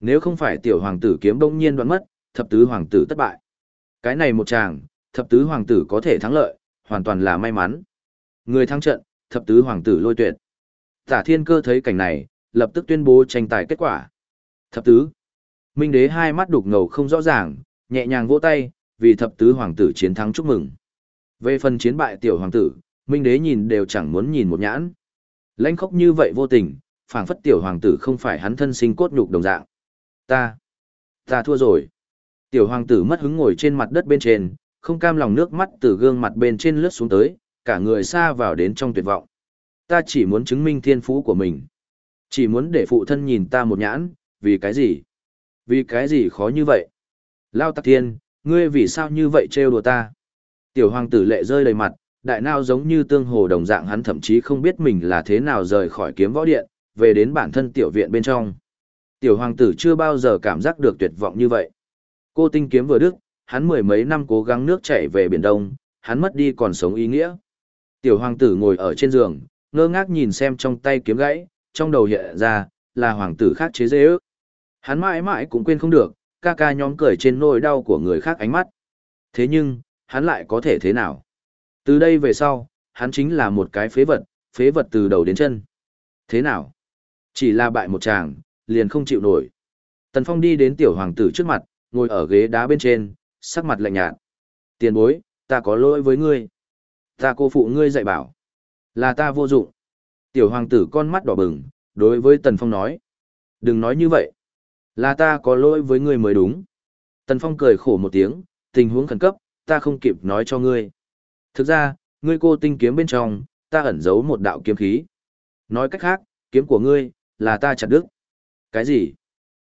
Nếu không phải tiểu hoàng tử kiếm bỗng nhiên đoạn mất, thập tứ hoàng tử thất bại. Cái này một chàng, thập tứ hoàng tử có thể thắng lợi, hoàn toàn là may mắn. Người thắng trận, thập tứ hoàng tử lôi tuyệt. Tả thiên cơ thấy cảnh này, lập tức tuyên bố tranh tài kết quả. Thập tứ. Minh đế hai mắt đục ngầu không rõ ràng, nhẹ nhàng vỗ tay, vì thập tứ hoàng tử chiến thắng chúc mừng. Về phần chiến bại tiểu hoàng tử, Minh đế nhìn đều chẳng muốn nhìn một nhãn. Lãnh khốc như vậy vô tình, phảng phất tiểu hoàng tử không phải hắn thân sinh cốt nhục đồng dạng. Ta, ta thua rồi. Tiểu hoàng tử mất hứng ngồi trên mặt đất bên trên, không cam lòng nước mắt từ gương mặt bên trên lướt xuống tới, cả người xa vào đến trong tuyệt vọng. Ta chỉ muốn chứng minh thiên phú của mình. Chỉ muốn để phụ thân nhìn ta một nhãn, vì cái gì? Vì cái gì khó như vậy? Lao tạc thiên, ngươi vì sao như vậy trêu đùa ta? Tiểu hoàng tử lệ rơi đầy mặt, đại nao giống như tương hồ đồng dạng hắn thậm chí không biết mình là thế nào rời khỏi kiếm võ điện, về đến bản thân tiểu viện bên trong. Tiểu hoàng tử chưa bao giờ cảm giác được tuyệt vọng như vậy. Cô tinh kiếm vừa đức, hắn mười mấy năm cố gắng nước chảy về biển đông, hắn mất đi còn sống ý nghĩa. Tiểu hoàng tử ngồi ở trên giường, ngơ ngác nhìn xem trong tay kiếm gãy, trong đầu hiện ra, là hoàng tử khác chế dễ ước. Hắn mãi mãi cũng quên không được, ca ca nhóm cười trên nỗi đau của người khác ánh mắt. Thế nhưng, hắn lại có thể thế nào? Từ đây về sau, hắn chính là một cái phế vật, phế vật từ đầu đến chân. Thế nào? Chỉ là bại một chàng, liền không chịu nổi. Tần Phong đi đến tiểu hoàng tử trước mặt, ngồi ở ghế đá bên trên, sắc mặt lạnh nhạt. Tiền bối, ta có lỗi với ngươi. Ta cô phụ ngươi dạy bảo. Là ta vô dụng. Tiểu hoàng tử con mắt đỏ bừng, đối với Tần Phong nói. Đừng nói như vậy. Là ta có lỗi với ngươi mới đúng. Tần Phong cười khổ một tiếng, tình huống khẩn cấp, ta không kịp nói cho ngươi. Thực ra, ngươi cô tinh kiếm bên trong, ta ẩn giấu một đạo kiếm khí. Nói cách khác, kiếm của ngươi, là ta chặt đứt. Cái gì?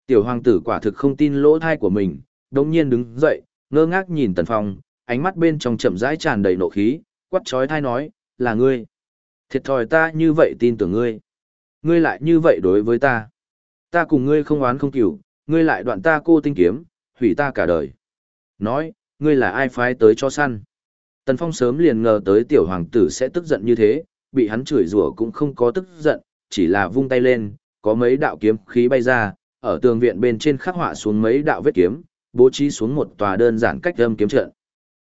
Tiểu hoàng tử quả thực không tin lỗ thai của mình, đồng nhiên đứng dậy, ngơ ngác nhìn Tần Phong, ánh mắt bên trong chậm rãi tràn đầy nộ khí, quát trói thai nói, là ngươi. Thiệt thòi ta như vậy tin tưởng ngươi. Ngươi lại như vậy đối với ta. Ta cùng ngươi không oán không cửu, ngươi lại đoạn ta cô tinh kiếm, hủy ta cả đời. Nói, ngươi là ai phái tới cho săn. Tần Phong sớm liền ngờ tới tiểu hoàng tử sẽ tức giận như thế, bị hắn chửi rủa cũng không có tức giận, chỉ là vung tay lên, có mấy đạo kiếm khí bay ra, ở tường viện bên trên khắc họa xuống mấy đạo vết kiếm, bố trí xuống một tòa đơn giản cách âm kiếm trận.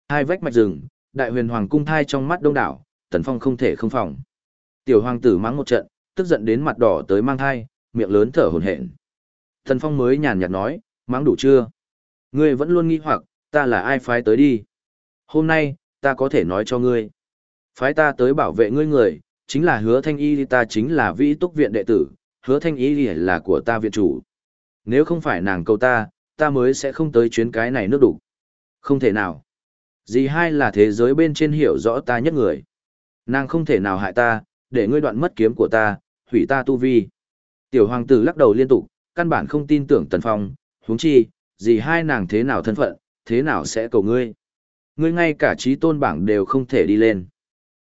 Hai vách mạch rừng, đại huyền hoàng cung thai trong mắt đông đảo, Tần Phong không thể không phòng. Tiểu hoàng tử mắng một trận, tức giận đến mặt đỏ tới mang thai, miệng lớn thở hổn hển. Tần Phong mới nhàn nhạt nói, mắng đủ chưa? Ngươi vẫn luôn nghi hoặc, ta là ai phái tới đi? Hôm nay, ta có thể nói cho ngươi. Phái ta tới bảo vệ ngươi người, chính là hứa thanh y ta chính là vĩ túc viện đệ tử, hứa thanh ý y là của ta viện chủ. Nếu không phải nàng cầu ta, ta mới sẽ không tới chuyến cái này nước đủ. Không thể nào. Dì hai là thế giới bên trên hiểu rõ ta nhất người. Nàng không thể nào hại ta, để ngươi đoạn mất kiếm của ta, hủy ta tu vi. Tiểu hoàng tử lắc đầu liên tục, căn bản không tin tưởng tần phong, huống chi, dì hai nàng thế nào thân phận, thế nào sẽ cầu ngươi. Ngươi ngay cả trí tôn bảng đều không thể đi lên.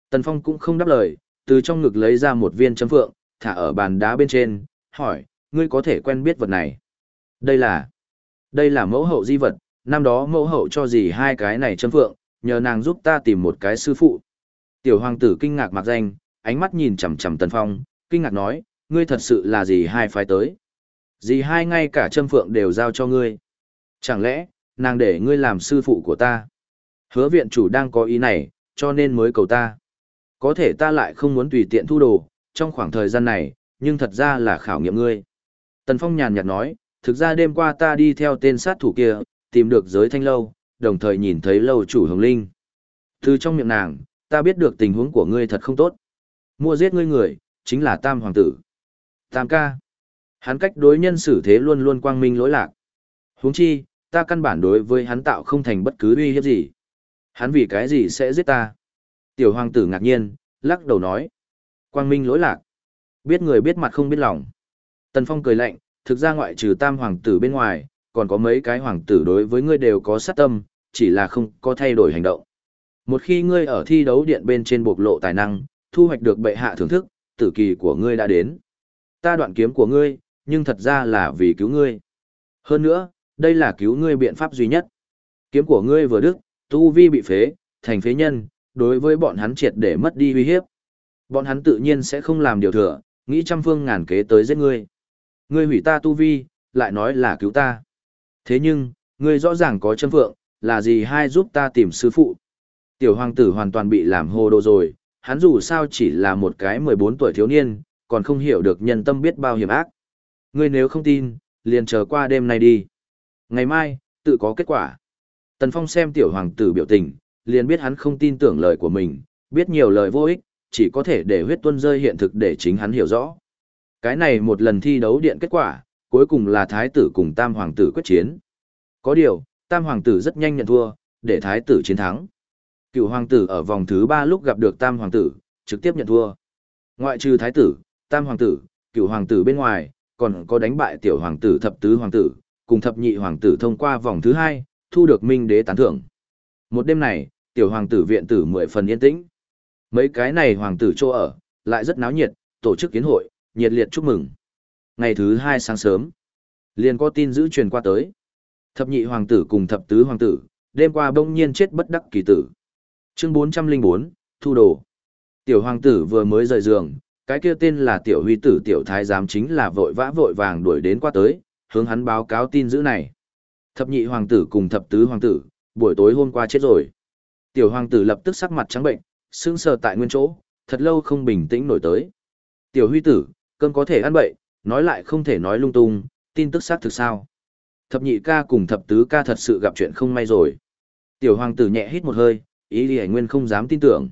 Tần phong cũng không đáp lời, từ trong ngực lấy ra một viên chấm phượng, thả ở bàn đá bên trên, hỏi, ngươi có thể quen biết vật này. Đây là, đây là mẫu hậu di vật, năm đó mẫu hậu cho gì hai cái này châm phượng, nhờ nàng giúp ta tìm một cái sư phụ. Tiểu hoàng tử kinh ngạc mặc danh, ánh mắt nhìn chằm chằm Tần Phong, kinh ngạc nói, ngươi thật sự là gì hai phái tới. Gì hai ngay cả châm phượng đều giao cho ngươi. Chẳng lẽ, nàng để ngươi làm sư phụ của ta? Hứa viện chủ đang có ý này, cho nên mới cầu ta. Có thể ta lại không muốn tùy tiện thu đồ, trong khoảng thời gian này, nhưng thật ra là khảo nghiệm ngươi. Tần Phong nhàn nhạt nói, thực ra đêm qua ta đi theo tên sát thủ kia, tìm được giới thanh lâu, đồng thời nhìn thấy lâu chủ hồng linh. Từ trong miệng nàng, ta biết được tình huống của ngươi thật không tốt. Mua giết ngươi người, chính là Tam Hoàng tử. Tam ca. Hắn cách đối nhân xử thế luôn luôn quang minh lỗi lạc. huống chi, ta căn bản đối với hắn tạo không thành bất cứ uy hiếp gì. Hắn vì cái gì sẽ giết ta? Tiểu hoàng tử ngạc nhiên, lắc đầu nói. Quang minh lỗi lạc. Biết người biết mặt không biết lòng. Tần Phong cười lạnh, thực ra ngoại trừ tam hoàng tử bên ngoài, còn có mấy cái hoàng tử đối với ngươi đều có sát tâm, chỉ là không có thay đổi hành động. Một khi ngươi ở thi đấu điện bên trên bộc lộ tài năng, thu hoạch được bệ hạ thưởng thức, tử kỳ của ngươi đã đến. Ta đoạn kiếm của ngươi, nhưng thật ra là vì cứu ngươi. Hơn nữa, đây là cứu ngươi biện pháp duy nhất. Kiếm của ngươi vừa đức, tu vi bị phế, thành phế nhân, đối với bọn hắn triệt để mất đi uy hiếp. Bọn hắn tự nhiên sẽ không làm điều thừa, nghĩ trăm phương ngàn kế tới giết ngươi. Ngươi hủy ta tu vi, lại nói là cứu ta. Thế nhưng, ngươi rõ ràng có chân phượng, là gì hai giúp ta tìm sư phụ. Tiểu hoàng tử hoàn toàn bị làm hồ đồ rồi, hắn dù sao chỉ là một cái 14 tuổi thiếu niên, còn không hiểu được nhân tâm biết bao hiểm ác. Ngươi nếu không tin, liền chờ qua đêm nay đi. Ngày mai, tự có kết quả. Tần Phong xem tiểu hoàng tử biểu tình, liền biết hắn không tin tưởng lời của mình, biết nhiều lời vô ích, chỉ có thể để huyết tuân rơi hiện thực để chính hắn hiểu rõ. Cái này một lần thi đấu điện kết quả, cuối cùng là thái tử cùng tam hoàng tử quyết chiến. Có điều, tam hoàng tử rất nhanh nhận thua, để thái tử chiến thắng. Cựu hoàng tử ở vòng thứ ba lúc gặp được tam hoàng tử, trực tiếp nhận thua. Ngoại trừ thái tử, tam hoàng tử, cựu hoàng tử bên ngoài, còn có đánh bại tiểu hoàng tử thập tứ hoàng tử, cùng thập nhị hoàng tử thông qua vòng thứ hai, thu được minh đế tán thưởng. Một đêm này, tiểu hoàng tử viện tử mười phần yên tĩnh. Mấy cái này hoàng tử chỗ ở, lại rất náo nhiệt, tổ chức kiến hội, nhiệt liệt chúc mừng. Ngày thứ hai sáng sớm, liền có tin giữ truyền qua tới. Thập nhị hoàng tử cùng thập tứ hoàng tử, đêm qua bỗng nhiên chết bất đắc kỳ tử. Chương 404, Thu đồ. Tiểu hoàng tử vừa mới rời giường, cái kia tên là tiểu huy tử tiểu thái giám chính là vội vã vội vàng đuổi đến qua tới, hướng hắn báo cáo tin dữ này. Thập nhị hoàng tử cùng thập tứ hoàng tử, buổi tối hôm qua chết rồi. Tiểu hoàng tử lập tức sắc mặt trắng bệnh, sững sờ tại nguyên chỗ, thật lâu không bình tĩnh nổi tới. Tiểu huy tử, cơn có thể ăn bậy, nói lại không thể nói lung tung, tin tức xác thực sao. Thập nhị ca cùng thập tứ ca thật sự gặp chuyện không may rồi. Tiểu hoàng tử nhẹ hít một hơi, ý đi nguyên không dám tin tưởng.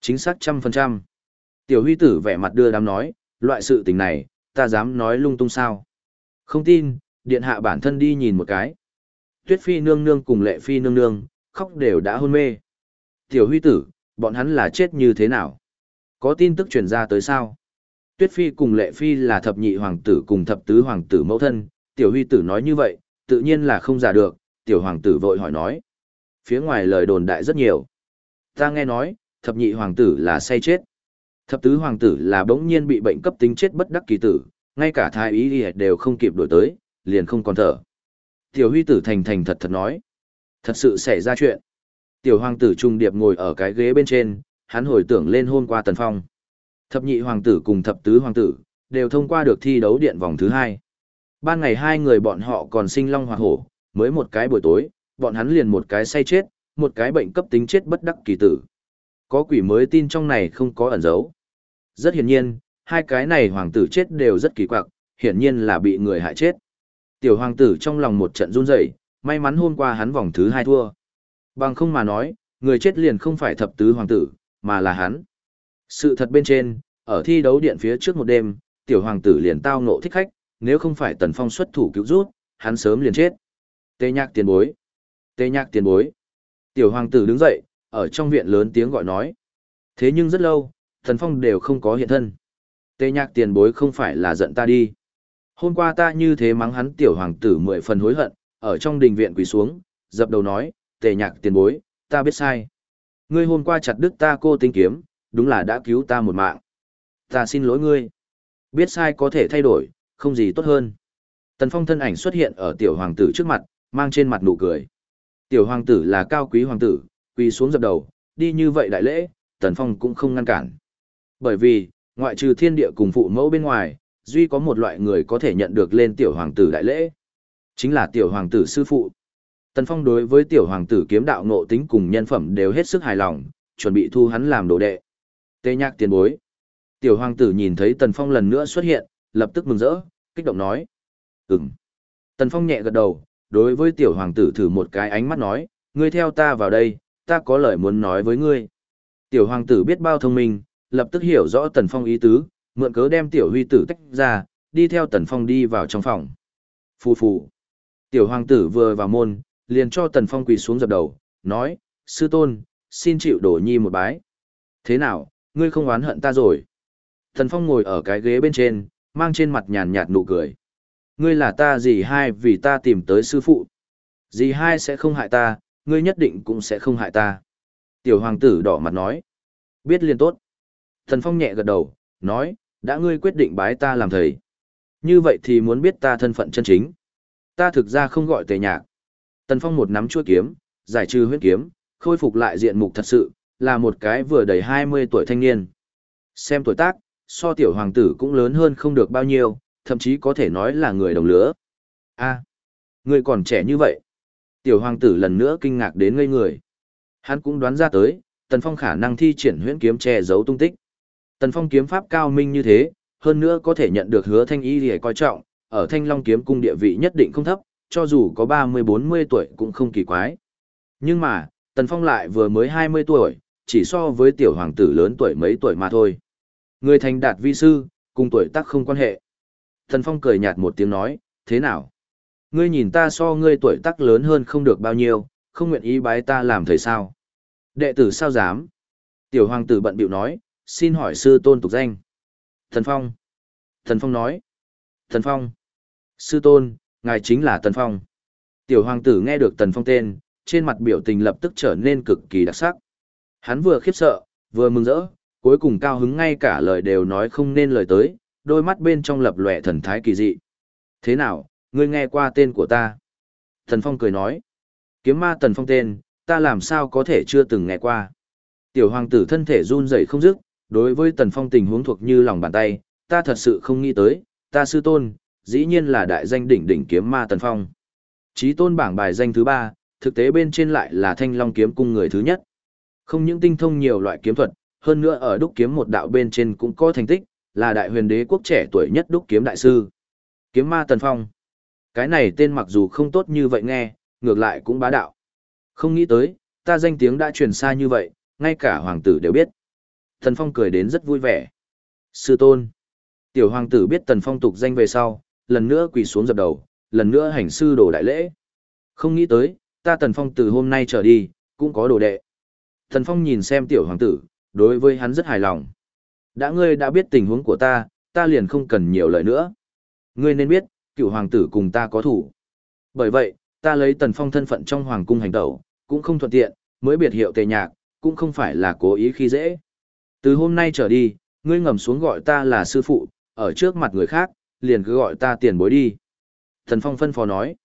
Chính xác trăm phần trăm. Tiểu huy tử vẻ mặt đưa đám nói, loại sự tình này, ta dám nói lung tung sao. Không tin, điện hạ bản thân đi nhìn một cái. Tuyết phi nương nương cùng lệ phi nương nương, khóc đều đã hôn mê. Tiểu huy tử, bọn hắn là chết như thế nào? Có tin tức truyền ra tới sao? Tuyết phi cùng lệ phi là thập nhị hoàng tử cùng thập tứ hoàng tử mẫu thân, tiểu huy tử nói như vậy, tự nhiên là không giả được, tiểu hoàng tử vội hỏi nói. Phía ngoài lời đồn đại rất nhiều. Ta nghe nói, thập nhị hoàng tử là say chết. Thập tứ hoàng tử là bỗng nhiên bị bệnh cấp tính chết bất đắc kỳ tử, ngay cả thái ý đều không kịp đổi tới, liền không còn thở. Tiểu huy tử thành thành thật thật nói. Thật sự xảy ra chuyện. Tiểu hoàng tử trung điệp ngồi ở cái ghế bên trên, hắn hồi tưởng lên hôm qua tần phong. Thập nhị hoàng tử cùng thập tứ hoàng tử, đều thông qua được thi đấu điện vòng thứ hai. Ban ngày hai người bọn họ còn sinh long hoa hổ, mới một cái buổi tối, bọn hắn liền một cái say chết, một cái bệnh cấp tính chết bất đắc kỳ tử. Có quỷ mới tin trong này không có ẩn dấu. Rất hiển nhiên, hai cái này hoàng tử chết đều rất kỳ quặc, hiển nhiên là bị người hại chết. Tiểu hoàng tử trong lòng một trận run rẩy, may mắn hôm qua hắn vòng thứ hai thua. Bằng không mà nói, người chết liền không phải thập tứ hoàng tử, mà là hắn. Sự thật bên trên, ở thi đấu điện phía trước một đêm, tiểu hoàng tử liền tao ngộ thích khách, nếu không phải tần phong xuất thủ cứu rút, hắn sớm liền chết. Tê nhạc tiền bối. Tê nhạc tiền bối. Tiểu hoàng tử đứng dậy, ở trong viện lớn tiếng gọi nói. Thế nhưng rất lâu, tần phong đều không có hiện thân. Tê nhạc tiền bối không phải là giận ta đi. Hôm qua ta như thế mắng hắn tiểu hoàng tử mười phần hối hận, ở trong đình viện quỳ xuống, dập đầu nói, tề nhạc tiền bối, ta biết sai. Ngươi hôm qua chặt đứt ta cô tinh kiếm, đúng là đã cứu ta một mạng. Ta xin lỗi ngươi. Biết sai có thể thay đổi, không gì tốt hơn. Tần Phong thân ảnh xuất hiện ở tiểu hoàng tử trước mặt, mang trên mặt nụ cười. Tiểu hoàng tử là cao quý hoàng tử, quỳ xuống dập đầu, đi như vậy đại lễ, Tần Phong cũng không ngăn cản. Bởi vì, ngoại trừ thiên địa cùng phụ mẫu bên ngoài, duy có một loại người có thể nhận được lên tiểu hoàng tử đại lễ. Chính là tiểu hoàng tử sư phụ. Tần Phong đối với tiểu hoàng tử kiếm đạo ngộ tính cùng nhân phẩm đều hết sức hài lòng, chuẩn bị thu hắn làm đồ đệ. Tê nhạc tiền bối. Tiểu hoàng tử nhìn thấy Tần Phong lần nữa xuất hiện, lập tức mừng rỡ, kích động nói. Ừm. Tần Phong nhẹ gật đầu, đối với tiểu hoàng tử thử một cái ánh mắt nói, ngươi theo ta vào đây, ta có lời muốn nói với ngươi. Tiểu hoàng tử biết bao thông minh, lập tức hiểu rõ Tần Phong ý tứ, mượn cớ đem tiểu huy tử tách ra, đi theo Tần Phong đi vào trong phòng. Phù phù. Tiểu hoàng tử vừa vào môn, liền cho Tần Phong quỳ xuống dập đầu, nói, sư tôn, xin chịu đổ nhi một bái. Thế nào, ngươi không oán hận ta rồi? Tần Phong ngồi ở cái ghế bên trên, mang trên mặt nhàn nhạt nụ cười. Ngươi là ta gì hai vì ta tìm tới sư phụ. Dì hai sẽ không hại ta, ngươi nhất định cũng sẽ không hại ta. Tiểu hoàng tử đỏ mặt nói. Biết liền tốt. Thần Phong nhẹ gật đầu, nói, đã ngươi quyết định bái ta làm thầy. Như vậy thì muốn biết ta thân phận chân chính. Ta thực ra không gọi tề nhạc. Tần Phong một nắm chuôi kiếm, giải trừ huyết kiếm, khôi phục lại diện mục thật sự, là một cái vừa đầy 20 tuổi thanh niên. Xem tuổi tác, so tiểu hoàng tử cũng lớn hơn không được bao nhiêu, thậm chí có thể nói là người đồng lứa. a người còn trẻ như vậy. Tiểu hoàng tử lần nữa kinh ngạc đến ngây người. Hắn cũng đoán ra tới, Tần Phong khả năng thi triển huyễn kiếm che giấu tung tích. Tần Phong kiếm pháp cao minh như thế, hơn nữa có thể nhận được hứa thanh y để coi trọng, ở thanh long kiếm cung địa vị nhất định không thấp, cho dù có 30-40 tuổi cũng không kỳ quái. Nhưng mà, Tần Phong lại vừa mới 20 tuổi, chỉ so với tiểu hoàng tử lớn tuổi mấy tuổi mà thôi. Người thành đạt vi sư, cùng tuổi tác không quan hệ. Tần Phong cười nhạt một tiếng nói, thế nào? Ngươi nhìn ta so ngươi tuổi tác lớn hơn không được bao nhiêu, không nguyện ý bái ta làm thầy sao? Đệ tử sao dám? Tiểu hoàng tử bận bịu nói, xin hỏi sư tôn tục danh. Thần Phong. Thần Phong nói. Thần Phong. Sư tôn, ngài chính là Tần Phong. Tiểu hoàng tử nghe được Tần Phong tên, trên mặt biểu tình lập tức trở nên cực kỳ đặc sắc. Hắn vừa khiếp sợ, vừa mừng rỡ, cuối cùng cao hứng ngay cả lời đều nói không nên lời tới, đôi mắt bên trong lập lòe thần thái kỳ dị. Thế nào, ngươi nghe qua tên của ta? Tần Phong cười nói. Kiếm ma Tần Phong tên, ta làm sao có thể chưa từng nghe qua. Tiểu hoàng tử thân thể run rẩy không dứt, đối với Tần Phong tình huống thuộc như lòng bàn tay, ta thật sự không nghĩ tới, ta sư tôn, dĩ nhiên là đại danh đỉnh đỉnh kiếm ma Tần Phong. Chí tôn bảng bài danh thứ ba, thực tế bên trên lại là thanh long kiếm cung người thứ nhất. Không những tinh thông nhiều loại kiếm thuật, hơn nữa ở đúc kiếm một đạo bên trên cũng có thành tích, là đại huyền đế quốc trẻ tuổi nhất đúc kiếm đại sư. Kiếm ma Tần Phong. Cái này tên mặc dù không tốt như vậy nghe, ngược lại cũng bá đạo. Không nghĩ tới, ta danh tiếng đã truyền xa như vậy, ngay cả hoàng tử đều biết. Tần Phong cười đến rất vui vẻ. Sư tôn. Tiểu hoàng tử biết Tần Phong tục danh về sau, lần nữa quỳ xuống dập đầu, lần nữa hành sư đồ đại lễ. Không nghĩ tới, ta Tần Phong từ hôm nay trở đi, cũng có đồ đệ. Tần Phong nhìn xem tiểu hoàng tử, đối với hắn rất hài lòng. Đã ngươi đã biết tình huống của ta, ta liền không cần nhiều lời nữa. Ngươi nên biết, cựu hoàng tử cùng ta có thủ. Bởi vậy, ta lấy Tần Phong thân phận trong hoàng cung hành tẩu, cũng không thuận tiện, mới biệt hiệu tề nhạc, cũng không phải là cố ý khi dễ. Từ hôm nay trở đi, ngươi ngầm xuống gọi ta là sư phụ, ở trước mặt người khác, liền cứ gọi ta tiền bối đi. Thần Phong phân phó nói.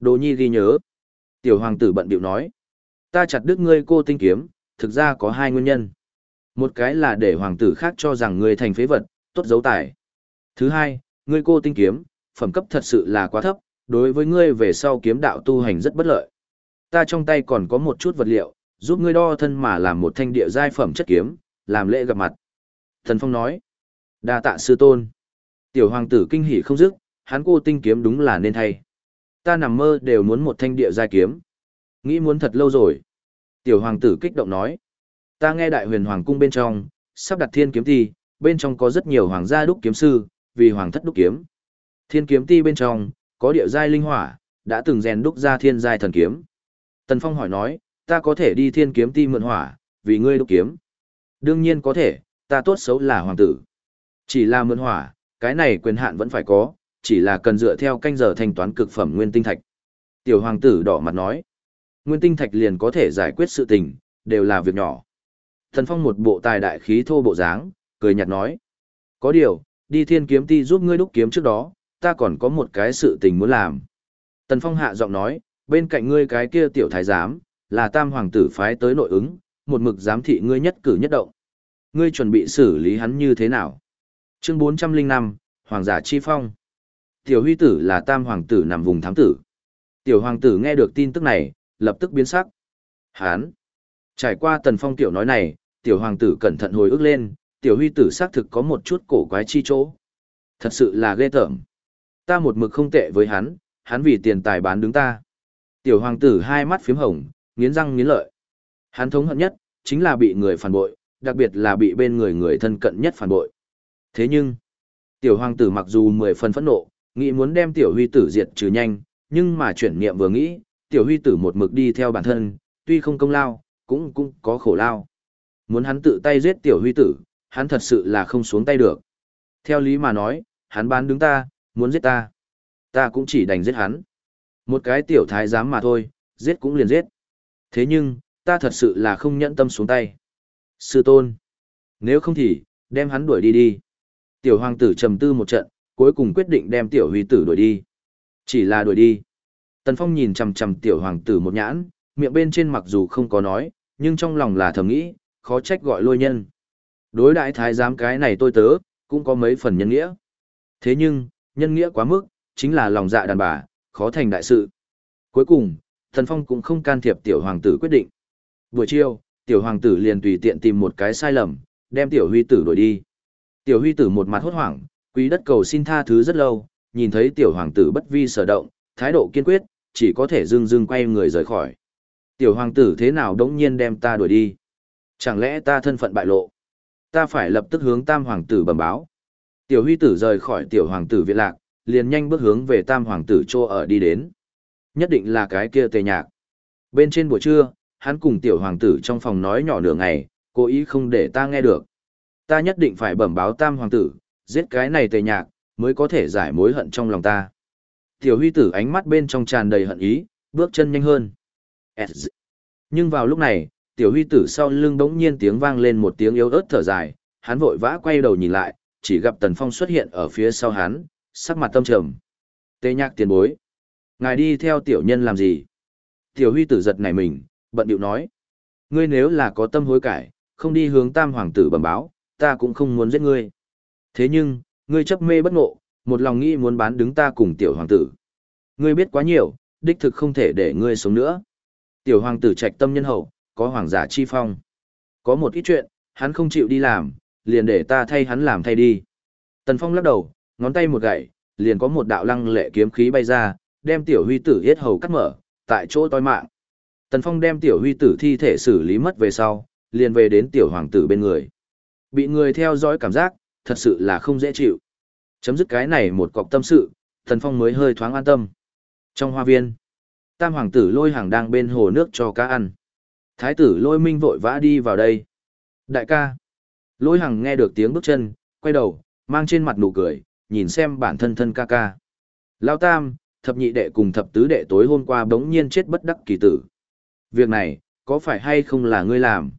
Đồ nhi ghi nhớ. Tiểu hoàng tử bận biểu nói. Ta chặt đứt ngươi cô tinh kiếm, thực ra có hai nguyên nhân. Một cái là để hoàng tử khác cho rằng ngươi thành phế vật, tốt dấu tài. Thứ hai, ngươi cô tinh kiếm, phẩm cấp thật sự là quá thấp, đối với ngươi về sau kiếm đạo tu hành rất bất lợi. Ta trong tay còn có một chút vật liệu, giúp ngươi đo thân mà làm một thanh địa giai phẩm chất kiếm, làm lễ gặp mặt. Thần Phong nói, đa tạ sư tôn. Tiểu hoàng tử kinh hỉ không dứt, hắn cô tinh kiếm đúng là nên thay. Ta nằm mơ đều muốn một thanh địa giai kiếm. Nghĩ muốn thật lâu rồi. Tiểu hoàng tử kích động nói, ta nghe đại huyền hoàng cung bên trong, sắp đặt thiên kiếm thi, bên trong có rất nhiều hoàng gia đúc kiếm sư, vì hoàng thất đúc kiếm. Thiên kiếm ti bên trong, có địa giai linh hỏa, đã từng rèn đúc ra thiên giai thần kiếm. Tần Phong hỏi nói, ta có thể đi thiên kiếm ti mượn hỏa, vì ngươi đúc kiếm. Đương nhiên có thể, ta tốt xấu là hoàng tử. Chỉ là mượn hỏa, cái này quyền hạn vẫn phải có, chỉ là cần dựa theo canh giờ thanh toán cực phẩm nguyên tinh thạch. Tiểu hoàng tử đỏ mặt nói, nguyên tinh thạch liền có thể giải quyết sự tình, đều là việc nhỏ. Thần Phong một bộ tài đại khí thô bộ dáng, cười nhạt nói, có điều, đi thiên kiếm ti giúp ngươi đúc kiếm trước đó, ta còn có một cái sự tình muốn làm. Tần Phong hạ giọng nói, bên cạnh ngươi cái kia tiểu thái giám, là tam hoàng tử phái tới nội ứng, một mực giám thị ngươi nhất cử nhất động. Ngươi chuẩn bị xử lý hắn như thế nào? Chương 405, Hoàng giả chi phong. Tiểu huy tử là tam hoàng tử nằm vùng thám tử. Tiểu hoàng tử nghe được tin tức này, lập tức biến sắc. Hán. Trải qua tần phong tiểu nói này, tiểu hoàng tử cẩn thận hồi ức lên, tiểu huy tử xác thực có một chút cổ quái chi chỗ. Thật sự là ghê tởm. Ta một mực không tệ với hắn, hắn vì tiền tài bán đứng ta. Tiểu hoàng tử hai mắt phím hồng, nghiến răng nghiến lợi. Hắn thống hận nhất, chính là bị người phản bội, đặc biệt là bị bên người người thân cận nhất phản bội. Thế nhưng, tiểu hoàng tử mặc dù mười phần phẫn nộ, nghĩ muốn đem tiểu huy tử diệt trừ nhanh, nhưng mà chuyển niệm vừa nghĩ, tiểu huy tử một mực đi theo bản thân, tuy không công lao, cũng cũng có khổ lao. Muốn hắn tự tay giết tiểu huy tử, hắn thật sự là không xuống tay được. Theo lý mà nói, hắn bán đứng ta, muốn giết ta. Ta cũng chỉ đành giết hắn. Một cái tiểu thái giám mà thôi, giết cũng liền giết. Thế nhưng, ta thật sự là không nhẫn tâm xuống tay. Sư tôn. Nếu không thì, đem hắn đuổi đi đi. Tiểu hoàng tử trầm tư một trận, cuối cùng quyết định đem tiểu huy tử đuổi đi. Chỉ là đuổi đi. Tần Phong nhìn chằm chằm tiểu hoàng tử một nhãn, miệng bên trên mặc dù không có nói, nhưng trong lòng là thầm nghĩ, khó trách gọi lôi nhân. Đối đại thái giám cái này tôi tớ, cũng có mấy phần nhân nghĩa. Thế nhưng, nhân nghĩa quá mức, chính là lòng dạ đàn bà, khó thành đại sự. Cuối cùng, Tần Phong cũng không can thiệp tiểu hoàng tử quyết định. Buổi chiều, tiểu hoàng tử liền tùy tiện tìm một cái sai lầm, đem tiểu huy tử đuổi đi. Tiểu huy tử một mặt hốt hoảng, quý đất cầu xin tha thứ rất lâu, nhìn thấy tiểu hoàng tử bất vi sở động, thái độ kiên quyết, chỉ có thể dưng dưng quay người rời khỏi. Tiểu hoàng tử thế nào đống nhiên đem ta đuổi đi? Chẳng lẽ ta thân phận bại lộ? Ta phải lập tức hướng tam hoàng tử bẩm báo. Tiểu huy tử rời khỏi tiểu hoàng tử viện lạc, liền nhanh bước hướng về tam hoàng tử chô ở đi đến. Nhất định là cái kia tề nhạc. Bên trên buổi trưa, hắn cùng tiểu hoàng tử trong phòng nói nhỏ nửa ngày, cố ý không để ta nghe được. Ta nhất định phải bẩm báo tam hoàng tử, giết cái này tề nhạc, mới có thể giải mối hận trong lòng ta. Tiểu huy tử ánh mắt bên trong tràn đầy hận ý, bước chân nhanh hơn. Nhưng vào lúc này, tiểu huy tử sau lưng bỗng nhiên tiếng vang lên một tiếng yếu ớt thở dài, hắn vội vã quay đầu nhìn lại, chỉ gặp tần phong xuất hiện ở phía sau hắn, sắc mặt tâm trầm. Tề nhạc tiền bối. Ngài đi theo tiểu nhân làm gì? Tiểu huy tử giật nảy mình, bận điệu nói. Ngươi nếu là có tâm hối cải, không đi hướng tam hoàng tử bẩm báo, ta cũng không muốn giết ngươi. Thế nhưng, ngươi chấp mê bất ngộ, một lòng nghĩ muốn bán đứng ta cùng tiểu hoàng tử. Ngươi biết quá nhiều, đích thực không thể để ngươi sống nữa. Tiểu hoàng tử trạch tâm nhân hậu, có hoàng giả chi phong. Có một ít chuyện, hắn không chịu đi làm, liền để ta thay hắn làm thay đi. Tần Phong lắc đầu, ngón tay một gậy, liền có một đạo lăng lệ kiếm khí bay ra, đem tiểu huy tử yết hầu cắt mở, tại chỗ toi mạng. Tần Phong đem tiểu huy tử thi thể xử lý mất về sau, liền về đến tiểu hoàng tử bên người. Bị người theo dõi cảm giác, thật sự là không dễ chịu. Chấm dứt cái này một cọc tâm sự, thần Phong mới hơi thoáng an tâm. Trong hoa viên, tam hoàng tử lôi hàng đang bên hồ nước cho cá ăn. Thái tử lôi minh vội vã đi vào đây. Đại ca. Lôi hàng nghe được tiếng bước chân, quay đầu, mang trên mặt nụ cười, nhìn xem bản thân thân ca ca. Lao tam, thập nhị đệ cùng thập tứ đệ tối hôm qua bỗng nhiên chết bất đắc kỳ tử. Việc này, có phải hay không là ngươi làm?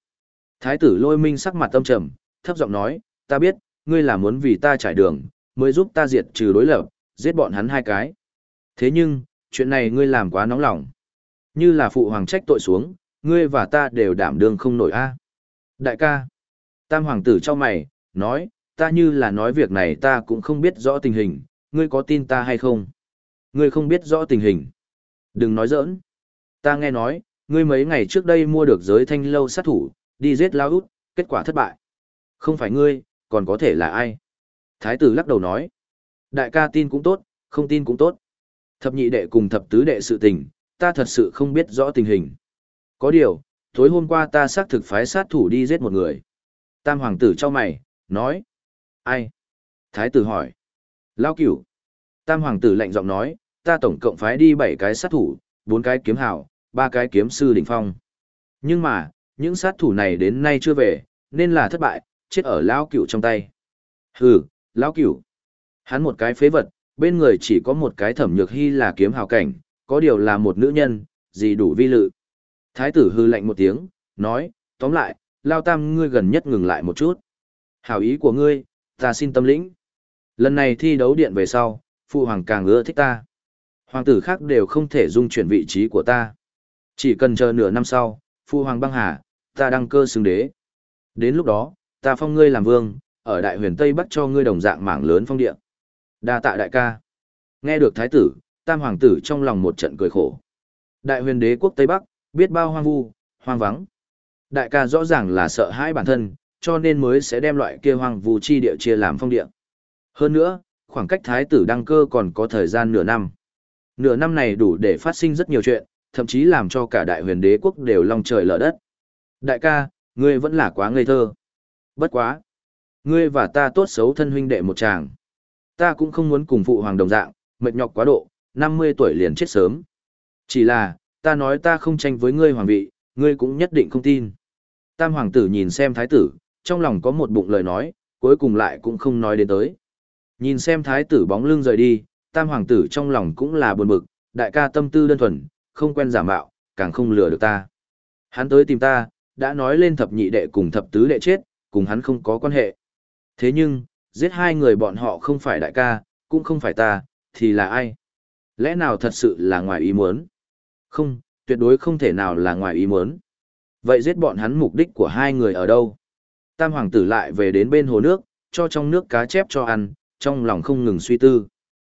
Thái tử lôi minh sắc mặt tâm trầm, thấp giọng nói, ta biết, ngươi là muốn vì ta trải đường, mới giúp ta diệt trừ đối lập, giết bọn hắn hai cái. Thế nhưng, chuyện này ngươi làm quá nóng lòng. Như là phụ hoàng trách tội xuống, ngươi và ta đều đảm đương không nổi a. Đại ca, tam hoàng tử cho mày, nói, ta như là nói việc này ta cũng không biết rõ tình hình, ngươi có tin ta hay không? Ngươi không biết rõ tình hình. Đừng nói giỡn. Ta nghe nói, ngươi mấy ngày trước đây mua được giới thanh lâu sát thủ, đi giết lao út, kết quả thất bại. Không phải ngươi, còn có thể là ai? Thái tử lắc đầu nói. Đại ca tin cũng tốt, không tin cũng tốt. Thập nhị đệ cùng thập tứ đệ sự tình, ta thật sự không biết rõ tình hình. Có điều, tối hôm qua ta xác thực phái sát thủ đi giết một người. Tam hoàng tử cho mày, nói. Ai? Thái tử hỏi. Lao cửu. Tam hoàng tử lạnh giọng nói, ta tổng cộng phái đi bảy cái sát thủ, bốn cái kiếm hảo, ba cái kiếm sư đỉnh phong. Nhưng mà, những sát thủ này đến nay chưa về, nên là thất bại, chết ở lão cửu trong tay. Hừ, lão cửu. Hắn một cái phế vật, bên người chỉ có một cái thẩm nhược hy là kiếm hào cảnh, có điều là một nữ nhân, gì đủ vi lự. Thái tử hư lạnh một tiếng, nói, tóm lại, lao tam ngươi gần nhất ngừng lại một chút. Hảo ý của ngươi, ta xin tâm lĩnh. Lần này thi đấu điện về sau, phụ hoàng càng ưa thích ta. Hoàng tử khác đều không thể dung chuyển vị trí của ta. Chỉ cần chờ nửa năm sau, phụ hoàng băng hà, ta đăng cơ xứng đế. Đến lúc đó, ta phong ngươi làm vương, ở đại huyền Tây Bắc cho ngươi đồng dạng mảng lớn phong địa. Đa tạ đại ca. Nghe được thái tử, tam hoàng tử trong lòng một trận cười khổ. Đại huyền đế quốc Tây Bắc, biết bao hoang vu, hoang vắng. Đại ca rõ ràng là sợ hãi bản thân, cho nên mới sẽ đem loại kia hoang vu chi địa chia làm phong địa. Hơn nữa, khoảng cách thái tử đăng cơ còn có thời gian nửa năm. Nửa năm này đủ để phát sinh rất nhiều chuyện, thậm chí làm cho cả đại huyền đế quốc đều long trời lở đất. Đại ca, ngươi vẫn là quá ngây thơ. Bất quá. Ngươi và ta tốt xấu thân huynh đệ một chàng. Ta cũng không muốn cùng phụ hoàng đồng dạng, mệt nhọc quá độ, 50 tuổi liền chết sớm. Chỉ là, ta nói ta không tranh với ngươi hoàng vị, ngươi cũng nhất định không tin. Tam hoàng tử nhìn xem thái tử, trong lòng có một bụng lời nói, cuối cùng lại cũng không nói đến tới. Nhìn xem thái tử bóng lưng rời đi, tam hoàng tử trong lòng cũng là buồn bực, đại ca tâm tư đơn thuần, không quen giả mạo, càng không lừa được ta. Hắn tới tìm ta, đã nói lên thập nhị đệ cùng thập tứ đệ chết, cùng hắn không có quan hệ. Thế nhưng, giết hai người bọn họ không phải đại ca, cũng không phải ta, thì là ai? Lẽ nào thật sự là ngoài ý muốn? Không, tuyệt đối không thể nào là ngoài ý muốn. Vậy giết bọn hắn mục đích của hai người ở đâu? Tam hoàng tử lại về đến bên hồ nước, cho trong nước cá chép cho ăn, trong lòng không ngừng suy tư.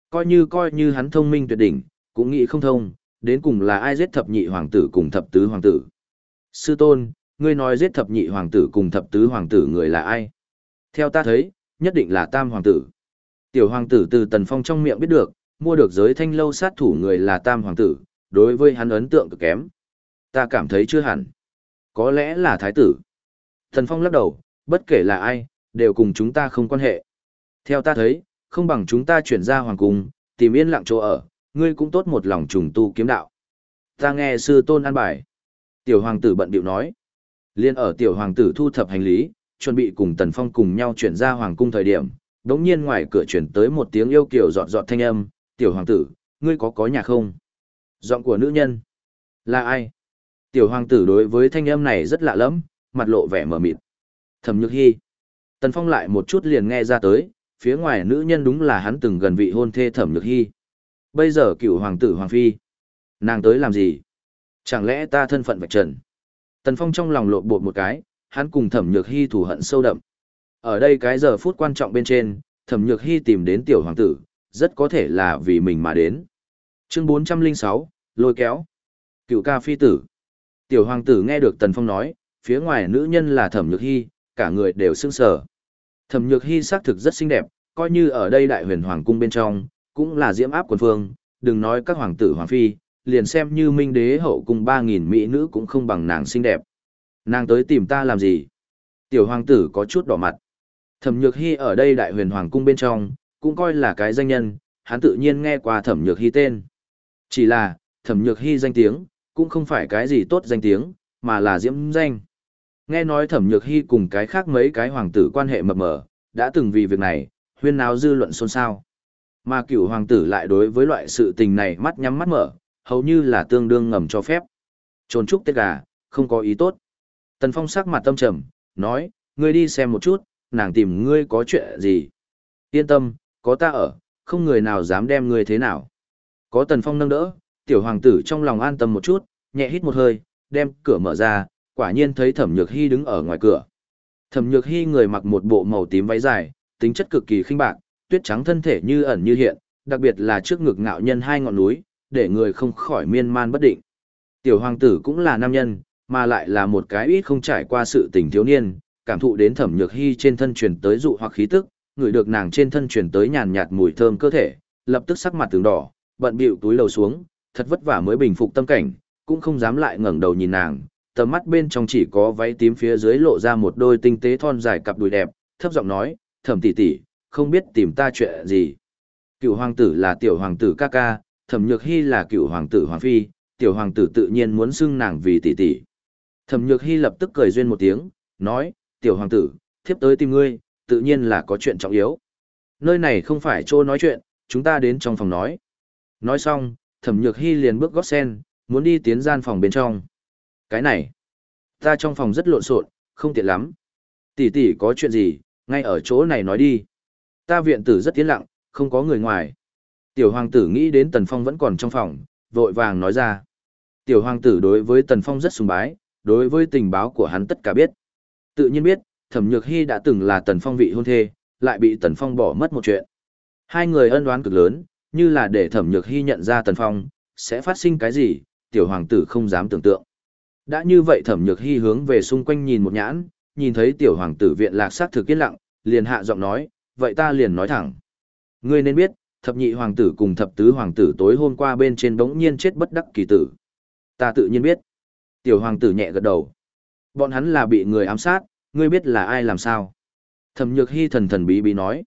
Coi như coi như hắn thông minh tuyệt đỉnh, cũng nghĩ không thông, đến cùng là ai giết thập nhị hoàng tử cùng thập tứ hoàng tử. Sư tôn, ngươi nói giết thập nhị hoàng tử cùng thập tứ hoàng tử người là ai? Theo ta thấy, nhất định là tam hoàng tử. Tiểu hoàng tử từ Tần Phong trong miệng biết được, mua được giới thanh lâu sát thủ người là tam hoàng tử, đối với hắn ấn tượng cực kém. Ta cảm thấy chưa hẳn. Có lẽ là thái tử. Tần Phong lắc đầu, bất kể là ai, đều cùng chúng ta không quan hệ. Theo ta thấy, không bằng chúng ta chuyển ra hoàng cung, tìm yên lặng chỗ ở, ngươi cũng tốt một lòng trùng tu kiếm đạo. Ta nghe sư tôn an bài. Tiểu hoàng tử bận điệu nói. Liên ở tiểu hoàng tử thu thập hành lý, chuẩn bị cùng Tần Phong cùng nhau chuyển ra hoàng cung thời điểm, đống nhiên ngoài cửa chuyển tới một tiếng yêu kiều giọt giọt thanh âm, tiểu hoàng tử, ngươi có có nhà không? Giọng của nữ nhân. Là ai? Tiểu hoàng tử đối với thanh âm này rất lạ lẫm, mặt lộ vẻ mờ mịt. Thẩm Nhược Hi. Tần Phong lại một chút liền nghe ra tới, phía ngoài nữ nhân đúng là hắn từng gần vị hôn thê Thẩm Nhược Hi. Bây giờ cựu hoàng tử hoàng phi, nàng tới làm gì? Chẳng lẽ ta thân phận vạch trần? Tần Phong trong lòng lộn bột một cái, hắn cùng Thẩm Nhược Hi thù hận sâu đậm. Ở đây cái giờ phút quan trọng bên trên, Thẩm Nhược Hi tìm đến tiểu hoàng tử, rất có thể là vì mình mà đến. Chương 406, lôi kéo. Cựu ca phi tử. Tiểu hoàng tử nghe được Tần Phong nói, phía ngoài nữ nhân là Thẩm Nhược Hi, cả người đều sững sờ. Thẩm Nhược Hi xác thực rất xinh đẹp, coi như ở đây đại huyền hoàng cung bên trong, cũng là diễm áp quần phương, đừng nói các hoàng tử hoàng phi, liền xem như minh đế hậu cùng ba nghìn mỹ nữ cũng không bằng nàng xinh đẹp. Nàng tới tìm ta làm gì? Tiểu hoàng tử có chút đỏ mặt. Thẩm Nhược hy ở đây đại huyền hoàng cung bên trong, cũng coi là cái danh nhân, hắn tự nhiên nghe qua Thẩm Nhược hy tên. Chỉ là, Thẩm Nhược hy danh tiếng, cũng không phải cái gì tốt danh tiếng, mà là diễm danh. Nghe nói Thẩm Nhược hy cùng cái khác mấy cái hoàng tử quan hệ mập mờ, đã từng vì việc này, huyên náo dư luận xôn xao. Mà cựu hoàng tử lại đối với loại sự tình này mắt nhắm mắt mở, hầu như là tương đương ngầm cho phép. Trồn trúc tết gà, không có ý tốt. Tần Phong sắc mặt tâm trầm, nói, ngươi đi xem một chút, nàng tìm ngươi có chuyện gì. Yên tâm, có ta ở, không người nào dám đem ngươi thế nào. Có Tần Phong nâng đỡ, tiểu hoàng tử trong lòng an tâm một chút, nhẹ hít một hơi, đem cửa mở ra, quả nhiên thấy Thẩm Nhược Hy đứng ở ngoài cửa. Thẩm Nhược Hy người mặc một bộ màu tím váy dài, tính chất cực kỳ khinh bạc, tuyết trắng thân thể như ẩn như hiện, đặc biệt là trước ngực ngạo nhân hai ngọn núi, để người không khỏi miên man bất định. Tiểu hoàng tử cũng là nam nhân, mà lại là một cái ít không trải qua sự tình thiếu niên, cảm thụ đến thẩm nhược hy trên thân truyền tới dụ hoặc khí tức, người được nàng trên thân truyền tới nhàn nhạt mùi thơm cơ thể, lập tức sắc mặt từng đỏ, bận bịu túi lầu xuống, thật vất vả mới bình phục tâm cảnh, cũng không dám lại ngẩng đầu nhìn nàng, tầm mắt bên trong chỉ có váy tím phía dưới lộ ra một đôi tinh tế thon dài cặp đùi đẹp, thấp giọng nói, thẩm tỷ tỷ, không biết tìm ta chuyện gì. Cựu hoàng tử là tiểu hoàng tử ca ca, thẩm nhược hy là cựu hoàng tử hoàng phi, tiểu hoàng tử tự nhiên muốn xưng nàng vì tỷ tỷ. Thẩm nhược hy lập tức cười duyên một tiếng, nói, tiểu hoàng tử, thiếp tới tìm ngươi, tự nhiên là có chuyện trọng yếu. Nơi này không phải chỗ nói chuyện, chúng ta đến trong phòng nói. Nói xong, thẩm nhược hy liền bước gót sen, muốn đi tiến gian phòng bên trong. Cái này, ta trong phòng rất lộn xộn, không tiện lắm. Tỷ tỷ có chuyện gì, ngay ở chỗ này nói đi. Ta viện tử rất tiến lặng, không có người ngoài. Tiểu hoàng tử nghĩ đến Tần Phong vẫn còn trong phòng, vội vàng nói ra. Tiểu hoàng tử đối với Tần Phong rất sùng bái, đối với tình báo của hắn tất cả biết. Tự nhiên biết, Thẩm Nhược Hy đã từng là Tần Phong vị hôn thê, lại bị Tần Phong bỏ mất một chuyện. Hai người ân oán cực lớn, như là để Thẩm Nhược Hy nhận ra Tần Phong, sẽ phát sinh cái gì, tiểu hoàng tử không dám tưởng tượng. Đã như vậy Thẩm Nhược Hy hướng về xung quanh nhìn một nhãn, nhìn thấy tiểu hoàng tử viện lạc sát thực yên lặng, liền hạ giọng nói, vậy ta liền nói thẳng. Ngươi nên biết, thập nhị hoàng tử cùng thập tứ hoàng tử tối hôm qua bên trên bỗng nhiên chết bất đắc kỳ tử. Ta tự nhiên biết. Tiểu hoàng tử nhẹ gật đầu. Bọn hắn là bị người ám sát, ngươi biết là ai làm sao? Thẩm nhược Hi thần thần bí bí nói.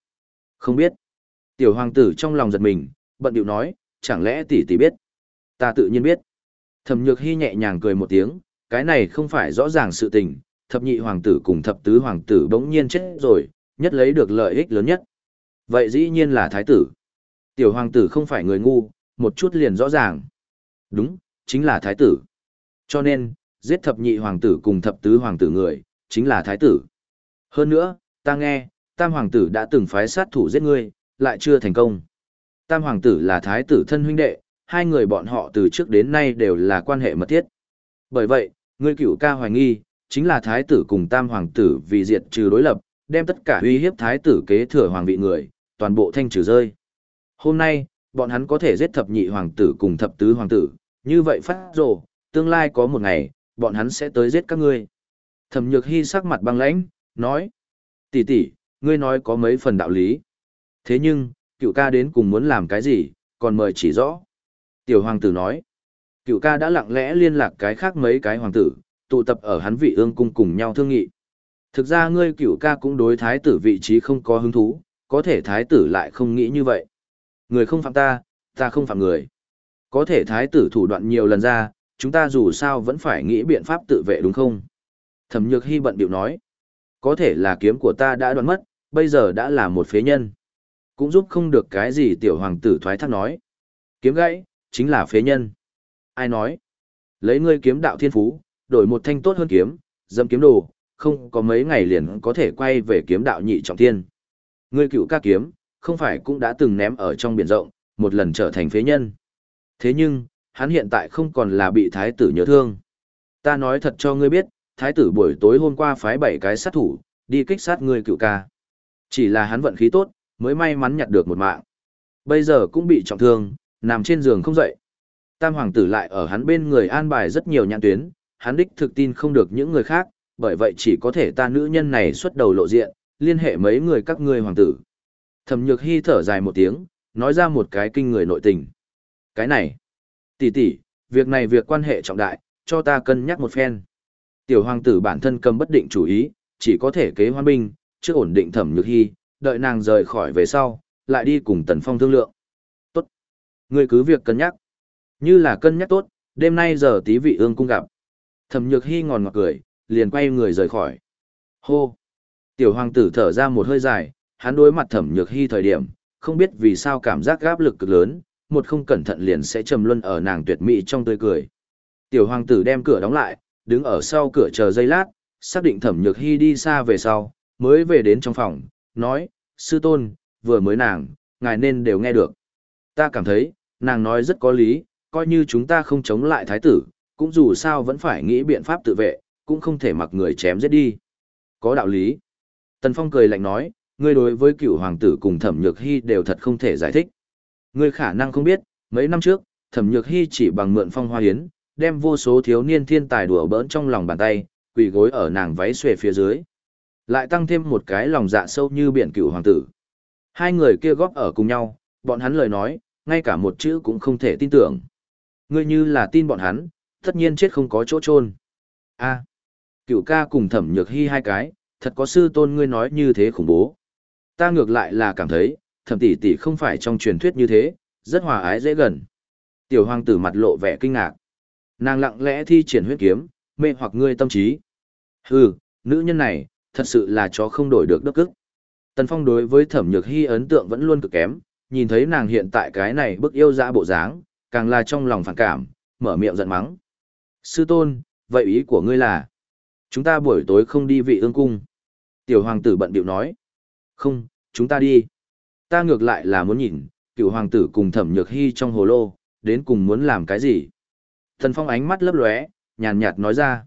Không biết. Tiểu hoàng tử trong lòng giật mình, bận điệu nói, chẳng lẽ tỷ tỷ biết? Ta tự nhiên biết. Thẩm nhược Hi nhẹ nhàng cười một tiếng, cái này không phải rõ ràng sự tình, thập nhị hoàng tử cùng thập tứ hoàng tử bỗng nhiên chết rồi, nhất lấy được lợi ích lớn nhất. Vậy dĩ nhiên là thái tử. Tiểu hoàng tử không phải người ngu, một chút liền rõ ràng. Đúng, chính là thái tử. Cho nên, giết thập nhị hoàng tử cùng thập tứ hoàng tử người, chính là thái tử. Hơn nữa, ta nghe, tam hoàng tử đã từng phái sát thủ giết ngươi, lại chưa thành công. Tam hoàng tử là thái tử thân huynh đệ, hai người bọn họ từ trước đến nay đều là quan hệ mật thiết. Bởi vậy, ngươi cửu ca hoài nghi, chính là thái tử cùng tam hoàng tử vì diệt trừ đối lập, đem tất cả uy hiếp thái tử kế thừa hoàng vị người, toàn bộ thanh trừ rơi. Hôm nay, bọn hắn có thể giết thập nhị hoàng tử cùng thập tứ hoàng tử, như vậy phát rồ, tương lai có một ngày, bọn hắn sẽ tới giết các ngươi. Thẩm Nhược Hy sắc mặt băng lãnh, nói, tỷ tỷ, ngươi nói có mấy phần đạo lý. Thế nhưng, cựu ca đến cùng muốn làm cái gì, còn mời chỉ rõ. Tiểu hoàng tử nói, cựu ca đã lặng lẽ liên lạc cái khác mấy cái hoàng tử, tụ tập ở hắn vị ương cung cùng nhau thương nghị. Thực ra ngươi cựu ca cũng đối thái tử vị trí không có hứng thú, có thể thái tử lại không nghĩ như vậy. Người không phạm ta, ta không phạm người. Có thể thái tử thủ đoạn nhiều lần ra, chúng ta dù sao vẫn phải nghĩ biện pháp tự vệ đúng không? Thẩm nhược hy bận biểu nói. Có thể là kiếm của ta đã đoạn mất, bây giờ đã là một phế nhân. Cũng giúp không được cái gì tiểu hoàng tử thoái thác nói. Kiếm gãy, chính là phế nhân. Ai nói? Lấy ngươi kiếm đạo thiên phú, đổi một thanh tốt hơn kiếm, dâm kiếm đồ, không có mấy ngày liền có thể quay về kiếm đạo nhị trọng thiên. Ngươi cựu ca kiếm, không phải cũng đã từng ném ở trong biển rộng, một lần trở thành phế nhân. Thế nhưng, hắn hiện tại không còn là bị thái tử nhớ thương. Ta nói thật cho ngươi biết, thái tử buổi tối hôm qua phái bảy cái sát thủ, đi kích sát ngươi cựu ca. Chỉ là hắn vận khí tốt, mới may mắn nhặt được một mạng. Bây giờ cũng bị trọng thương, nằm trên giường không dậy. Tam hoàng tử lại ở hắn bên người an bài rất nhiều nhãn tuyến, hắn đích thực tin không được những người khác, bởi vậy chỉ có thể ta nữ nhân này xuất đầu lộ diện, liên hệ mấy người các ngươi hoàng tử. Thẩm Nhược Hy thở dài một tiếng, nói ra một cái kinh người nội tình. Cái này, tỷ tỷ, việc này việc quan hệ trọng đại, cho ta cân nhắc một phen. Tiểu hoàng tử bản thân cầm bất định chủ ý, chỉ có thể kế hoan binh, trước ổn định Thẩm Nhược Hy, đợi nàng rời khỏi về sau, lại đi cùng Tần Phong thương lượng. Tốt. Ngươi cứ việc cân nhắc. Như là cân nhắc tốt, đêm nay giờ tí vị ương cung gặp. Thẩm Nhược Hy ngòn ngọt cười, liền quay người rời khỏi. Hô. Tiểu hoàng tử thở ra một hơi dài, hắn đối mặt Thẩm Nhược Hy thời điểm, không biết vì sao cảm giác gáp lực cực lớn, một không cẩn thận liền sẽ trầm luân ở nàng tuyệt mỹ trong tươi cười. Tiểu hoàng tử đem cửa đóng lại, đứng ở sau cửa chờ giây lát, xác định Thẩm Nhược Hy đi xa về sau, mới về đến trong phòng, nói, sư tôn, vừa mới nàng, ngài nên đều nghe được. Ta cảm thấy, nàng nói rất có lý, coi như chúng ta không chống lại thái tử, cũng dù sao vẫn phải nghĩ biện pháp tự vệ, cũng không thể mặc người chém giết đi. Có đạo lý. Tần Phong cười lạnh nói, ngươi đối với cựu hoàng tử cùng thẩm nhược hy đều thật không thể giải thích. Ngươi khả năng không biết, mấy năm trước, thẩm nhược hy chỉ bằng mượn phong hoa hiến, đem vô số thiếu niên thiên tài đùa bỡn trong lòng bàn tay, quỳ gối ở nàng váy xuề phía dưới. Lại tăng thêm một cái lòng dạ sâu như biển cựu hoàng tử. Hai người kia góp ở cùng nhau, bọn hắn lời nói, ngay cả một chữ cũng không thể tin tưởng. Ngươi như là tin bọn hắn, tất nhiên chết không có chỗ trôn. A, cựu ca cùng thẩm nhược hy hai cái, thật có sư tôn ngươi nói như thế khủng bố. Ta ngược lại là cảm thấy, thẩm tỷ tỷ không phải trong truyền thuyết như thế, rất hòa ái dễ gần. Tiểu hoàng tử mặt lộ vẻ kinh ngạc. Nàng lặng lẽ thi triển huyết kiếm, mê hoặc ngươi tâm trí. Hừ, nữ nhân này, thật sự là chó không đổi được đức cức. Tần Phong đối với thẩm nhược hy ấn tượng vẫn luôn cực kém, nhìn thấy nàng hiện tại cái này bức yêu dã bộ dáng, càng là trong lòng phản cảm, mở miệng giận mắng. Sư tôn, vậy ý của ngươi là, chúng ta buổi tối không đi vị ương cung. Tiểu hoàng tử bận bịu nói, không, chúng ta đi. Ta ngược lại là muốn nhìn, cựu hoàng tử cùng thẩm nhược hy trong hồ lô, đến cùng muốn làm cái gì. Thần phong ánh mắt lấp lóe, nhàn nhạt nói ra.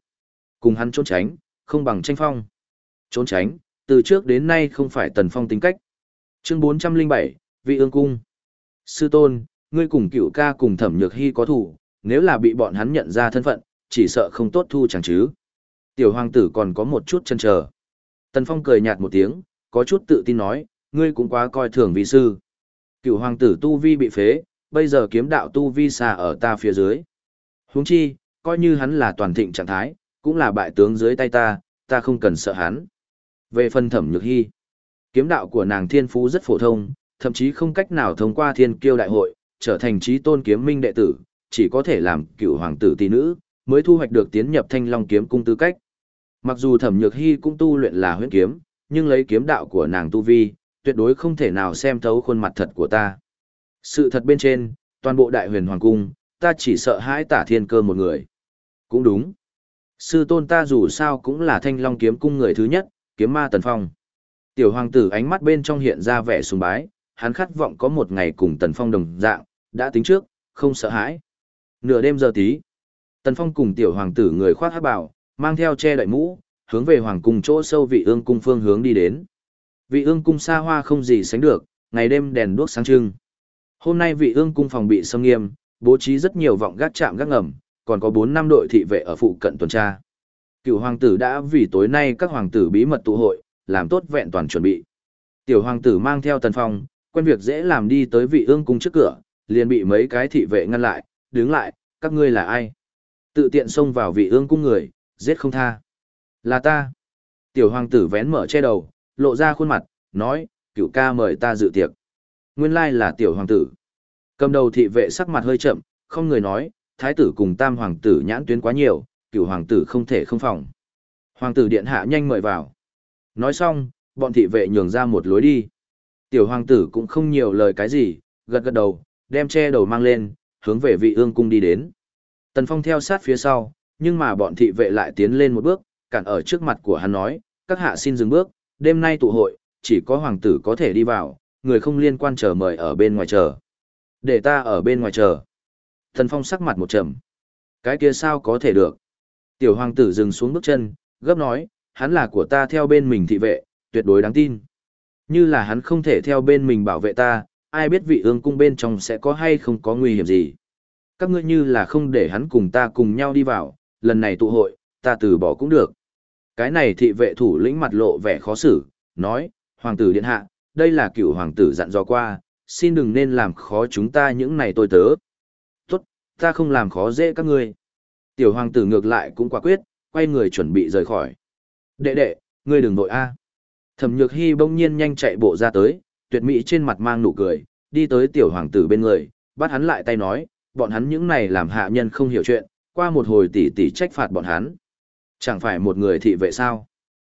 Cùng hắn trốn tránh, không bằng tranh phong. Trốn tránh, từ trước đến nay không phải tần phong tính cách. Chương 407, Vị ương cung. Sư tôn, ngươi cùng cựu ca cùng thẩm nhược hy có thủ, nếu là bị bọn hắn nhận ra thân phận, chỉ sợ không tốt thu chẳng chứ. Tiểu hoàng tử còn có một chút chân chờ. Tần phong cười nhạt một tiếng, có chút tự tin nói, ngươi cũng quá coi thường vị sư. Cựu hoàng tử tu vi bị phế, bây giờ kiếm đạo tu vi xa ở ta phía dưới. Huống chi, coi như hắn là toàn thịnh trạng thái, cũng là bại tướng dưới tay ta, ta không cần sợ hắn. Về phần thẩm nhược hy, kiếm đạo của nàng thiên phú rất phổ thông, thậm chí không cách nào thông qua thiên kiêu đại hội, trở thành trí tôn kiếm minh đệ tử, chỉ có thể làm cựu hoàng tử tỷ nữ, mới thu hoạch được tiến nhập thanh long kiếm cung tư cách. Mặc dù thẩm nhược hy cũng tu luyện là huyễn kiếm, nhưng lấy kiếm đạo của nàng tu vi, tuyệt đối không thể nào xem thấu khuôn mặt thật của ta. Sự thật bên trên, toàn bộ đại huyền hoàng cung, ta chỉ sợ hãi tả thiên cơ một người. Cũng đúng. Sư tôn ta dù sao cũng là thanh long kiếm cung người thứ nhất, kiếm ma tần phong. Tiểu hoàng tử ánh mắt bên trong hiện ra vẻ sùng bái, hắn khát vọng có một ngày cùng tần phong đồng dạng, đã tính trước, không sợ hãi. Nửa đêm giờ tí, tần phong cùng tiểu hoàng tử người khoác hát bảo, mang theo che đậy mũ, hướng về hoàng cung chỗ sâu vị ương cung phương hướng đi đến. Vị ương cung xa hoa không gì sánh được, ngày đêm đèn đuốc sáng trưng. Hôm nay vị ương cung phòng bị xâm nghiêm, bố trí rất nhiều vọng gác chạm gác ngầm, còn có 4 năm đội thị vệ ở phụ cận tuần tra. Cựu hoàng tử đã vì tối nay các hoàng tử bí mật tụ hội, làm tốt vẹn toàn chuẩn bị. Tiểu hoàng tử mang theo tần phong, quen việc dễ làm đi tới vị ương cung trước cửa, liền bị mấy cái thị vệ ngăn lại, đứng lại, các ngươi là ai? Tự tiện xông vào vị ương cung người, giết không tha. Là ta. Tiểu hoàng tử vén mở che đầu, lộ ra khuôn mặt, nói, cựu ca mời ta dự tiệc. Nguyên lai là tiểu hoàng tử. Cầm đầu thị vệ sắc mặt hơi chậm, không người nói, thái tử cùng tam hoàng tử nhãn tuyến quá nhiều, cựu hoàng tử không thể không phòng. Hoàng tử điện hạ nhanh mời vào. Nói xong, bọn thị vệ nhường ra một lối đi. Tiểu hoàng tử cũng không nhiều lời cái gì, gật gật đầu, đem che đầu mang lên, hướng về vị ương cung đi đến. Tần Phong theo sát phía sau, nhưng mà bọn thị vệ lại tiến lên một bước, cản ở trước mặt của hắn nói, các hạ xin dừng bước, đêm nay tụ hội, chỉ có hoàng tử có thể đi vào, người không liên quan chờ mời ở bên ngoài chờ. Để ta ở bên ngoài chờ. Thần Phong sắc mặt một trầm. Cái kia sao có thể được? Tiểu hoàng tử dừng xuống bước chân, gấp nói, hắn là của ta theo bên mình thị vệ, tuyệt đối đáng tin. Như là hắn không thể theo bên mình bảo vệ ta, ai biết vị ương cung bên trong sẽ có hay không có nguy hiểm gì. Các ngươi như là không để hắn cùng ta cùng nhau đi vào, lần này tụ hội, ta từ bỏ cũng được. Cái này thị vệ thủ lĩnh mặt lộ vẻ khó xử, nói, Hoàng tử điện hạ, đây là cựu hoàng tử dặn dò qua, xin đừng nên làm khó chúng ta những này tôi tớ. Tốt, ta không làm khó dễ các ngươi. Tiểu hoàng tử ngược lại cũng quả quyết, quay người chuẩn bị rời khỏi. Đệ đệ, ngươi đừng vội a. Thẩm Nhược Hi bỗng nhiên nhanh chạy bộ ra tới, tuyệt mỹ trên mặt mang nụ cười, đi tới tiểu hoàng tử bên người, bắt hắn lại tay nói, bọn hắn những này làm hạ nhân không hiểu chuyện, qua một hồi tỷ tỷ trách phạt bọn hắn. Chẳng phải một người thị vệ sao?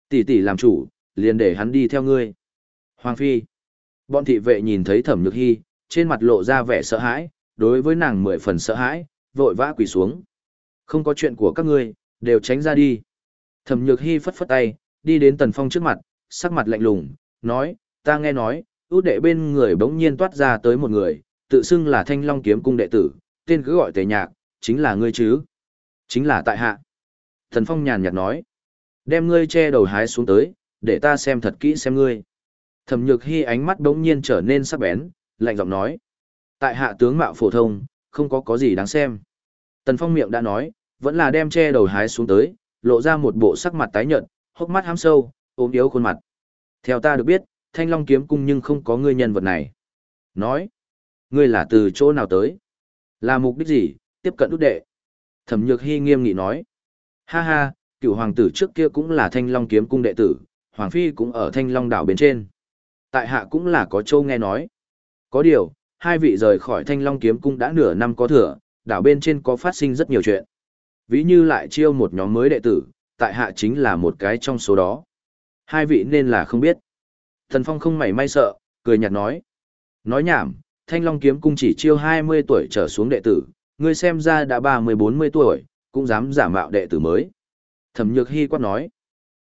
Tỷ tỷ làm chủ, liền để hắn đi theo ngươi. Hoàng phi. Bọn thị vệ nhìn thấy Thẩm Nhược Hi, trên mặt lộ ra vẻ sợ hãi, đối với nàng mười phần sợ hãi, vội vã quỳ xuống. Không có chuyện của các ngươi, đều tránh ra đi. Thẩm Nhược Hi phất phất tay, đi đến Tần Phong trước mặt, sắc mặt lạnh lùng, nói, ta nghe nói, ưu đệ bên người bỗng nhiên toát ra tới một người, tự xưng là Thanh Long kiếm cung đệ tử, tên cứ gọi Tề Nhạc, chính là ngươi chứ? Chính là tại hạ. Tần Phong nhàn nhạt nói, đem ngươi che đầu hái xuống tới, để ta xem thật kỹ xem ngươi. Thẩm Nhược Hi ánh mắt đống nhiên trở nên sắc bén, lạnh giọng nói, tại hạ tướng mạo phổ thông, không có có gì đáng xem. Tần Phong miệng đã nói, vẫn là đem che đầu hái xuống tới, lộ ra một bộ sắc mặt tái nhợt, hốc mắt hám sâu, ốm yếu khuôn mặt. Theo ta được biết, Thanh Long kiếm cung nhưng không có ngươi nhân vật này. Nói, ngươi là từ chỗ nào tới? Là mục đích gì? Tiếp cận út đệ. Thẩm Nhược Hy nghiêm nghị nói. Ha ha, cựu hoàng tử trước kia cũng là Thanh Long kiếm cung đệ tử, hoàng phi cũng ở Thanh Long đảo bên trên. Tại hạ cũng là có châu nghe nói. Có điều, hai vị rời khỏi Thanh Long kiếm cung đã nửa năm có thừa, đảo bên trên có phát sinh rất nhiều chuyện. Ví như lại chiêu một nhóm mới đệ tử, tại hạ chính là một cái trong số đó. Hai vị nên là không biết. Thần Phong không mảy may sợ, cười nhạt nói. Nói nhảm, Thanh Long kiếm cung chỉ chiêu 20 tuổi trở xuống đệ tử, ngươi xem ra đã 30-40 tuổi, cũng dám giả mạo đệ tử mới. Thẩm Nhược Hi quát nói.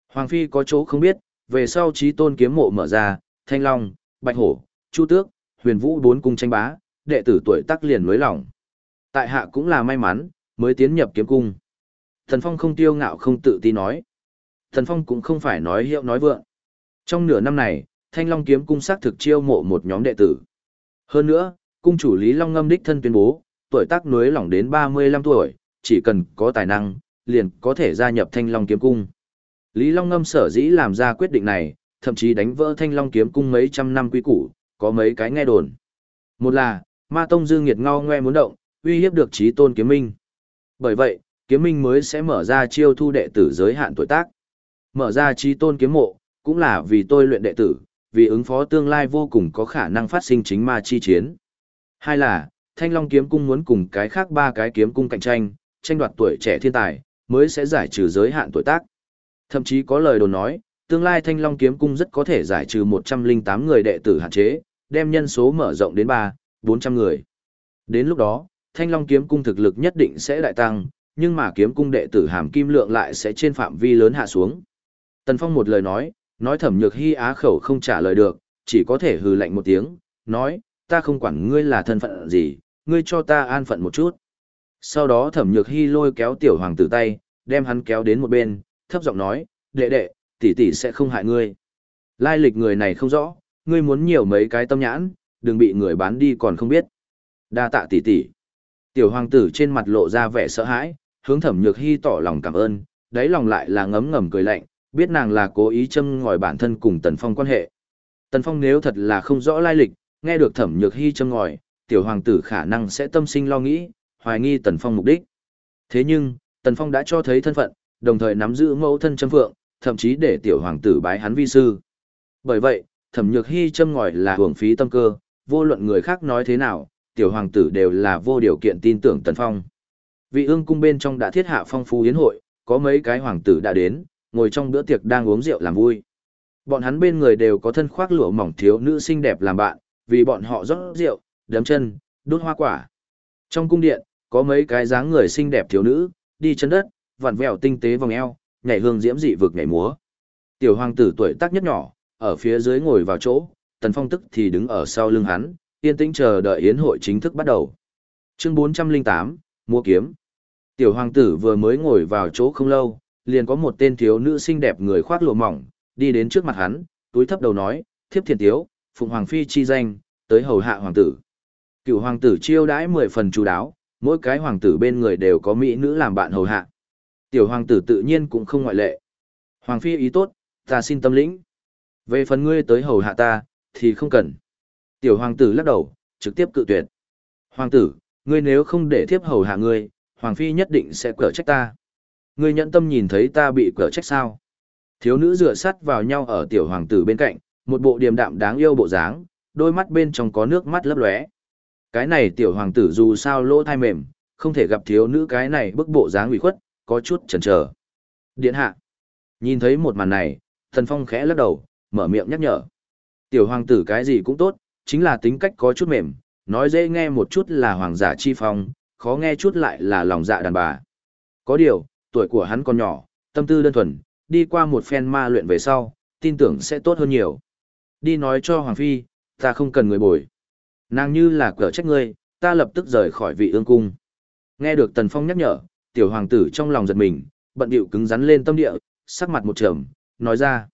Hoàng Phi có chỗ không biết, về sau trí tôn kiếm mộ mở ra, Thanh Long, Bạch Hổ, Chu Tước, Huyền Vũ bốn cung tranh bá, đệ tử tuổi tác liền lối lòng. Tại hạ cũng là may mắn, mới tiến nhập kiếm cung. Thần Phong không tiêu ngạo không tự ti nói. Thần Phong cũng không phải nói hiệu nói vượng. Trong nửa năm này, Thanh Long kiếm cung xác thực chiêu mộ một nhóm đệ tử. Hơn nữa, cung chủ Lý Long ngâm đích thân tuyên bố, tuổi tác nối lỏng đến 35 tuổi, chỉ cần có tài năng, liền có thể gia nhập Thanh Long kiếm cung. Lý Long ngâm sở dĩ làm ra quyết định này, thậm chí đánh vỡ Thanh Long kiếm cung mấy trăm năm quy củ, có mấy cái nghe đồn. Một là, Ma Tông Dương Nghiệt ngao ngoe muốn động, uy hiếp được trí tôn kiếm minh. Bởi vậy, kiếm minh mới sẽ mở ra chiêu thu đệ tử giới hạn tuổi tác. Mở ra trí tôn kiếm mộ, cũng là vì tôi luyện đệ tử, vì ứng phó tương lai vô cùng có khả năng phát sinh chính ma chi chiến. Hai là, Thanh Long kiếm cung muốn cùng cái khác ba cái kiếm cung cạnh tranh, tranh đoạt tuổi trẻ thiên tài, mới sẽ giải trừ giới hạn tuổi tác. Thậm chí có lời đồn nói, tương lai Thanh Long kiếm cung rất có thể giải trừ 108 người đệ tử hạn chế, đem nhân số mở rộng đến 3, 400 người. Đến lúc đó, Thanh Long kiếm cung thực lực nhất định sẽ đại tăng, nhưng mà kiếm cung đệ tử hàm kim lượng lại sẽ trên phạm vi lớn hạ xuống. Tần Phong một lời nói, nói thẩm nhược hy á khẩu không trả lời được, chỉ có thể hừ lạnh một tiếng, nói, ta không quản ngươi là thân phận gì, ngươi cho ta an phận một chút. Sau đó thẩm nhược hy lôi kéo tiểu hoàng tử tay, đem hắn kéo đến một bên, thấp giọng nói, đệ đệ, tỷ tỷ sẽ không hại ngươi. Lai lịch người này không rõ, ngươi muốn nhiều mấy cái tâm nhãn, đừng bị người bán đi còn không biết. Đa tạ tỷ tỷ. Tiểu hoàng tử trên mặt lộ ra vẻ sợ hãi, hướng thẩm nhược hy tỏ lòng cảm ơn, đáy lòng lại là ngấm ngầm cười lạnh, biết nàng là cố ý châm ngòi bản thân cùng Tần Phong quan hệ. Tần Phong nếu thật là không rõ lai lịch, nghe được thẩm nhược hy châm ngòi, tiểu hoàng tử khả năng sẽ tâm sinh lo nghĩ, hoài nghi Tần Phong mục đích. Thế nhưng, Tần Phong đã cho thấy thân phận, đồng thời nắm giữ mẫu thân châm phượng, thậm chí để tiểu hoàng tử bái hắn vi sư. Bởi vậy, thẩm nhược hy châm ngòi là hưởng phí tâm cơ, vô luận người khác nói thế nào, tiểu hoàng tử đều là vô điều kiện tin tưởng Tần Phong. Vị ương cung bên trong đã thiết hạ phong phú yến hội, có mấy cái hoàng tử đã đến, ngồi trong bữa tiệc đang uống rượu làm vui. Bọn hắn bên người đều có thân khoác lụa mỏng thiếu nữ xinh đẹp làm bạn, vì bọn họ rót rượu, đấm chân, đốt hoa quả. Trong cung điện, có mấy cái dáng người xinh đẹp thiếu nữ, đi chân đất, vặn vẹo tinh tế vòng eo, nhảy hương diễm dị vực nhảy múa. Tiểu hoàng tử tuổi tác nhất nhỏ, ở phía dưới ngồi vào chỗ, Tần Phong tức thì đứng ở sau lưng hắn, yên tĩnh chờ đợi yến hội chính thức bắt đầu. Chương 408, mua kiếm. Tiểu hoàng tử vừa mới ngồi vào chỗ không lâu, liền có một tên thiếu nữ xinh đẹp người khoác lụa mỏng, đi đến trước mặt hắn, túi thấp đầu nói, thiếp thiền tiếu, phụng hoàng phi chi danh, tới hầu hạ hoàng tử. Cựu hoàng tử chiêu đãi mười phần chú đáo, mỗi cái hoàng tử bên người đều có mỹ nữ làm bạn hầu hạ. Tiểu hoàng tử tự nhiên cũng không ngoại lệ. Hoàng phi ý tốt, ta xin tâm lĩnh. Về phần ngươi tới hầu hạ ta, thì không cần. Tiểu hoàng tử lắc đầu, trực tiếp cự tuyệt. Hoàng tử, ngươi nếu không để thiếp hầu hạ ngươi, hoàng phi nhất định sẽ cở trách ta. Ngươi nhận tâm nhìn thấy ta bị cở trách sao? Thiếu nữ dựa sát vào nhau ở tiểu hoàng tử bên cạnh, một bộ điềm đạm đáng yêu bộ dáng, đôi mắt bên trong có nước mắt lấp lóe. Cái này tiểu hoàng tử dù sao lỗ thai mềm, không thể gặp thiếu nữ cái này bức bộ dáng ủy khuất, có chút chần chờ. Điện hạ. Nhìn thấy một màn này, thần phong khẽ lắc đầu, mở miệng nhắc nhở. Tiểu hoàng tử cái gì cũng tốt, chính là tính cách có chút mềm, nói dễ nghe một chút là hoàng giả chi phong, khó nghe chút lại là lòng dạ đàn bà. Có điều, tuổi của hắn còn nhỏ, tâm tư đơn thuần, đi qua một phen ma luyện về sau, tin tưởng sẽ tốt hơn nhiều. Đi nói cho Hoàng Phi, ta không cần người bồi. Nàng như là cỡ trách ngươi, ta lập tức rời khỏi vị ương cung. Nghe được Tần Phong nhắc nhở, tiểu hoàng tử trong lòng giật mình, bận điệu cứng rắn lên tâm địa, sắc mặt một trầm, nói ra.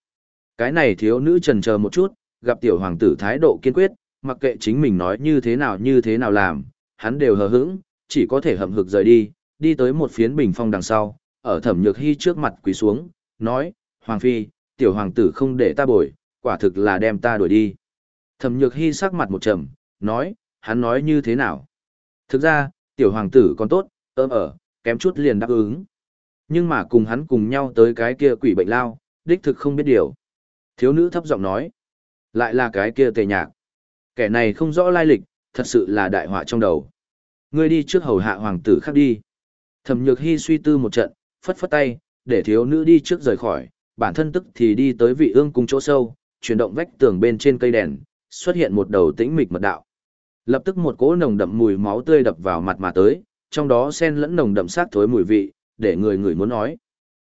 Cái này thiếu nữ trần chờ một chút, gặp tiểu hoàng tử thái độ kiên quyết, mặc kệ chính mình nói như thế nào như thế nào làm, hắn đều hờ hững, chỉ có thể hậm hực rời đi, đi tới một phiến bình phong đằng sau, ở thẩm nhược hy trước mặt quỳ xuống, nói, Hoàng Phi, tiểu hoàng tử không để ta bồi, quả thực là đem ta đuổi đi. Thẩm nhược hy sắc mặt một trầm, nói, hắn nói như thế nào? Thực ra, tiểu hoàng tử còn tốt, ơm ở, ờ, kém chút liền đáp ứng. Nhưng mà cùng hắn cùng nhau tới cái kia quỷ bệnh lao, đích thực không biết điều. Thiếu nữ thấp giọng nói, lại là cái kia tề nhạc. Kẻ này không rõ lai lịch, thật sự là đại họa trong đầu. Ngươi đi trước hầu hạ hoàng tử khác đi. Thẩm nhược hy suy tư một trận, phất phất tay, để thiếu nữ đi trước rời khỏi, bản thân tức thì đi tới vị ương cung chỗ sâu, chuyển động vách tường bên trên cây đèn, xuất hiện một đầu tĩnh mịch mật đạo. Lập tức một cỗ nồng đậm mùi máu tươi đập vào mặt mà tới, trong đó xen lẫn nồng đậm sát thối mùi vị, để người người muốn nói.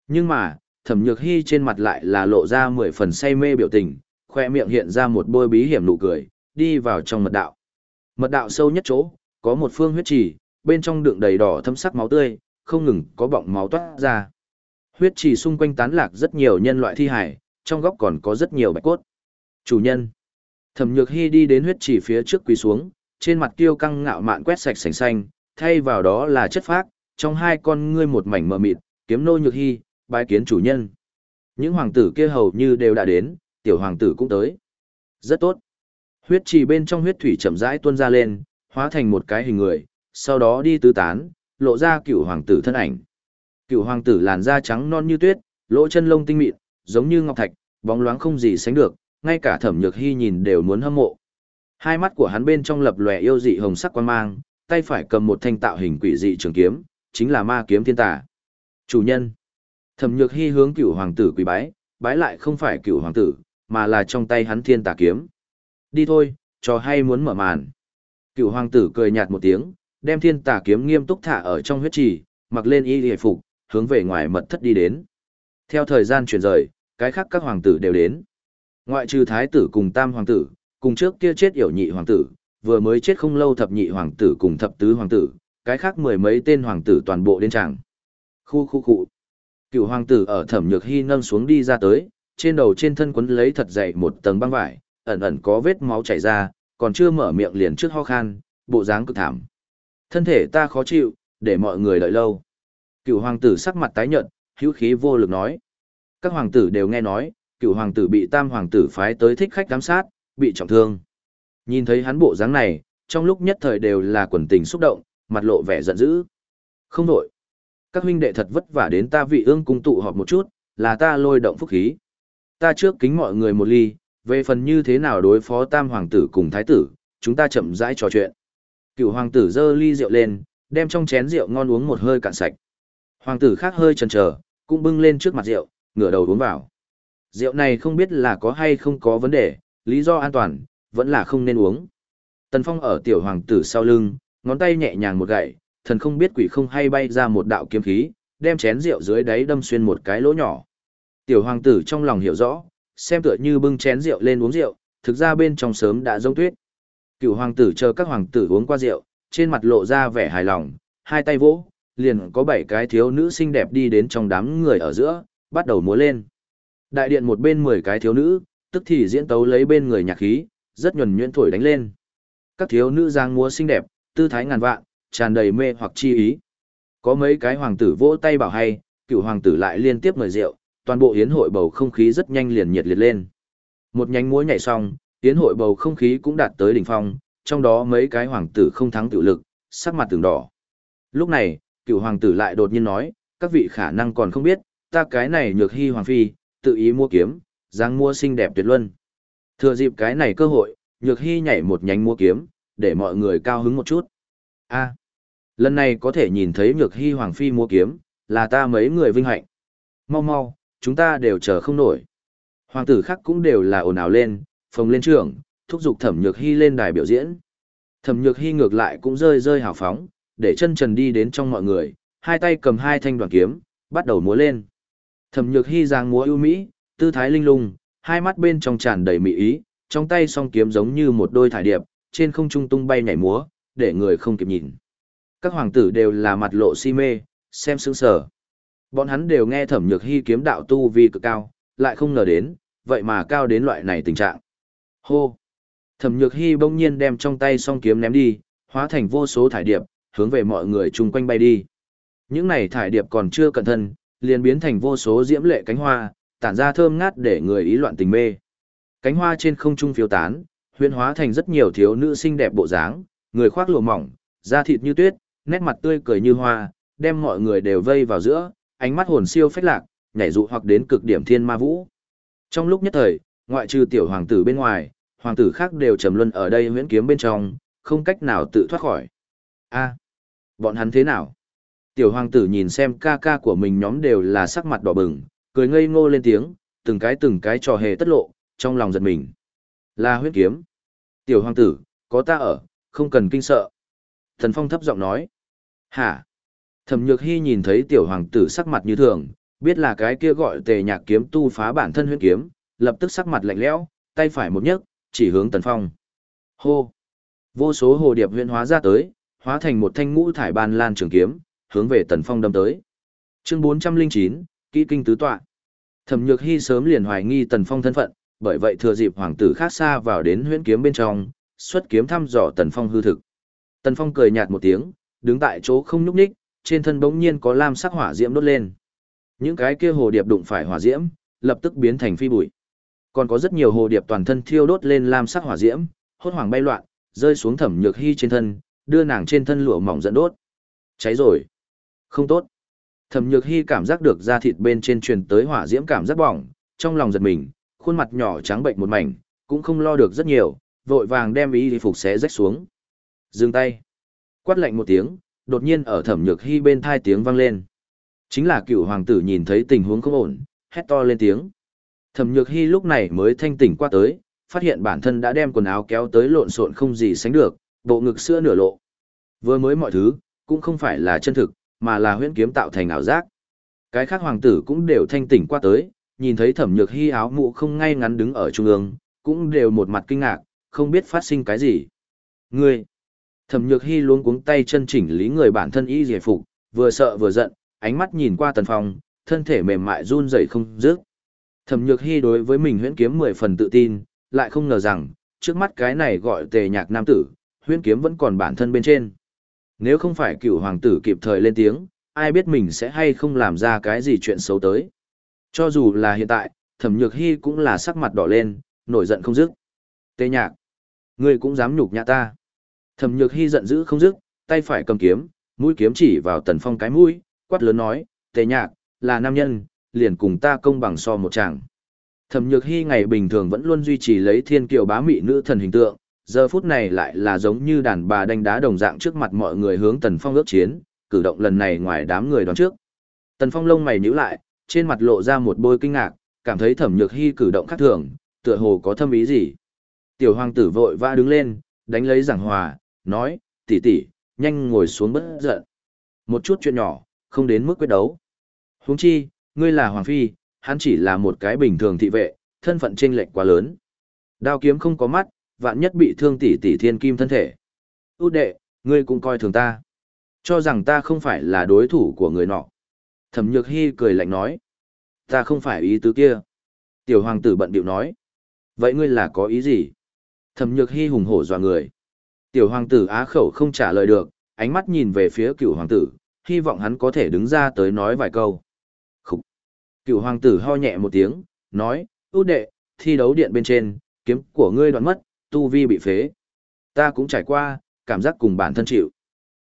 Nhưng mà, Thẩm Nhược Hy trên mặt lại là lộ ra mười phần say mê biểu tình, khoe miệng hiện ra một bôi bí hiểm nụ cười, đi vào trong mật đạo. Mật đạo sâu nhất chỗ, có một phương huyết trì, bên trong đựng đầy đỏ thâm sắc máu tươi, không ngừng có bọng máu toát ra. Huyết trì xung quanh tán lạc rất nhiều nhân loại thi hải, trong góc còn có rất nhiều bạch cốt. Chủ nhân. Thẩm Nhược Hy đi đến huyết trì phía trước quỳ xuống, trên mặt tiêu căng ngạo mạn quét sạch sành xanh, thay vào đó là chất phác, trong hai con ngươi một mảnh mờ mịt, kiếm nô Nhược Hy, bái kiến chủ nhân. Những hoàng tử kia hầu như đều đã đến, tiểu hoàng tử cũng tới. Rất tốt. Huyết trì bên trong huyết thủy chậm rãi tuôn ra lên, hóa thành một cái hình người, sau đó đi tứ tán, lộ ra cựu hoàng tử thân ảnh. Cựu hoàng tử làn da trắng non như tuyết, lỗ chân lông tinh mịn, giống như ngọc thạch, bóng loáng không gì sánh được, ngay cả Thẩm Nhược Hy nhìn đều muốn hâm mộ. Hai mắt của hắn bên trong lập lòe yêu dị hồng sắc quan mang, tay phải cầm một thanh tạo hình quỷ dị trường kiếm, chính là ma kiếm thiên tà. Chủ nhân. Thẩm Nhược Hy hướng cựu hoàng tử quỳ bái, bái lại không phải cựu hoàng tử, mà là trong tay hắn thiên tà kiếm. Đi thôi, cho hay muốn mở màn. Cựu hoàng tử cười nhạt một tiếng, đem thiên tà kiếm nghiêm túc thả ở trong huyết trì, mặc lên y hề phục, hướng về ngoài mật thất đi đến. Theo thời gian chuyển rời, cái khác các hoàng tử đều đến. Ngoại trừ thái tử cùng tam hoàng tử, cùng trước kia chết yểu nhị hoàng tử, vừa mới chết không lâu thập nhị hoàng tử cùng thập tứ hoàng tử, cái khác mười mấy tên hoàng tử toàn bộ đến tràng. Khu khu khu. Cựu hoàng tử ở thẩm nhược hy nâng xuống đi ra tới, trên đầu trên thân quấn lấy thật dày một tầng băng vải, ẩn ẩn có vết máu chảy ra, còn chưa mở miệng liền trước ho khan, bộ dáng cực thảm. Thân thể ta khó chịu, để mọi người đợi lâu. Cựu hoàng tử sắc mặt tái nhợt, hữu khí vô lực nói. Các hoàng tử đều nghe nói, cựu hoàng tử bị tam hoàng tử phái tới thích khách giám sát, bị trọng thương. Nhìn thấy hắn bộ dáng này, trong lúc nhất thời đều là quần tình xúc động, mặt lộ vẻ giận dữ. Không nổi. Các huynh đệ thật vất vả đến ta vị ương cung tụ họp một chút, là ta lôi động phúc khí. Ta trước kính mọi người một ly, về phần như thế nào đối phó tam hoàng tử cùng thái tử, chúng ta chậm rãi trò chuyện. Cựu hoàng tử dơ ly rượu lên, đem trong chén rượu ngon uống một hơi cạn sạch. Hoàng tử khác hơi chần chờ, cũng bưng lên trước mặt rượu, ngửa đầu uống vào. Rượu này không biết là có hay không có vấn đề, lý do an toàn, vẫn là không nên uống. Tần Phong ở tiểu hoàng tử sau lưng, ngón tay nhẹ nhàng một gậy, thần không biết quỷ không hay bay ra một đạo kiếm khí, đem chén rượu dưới đáy đâm xuyên một cái lỗ nhỏ. Tiểu hoàng tử trong lòng hiểu rõ, xem tựa như bưng chén rượu lên uống rượu, thực ra bên trong sớm đã rông tuyết. Cựu hoàng tử chờ các hoàng tử uống qua rượu, trên mặt lộ ra vẻ hài lòng, hai tay vỗ, liền có bảy cái thiếu nữ xinh đẹp đi đến trong đám người ở giữa, bắt đầu múa lên. Đại điện một bên mười cái thiếu nữ, tức thì diễn tấu lấy bên người nhạc khí, rất nhuần nhuyễn thổi đánh lên. Các thiếu nữ giang múa xinh đẹp, tư thái ngàn vạn, tràn đầy mê hoặc chi ý. Có mấy cái hoàng tử vỗ tay bảo hay, cựu hoàng tử lại liên tiếp mời rượu, toàn bộ yến hội bầu không khí rất nhanh liền nhiệt liệt lên. Một nhánh múa nhảy xong, yến hội bầu không khí cũng đạt tới đỉnh phong, trong đó mấy cái hoàng tử không thắng tự lực, sắc mặt từng đỏ. Lúc này, cựu hoàng tử lại đột nhiên nói, các vị khả năng còn không biết, ta cái này nhược hy hoàng phi, tự ý mua kiếm, dáng mua xinh đẹp tuyệt luân. Thừa dịp cái này cơ hội, nhược hy nhảy một nhánh mua kiếm, để mọi người cao hứng một chút. a lần này có thể nhìn thấy nhược hy hoàng phi mua kiếm, là ta mấy người vinh hạnh. Mau mau, chúng ta đều chờ không nổi. Hoàng tử khác cũng đều là ồn ào lên, phồng lên trường, thúc giục thẩm nhược hy lên đài biểu diễn. Thẩm nhược hy ngược lại cũng rơi rơi hào phóng, để chân trần đi đến trong mọi người, hai tay cầm hai thanh đoàn kiếm, bắt đầu múa lên. Thẩm nhược hy giang múa ưu mỹ, tư thái linh lung, hai mắt bên trong tràn đầy mị ý, trong tay song kiếm giống như một đôi thải điệp, trên không trung tung bay nhảy múa, để người không kịp nhìn. Các hoàng tử đều là mặt lộ si mê, xem sững sờ. Bọn hắn đều nghe thẩm nhược hy kiếm đạo tu vi cực cao, lại không ngờ đến, vậy mà cao đến loại này tình trạng. Hô! Thẩm nhược hy bỗng nhiên đem trong tay song kiếm ném đi, hóa thành vô số thải điệp, hướng về mọi người chung quanh bay đi. Những này thải điệp còn chưa cẩn thận, liền biến thành vô số diễm lệ cánh hoa, tản ra thơm ngát để người ý loạn tình mê. Cánh hoa trên không trung phiêu tán, huyễn hóa thành rất nhiều thiếu nữ xinh đẹp bộ dáng, người khoác lụa mỏng, da thịt như tuyết, nét mặt tươi cười như hoa, đem mọi người đều vây vào giữa, ánh mắt hồn siêu phách lạc, nhảy dụ hoặc đến cực điểm thiên ma vũ. Trong lúc nhất thời, ngoại trừ tiểu hoàng tử bên ngoài, hoàng tử khác đều trầm luân ở đây huyễn kiếm bên trong, không cách nào tự thoát khỏi. A, bọn hắn thế nào? Tiểu hoàng tử nhìn xem ca ca của mình nhóm đều là sắc mặt đỏ bừng, cười ngây ngô lên tiếng, từng cái từng cái trò hề tất lộ, trong lòng giật mình. Là huyết kiếm. Tiểu hoàng tử, có ta ở, không cần kinh sợ. Thần Phong thấp giọng nói. Hả? Thẩm Nhược Hy nhìn thấy tiểu hoàng tử sắc mặt như thường, biết là cái kia gọi tề nhạc kiếm tu phá bản thân huyết kiếm, lập tức sắc mặt lạnh lẽo, tay phải một nhấc, chỉ hướng Tần Phong. Hô! Vô số hồ điệp huyễn hóa ra tới, hóa thành một thanh ngũ thải ban lan trường kiếm, hướng về Tần Phong đâm tới. Chương 409, Kỹ kinh tứ tọa. Thẩm Nhược Hi sớm liền hoài nghi Tần Phong thân phận, bởi vậy thừa dịp hoàng tử khác xa vào đến huyễn kiếm bên trong, xuất kiếm thăm dò Tần Phong hư thực. Tần Phong cười nhạt một tiếng, đứng tại chỗ không nhúc nhích, trên thân bỗng nhiên có lam sắc hỏa diễm đốt lên. Những cái kia hồ điệp đụng phải hỏa diễm, lập tức biến thành phi bụi. Còn có rất nhiều hồ điệp toàn thân thiêu đốt lên lam sắc hỏa diễm, hốt hoảng bay loạn, rơi xuống Thẩm Nhược Hi trên thân, đưa nàng trên thân lửa mỏng dẫn đốt. Cháy rồi. Không tốt. Thẩm Nhược Hy cảm giác được da thịt bên trên truyền tới hỏa diễm cảm giác bỏng, trong lòng giật mình, khuôn mặt nhỏ trắng bệnh một mảnh, cũng không lo được rất nhiều, vội vàng đem y phục xé rách xuống. Dừng tay. Quát lạnh một tiếng, đột nhiên ở Thẩm Nhược Hy bên thai tiếng vang lên. Chính là cựu hoàng tử nhìn thấy tình huống không ổn, hét to lên tiếng. Thẩm Nhược Hy lúc này mới thanh tỉnh qua tới, phát hiện bản thân đã đem quần áo kéo tới lộn xộn không gì sánh được, bộ ngực sữa nửa lộ. Vừa mới mọi thứ, cũng không phải là chân thực, mà là huyễn kiếm tạo thành ảo giác. Cái khác hoàng tử cũng đều thanh tỉnh qua tới, nhìn thấy thẩm nhược hy áo mũ không ngay ngắn đứng ở trung ương, cũng đều một mặt kinh ngạc, không biết phát sinh cái gì. Ngươi! Thẩm nhược hy luôn cuống tay chân chỉnh lý người bản thân y giải phục, vừa sợ vừa giận, ánh mắt nhìn qua tần phong, thân thể mềm mại run rẩy không dứt. Thẩm nhược hy đối với mình huyễn kiếm mười phần tự tin, lại không ngờ rằng, trước mắt cái này gọi tề nhạc nam tử, huyễn kiếm vẫn còn bản thân bên trên. Nếu không phải cựu hoàng tử kịp thời lên tiếng, ai biết mình sẽ hay không làm ra cái gì chuyện xấu tới. Cho dù là hiện tại, thẩm nhược hy cũng là sắc mặt đỏ lên, nổi giận không dứt. Tê nhạc, ngươi cũng dám nhục nhã ta. Thẩm nhược hy giận dữ không dứt, tay phải cầm kiếm, mũi kiếm chỉ vào tần phong cái mũi, quát lớn nói, tề nhạc, là nam nhân, liền cùng ta công bằng so một chàng. Thẩm Nhược Hy ngày bình thường vẫn luôn duy trì lấy thiên kiều bá mị nữ thần hình tượng, giờ phút này lại là giống như đàn bà đánh đá đồng dạng trước mặt mọi người hướng Tần Phong ước chiến, cử động lần này ngoài đám người đoán trước. Tần Phong lông mày nhíu lại, trên mặt lộ ra một bôi kinh ngạc, cảm thấy Thẩm Nhược Hy cử động khác thường, tựa hồ có thâm ý gì. Tiểu hoàng tử vội vã đứng lên, đánh lấy giảng hòa, nói, tỷ tỷ, nhanh ngồi xuống bất giận. Một chút chuyện nhỏ, không đến mức quyết đấu. Huống chi, ngươi là hoàng phi, hắn chỉ là một cái bình thường thị vệ, thân phận chênh lệch quá lớn. Đao kiếm không có mắt, vạn nhất bị thương tỷ tỷ thiên kim thân thể. Út đệ, ngươi cũng coi thường ta. Cho rằng ta không phải là đối thủ của người nọ. Thẩm Nhược Hy cười lạnh nói. Ta không phải ý tứ kia. Tiểu hoàng tử bận điệu nói. Vậy ngươi là có ý gì? Thẩm Nhược Hy hùng hổ dọa người. Tiểu hoàng tử á khẩu không trả lời được, ánh mắt nhìn về phía cựu hoàng tử, hy vọng hắn có thể đứng ra tới nói vài câu. Cựu hoàng tử ho nhẹ một tiếng, nói, út đệ, thi đấu điện bên trên, kiếm của ngươi đoạn mất, tu vi bị phế. Ta cũng trải qua, cảm giác cùng bản thân chịu.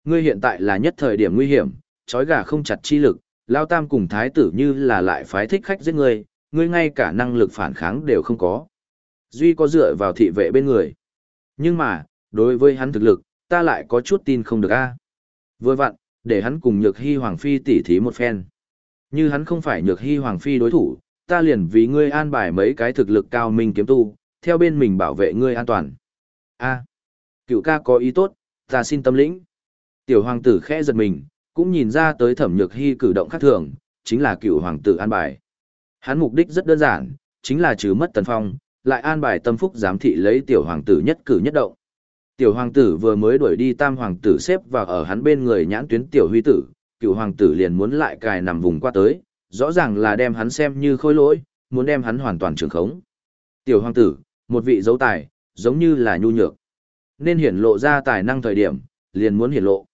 Ngươi hiện tại là nhất thời điểm nguy hiểm, trói gà không chặt chi lực, lao tam cùng thái tử như là lại phái thích khách giết ngươi, ngươi ngay cả năng lực phản kháng đều không có. Duy có dựa vào thị vệ bên người. Nhưng mà, đối với hắn thực lực, ta lại có chút tin không được a. À. Vừa vặn, để hắn cùng nhược hy hoàng phi tỉ thí một phen. Như hắn không phải nhược hy hoàng phi đối thủ, ta liền vì ngươi an bài mấy cái thực lực cao minh kiếm tu, theo bên mình bảo vệ ngươi an toàn. A, cựu ca có ý tốt, ta xin tâm lĩnh. Tiểu hoàng tử khẽ giật mình, cũng nhìn ra tới thẩm nhược hy cử động khác thường, chính là cựu hoàng tử an bài. Hắn mục đích rất đơn giản, chính là trừ mất tần phong, lại an bài tâm phúc giám thị lấy tiểu hoàng tử nhất cử nhất động. Tiểu hoàng tử vừa mới đuổi đi tam hoàng tử xếp vào ở hắn bên người nhãn tuyến tiểu huy tử, cựu hoàng tử liền muốn lại cài nằm vùng qua tới, rõ ràng là đem hắn xem như khôi lỗi, muốn đem hắn hoàn toàn trường khống. Tiểu hoàng tử, một vị dấu tài, giống như là nhu nhược. Nên hiển lộ ra tài năng thời điểm, liền muốn hiển lộ.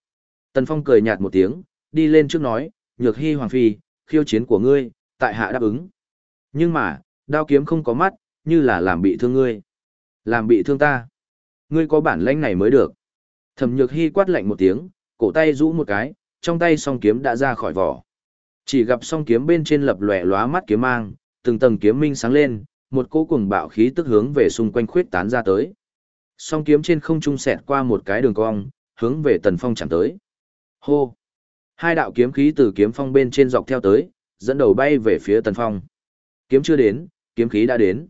Tần Phong cười nhạt một tiếng, đi lên trước nói, nhược hy hoàng phi, khiêu chiến của ngươi, tại hạ đáp ứng. Nhưng mà, đao kiếm không có mắt, như là làm bị thương ngươi. Làm bị thương ta. Ngươi có bản lãnh này mới được. Thẩm nhược hy quát lạnh một tiếng, cổ tay rũ một cái, trong tay song kiếm đã ra khỏi vỏ. Chỉ gặp song kiếm bên trên lập lòe lóa mắt kiếm mang, từng tầng kiếm minh sáng lên, một cỗ cuồng bạo khí tức hướng về xung quanh khuyết tán ra tới. Song kiếm trên không trung xẹt qua một cái đường cong, hướng về Tần Phong chạm tới. Hô! Hai đạo kiếm khí từ kiếm phong bên trên dọc theo tới, dẫn đầu bay về phía Tần Phong. Kiếm chưa đến, kiếm khí đã đến.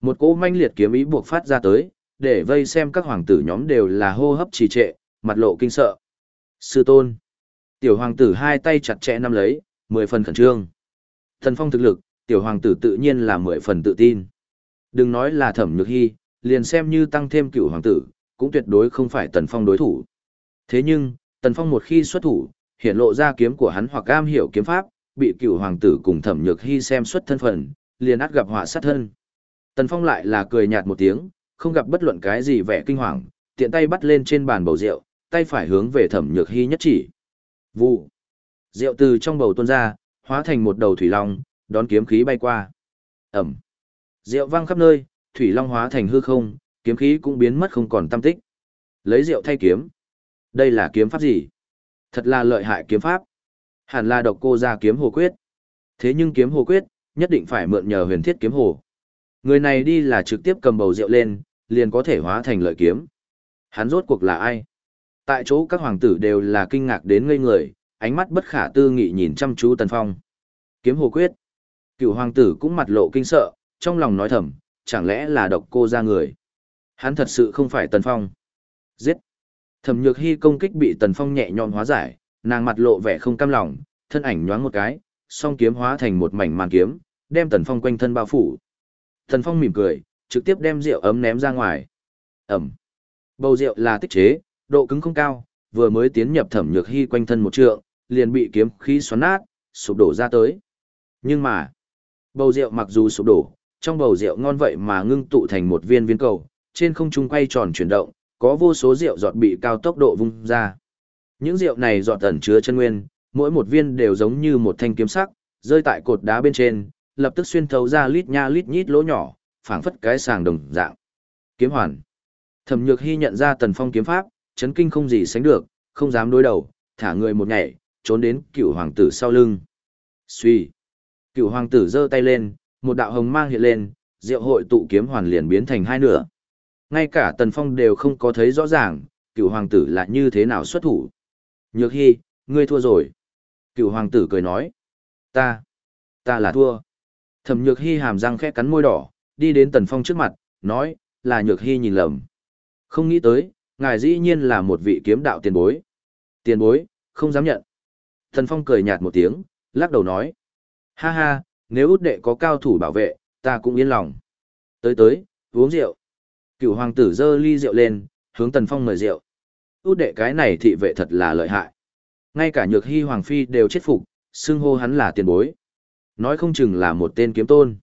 Một cỗ manh liệt kiếm ý buộc phát ra tới, để vây xem các hoàng tử nhóm đều là hô hấp trì trệ, mặt lộ kinh sợ. Sư tôn! Tiểu hoàng tử hai tay chặt chẽ nắm lấy, mười phần khẩn trương. tần phong thực lực, tiểu hoàng tử tự nhiên là mười phần tự tin. Đừng nói là thẩm nhược hy, liền xem như tăng thêm cửu hoàng tử, cũng tuyệt đối không phải tần phong đối thủ. Thế nhưng, tần phong một khi xuất thủ, hiện lộ ra kiếm của hắn hoặc am hiểu kiếm pháp, bị cửu hoàng tử cùng thẩm nhược hy xem xuất thân phận, liền át gặp họa sát thân. Tần phong lại là cười nhạt một tiếng, không gặp bất luận cái gì vẻ kinh hoàng, tiện tay bắt lên trên bàn bầu rượu, tay phải hướng về thẩm nhược hy nhất chỉ. Vụ. Rượu từ trong bầu tuôn ra, hóa thành một đầu thủy long, đón kiếm khí bay qua. Ẩm. Rượu vang khắp nơi, thủy long hóa thành hư không, kiếm khí cũng biến mất không còn tâm tích. Lấy rượu thay kiếm. Đây là kiếm pháp gì? Thật là lợi hại kiếm pháp. Hẳn là độc cô ra kiếm hồ quyết. Thế nhưng kiếm hồ quyết, nhất định phải mượn nhờ huyền thiết kiếm hồ. Người này đi là trực tiếp cầm bầu rượu lên, liền có thể hóa thành lợi kiếm. Hắn rốt cuộc là ai? Tại chỗ các hoàng tử đều là kinh ngạc đến ngây người, ánh mắt bất khả tư nghị nhìn chăm chú Tần Phong. Kiếm hồ quyết. Cựu hoàng tử cũng mặt lộ kinh sợ, trong lòng nói thầm, chẳng lẽ là độc cô ra người. Hắn thật sự không phải Tần Phong. Giết. Thẩm nhược hy công kích bị Tần Phong nhẹ nhõm hóa giải, nàng mặt lộ vẻ không cam lòng, thân ảnh nhoáng một cái, song kiếm hóa thành một mảnh màn kiếm, đem Tần Phong quanh thân bao phủ. Tần Phong mỉm cười, trực tiếp đem rượu ấm ném ra ngoài. Ẩm. Bầu rượu là tích chế, độ cứng không cao, vừa mới tiến nhập thẩm nhược hy quanh thân một trượng, liền bị kiếm khí xoắn nát, sụp đổ ra tới. Nhưng mà, bầu rượu mặc dù sụp đổ, trong bầu rượu ngon vậy mà ngưng tụ thành một viên viên cầu, trên không trung quay tròn chuyển động, có vô số rượu giọt bị cao tốc độ vung ra. Những rượu này giọt ẩn chứa chân nguyên, mỗi một viên đều giống như một thanh kiếm sắc, rơi tại cột đá bên trên, lập tức xuyên thấu ra lít nha lít nhít lỗ nhỏ, phảng phất cái sàng đồng dạng. Kiếm hoàn. Thẩm Nhược Hy nhận ra Tần Phong kiếm pháp, chấn kinh không gì sánh được, không dám đối đầu, thả người một nhảy, trốn đến cựu hoàng tử sau lưng. Suy. Cựu hoàng tử giơ tay lên, một đạo hồng mang hiện lên, diệu hội tụ kiếm hoàn liền biến thành hai nửa. Ngay cả Tần Phong đều không có thấy rõ ràng, cựu hoàng tử là như thế nào xuất thủ. Nhược Hy, ngươi thua rồi. Cựu hoàng tử cười nói. Ta, ta là thua. Thẩm Nhược Hy hàm răng khẽ cắn môi đỏ, đi đến Tần Phong trước mặt, nói, là Nhược Hy nhìn lầm. Không nghĩ tới, ngài dĩ nhiên là một vị kiếm đạo tiền bối. Tiền bối, không dám nhận. Tần Phong cười nhạt một tiếng, lắc đầu nói. Ha ha, nếu út đệ có cao thủ bảo vệ, ta cũng yên lòng. Tới tới, uống rượu. Cựu hoàng tử dơ ly rượu lên, hướng Tần Phong mời rượu. Út đệ cái này thị vệ thật là lợi hại. Ngay cả nhược hy hoàng phi đều chết phục, xưng hô hắn là tiền bối. Nói không chừng là một tên kiếm tôn.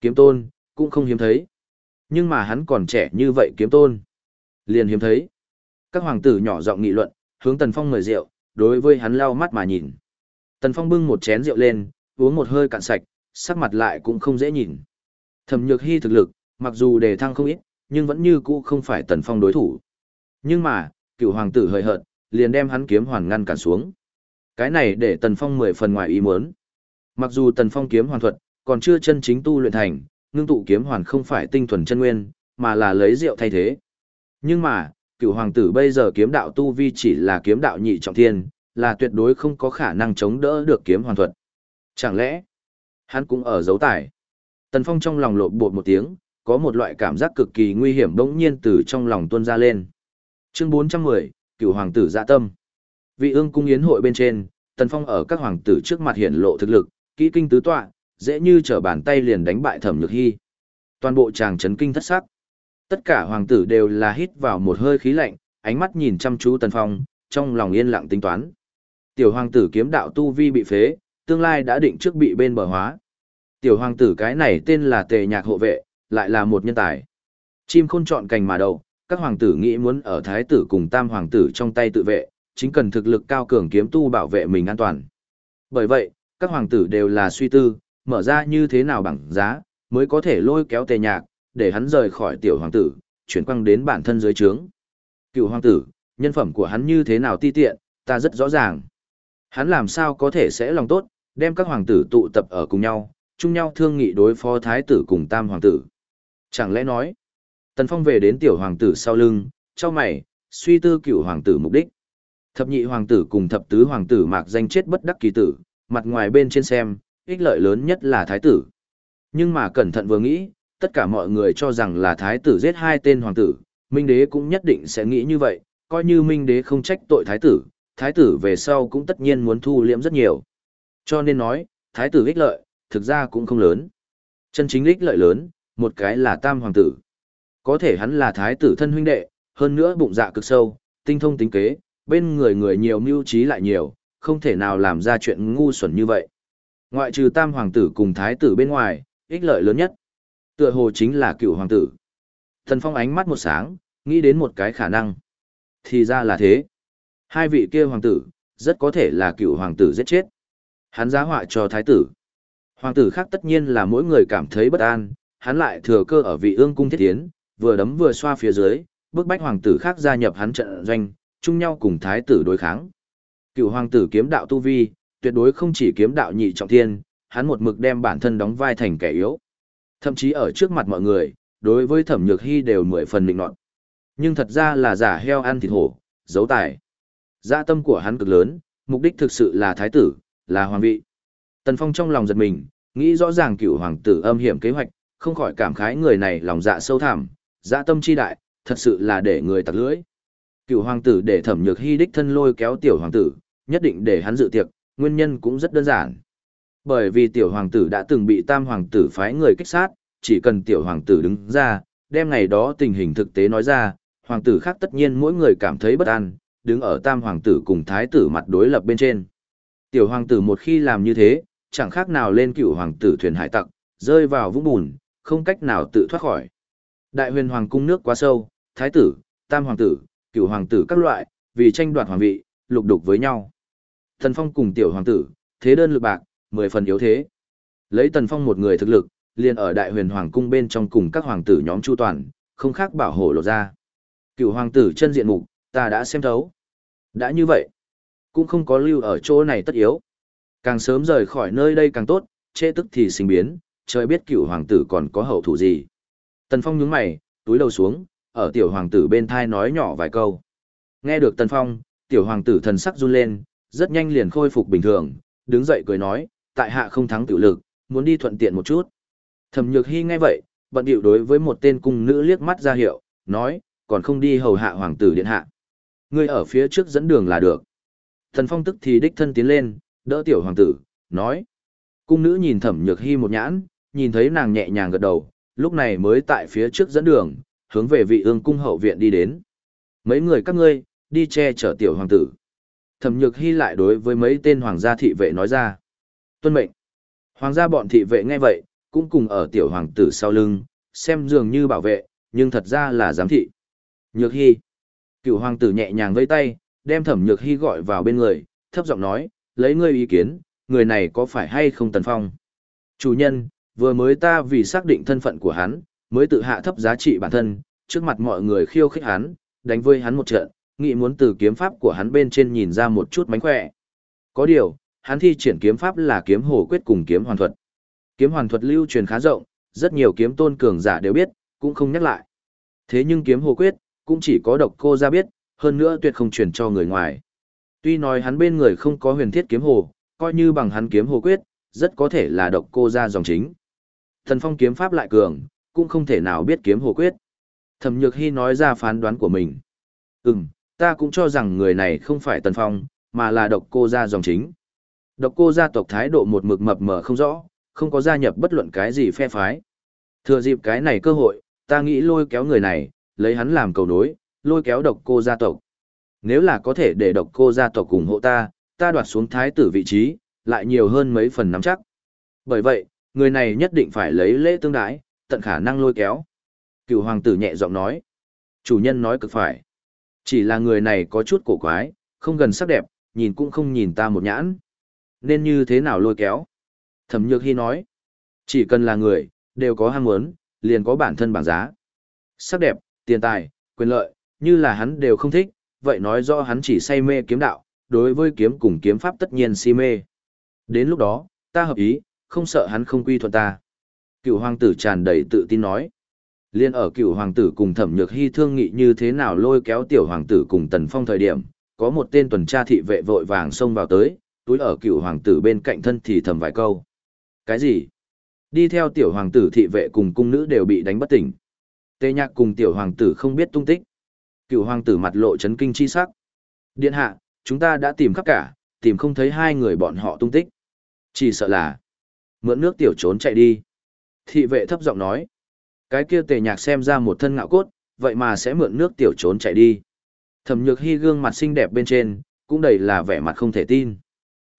Kiếm tôn, cũng không hiếm thấy. Nhưng mà hắn còn trẻ như vậy kiếm tôn. Liền hiếm thấy. Các hoàng tử nhỏ giọng nghị luận, hướng Tần Phong mời rượu, đối với hắn lau mắt mà nhìn. Tần Phong bưng một chén rượu lên, uống một hơi cạn sạch, sắc mặt lại cũng không dễ nhìn. Thẩm Nhược Hy thực lực, mặc dù đề thăng không ít, nhưng vẫn như cũ không phải Tần Phong đối thủ. Nhưng mà, cựu hoàng tử hời hợt, liền đem hắn kiếm hoàn ngăn cản xuống. Cái này để Tần Phong mười phần ngoài ý muốn. Mặc dù Tần Phong kiếm hoàn thuật, còn chưa chân chính tu luyện thành, ngưng tụ kiếm hoàn không phải tinh thuần chân nguyên, mà là lấy rượu thay thế. Nhưng mà, cựu hoàng tử bây giờ kiếm đạo tu vi chỉ là kiếm đạo nhị trọng thiên, là tuyệt đối không có khả năng chống đỡ được kiếm hoàn thuật. Chẳng lẽ, hắn cũng ở dấu tải. Tần Phong trong lòng lộn bột một tiếng, có một loại cảm giác cực kỳ nguy hiểm bỗng nhiên từ trong lòng tuôn ra lên. Chương 410, cựu hoàng tử dạ tâm. Vị ương cung yến hội bên trên, Tần Phong ở các hoàng tử trước mặt hiển lộ thực lực, kỹ kinh tứ tọa, dễ như trở bàn tay liền đánh bại Thẩm Nhược Hy. Toàn bộ chàng chấn kinh thất sắc. Tất cả hoàng tử đều là hít vào một hơi khí lạnh, ánh mắt nhìn chăm chú Tần Phong, trong lòng yên lặng tính toán. Tiểu hoàng tử kiếm đạo tu vi bị phế, tương lai đã định trước bị bên bờ hóa. Tiểu hoàng tử cái này tên là Tề Nhạc hộ vệ, lại là một nhân tài. Chim khôn chọn cành mà đầu, các hoàng tử nghĩ muốn ở thái tử cùng tam hoàng tử trong tay tự vệ, chính cần thực lực cao cường kiếm tu bảo vệ mình an toàn. Bởi vậy, các hoàng tử đều là suy tư, mở ra như thế nào bằng giá, mới có thể lôi kéo tề nhạc, để hắn rời khỏi tiểu hoàng tử, chuyển quăng đến bản thân dưới trướng. Cựu hoàng tử, nhân phẩm của hắn như thế nào ti tiện, ta rất rõ ràng. Hắn làm sao có thể sẽ lòng tốt, đem các hoàng tử tụ tập ở cùng nhau, chung nhau thương nghị đối phó thái tử cùng tam hoàng tử. Chẳng lẽ nói, Tần Phong về đến tiểu hoàng tử sau lưng, cho mày, suy tư cựu hoàng tử mục đích. Thập nhị hoàng tử cùng thập tứ hoàng tử mạc danh chết bất đắc kỳ tử, mặt ngoài bên trên xem, ích lợi lớn nhất là thái tử. Nhưng mà cẩn thận vừa nghĩ, tất cả mọi người cho rằng là thái tử giết hai tên hoàng tử, Minh đế cũng nhất định sẽ nghĩ như vậy, coi như Minh đế không trách tội thái tử, thái tử về sau cũng tất nhiên muốn thu liễm rất nhiều. Cho nên nói, thái tử ích lợi, thực ra cũng không lớn. Chân chính ích lợi lớn, một cái là tam hoàng tử. Có thể hắn là thái tử thân huynh đệ, hơn nữa bụng dạ cực sâu, tinh thông tính kế, bên người người nhiều mưu trí lại nhiều, không thể nào làm ra chuyện ngu xuẩn như vậy. Ngoại trừ tam hoàng tử cùng thái tử bên ngoài, ích lợi lớn nhất. Tựa hồ chính là cựu hoàng tử. Thần Phong ánh mắt một sáng, nghĩ đến một cái khả năng. Thì ra là thế. Hai vị kia hoàng tử, rất có thể là cựu hoàng tử giết chết. Hắn giá họa cho thái tử. Hoàng tử khác tất nhiên là mỗi người cảm thấy bất an, hắn lại thừa cơ ở vị ương cung thiết tiến, vừa đấm vừa xoa phía dưới, bức bách hoàng tử khác gia nhập hắn trận doanh, chung nhau cùng thái tử đối kháng. Cựu hoàng tử kiếm đạo tu vi, tuyệt đối không chỉ kiếm đạo nhị trọng thiên, hắn một mực đem bản thân đóng vai thành kẻ yếu. Thậm chí ở trước mặt mọi người, đối với thẩm nhược hy đều mười phần định nọt. Nhưng thật ra là giả heo ăn thịt hổ, giấu tài. Dạ tâm của hắn cực lớn, mục đích thực sự là thái tử, là hoàng vị. Tần Phong trong lòng giật mình, nghĩ rõ ràng cựu hoàng tử âm hiểm kế hoạch, không khỏi cảm khái người này lòng dạ sâu thẳm, dạ tâm chi đại, thật sự là để người tặc lưỡi. Cựu hoàng tử để thẩm nhược hy đích thân lôi kéo tiểu hoàng tử, nhất định để hắn dự tiệc, nguyên nhân cũng rất đơn giản. Bởi vì tiểu hoàng tử đã từng bị tam hoàng tử phái người kích sát, chỉ cần tiểu hoàng tử đứng ra, đem ngày đó tình hình thực tế nói ra, hoàng tử khác tất nhiên mỗi người cảm thấy bất an, đứng ở tam hoàng tử cùng thái tử mặt đối lập bên trên. Tiểu hoàng tử một khi làm như thế, chẳng khác nào lên cựu hoàng tử thuyền hải tặc, rơi vào vũng bùn, không cách nào tự thoát khỏi. Đại huyền hoàng cung nước quá sâu, thái tử, tam hoàng tử, Cựu hoàng tử các loại, vì tranh đoạt hoàng vị, lục đục với nhau. Tần Phong cùng tiểu hoàng tử, thế đơn lực bạc, mười phần yếu thế. Lấy Tần Phong một người thực lực, liền ở đại huyền hoàng cung bên trong cùng các hoàng tử nhóm chu toàn, không khác bảo hộ lộ ra. Cựu hoàng tử chân diện mục, ta đã xem thấu. Đã như vậy, cũng không có lưu ở chỗ này tất yếu. Càng sớm rời khỏi nơi đây càng tốt, chê tức thì sinh biến, trời biết cựu hoàng tử còn có hậu thủ gì. Tần Phong nhướng mày, túi đầu xuống, ở tiểu hoàng tử bên thai nói nhỏ vài câu. Nghe được Tần Phong, tiểu hoàng tử thần sắc run lên, rất nhanh liền khôi phục bình thường, đứng dậy cười nói, tại hạ không thắng tiểu lực, muốn đi thuận tiện một chút. Thẩm Nhược Hi nghe vậy, bận điệu đối với một tên cung nữ liếc mắt ra hiệu, nói, còn không đi hầu hạ hoàng tử điện hạ. Ngươi ở phía trước dẫn đường là được. Thần Phong tức thì đích thân tiến lên, đỡ tiểu hoàng tử, nói. Cung nữ nhìn Thẩm Nhược Hi một nhãn, nhìn thấy nàng nhẹ nhàng gật đầu, lúc này mới tại phía trước dẫn đường, hướng về vị ương cung hậu viện đi đến. Mấy người các ngươi, đi che chở tiểu hoàng tử. Thẩm Nhược Hi lại đối với mấy tên hoàng gia thị vệ nói ra. Tuân mệnh. Hoàng gia bọn thị vệ nghe vậy, cũng cùng ở tiểu hoàng tử sau lưng, xem dường như bảo vệ, nhưng thật ra là giám thị. Nhược Hi. Cựu hoàng tử nhẹ nhàng vẫy tay, đem Thẩm Nhược Hi gọi vào bên người, thấp giọng nói, lấy ngươi ý kiến, người này có phải hay không Tần Phong? Chủ nhân, vừa mới ta vì xác định thân phận của hắn, mới tự hạ thấp giá trị bản thân, trước mặt mọi người khiêu khích hắn, đánh vơi hắn một trận, nghĩ muốn từ kiếm pháp của hắn bên trên nhìn ra một chút mánh khỏe. Có điều, hắn thi triển kiếm pháp là kiếm hồ quyết cùng kiếm hoàn thuật. Kiếm hoàn thuật lưu truyền khá rộng, rất nhiều kiếm tôn cường giả đều biết, cũng không nhắc lại. Thế nhưng kiếm hồ quyết, cũng chỉ có độc cô ra biết, hơn nữa tuyệt không truyền cho người ngoài. Tuy nói hắn bên người không có huyền thiết kiếm hồ, coi như bằng hắn kiếm hồ quyết, rất có thể là độc cô ra dòng chính. Thần phong kiếm pháp lại cường, cũng không thể nào biết kiếm hồ quyết. Thẩm Nhược Hy nói ra phán đoán của mình. Ừm, ta cũng cho rằng người này không phải Tần Phong, mà là độc cô gia dòng chính. Độc cô gia tộc thái độ một mực mập mờ không rõ, không có gia nhập bất luận cái gì phe phái. Thừa dịp cái này cơ hội, ta nghĩ lôi kéo người này, lấy hắn làm cầu nối, lôi kéo độc cô gia tộc. Nếu là có thể để độc cô gia tộc ủng hộ ta, ta đoạt xuống thái tử vị trí, lại nhiều hơn mấy phần nắm chắc. Bởi vậy, người này nhất định phải lấy lễ tương đái, tận khả năng lôi kéo. Cựu hoàng tử nhẹ giọng nói. Chủ nhân nói cực phải. Chỉ là người này có chút cổ quái, không gần sắc đẹp, nhìn cũng không nhìn ta một nhãn. Nên như thế nào lôi kéo? Thẩm Nhược Hy nói. Chỉ cần là người, đều có ham muốn, liền có bản thân bảng giá. Sắc đẹp, tiền tài, quyền lợi, như là hắn đều không thích, vậy nói rõ hắn chỉ say mê kiếm đạo, đối với kiếm cùng kiếm pháp tất nhiên si mê. Đến lúc đó, ta hợp ý, không sợ hắn không quy thuận ta. Cựu hoàng tử tràn đầy tự tin nói. Liên ở cựu hoàng tử cùng thẩm nhược hy thương nghị như thế nào lôi kéo tiểu hoàng tử cùng tần phong thời điểm, có một tên tuần tra thị vệ vội vàng xông vào tới, túi ở cựu hoàng tử bên cạnh thân thì thầm vài câu. Cái gì? Đi theo tiểu hoàng tử thị vệ cùng cung nữ đều bị đánh bất tỉnh tề nhạc cùng tiểu hoàng tử không biết tung tích. Cựu hoàng tử mặt lộ chấn kinh chi sắc. Điện hạ, chúng ta đã tìm khắp cả, tìm không thấy hai người bọn họ tung tích. Chỉ sợ là mượn nước tiểu trốn chạy đi. Thị vệ thấp giọng nói. Cái kia tề nhạc xem ra một thân ngạo cốt, vậy mà sẽ mượn nước tiểu trốn chạy đi. Thẩm nhược hy gương mặt xinh đẹp bên trên, cũng đầy là vẻ mặt không thể tin.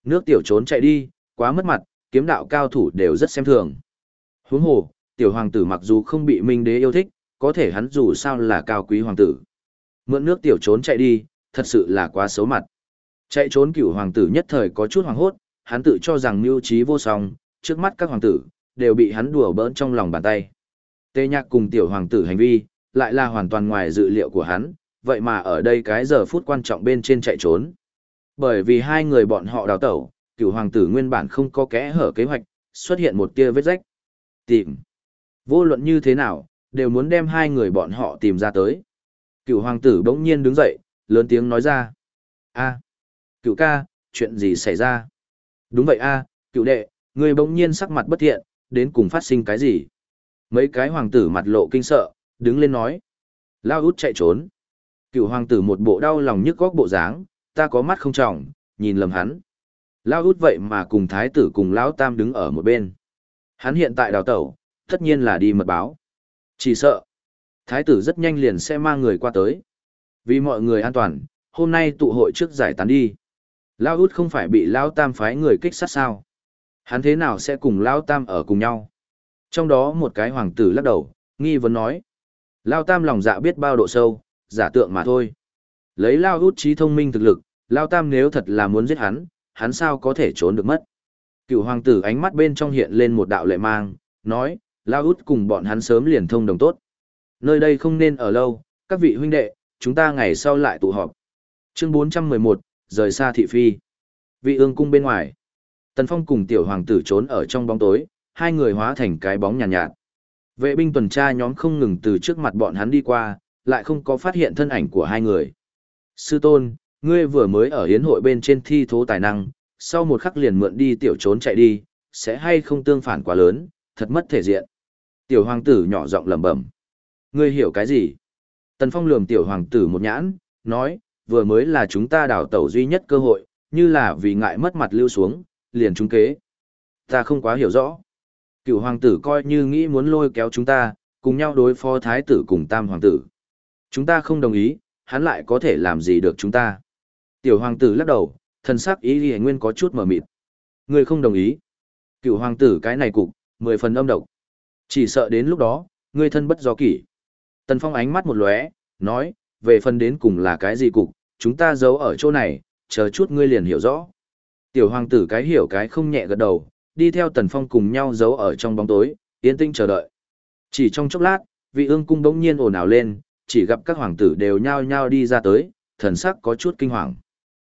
Nước tiểu trốn chạy đi, quá mất mặt, kiếm đạo cao thủ đều rất xem thường. Huống hồ, tiểu hoàng tử mặc dù không bị minh đế yêu thích, có thể hắn dù sao là cao quý hoàng tử. Mượn nước tiểu trốn chạy đi, thật sự là quá xấu mặt. Chạy trốn cửu hoàng tử nhất thời có chút hoàng hốt, hắn tự cho rằng mưu trí vô song, trước mắt các hoàng tử, đều bị hắn đùa bỡn trong lòng bàn tay. Tê nhạc cùng tiểu hoàng tử hành vi, lại là hoàn toàn ngoài dự liệu của hắn, vậy mà ở đây cái giờ phút quan trọng bên trên chạy trốn. Bởi vì hai người bọn họ đào tẩu, cửu hoàng tử nguyên bản không có kẽ hở kế hoạch, xuất hiện một tia vết rách. Tìm. Vô luận như thế nào, đều muốn đem hai người bọn họ tìm ra tới. Cựu hoàng tử bỗng nhiên đứng dậy, lớn tiếng nói ra. a cựu ca, chuyện gì xảy ra? Đúng vậy a cựu đệ, người bỗng nhiên sắc mặt bất thiện, đến cùng phát sinh cái gì? Mấy cái hoàng tử mặt lộ kinh sợ, đứng lên nói. Lao út chạy trốn. Cựu hoàng tử một bộ đau lòng nhức góc bộ dáng, ta có mắt không trọng, nhìn lầm hắn. Lao út vậy mà cùng thái tử cùng lão tam đứng ở một bên. Hắn hiện tại đào tẩu, tất nhiên là đi mật báo. Chỉ sợ. Thái tử rất nhanh liền sẽ mang người qua tới. Vì mọi người an toàn, hôm nay tụ hội trước giải tán đi. Lao út không phải bị Lao tam phái người kích sát sao. Hắn thế nào sẽ cùng Lao tam ở cùng nhau? Trong đó một cái hoàng tử lắc đầu, nghi vấn nói. Lao Tam lòng dạ biết bao độ sâu, giả tượng mà thôi. Lấy Lao út trí thông minh thực lực, Lao Tam nếu thật là muốn giết hắn, hắn sao có thể trốn được mất. Cựu hoàng tử ánh mắt bên trong hiện lên một đạo lệ mang, nói, Lao Út cùng bọn hắn sớm liền thông đồng tốt. Nơi đây không nên ở lâu, các vị huynh đệ, chúng ta ngày sau lại tụ họp. Chương 411, rời xa thị phi. Vị ương cung bên ngoài. Tần Phong cùng tiểu hoàng tử trốn ở trong bóng tối, hai người hóa thành cái bóng nhàn nhạt, nhạt. Vệ binh tuần tra nhóm không ngừng từ trước mặt bọn hắn đi qua, lại không có phát hiện thân ảnh của hai người. Sư tôn, ngươi vừa mới ở hiến hội bên trên thi thố tài năng, sau một khắc liền mượn đi tiểu trốn chạy đi, sẽ hay không tương phản quá lớn, thật mất thể diện. Tiểu hoàng tử nhỏ giọng lẩm bẩm. Ngươi hiểu cái gì? Tần Phong lườm tiểu hoàng tử một nhãn, nói, vừa mới là chúng ta đào tẩu duy nhất cơ hội, như là vì ngại mất mặt lưu xuống, liền trúng kế. Ta không quá hiểu rõ. Cựu hoàng tử coi như nghĩ muốn lôi kéo chúng ta, cùng nhau đối phó thái tử cùng tam hoàng tử. Chúng ta không đồng ý, hắn lại có thể làm gì được chúng ta. Tiểu hoàng tử lắc đầu, thần sắc ý ghi nguyên có chút mở mịt. Người không đồng ý. Cựu hoàng tử cái này cục, mười phần âm độc. Chỉ sợ đến lúc đó, ngươi thân bất do kỷ. Tần Phong ánh mắt một lóe, nói, về phần đến cùng là cái gì cục, chúng ta giấu ở chỗ này, chờ chút ngươi liền hiểu rõ. Tiểu hoàng tử cái hiểu cái không nhẹ gật đầu, đi theo Tần Phong cùng nhau giấu ở trong bóng tối, yên tĩnh chờ đợi. Chỉ trong chốc lát, vị ương cung bỗng nhiên ồn ào lên, chỉ gặp các hoàng tử đều nhao nhao đi ra tới, thần sắc có chút kinh hoàng.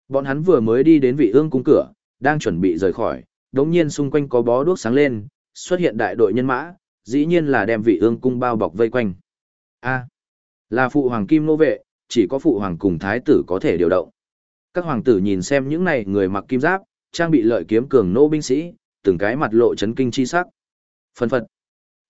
Bọn hắn vừa mới đi đến vị ương cung cửa, đang chuẩn bị rời khỏi, đống nhiên xung quanh có bó đuốc sáng lên, xuất hiện đại đội nhân mã, dĩ nhiên là đem vị ương cung bao bọc vây quanh. A, là phụ hoàng kim nô vệ, chỉ có phụ hoàng cùng thái tử có thể điều động. Các hoàng tử nhìn xem những này người mặc kim giáp, trang bị lợi kiếm cường nô binh sĩ, từng cái mặt lộ chấn kinh chi sắc. Phần phật.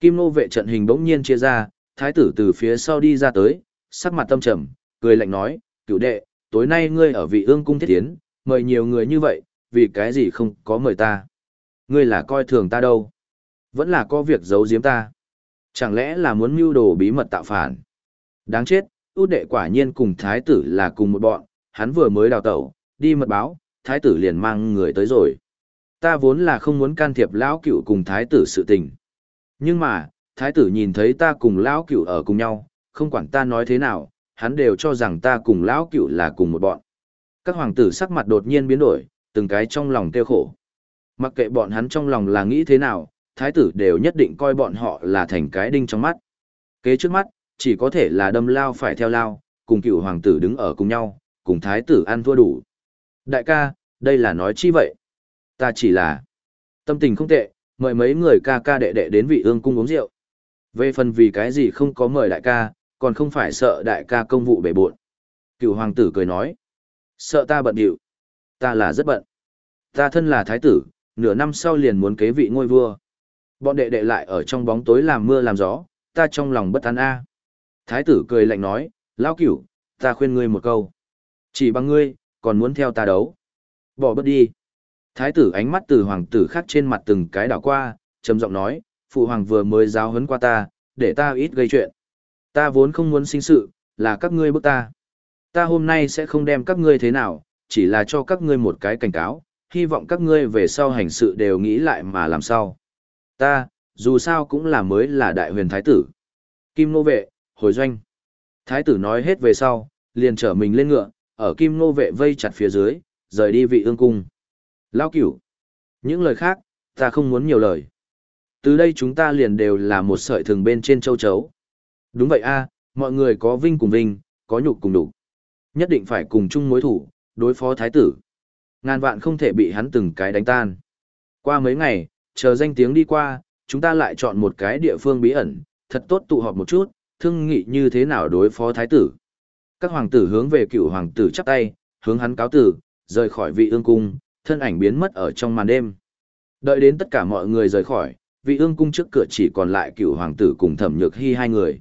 Kim nô vệ trận hình bỗng nhiên chia ra, thái tử từ phía sau đi ra tới, sắc mặt tâm trầm, cười lạnh nói, cửu đệ, tối nay ngươi ở vị ương cung thiết tiến, mời nhiều người như vậy, vì cái gì không có mời ta. Ngươi là coi thường ta đâu. Vẫn là có việc giấu giếm ta. Chẳng lẽ là muốn mưu đồ bí mật tạo phản? Đáng chết, út đệ quả nhiên cùng thái tử là cùng một bọn, hắn vừa mới đào tẩu, đi mật báo, thái tử liền mang người tới rồi. Ta vốn là không muốn can thiệp lão cựu cùng thái tử sự tình. Nhưng mà, thái tử nhìn thấy ta cùng lão cựu ở cùng nhau, không quản ta nói thế nào, hắn đều cho rằng ta cùng lão cựu là cùng một bọn. Các hoàng tử sắc mặt đột nhiên biến đổi, từng cái trong lòng kêu khổ. Mặc kệ bọn hắn trong lòng là nghĩ thế nào, thái tử đều nhất định coi bọn họ là thành cái đinh trong mắt. Kế trước mắt, chỉ có thể là đâm lao phải theo lao, cùng cựu hoàng tử đứng ở cùng nhau, cùng thái tử ăn thua đủ. Đại ca, đây là nói chi vậy? Ta chỉ là tâm tình không tệ, mời mấy người ca ca đệ đệ đến vị ương cung uống rượu. Về phần vì cái gì không có mời đại ca, còn không phải sợ đại ca công vụ bể bộn. Cựu hoàng tử cười nói, sợ ta bận điệu. Ta là rất bận. Ta thân là thái tử, nửa năm sau liền muốn kế vị ngôi vua. Bọn đệ đệ lại ở trong bóng tối làm mưa làm gió, ta trong lòng bất an a. Thái tử cười lạnh nói, lão cửu, ta khuyên ngươi một câu. Chỉ bằng ngươi, còn muốn theo ta đấu. Bỏ bớt đi. Thái tử ánh mắt từ hoàng tử khác trên mặt từng cái đảo qua, trầm giọng nói, phụ hoàng vừa mới giáo huấn qua ta, để ta ít gây chuyện. Ta vốn không muốn sinh sự, là các ngươi bức ta. Ta hôm nay sẽ không đem các ngươi thế nào, chỉ là cho các ngươi một cái cảnh cáo, hy vọng các ngươi về sau hành sự đều nghĩ lại mà làm sao. Ta, dù sao cũng là mới là đại huyền thái tử. Kim nô vệ, hồi doanh. Thái tử nói hết về sau, liền trở mình lên ngựa, ở kim nô vệ vây chặt phía dưới, rời đi vị ương cung. Lao cửu. Những lời khác, ta không muốn nhiều lời. Từ đây chúng ta liền đều là một sợi thường bên trên châu chấu. Đúng vậy a, mọi người có vinh cùng vinh, có nhục cùng đủ. Nhất định phải cùng chung mối thủ, đối phó thái tử. Ngàn vạn không thể bị hắn từng cái đánh tan. Qua mấy ngày, chờ danh tiếng đi qua, chúng ta lại chọn một cái địa phương bí ẩn, thật tốt tụ họp một chút, thương nghị như thế nào đối phó thái tử. Các hoàng tử hướng về cựu hoàng tử chắp tay, hướng hắn cáo tử, rời khỏi vị ương cung, thân ảnh biến mất ở trong màn đêm. Đợi đến tất cả mọi người rời khỏi, vị ương cung trước cửa chỉ còn lại cựu hoàng tử cùng thẩm nhược hy hai người.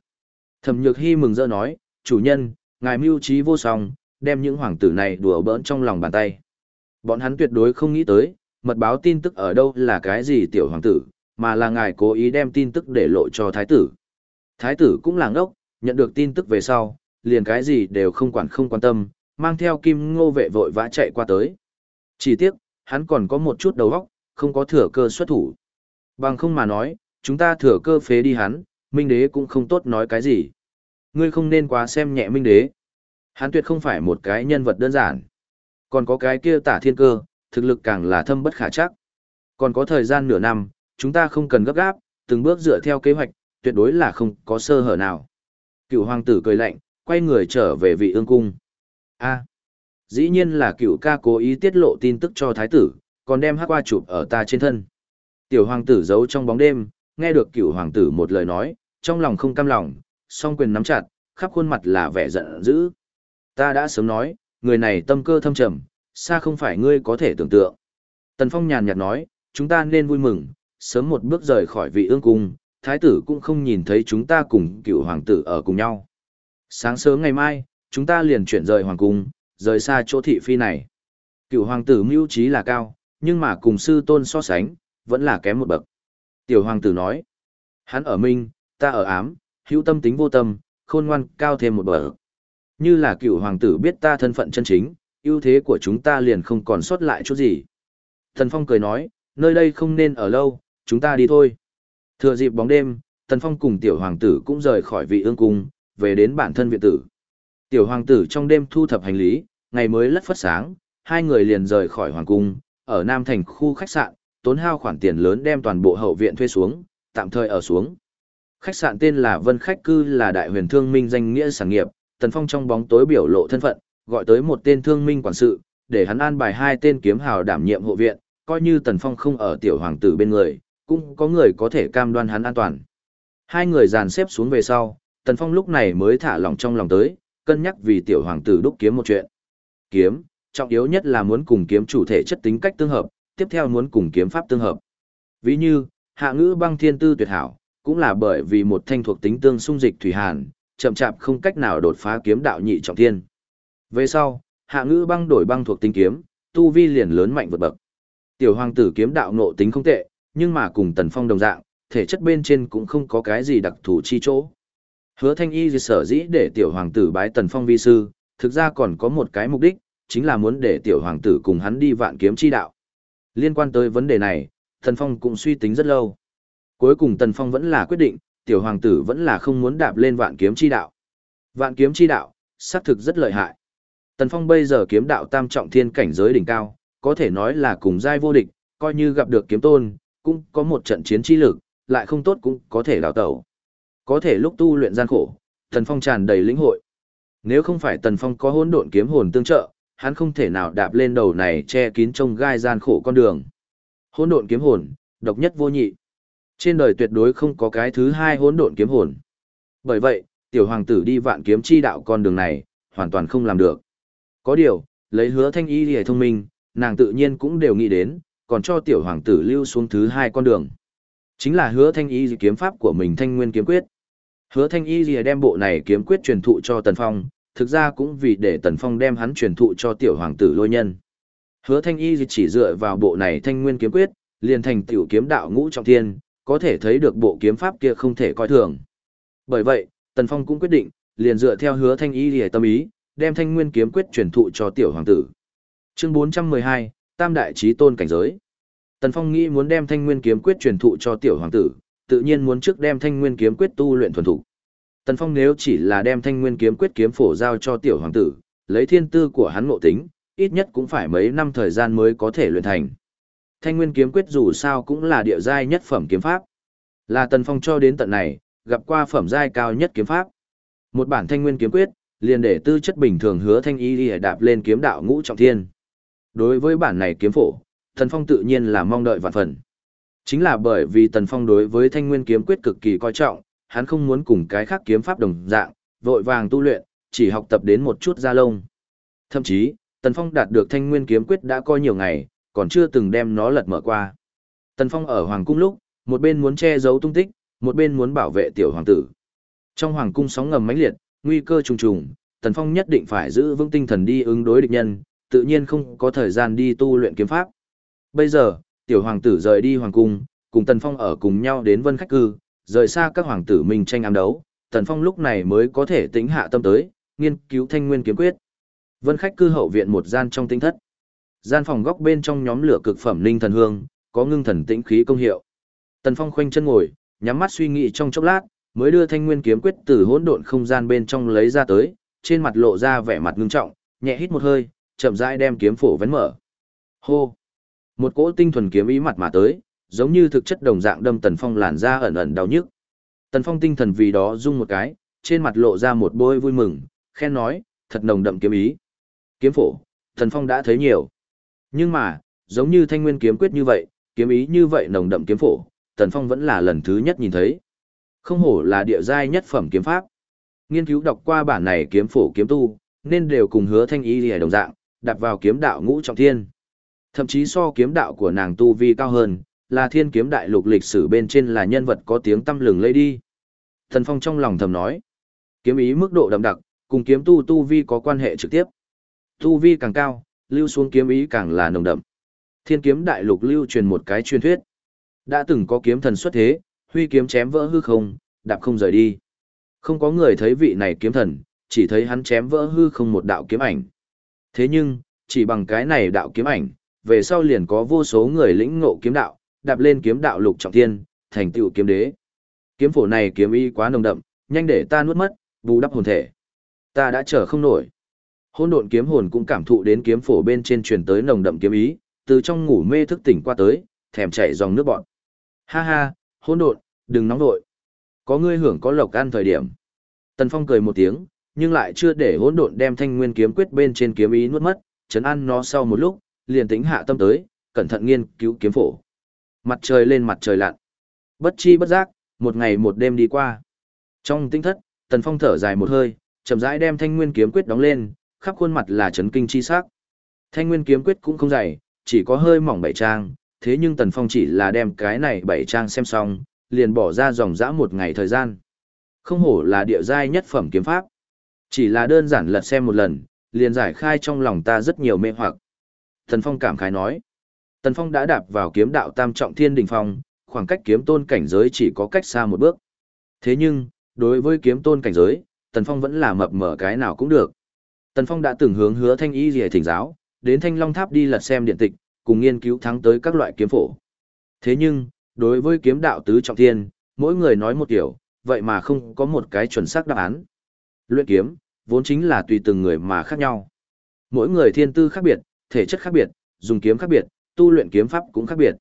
Thẩm nhược hy mừng rỡ nói, chủ nhân, ngài mưu trí vô song, đem những hoàng tử này đùa bỡn trong lòng bàn tay. Bọn hắn tuyệt đối không nghĩ tới, mật báo tin tức ở đâu là cái gì tiểu hoàng tử, mà là ngài cố ý đem tin tức để lộ cho thái tử. Thái tử cũng làng ốc, nhận được tin tức về sau, liền cái gì đều không quản không quan tâm, mang theo kim ngô vệ vội vã chạy qua tới. Chỉ tiếc, hắn còn có một chút đầu óc, không có thừa cơ xuất thủ. Bằng không mà nói, chúng ta thừa cơ phế đi hắn, minh đế cũng không tốt nói cái gì. Ngươi không nên quá xem nhẹ minh đế. Hắn tuyệt không phải một cái nhân vật đơn giản. Còn có cái kia tả thiên cơ, thực lực càng là thâm bất khả chắc. Còn có thời gian nửa năm, chúng ta không cần gấp gáp, từng bước dựa theo kế hoạch, tuyệt đối là không có sơ hở nào. Cựu hoàng tử cười lạnh, quay người trở về vị ương cung. A, dĩ nhiên là cựu ca cố ý tiết lộ tin tức cho thái tử, còn đem hắc qua chụp ở ta trên thân. Tiểu hoàng tử giấu trong bóng đêm, nghe được cựu hoàng tử một lời nói, trong lòng không cam lòng, song quyền nắm chặt, khắp khuôn mặt là vẻ giận dữ. Ta đã sớm nói, người này tâm cơ thâm trầm, xa không phải ngươi có thể tưởng tượng. Tần Phong nhàn nhạt nói, chúng ta nên vui mừng, sớm một bước rời khỏi vị ương cung, thái tử cũng không nhìn thấy chúng ta cùng cựu hoàng tử ở cùng nhau. Sáng sớm ngày mai, chúng ta liền chuyển rời hoàng cung, rời xa chỗ thị phi này. Cựu hoàng tử mưu trí là cao, nhưng mà cùng sư tôn so sánh, vẫn là kém một bậc. Tiểu hoàng tử nói, hắn ở minh, ta ở ám, hữu tâm tính vô tâm, khôn ngoan cao thêm một bậc. Như là cựu hoàng tử biết ta thân phận chân chính, ưu thế của chúng ta liền không còn sót lại chút gì. Thần Phong cười nói, nơi đây không nên ở lâu, chúng ta đi thôi. Thừa dịp bóng đêm, Tần Phong cùng tiểu hoàng tử cũng rời khỏi vị ương cung, về đến bản thân viện tử. Tiểu hoàng tử trong đêm thu thập hành lý, ngày mới lất phất sáng, hai người liền rời khỏi hoàng cung, ở Nam Thành khu khách sạn, tốn hao khoản tiền lớn đem toàn bộ hậu viện thuê xuống, tạm thời ở xuống. Khách sạn tên là Vân Khách Cư là đại huyền thương minh danh nghĩa sản nghiệp, Tần Phong trong bóng tối biểu lộ thân phận, gọi tới một tên thương minh quản sự, để hắn an bài hai tên kiếm hào đảm nhiệm hộ viện, coi như Tần Phong không ở tiểu hoàng tử bên người, cũng có người có thể cam đoan hắn an toàn. Hai người dàn xếp xuống về sau, Tần Phong lúc này mới thả lòng trong lòng tới, cân nhắc vì tiểu hoàng tử đúc kiếm một chuyện. Kiếm, trọng yếu nhất là muốn cùng kiếm chủ thể chất tính cách tương hợp, tiếp theo muốn cùng kiếm pháp tương hợp. Ví như, hạ ngữ băng thiên tư tuyệt hảo, cũng là bởi vì một thanh thuộc tính tương xung dịch thủy hàn, chậm chạp không cách nào đột phá kiếm đạo nhị trọng thiên. Về sau, hạ ngữ băng đổi băng thuộc tính kiếm, tu vi liền lớn mạnh vượt bậc. Tiểu hoàng tử kiếm đạo nộ tính không tệ, nhưng mà cùng tần phong đồng dạng, thể chất bên trên cũng không có cái gì đặc thù chi chỗ. Hứa thanh y sở dĩ để tiểu hoàng tử bái tần phong vi sư, thực ra còn có một cái mục đích, chính là muốn để tiểu hoàng tử cùng hắn đi vạn kiếm chi đạo. Liên quan tới vấn đề này, tần phong cũng suy tính rất lâu. Cuối cùng tần phong vẫn là quyết định, tiểu hoàng tử vẫn là không muốn đạp lên vạn kiếm chi đạo. Vạn kiếm chi đạo, xác thực rất lợi hại. Tần phong bây giờ kiếm đạo tam trọng thiên cảnh giới đỉnh cao, có thể nói là cùng giai vô địch, coi như gặp được kiếm tôn, cũng có một trận chiến chi lực, lại không tốt cũng có thể đào tẩu. Có thể lúc tu luyện gian khổ, Tần Phong tràn đầy lĩnh hội. Nếu không phải Tần Phong có hỗn độn kiếm hồn tương trợ, hắn không thể nào đạp lên đầu này che kín trông gai gian khổ con đường. Hỗn độn kiếm hồn, độc nhất vô nhị. Trên đời tuyệt đối không có cái thứ hai hỗn độn kiếm hồn. Bởi vậy, tiểu hoàng tử đi vạn kiếm chi đạo con đường này, hoàn toàn không làm được. Có điều, lấy hứa thanh y lìa thông minh, nàng tự nhiên cũng đều nghĩ đến, còn cho tiểu hoàng tử lưu xuống thứ hai con đường. Chính là hứa thanh y kiếm pháp của mình thanh nguyên kiếm quyết. Hứa thanh y lìa đem bộ này kiếm quyết truyền thụ cho Tần Phong, thực ra cũng vì để Tần Phong đem hắn truyền thụ cho tiểu hoàng tử lôi nhân. Hứa thanh y chỉ dựa vào bộ này thanh nguyên kiếm quyết, liền thành tiểu kiếm đạo ngũ trọng thiên, có thể thấy được bộ kiếm pháp kia không thể coi thường. Bởi vậy, Tần Phong cũng quyết định, liền dựa theo hứa thanh y lìa tâm ý, đem thanh nguyên kiếm quyết truyền thụ cho tiểu hoàng tử. Chương 412, Tam đại chí tôn cảnh giới. Tần Phong nghĩ muốn đem Thanh Nguyên kiếm quyết truyền thụ cho tiểu hoàng tử, tự nhiên muốn trước đem Thanh Nguyên kiếm quyết tu luyện thuần thục. Tần Phong nếu chỉ là đem Thanh Nguyên kiếm quyết kiếm phổ giao cho tiểu hoàng tử, lấy thiên tư của hắn ngộ tính, ít nhất cũng phải mấy năm thời gian mới có thể luyện thành. Thanh Nguyên kiếm quyết dù sao cũng là địa giai nhất phẩm kiếm pháp. Là Tần Phong cho đến tận này, gặp qua phẩm giai cao nhất kiếm pháp. Một bản Thanh Nguyên kiếm quyết, liền để tư chất bình thường hứa thanh y lìa đạp lên kiếm đạo ngũ trọng thiên. Đối với bản này kiếm phổ, Tần Phong tự nhiên là mong đợi vạn phần. Chính là bởi vì Tần Phong đối với Thanh Nguyên kiếm quyết cực kỳ coi trọng, hắn không muốn cùng cái khác kiếm pháp đồng dạng, vội vàng tu luyện, chỉ học tập đến một chút gia lông. Thậm chí, Tần Phong đạt được Thanh Nguyên kiếm quyết đã coi nhiều ngày, còn chưa từng đem nó lật mở qua. Tần Phong ở hoàng cung lúc, một bên muốn che giấu tung tích, một bên muốn bảo vệ tiểu hoàng tử. Trong hoàng cung sóng ngầm mãnh liệt, nguy cơ trùng trùng, Tần Phong nhất định phải giữ vững tinh thần đi ứng đối địch nhân, tự nhiên không có thời gian đi tu luyện kiếm pháp. Bây giờ, tiểu hoàng tử rời đi hoàng cung, cùng Tần Phong ở cùng nhau đến vân khách cư, rời xa các hoàng tử mình tranh ám đấu, Tần Phong lúc này mới có thể tính hạ tâm tới, nghiên cứu thanh nguyên kiếm quyết. Vân khách cư hậu viện một gian trong tinh thất. Gian phòng góc bên trong nhóm lửa cực phẩm linh thần hương, có ngưng thần tĩnh khí công hiệu. Tần Phong khoanh chân ngồi, nhắm mắt suy nghĩ trong chốc lát, mới đưa thanh nguyên kiếm quyết từ hỗn độn không gian bên trong lấy ra tới, trên mặt lộ ra vẻ mặt ngưng trọng, nhẹ hít một hơi, chậm rãi đem kiếm phổ vén mở. Hô! Một cỗ tinh thuần kiếm ý mặt mà tới, giống như thực chất đồng dạng đâm Tần Phong làn ra ẩn ẩn đau nhức. Tần Phong tinh thần vì đó rung một cái, trên mặt lộ ra một bôi vui mừng, khen nói, thật nồng đậm kiếm ý. Kiếm phổ, Tần Phong đã thấy nhiều. Nhưng mà, giống như thanh nguyên kiếm quyết như vậy, kiếm ý như vậy nồng đậm kiếm phổ, Tần Phong vẫn là lần thứ nhất nhìn thấy. Không hổ là địa giai nhất phẩm kiếm pháp. Nghiên cứu đọc qua bản này kiếm phổ kiếm tu, nên đều cùng hứa thanh ý lìa đồng dạng, đặt vào kiếm đạo ngũ trọng thiên. Thậm chí so kiếm đạo của nàng tu vi cao hơn, là thiên kiếm đại lục lịch sử bên trên là nhân vật có tiếng tăm lừng lây đi. Thần Phong trong lòng thầm nói, kiếm ý mức độ đậm đặc, cùng kiếm tu tu vi có quan hệ trực tiếp. Tu vi càng cao, lưu xuống kiếm ý càng là nồng đậm. Thiên kiếm đại lục lưu truyền một cái truyền thuyết. Đã từng có kiếm thần xuất thế, huy kiếm chém vỡ hư không, đạp không rời đi. Không có người thấy vị này kiếm thần, chỉ thấy hắn chém vỡ hư không một đạo kiếm ảnh. Thế nhưng, chỉ bằng cái này đạo kiếm ảnh, về sau liền có vô số người lĩnh ngộ kiếm đạo, đạp lên kiếm đạo lục trọng thiên, thành tựu kiếm đế. Kiếm phổ này kiếm y quá nồng đậm, nhanh để ta nuốt mất, bù đắp hồn thể. Ta đã trở không nổi. Hôn độn kiếm hồn cũng cảm thụ đến kiếm phổ bên trên truyền tới nồng đậm kiếm ý, từ trong ngủ mê thức tỉnh qua tới, thèm chảy dòng nước bọt. Ha ha, hỗn độn, đừng nóng vội Có ngươi hưởng có lộc ăn thời điểm. Tần Phong cười một tiếng, nhưng lại chưa để hỗn độn đem thanh nguyên kiếm quyết bên trên kiếm ý nuốt mất, chấn ăn nó sau một lúc, liền tính hạ tâm tới, cẩn thận nghiên cứu kiếm phổ. Mặt trời lên mặt trời lặn. Bất chi bất giác, một ngày một đêm đi qua. Trong tinh thất, Tần Phong thở dài một hơi, chậm rãi đem thanh nguyên kiếm quyết đóng lên, khắp khuôn mặt là chấn kinh chi sắc. Thanh nguyên kiếm quyết cũng không dày, chỉ có hơi mỏng bảy trang, thế nhưng Tần Phong chỉ là đem cái này bảy trang xem xong, liền bỏ ra dòng dã một ngày thời gian. Không hổ là địa giai nhất phẩm kiếm pháp. Chỉ là đơn giản lật xem một lần, liền giải khai trong lòng ta rất nhiều mê hoặc. Tần Phong cảm khái nói. Tần Phong đã đạp vào kiếm đạo tam trọng thiên đỉnh phong, khoảng cách kiếm tôn cảnh giới chỉ có cách xa một bước. Thế nhưng, đối với kiếm tôn cảnh giới, Tần Phong vẫn là mập mở cái nào cũng được. Tần Phong đã từng hướng hứa thanh y rìa thỉnh giáo, đến thanh long tháp đi lật xem điện tịch, cùng nghiên cứu thắng tới các loại kiếm phổ. Thế nhưng, đối với kiếm đạo tứ trọng thiên, mỗi người nói một kiểu, vậy mà không có một cái chuẩn xác đáp án. Luyện kiếm, vốn chính là tùy từng người mà khác nhau. Mỗi người thiên tư khác biệt, thể chất khác biệt, dùng kiếm khác biệt, tu luyện kiếm pháp cũng khác biệt.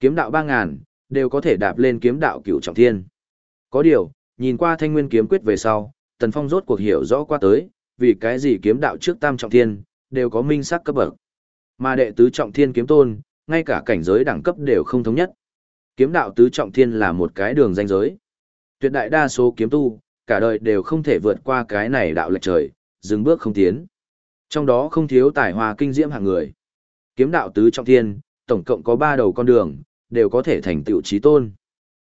Kiếm đạo 3000 đều có thể đạp lên kiếm đạo cửu trọng thiên. Có điều, nhìn qua Thanh Nguyên kiếm quyết về sau, Tần Phong rốt cuộc hiểu rõ qua tới, vì cái gì kiếm đạo trước tam trọng thiên đều có minh sắc cấp bậc. Mà đệ tứ trọng thiên kiếm tôn, ngay cả cảnh giới đẳng cấp đều không thống nhất. Kiếm đạo tứ trọng thiên là một cái đường danh giới. Tuyệt đại đa số kiếm tu, cả đời đều không thể vượt qua cái này đạo lệch trời, dừng bước không tiến. Trong đó không thiếu tài hoa kinh diễm hạng người. Kiếm đạo tứ trọng thiên, tổng cộng có ba đầu con đường, đều có thể thành tựu trí tôn.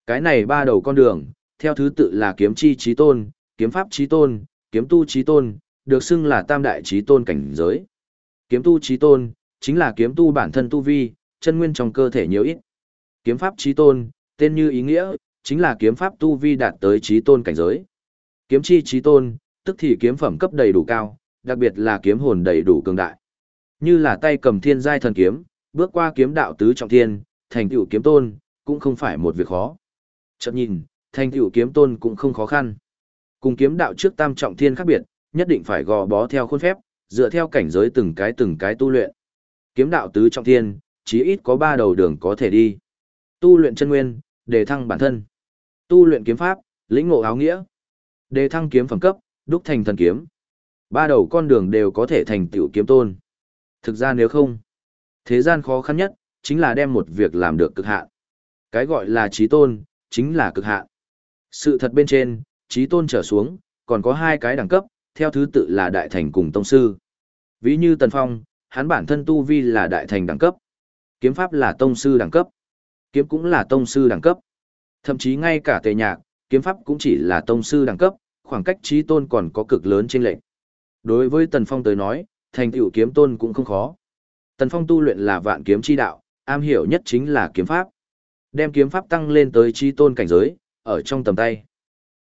Cái này ba đầu con đường, theo thứ tự là kiếm chi trí tôn, kiếm pháp trí tôn, kiếm tu trí tôn, được xưng là tam đại trí tôn cảnh giới. Kiếm tu trí tôn, chính là kiếm tu bản thân tu vi, chân nguyên trong cơ thể nhiều ít. Kiếm pháp trí tôn, tên như ý nghĩa, chính là kiếm pháp tu vi đạt tới trí tôn cảnh giới. Kiếm chi trí tôn, tức thì kiếm phẩm cấp đầy đủ cao, đặc biệt là kiếm hồn đầy đủ cường đại. Như là tay cầm thiên giai thần kiếm, bước qua kiếm đạo tứ trọng thiên, thành tựu kiếm tôn, cũng không phải một việc khó. Chợt nhìn, thành tựu kiếm tôn cũng không khó khăn. Cùng kiếm đạo trước tam trọng thiên khác biệt, nhất định phải gò bó theo khuôn phép, dựa theo cảnh giới từng cái từng cái tu luyện. Kiếm đạo tứ trọng thiên, chí ít có ba đầu đường có thể đi. Tu luyện chân nguyên, đề thăng bản thân. Tu luyện kiếm pháp, lĩnh ngộ áo nghĩa. Đề thăng kiếm phẩm cấp, đúc thành thần kiếm. Ba đầu con đường đều có thể thành tiểu kiếm tôn. Thực ra nếu không, thế gian khó khăn nhất, chính là đem một việc làm được cực hạn. Cái gọi là trí tôn, chính là cực hạn. Sự thật bên trên, trí tôn trở xuống, còn có hai cái đẳng cấp, theo thứ tự là đại thành cùng tông sư. Ví như Tần Phong, hắn bản thân tu vi là đại thành đẳng cấp. Kiếm pháp là tông sư đẳng cấp. Kiếm cũng là tông sư đẳng cấp. Thậm chí ngay cả tề nhạc, kiếm pháp cũng chỉ là tông sư đẳng cấp, khoảng cách trí tôn còn có cực lớn trên lệnh. Đối với Tần Phong tới nói, thành tựu kiếm tôn cũng không khó. Tần Phong tu luyện là vạn kiếm chi đạo, am hiểu nhất chính là kiếm pháp. Đem kiếm pháp tăng lên tới trí tôn cảnh giới, ở trong tầm tay.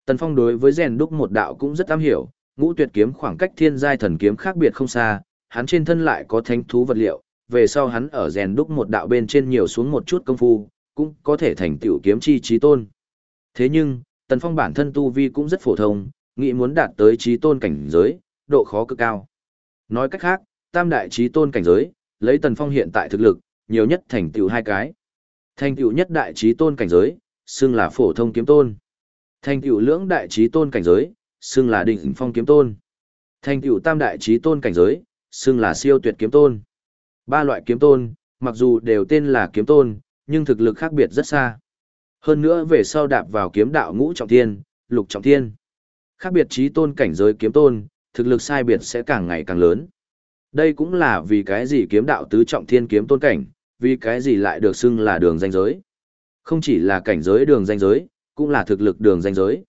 Tần Phong đối với rèn đúc một đạo cũng rất am hiểu, ngũ tuyệt kiếm khoảng cách thiên giai thần kiếm khác biệt không xa, hắn trên thân lại có thánh thú vật liệu, về sau hắn ở rèn đúc một đạo bên trên nhiều xuống một chút công phu, cũng có thể thành tiểu kiếm chi trí tôn. Thế nhưng, Tần Phong bản thân tu vi cũng rất phổ thông, nghĩ muốn đạt tới trí tôn cảnh giới, độ khó cực cao. Nói cách khác, tam đại trí tôn cảnh giới, lấy Tần Phong hiện tại thực lực, nhiều nhất thành tiểu hai cái. Thành tiểu nhất đại trí tôn cảnh giới, xưng là phổ thông kiếm tôn. Thành tiểu lưỡng đại trí tôn cảnh giới, xưng là đỉnh phong kiếm tôn. Thành tiểu tam đại trí tôn cảnh giới, xưng là siêu tuyệt kiếm tôn. Ba loại kiếm tôn, mặc dù đều tên là kiếm tôn, nhưng thực lực khác biệt rất xa. Hơn nữa về sau đạp vào kiếm đạo ngũ trọng thiên, lục trọng thiên. Khác biệt trí tôn cảnh giới kiếm tôn, thực lực sai biệt sẽ càng ngày càng lớn. Đây cũng là vì cái gì kiếm đạo tứ trọng thiên kiếm tôn cảnh, vì cái gì lại được xưng là đường danh giới. Không chỉ là cảnh giới đường danh giới, cũng là thực lực đường danh giới.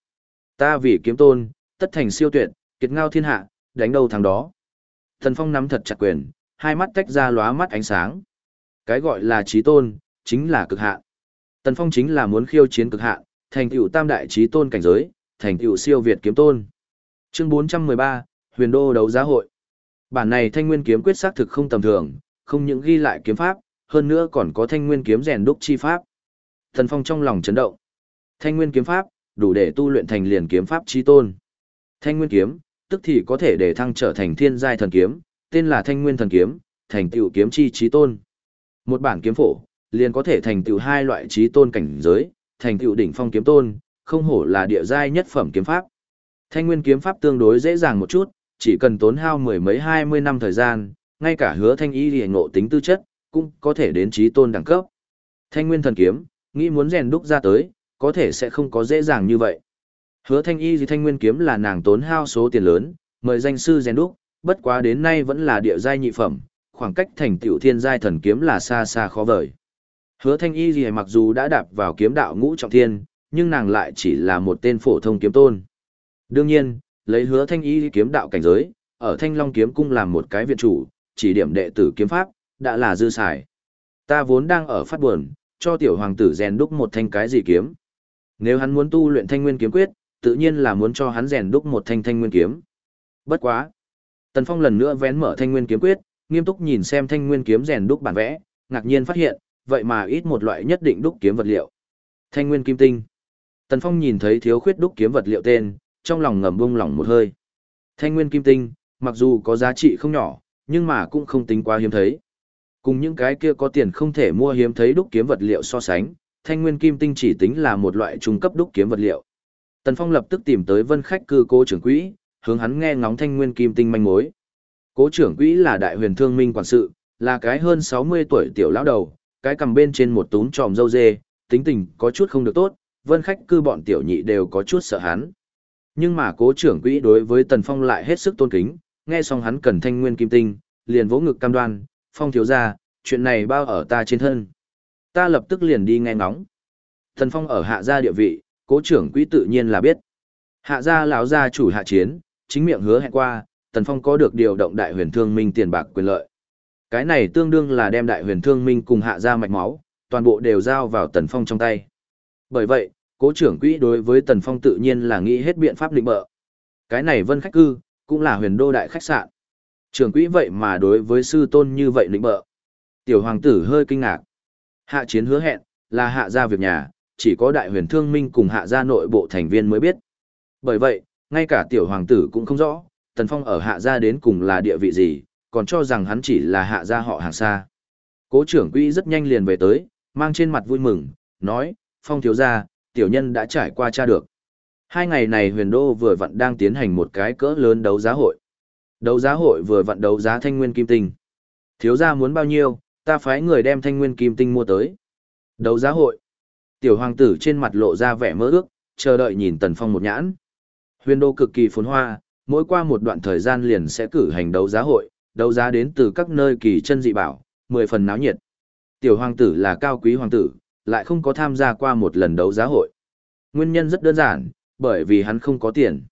Ta vì kiếm tôn, tất thành siêu tuyệt, kiệt ngao thiên hạ, đánh đâu thắng đó. Thần Phong nắm thật chặt quyền, hai mắt tách ra lóa mắt ánh sáng. Cái gọi là trí tôn, chính là cực hạn. Tần Phong chính là muốn khiêu chiến cực hạn, thành tựu tam đại trí tôn cảnh giới, thành tựu siêu việt kiếm tôn. Chương 413, Huyền Đô đấu giá hội. Bản này Thanh Nguyên kiếm quyết xác thực không tầm thường, không những ghi lại kiếm pháp, hơn nữa còn có Thanh Nguyên kiếm rèn đúc chi pháp. Tần Phong trong lòng chấn động. Thanh Nguyên kiếm pháp, đủ để tu luyện thành liền kiếm pháp chí tôn. Thanh Nguyên kiếm, tức thì có thể để thăng trở thành thiên giai thần kiếm, tên là Thanh Nguyên thần kiếm, thành tựu kiếm chi chí tôn. Một bản kiếm phổ, liền có thể thành tựu hai loại chí tôn cảnh giới, thành tựu đỉnh phong kiếm tôn, không hổ là địa giai nhất phẩm kiếm pháp. Thanh Nguyên kiếm pháp tương đối dễ dàng một chút, chỉ cần tốn hao mười mấy hai mươi năm thời gian, ngay cả hứa thanh y liền ngộ tính tư chất, cũng có thể đến chí tôn đẳng cấp. Thanh Nguyên thần kiếm, nghĩ muốn rèn đúc ra tới, có thể sẽ không có dễ dàng như vậy. Hứa thanh y gì thanh nguyên kiếm là nàng tốn hao số tiền lớn, mời danh sư rèn đúc, bất quá đến nay vẫn là địa giai nhị phẩm, khoảng cách thành tiểu thiên giai thần kiếm là xa xa khó vời. Hứa thanh y gì mặc dù đã đạp vào kiếm đạo ngũ trọng thiên, nhưng nàng lại chỉ là một tên phổ thông kiếm tôn. Đương nhiên, lấy hứa thanh y kiếm đạo cảnh giới, ở thanh long kiếm cung làm một cái viện chủ, chỉ điểm đệ tử kiếm pháp, đã là dư xài. Ta vốn đang ở phát buồn, cho tiểu hoàng tử rèn đúc một thanh cái gì kiếm. Nếu hắn muốn tu luyện thanh nguyên kiếm quyết, tự nhiên là muốn cho hắn rèn đúc một thanh thanh nguyên kiếm. Bất quá. Tần Phong lần nữa vén mở thanh nguyên kiếm quyết, nghiêm túc nhìn xem thanh nguyên kiếm rèn đúc bản vẽ, ngạc nhiên phát hiện, vậy mà ít một loại nhất định đúc kiếm vật liệu. Thanh nguyên kim tinh. Tần Phong nhìn thấy thiếu khuyết đúc kiếm vật liệu tên, trong lòng ngầm bung lỏng một hơi. Thanh nguyên kim tinh, mặc dù có giá trị không nhỏ, nhưng mà cũng không tính quá hiếm thấy. Cùng những cái kia có tiền không thể mua hiếm thấy đúc kiếm vật liệu so sánh, thanh nguyên kim tinh chỉ tính là một loại trung cấp đúc kiếm vật liệu. Tần Phong lập tức tìm tới vân khách cư cố trưởng quỹ, hướng hắn nghe ngóng thanh nguyên kim tinh manh mối. Cố trưởng quỹ là đại huyền thương minh quản sự, là cái hơn 60 tuổi tiểu lão đầu, cái cầm bên trên một túm tròm dâu dê, tính tình có chút không được tốt, vân khách cư bọn tiểu nhị đều có chút sợ hắn. Nhưng mà cố trưởng quỹ đối với Tần Phong lại hết sức tôn kính, nghe xong hắn cần thanh nguyên kim tinh, liền vỗ ngực cam đoan, Phong thiếu ra, chuyện này bao ở ta trên thân. Ta lập tức liền đi nghe ngóng. Tần Phong ở hạ gia địa vị, cố trưởng quỹ tự nhiên là biết. Hạ gia lão gia chủ hạ chiến, chính miệng hứa hẹn qua, Tần Phong có được điều động đại huyền thương minh tiền bạc quyền lợi. Cái này tương đương là đem đại huyền thương minh cùng hạ gia mạch máu, toàn bộ đều giao vào Tần Phong trong tay. Bởi vậy, cố trưởng quỹ đối với Tần Phong tự nhiên là nghĩ hết biện pháp định bợ. Cái này vân khách cư, cũng là huyền đô đại khách sạn. Trưởng quỹ vậy mà đối với sư tôn như vậy định bợ. Tiểu hoàng tử hơi kinh ngạc. Hạ chiến hứa hẹn, là hạ gia việc nhà, chỉ có đại huyền thương minh cùng hạ gia nội bộ thành viên mới biết. Bởi vậy, ngay cả tiểu hoàng tử cũng không rõ, Tần Phong ở hạ gia đến cùng là địa vị gì, còn cho rằng hắn chỉ là hạ gia họ hàng xa. Cố trưởng quỹ rất nhanh liền về tới, mang trên mặt vui mừng, nói, Phong thiếu gia, tiểu nhân đã trải qua tra được. Hai ngày này huyền đô vừa vặn đang tiến hành một cái cỡ lớn đấu giá hội. Đấu giá hội vừa vặn đấu giá thanh nguyên kim tinh. Thiếu gia muốn bao nhiêu, ta phái người đem thanh nguyên kim tinh mua tới. Đấu giá hội. Tiểu hoàng tử trên mặt lộ ra vẻ mơ ước, chờ đợi nhìn Tần Phong một nhãn. Huyền đô cực kỳ phồn hoa, mỗi qua một đoạn thời gian liền sẽ cử hành đấu giá hội, đấu giá đến từ các nơi kỳ chân dị bảo, mười phần náo nhiệt. Tiểu hoàng tử là cao quý hoàng tử, lại không có tham gia qua một lần đấu giá hội. Nguyên nhân rất đơn giản, bởi vì hắn không có tiền.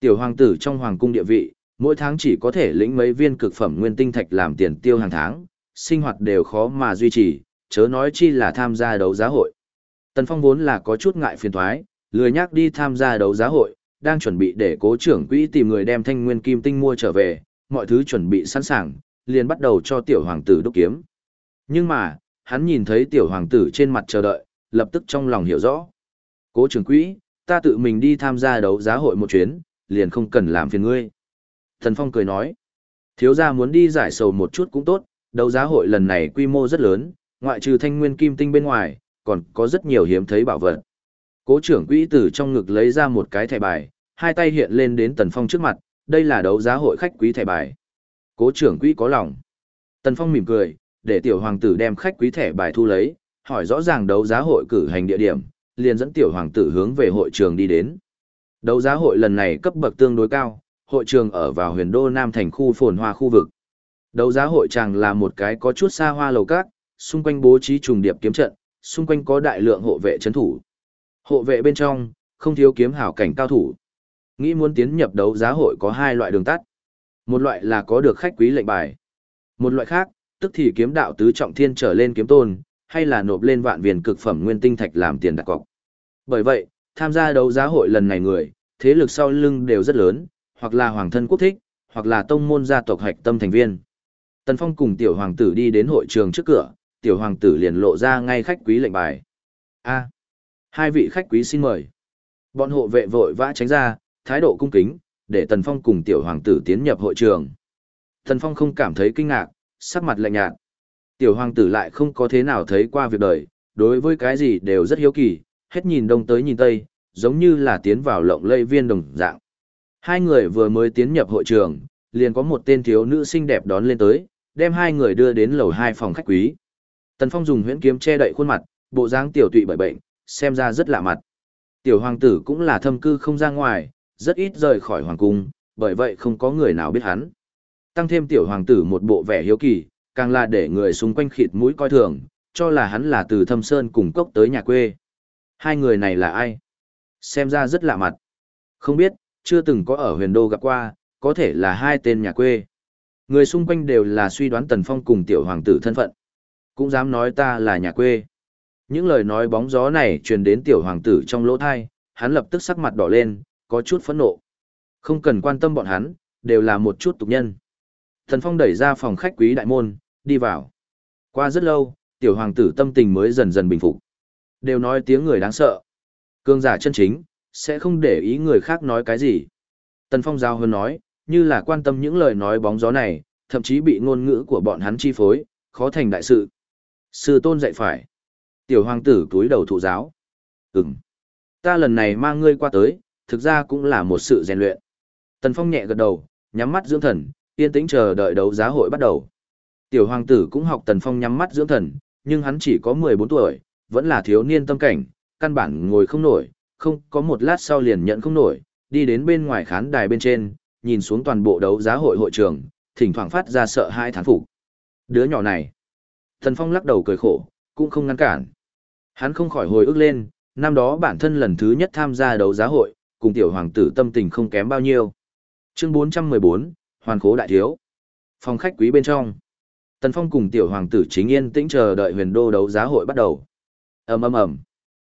Tiểu hoàng tử trong hoàng cung địa vị, mỗi tháng chỉ có thể lĩnh mấy viên cực phẩm nguyên tinh thạch làm tiền tiêu hàng tháng, sinh hoạt đều khó mà duy trì, chớ nói chi là tham gia đấu giá hội. Tần Phong vốn là có chút ngại phiền thoái, lười nhắc đi tham gia đấu giá hội, đang chuẩn bị để cố trưởng quỹ tìm người đem thanh nguyên kim tinh mua trở về, mọi thứ chuẩn bị sẵn sàng, liền bắt đầu cho tiểu hoàng tử đúc kiếm. Nhưng mà, hắn nhìn thấy tiểu hoàng tử trên mặt chờ đợi, lập tức trong lòng hiểu rõ. Cố trưởng quỹ, ta tự mình đi tham gia đấu giá hội một chuyến, liền không cần làm phiền ngươi. Thần Phong cười nói, thiếu gia muốn đi giải sầu một chút cũng tốt, đấu giá hội lần này quy mô rất lớn, ngoại trừ thanh nguyên kim tinh bên ngoài, còn có rất nhiều hiếm thấy bảo vật. Cố trưởng quỹ từ trong ngực lấy ra một cái thẻ bài, hai tay hiện lên đến Tần Phong trước mặt, đây là đấu giá hội khách quý thẻ bài. Cố trưởng quỹ có lòng. Tần Phong mỉm cười, để tiểu hoàng tử đem khách quý thẻ bài thu lấy, hỏi rõ ràng đấu giá hội cử hành địa điểm, liền dẫn tiểu hoàng tử hướng về hội trường đi đến. Đấu giá hội lần này cấp bậc tương đối cao, hội trường ở vào huyền đô Nam thành khu phồn hoa khu vực. Đấu giá hội tràng là một cái có chút xa hoa lầu cát, xung quanh bố trí trùng điệp kiếm trận, xung quanh có đại lượng hộ vệ trấn thủ. Hộ vệ bên trong, không thiếu kiếm hảo cảnh cao thủ. Nghĩ muốn tiến nhập đấu giá hội có hai loại đường tắt. Một loại là có được khách quý lệnh bài. Một loại khác, tức thì kiếm đạo tứ trọng thiên trở lên kiếm tôn, hay là nộp lên vạn viền cực phẩm nguyên tinh thạch làm tiền đặt cọc. Bởi vậy, tham gia đấu giá hội lần này người, thế lực sau lưng đều rất lớn, hoặc là hoàng thân quốc thích, hoặc là tông môn gia tộc hạch tâm thành viên. Tần Phong cùng tiểu hoàng tử đi đến hội trường trước cửa, tiểu hoàng tử liền lộ ra ngay khách quý lệnh bài. A, hai vị khách quý xin mời. Bọn hộ vệ vội vã tránh ra, thái độ cung kính, để Tần Phong cùng tiểu hoàng tử tiến nhập hội trường. Tần Phong không cảm thấy kinh ngạc, sắc mặt lạnh nhạt. Tiểu hoàng tử lại không có thế nào thấy qua việc đời, đối với cái gì đều rất hiếu kỳ, hết nhìn đông tới nhìn tây, giống như là tiến vào lộng lây viên đồng dạng. Hai người vừa mới tiến nhập hội trường, liền có một tên thiếu nữ xinh đẹp đón lên tới, đem hai người đưa đến lầu hai phòng khách quý. Tần Phong dùng huyễn kiếm che đậy khuôn mặt, bộ dáng tiểu tụy bởi bệnh, xem ra rất lạ mặt. Tiểu hoàng tử cũng là thâm cư không ra ngoài, rất ít rời khỏi hoàng cung, bởi vậy không có người nào biết hắn. Tăng thêm tiểu hoàng tử một bộ vẻ hiếu kỳ, càng là để người xung quanh khịt mũi coi thường, cho là hắn là từ thâm sơn cùng cốc tới nhà quê. Hai người này là ai? Xem ra rất lạ mặt. Không biết, chưa từng có ở huyền đô gặp qua, có thể là hai tên nhà quê. Người xung quanh đều là suy đoán Tần Phong cùng tiểu hoàng tử thân phận. Cũng dám nói ta là nhà quê. Những lời nói bóng gió này truyền đến tiểu hoàng tử trong lỗ thai, hắn lập tức sắc mặt đỏ lên, có chút phẫn nộ. Không cần quan tâm bọn hắn, đều là một chút tục nhân. Thần Phong đẩy ra phòng khách quý đại môn, đi vào. Qua rất lâu, tiểu hoàng tử tâm tình mới dần dần bình phục. Đều nói tiếng người đáng sợ. Cương giả chân chính, sẽ không để ý người khác nói cái gì. Tần Phong giao hơn nói, như là quan tâm những lời nói bóng gió này, thậm chí bị ngôn ngữ của bọn hắn chi phối, khó thành đại sự. Sư tôn dạy phải. Tiểu hoàng tử túi đầu thụ giáo. Ừm. Ta lần này mang ngươi qua tới, thực ra cũng là một sự rèn luyện. Tần Phong nhẹ gật đầu, nhắm mắt dưỡng thần, yên tĩnh chờ đợi đấu giá hội bắt đầu. Tiểu hoàng tử cũng học Tần Phong nhắm mắt dưỡng thần, nhưng hắn chỉ có 14 tuổi, vẫn là thiếu niên tâm cảnh, căn bản ngồi không nổi, không có một lát sau liền nhận không nổi, đi đến bên ngoài khán đài bên trên, nhìn xuống toàn bộ đấu giá hội hội trường, thỉnh thoảng phát ra sợ hai thán phục. Đứa nhỏ này. Thần Phong lắc đầu cười khổ, cũng không ngăn cản. Hắn không khỏi hồi ức lên, năm đó bản thân lần thứ nhất tham gia đấu giá hội, cùng tiểu hoàng tử tâm tình không kém bao nhiêu. Chương 414, Hoàn khố đại thiếu. Phòng khách quý bên trong. Tần Phong cùng tiểu hoàng tử chính yên tĩnh chờ đợi huyền đô đấu giá hội bắt đầu. ầm ầm ầm.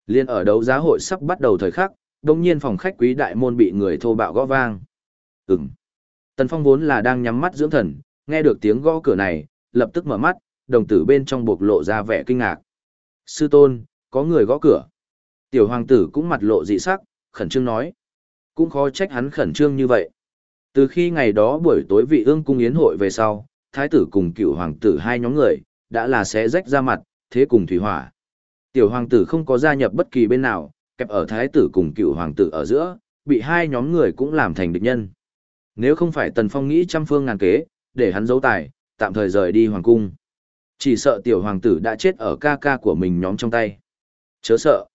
Liên ở đấu giá hội sắp bắt đầu thời khắc, đồng nhiên phòng khách quý đại môn bị người thô bạo gõ vang. Ừm. Tần Phong vốn là đang nhắm mắt dưỡng thần, nghe được tiếng gõ cửa này, lập tức mở mắt, đồng tử bên trong bộc lộ ra vẻ kinh ngạc. Sư tôn, có người gõ cửa. Tiểu hoàng tử cũng mặt lộ dị sắc, khẩn trương nói. Cũng khó trách hắn khẩn trương như vậy. Từ khi ngày đó buổi tối vị ương cung yến hội về sau, thái tử cùng cựu hoàng tử hai nhóm người, đã là sẽ rách ra mặt, thế cùng thủy hỏa. Tiểu hoàng tử không có gia nhập bất kỳ bên nào, kẹp ở thái tử cùng cựu hoàng tử ở giữa, bị hai nhóm người cũng làm thành địch nhân. Nếu không phải Tần Phong nghĩ trăm phương ngàn kế, để hắn giấu tài, tạm thời rời đi hoàng cung. Chỉ sợ tiểu hoàng tử đã chết ở ca ca của mình nhóm trong tay. Chớ sợ.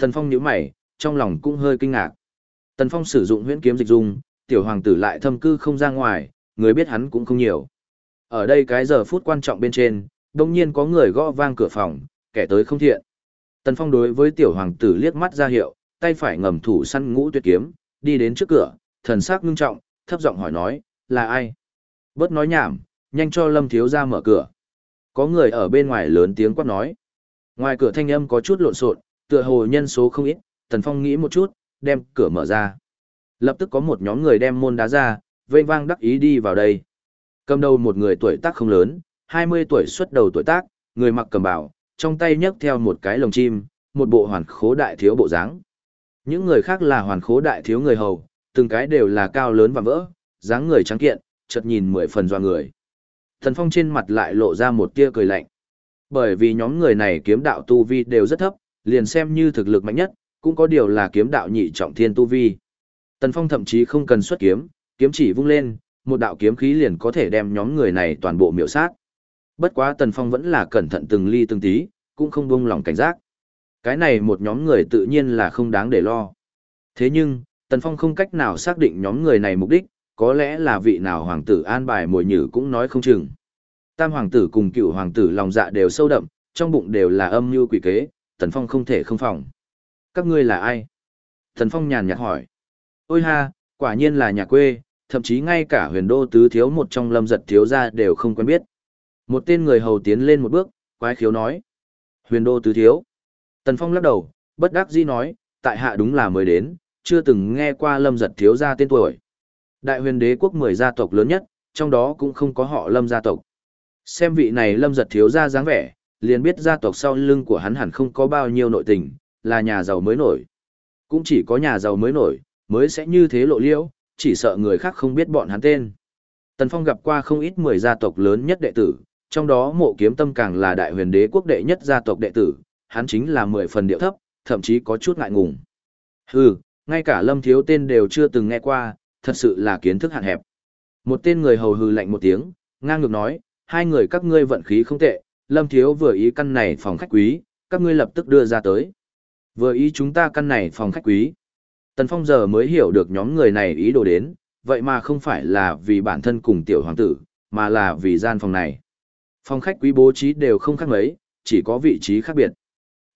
Tần Phong nhíu mày, trong lòng cũng hơi kinh ngạc. Tần Phong sử dụng huyễn kiếm dịch dung, tiểu hoàng tử lại thâm cư không ra ngoài, người biết hắn cũng không nhiều. Ở đây cái giờ phút quan trọng bên trên, đông nhiên có người gõ vang cửa phòng, kẻ tới không thiện. Tần Phong đối với tiểu hoàng tử liếc mắt ra hiệu, tay phải ngầm thủ săn ngũ tuyệt kiếm, đi đến trước cửa, thần sắc ngưng trọng, thấp giọng hỏi nói, là ai? Bớt nói nhảm, nhanh cho Lâm Thiếu ra mở cửa. Có người ở bên ngoài lớn tiếng quát nói. Ngoài cửa thanh âm có chút lộn xộn, tựa hồ nhân số không ít, Tần Phong nghĩ một chút, đem cửa mở ra. Lập tức có một nhóm người đem môn đá ra, vênh vang đắc ý đi vào đây. Cầm đầu một người tuổi tác không lớn, 20 tuổi xuất đầu tuổi tác, người mặc cầm bảo, trong tay nhấc theo một cái lồng chim, một bộ hoàn khố đại thiếu bộ dáng. Những người khác là hoàn khố đại thiếu người hầu, từng cái đều là cao lớn và vỡ, dáng người trắng kiện, chợt nhìn mười phần doa người. Thần Phong trên mặt lại lộ ra một tia cười lạnh. Bởi vì nhóm người này kiếm đạo tu vi đều rất thấp, liền xem như thực lực mạnh nhất, cũng có điều là kiếm đạo nhị trọng thiên tu vi. Tần Phong thậm chí không cần xuất kiếm, kiếm chỉ vung lên, một đạo kiếm khí liền có thể đem nhóm người này toàn bộ miểu sát. Bất quá Tần Phong vẫn là cẩn thận từng ly từng tí, cũng không buông lòng cảnh giác. Cái này một nhóm người tự nhiên là không đáng để lo. Thế nhưng, Tần Phong không cách nào xác định nhóm người này mục đích, có lẽ là vị nào hoàng tử an bài mồi nhử cũng nói không chừng. Tam hoàng tử cùng cựu hoàng tử lòng dạ đều sâu đậm, trong bụng đều là âm mưu quỷ kế, Tần Phong không thể không phòng. Các ngươi là ai? Tần Phong nhàn nhạt hỏi. Ôi ha, quả nhiên là nhà quê, thậm chí ngay cả huyền đô tứ thiếu một trong lâm giật thiếu gia đều không quen biết. Một tên người hầu tiến lên một bước, quái khiếu nói. Huyền đô tứ thiếu. Tần Phong lắc đầu, bất đắc dĩ nói, tại hạ đúng là mới đến, chưa từng nghe qua lâm giật thiếu gia tên tuổi. Đại huyền đế quốc 10 gia tộc lớn nhất, trong đó cũng không có họ lâm gia tộc. Xem vị này lâm giật thiếu gia dáng vẻ, liền biết gia tộc sau lưng của hắn hẳn không có bao nhiêu nội tình, là nhà giàu mới nổi. Cũng chỉ có nhà giàu mới nổi, mới sẽ như thế lộ liễu, chỉ sợ người khác không biết bọn hắn tên. Tần Phong gặp qua không ít 10 gia tộc lớn nhất đệ tử, trong đó mộ kiếm tâm càng là đại huyền đế quốc đệ nhất gia tộc đệ tử, hắn chính là 10 phần điệu thấp, thậm chí có chút ngại ngùng. Hừ, ngay cả lâm thiếu tên đều chưa từng nghe qua, thật sự là kiến thức hạn hẹp. Một tên người hầu hừ lạnh một tiếng, ngang ngược nói, hai người các ngươi vận khí không tệ, lâm thiếu vừa ý căn này phòng khách quý, các ngươi lập tức đưa ra tới. Vừa ý chúng ta căn này phòng khách quý. Tần Phong giờ mới hiểu được nhóm người này ý đồ đến, vậy mà không phải là vì bản thân cùng tiểu hoàng tử, mà là vì gian phòng này. Phòng khách quý bố trí đều không khác mấy, chỉ có vị trí khác biệt.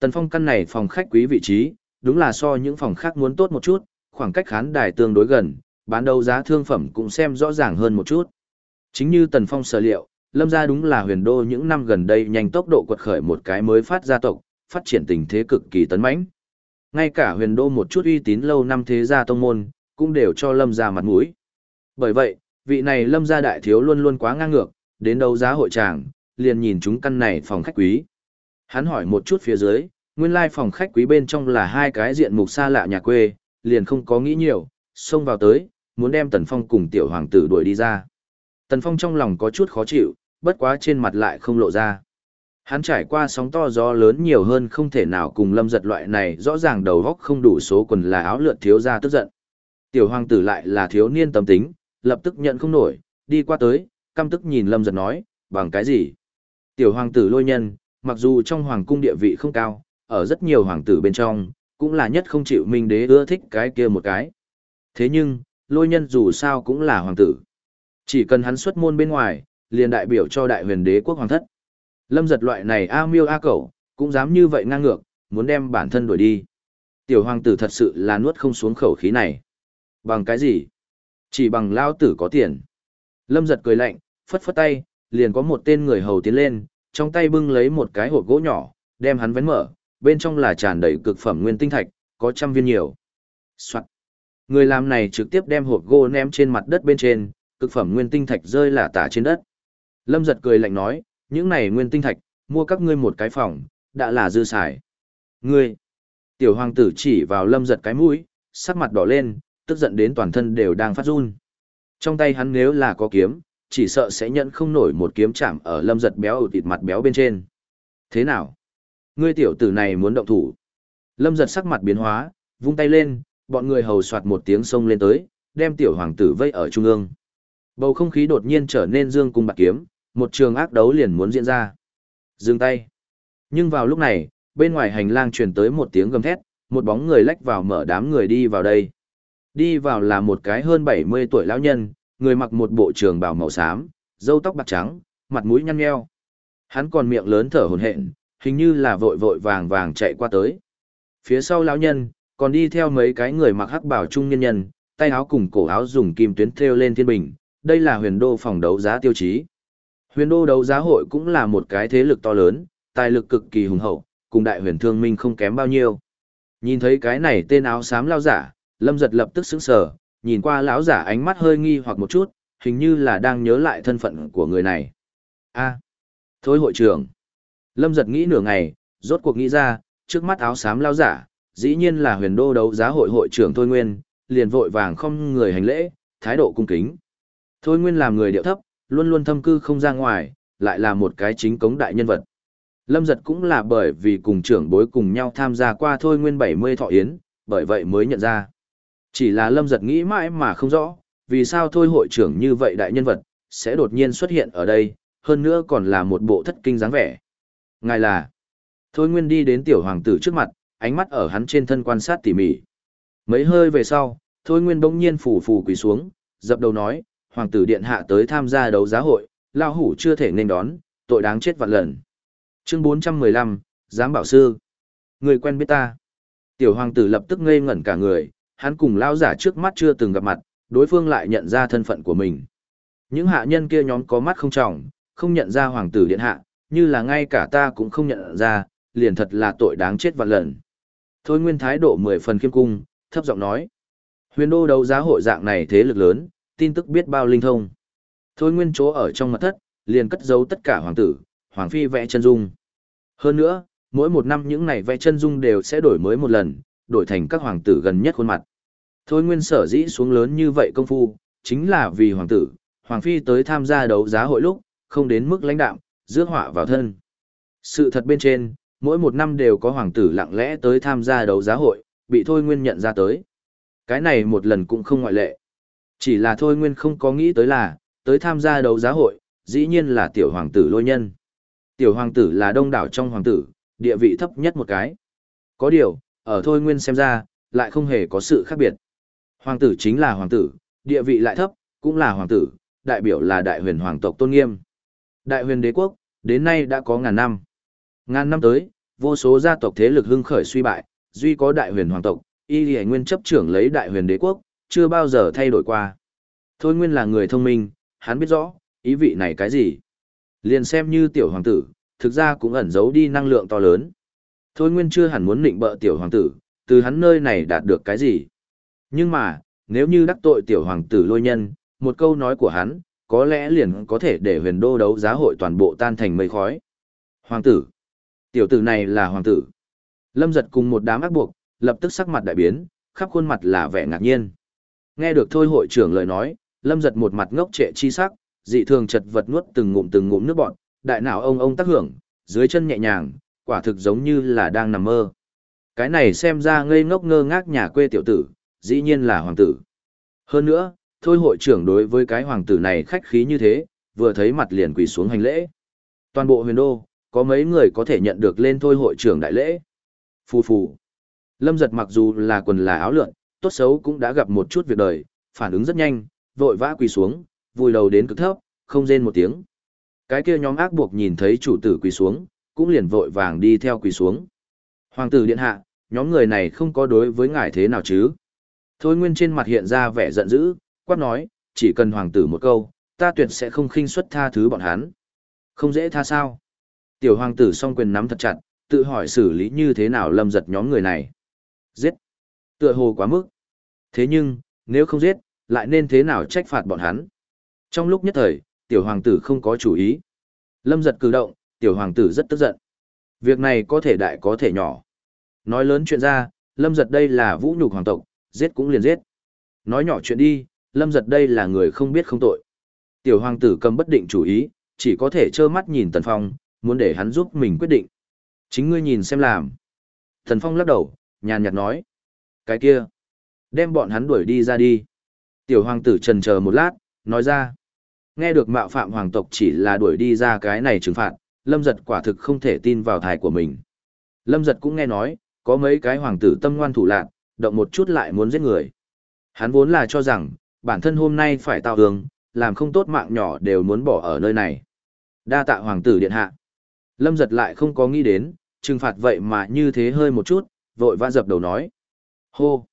Tần Phong căn này phòng khách quý vị trí, đúng là so những phòng khác muốn tốt một chút, khoảng cách khán đài tương đối gần, bán đấu giá thương phẩm cũng xem rõ ràng hơn một chút. Chính như Tần Phong sở liệu, Lâm gia đúng là huyền đô những năm gần đây nhanh tốc độ quật khởi một cái mới phát gia tộc, phát triển tình thế cực kỳ tấn mãnh. Ngay cả huyền đô một chút uy tín lâu năm thế gia tông môn, cũng đều cho Lâm gia mặt mũi. Bởi vậy, vị này Lâm gia đại thiếu luôn luôn quá ngang ngược, đến đấu giá hội tràng, liền nhìn chúng căn này phòng khách quý. Hắn hỏi một chút phía dưới, nguyên lai phòng khách quý bên trong là hai cái diện mục xa lạ nhà quê, liền không có nghĩ nhiều, xông vào tới, muốn đem Tần Phong cùng tiểu hoàng tử đuổi đi ra. Tần Phong trong lòng có chút khó chịu, bất quá trên mặt lại không lộ ra. Hắn trải qua sóng to gió lớn nhiều hơn không thể nào cùng lâm giật loại này rõ ràng đầu góc không đủ số quần là áo lượn thiếu ra tức giận. Tiểu hoàng tử lại là thiếu niên tâm tính, lập tức nhận không nổi, đi qua tới, căm tức nhìn lâm giật nói, bằng cái gì? Tiểu hoàng tử lôi nhân, mặc dù trong hoàng cung địa vị không cao, ở rất nhiều hoàng tử bên trong, cũng là nhất không chịu minh đế ưa thích cái kia một cái. Thế nhưng, lôi nhân dù sao cũng là hoàng tử. Chỉ cần hắn xuất môn bên ngoài, liền đại biểu cho đại huyền đế quốc hoàng thất. Lâm giật loại này a miêu a cẩu, cũng dám như vậy ngang ngược, muốn đem bản thân đuổi đi. Tiểu hoàng tử thật sự là nuốt không xuống khẩu khí này. Bằng cái gì? Chỉ bằng lao tử có tiền. Lâm giật cười lạnh, phất phất tay, liền có một tên người hầu tiến lên, trong tay bưng lấy một cái hộp gỗ nhỏ, đem hắn vén mở, bên trong là tràn đầy cực phẩm nguyên tinh thạch, có trăm viên nhiều. Soạn. Người làm này trực tiếp đem hộp gỗ ném trên mặt đất bên trên, cực phẩm nguyên tinh thạch rơi lả tả trên đất. Lâm giật cười lạnh nói, những này nguyên tinh thạch, mua các ngươi một cái phòng, đã là dư xài. Ngươi! Tiểu hoàng tử chỉ vào lâm giật cái mũi, sắc mặt đỏ lên, tức giận đến toàn thân đều đang phát run. Trong tay hắn nếu là có kiếm, chỉ sợ sẽ nhận không nổi một kiếm chạm ở lâm giật béo ở thịt mặt béo bên trên. Thế nào? Ngươi tiểu tử này muốn động thủ. Lâm giật sắc mặt biến hóa, vung tay lên, bọn người hầu soạt một tiếng sông lên tới, đem tiểu hoàng tử vây ở trung ương. Bầu không khí đột nhiên trở nên dương cung bạc kiếm, một trường ác đấu liền muốn diễn ra. Dừng tay. Nhưng vào lúc này, bên ngoài hành lang truyền tới một tiếng gầm thét, một bóng người lách vào mở đám người đi vào đây. Đi vào là một cái hơn 70 tuổi lão nhân, người mặc một bộ trường bào màu xám, râu tóc bạc trắng, mặt mũi nhăn nheo. Hắn còn miệng lớn thở hổn hển, hình như là vội vội vàng vàng chạy qua tới. Phía sau lão nhân, còn đi theo mấy cái người mặc hắc bảo trung nhân nhân, tay áo cùng cổ áo dùng kim tuyến thêu lên thiên bình, đây là huyền đô phòng đấu giá tiêu chí. Huyền đô đấu giá hội cũng là một cái thế lực to lớn, tài lực cực kỳ hùng hậu, cùng đại huyền thương minh không kém bao nhiêu. Nhìn thấy cái này tên áo xám lao giả, lâm giật lập tức sững sờ, nhìn qua lão giả ánh mắt hơi nghi hoặc một chút, hình như là đang nhớ lại thân phận của người này. a thôi hội trưởng. Lâm giật nghĩ nửa ngày, rốt cuộc nghĩ ra, trước mắt áo xám lao giả, dĩ nhiên là huyền đô đấu giá hội hội trưởng Thôi Nguyên, liền vội vàng không người hành lễ, thái độ cung kính. Thôi Nguyên làm người điệu thấp, luôn luôn thâm cư không ra ngoài, lại là một cái chính cống đại nhân vật. Lâm giật cũng là bởi vì cùng trưởng bối cùng nhau tham gia qua Thôi Nguyên 70 thọ yến, bởi vậy mới nhận ra. Chỉ là Lâm giật nghĩ mãi mà không rõ, vì sao Thôi hội trưởng như vậy đại nhân vật, sẽ đột nhiên xuất hiện ở đây, hơn nữa còn là một bộ thất kinh dáng vẻ. Ngài là, Thôi Nguyên đi đến tiểu hoàng tử trước mặt, ánh mắt ở hắn trên thân quan sát tỉ mỉ. Mấy hơi về sau, Thôi Nguyên bỗng nhiên phủ phủ quỳ xuống, dập đầu nói, hoàng tử điện hạ tới tham gia đấu giá hội, lao hủ chưa thể nên đón, tội đáng chết vạn lần. Chương 415, Giám bảo sư. Người quen biết ta. Tiểu hoàng tử lập tức ngây ngẩn cả người, hắn cùng lao giả trước mắt chưa từng gặp mặt, đối phương lại nhận ra thân phận của mình. Những hạ nhân kia nhóm có mắt không trọng, không nhận ra hoàng tử điện hạ, như là ngay cả ta cũng không nhận ra, liền thật là tội đáng chết vạn lần. Thôi nguyên thái độ mười phần khiêm cung, thấp giọng nói. Huyền đô đấu giá hội dạng này thế lực lớn, tin tức biết bao linh thông. Thôi nguyên chỗ ở trong mật thất, liền cất giấu tất cả hoàng tử, hoàng phi vẽ chân dung. Hơn nữa, mỗi một năm những này vẽ chân dung đều sẽ đổi mới một lần, đổi thành các hoàng tử gần nhất khuôn mặt. Thôi nguyên sở dĩ xuống lớn như vậy công phu, chính là vì hoàng tử, hoàng phi tới tham gia đấu giá hội lúc, không đến mức lãnh đạo, rước họa vào thân. Sự thật bên trên, mỗi một năm đều có hoàng tử lặng lẽ tới tham gia đấu giá hội, bị Thôi Nguyên nhận ra tới. Cái này một lần cũng không ngoại lệ. Chỉ là Thôi Nguyên không có nghĩ tới là, tới tham gia đấu giá hội, dĩ nhiên là tiểu hoàng tử lôi nhân. Tiểu hoàng tử là đông đảo trong hoàng tử, địa vị thấp nhất một cái. Có điều, ở Thôi Nguyên xem ra, lại không hề có sự khác biệt. Hoàng tử chính là hoàng tử, địa vị lại thấp, cũng là hoàng tử, đại biểu là đại huyền hoàng tộc tôn nghiêm. Đại huyền đế quốc, đến nay đã có ngàn năm. Ngàn năm tới, vô số gia tộc thế lực hưng khởi suy bại, duy có đại huyền hoàng tộc, y lì nguyên chấp trưởng lấy đại huyền đế quốc, chưa bao giờ thay đổi qua. Thôi nguyên là người thông minh, hắn biết rõ, ý vị này cái gì. Liền xem như tiểu hoàng tử, thực ra cũng ẩn giấu đi năng lượng to lớn. Thôi nguyên chưa hẳn muốn định bợ tiểu hoàng tử, từ hắn nơi này đạt được cái gì. Nhưng mà, nếu như đắc tội tiểu hoàng tử lôi nhân, một câu nói của hắn, có lẽ liền có thể để huyền đô đấu giá hội toàn bộ tan thành mây khói. Hoàng tử. Tiểu tử này là hoàng tử. Lâm giật cùng một đám ác buộc, lập tức sắc mặt đại biến, khắp khuôn mặt là vẻ ngạc nhiên. Nghe được thôi hội trưởng lời nói, lâm giật một mặt ngốc trệ chi sắc, dị thường chật vật nuốt từng ngụm từng ngụm nước bọn, đại não ông ông tác hưởng, dưới chân nhẹ nhàng, quả thực giống như là đang nằm mơ. Cái này xem ra ngây ngốc ngơ ngác nhà quê tiểu tử, dĩ nhiên là hoàng tử. Hơn nữa, thôi hội trưởng đối với cái hoàng tử này khách khí như thế, vừa thấy mặt liền quỳ xuống hành lễ. Toàn bộ huyền đô, có mấy người có thể nhận được lên thôi hội trưởng đại lễ. Phù phù. Lâm giật mặc dù là quần là áo lượn, tốt xấu cũng đã gặp một chút việc đời, phản ứng rất nhanh, vội vã quỳ xuống, vùi đầu đến cực thấp, không rên một tiếng. Cái kia nhóm ác buộc nhìn thấy chủ tử quỳ xuống, cũng liền vội vàng đi theo quỳ xuống. Hoàng tử điện hạ, nhóm người này không có đối với ngài thế nào chứ? Thôi nguyên trên mặt hiện ra vẻ giận dữ, quát nói, chỉ cần hoàng tử một câu, ta tuyệt sẽ không khinh suất tha thứ bọn hắn. Không dễ tha sao? Tiểu hoàng tử song quyền nắm thật chặt, tự hỏi xử lý như thế nào lâm giật nhóm người này. Giết! Tựa hồ quá mức. Thế nhưng, nếu không giết, lại nên thế nào trách phạt bọn hắn? Trong lúc nhất thời, tiểu hoàng tử không có chủ ý. Lâm giật cử động, tiểu hoàng tử rất tức giận. Việc này có thể đại có thể nhỏ. Nói lớn chuyện ra, lâm giật đây là vũ nhục hoàng tộc, giết cũng liền giết. Nói nhỏ chuyện đi, lâm giật đây là người không biết không tội. Tiểu hoàng tử cầm bất định chủ ý, chỉ có thể trơ mắt nhìn Tần Phong, muốn để hắn giúp mình quyết định. Chính ngươi nhìn xem làm. Thần Phong lắc đầu, nhàn nhạt nói. Cái kia, đem bọn hắn đuổi đi ra đi. Tiểu hoàng tử trần chờ một lát, nói ra. Nghe được mạo phạm hoàng tộc chỉ là đuổi đi ra cái này trừng phạt, lâm giật quả thực không thể tin vào thải của mình. Lâm giật cũng nghe nói, có mấy cái hoàng tử tâm ngoan thủ lạc, động một chút lại muốn giết người. Hắn vốn là cho rằng, bản thân hôm nay phải tạo hương, làm không tốt mạng nhỏ đều muốn bỏ ở nơi này. Đa tạ hoàng tử điện hạ. Lâm giật lại không có nghĩ đến, trừng phạt vậy mà như thế hơi một chút, vội vã dập đầu nói. Hô!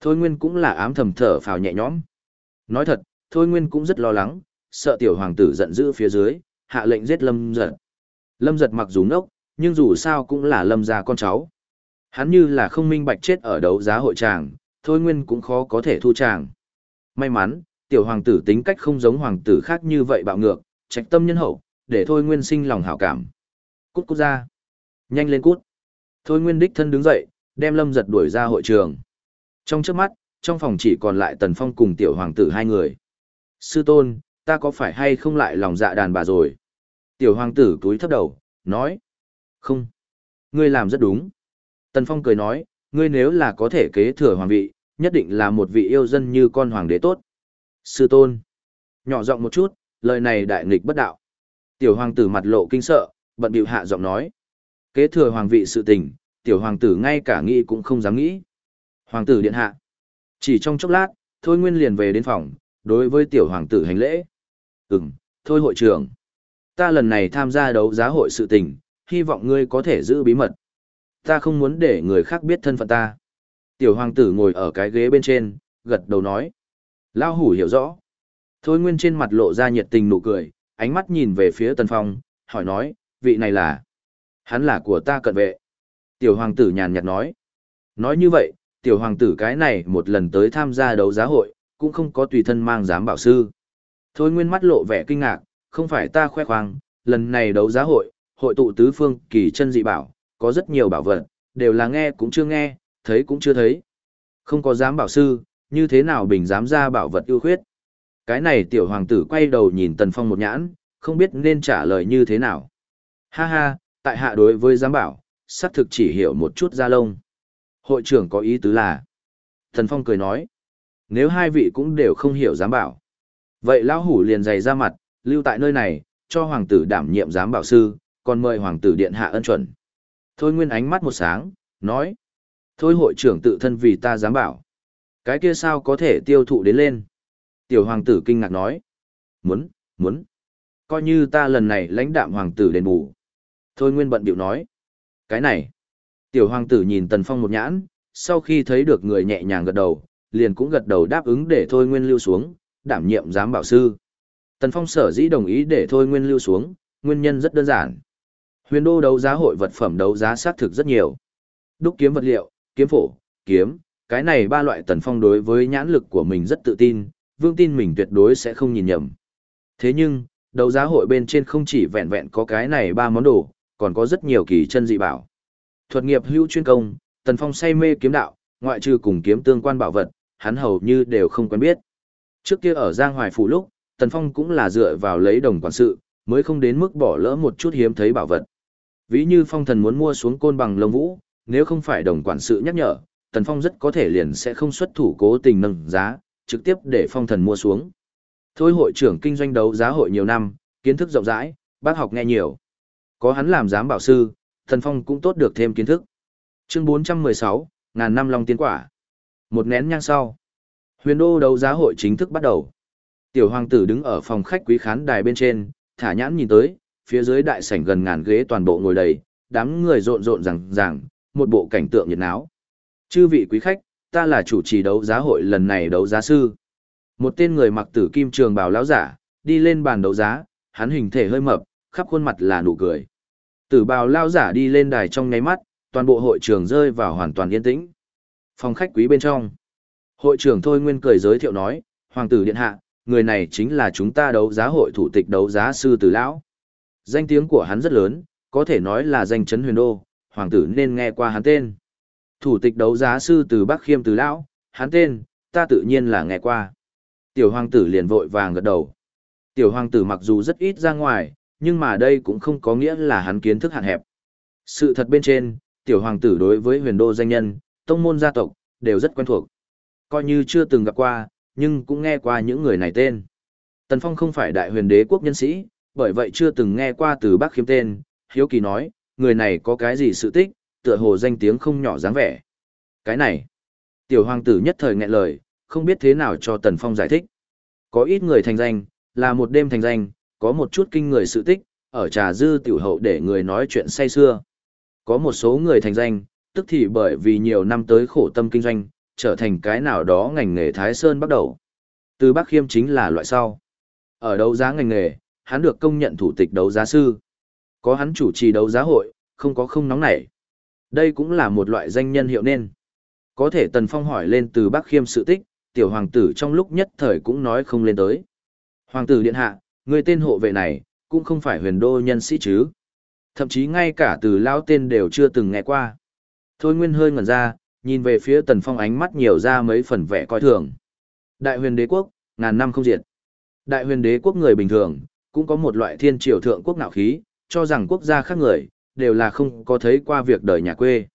Thôi Nguyên cũng là ám thầm thở phào nhẹ nhõm. Nói thật, Thôi Nguyên cũng rất lo lắng, sợ tiểu hoàng tử giận dữ phía dưới, hạ lệnh giết Lâm giật. Lâm giật mặc dù nốc, nhưng dù sao cũng là Lâm gia con cháu. Hắn như là không minh bạch chết ở đấu giá hội tràng, Thôi Nguyên cũng khó có thể thu tràng. May mắn, tiểu hoàng tử tính cách không giống hoàng tử khác như vậy bạo ngược, trạch tâm nhân hậu, để Thôi Nguyên sinh lòng hảo cảm. Cút cút ra. Nhanh lên cút. Thôi Nguyên đích thân đứng dậy, đem lâm giật đuổi ra hội trường. Trong trước mắt, trong phòng chỉ còn lại tần phong cùng tiểu hoàng tử hai người. Sư tôn, ta có phải hay không lại lòng dạ đàn bà rồi? Tiểu hoàng tử cúi thấp đầu, nói. Không. Ngươi làm rất đúng. Tần phong cười nói, ngươi nếu là có thể kế thừa hoàng vị, nhất định là một vị yêu dân như con hoàng đế tốt. Sư tôn. Nhỏ giọng một chút, lời này đại nghịch bất đạo. Tiểu hoàng tử mặt lộ kinh sợ, bận bịu hạ giọng nói. Kế thừa hoàng vị sự tình, tiểu hoàng tử ngay cả nghĩ cũng không dám nghĩ. Hoàng tử điện hạ. Chỉ trong chốc lát, Thôi Nguyên liền về đến phòng, đối với tiểu hoàng tử hành lễ. Ừm, thôi hội trưởng. Ta lần này tham gia đấu giá hội sự tình, hy vọng ngươi có thể giữ bí mật. Ta không muốn để người khác biết thân phận ta. Tiểu hoàng tử ngồi ở cái ghế bên trên, gật đầu nói. Lao hủ hiểu rõ. Thôi Nguyên trên mặt lộ ra nhiệt tình nụ cười, ánh mắt nhìn về phía Tần Phong, hỏi nói, vị này là... Hắn là của ta cận vệ. Tiểu hoàng tử nhàn nhạt nói. Nói như vậy, tiểu hoàng tử cái này một lần tới tham gia đấu giá hội, cũng không có tùy thân mang giám bảo sư. Thôi nguyên mắt lộ vẻ kinh ngạc, không phải ta khoe khoang, lần này đấu giá hội, hội tụ tứ phương kỳ chân dị bảo, có rất nhiều bảo vật, đều là nghe cũng chưa nghe, thấy cũng chưa thấy. Không có giám bảo sư, như thế nào bình dám ra bảo vật ưu khuyết. Cái này tiểu hoàng tử quay đầu nhìn Tần Phong một nhãn, không biết nên trả lời như thế nào. Ha ha, tại hạ đối với giám bảo, xác thực chỉ hiểu một chút da lông. Hội trưởng có ý tứ là. thần Phong cười nói. Nếu hai vị cũng đều không hiểu giám bảo. Vậy lão hủ liền dày ra mặt, lưu tại nơi này, cho hoàng tử đảm nhiệm giám bảo sư, còn mời hoàng tử điện hạ ân chuẩn. Thôi nguyên ánh mắt một sáng, nói. Thôi hội trưởng tự thân vì ta giám bảo. Cái kia sao có thể tiêu thụ đến lên. Tiểu hoàng tử kinh ngạc nói. Muốn, muốn. Coi như ta lần này lãnh đạm hoàng tử đền bù. Thôi nguyên bận biểu nói. Cái này. Tiểu hoàng tử nhìn tần phong một nhãn, sau khi thấy được người nhẹ nhàng gật đầu, liền cũng gật đầu đáp ứng để thôi nguyên lưu xuống, đảm nhiệm giám bảo sư. Tần phong sở dĩ đồng ý để thôi nguyên lưu xuống, nguyên nhân rất đơn giản. Huyền đô đấu giá hội vật phẩm đấu giá xác thực rất nhiều. Đúc kiếm vật liệu, kiếm phổ, kiếm, cái này ba loại tần phong đối với nhãn lực của mình rất tự tin, vương tin mình tuyệt đối sẽ không nhìn nhầm. Thế nhưng, đấu giá hội bên trên không chỉ vẹn vẹn có cái này ba món đồ, còn có rất nhiều kỳ chân dị bảo. Thuật nghiệp hữu chuyên công, tần phong say mê kiếm đạo, ngoại trừ cùng kiếm tương quan bảo vật, hắn hầu như đều không quen biết. Trước kia ở Giang Hoài Phủ lúc, Tần Phong cũng là dựa vào lấy đồng quản sự, mới không đến mức bỏ lỡ một chút hiếm thấy bảo vật. Ví như phong thần muốn mua xuống côn bằng lông vũ, nếu không phải đồng quản sự nhắc nhở, Tần Phong rất có thể liền sẽ không xuất thủ cố tình nâng giá, trực tiếp để phong thần mua xuống. Thôi hội trưởng kinh doanh đấu giá hội nhiều năm, kiến thức rộng rãi, bác học nghe nhiều. Có hắn làm giám bảo sư, thần Phong cũng tốt được thêm kiến thức. Chương 416, ngàn năm long tiến quả. Một nén nhang sau, huyền đô đấu giá hội chính thức bắt đầu. Tiểu hoàng tử đứng ở phòng khách quý khán đài bên trên, thả nhãn nhìn tới, phía dưới đại sảnh gần ngàn ghế toàn bộ ngồi đầy, đám người rộn rộn rằng rằng, một bộ cảnh tượng nhiệt náo. Chư vị quý khách, ta là chủ trì đấu giá hội lần này đấu giá sư. Một tên người mặc tử kim trường bào lão giả, đi lên bàn đấu giá, hắn hình thể hơi mập, khắp khuôn mặt là nụ cười. Tử bào lão giả đi lên đài trong nháy mắt, toàn bộ hội trường rơi vào hoàn toàn yên tĩnh. Phòng khách quý bên trong. Hội trưởng Thôi Nguyên cười giới thiệu nói, Hoàng tử Điện Hạ, người này chính là chúng ta đấu giá hội thủ tịch đấu giá sư Tử Lão. Danh tiếng của hắn rất lớn, có thể nói là danh chấn huyền đô, Hoàng tử nên nghe qua hắn tên. Thủ tịch đấu giá sư từ Bắc Khiêm Tử Lão, hắn tên, ta tự nhiên là nghe qua. Tiểu Hoàng tử liền vội vàng gật đầu. Tiểu Hoàng tử mặc dù rất ít ra ngoài, nhưng mà đây cũng không có nghĩa là hắn kiến thức hạn hẹp. Sự thật bên trên, tiểu hoàng tử đối với huyền đô danh nhân, tông môn gia tộc, đều rất quen thuộc. Coi như chưa từng gặp qua, nhưng cũng nghe qua những người này tên. Tần Phong không phải đại huyền đế quốc nhân sĩ, bởi vậy chưa từng nghe qua từ bác khiêm tên, hiếu kỳ nói, người này có cái gì sự tích, tựa hồ danh tiếng không nhỏ dáng vẻ. Cái này, tiểu hoàng tử nhất thời nghẹn lời, không biết thế nào cho Tần Phong giải thích. Có ít người thành danh, là một đêm thành danh, có một chút kinh người sự tích, ở trà dư tiểu hậu để người nói chuyện say xưa. Có một số người thành danh, tức thì bởi vì nhiều năm tới khổ tâm kinh doanh, trở thành cái nào đó ngành nghề Thái Sơn bắt đầu. Từ Bắc Khiêm chính là loại sau. Ở đấu giá ngành nghề, hắn được công nhận thủ tịch đấu giá sư. Có hắn chủ trì đấu giá hội, không có không nóng nảy. Đây cũng là một loại danh nhân hiệu nên. Có thể Tần Phong hỏi lên từ Bắc Khiêm sự tích, tiểu hoàng tử trong lúc nhất thời cũng nói không lên tới. Hoàng tử điện hạ, người tên hộ vệ này, cũng không phải huyền đô nhân sĩ chứ. Thậm chí ngay cả từ lao tên đều chưa từng nghe qua. Thôi Nguyên hơi ngẩn ra, nhìn về phía Tần Phong ánh mắt nhiều ra mấy phần vẻ coi thường. Đại huyền đế quốc, ngàn năm không diệt. Đại huyền đế quốc người bình thường, cũng có một loại thiên triều thượng quốc nạo khí, cho rằng quốc gia khác người, đều là không có thấy qua việc đời nhà quê.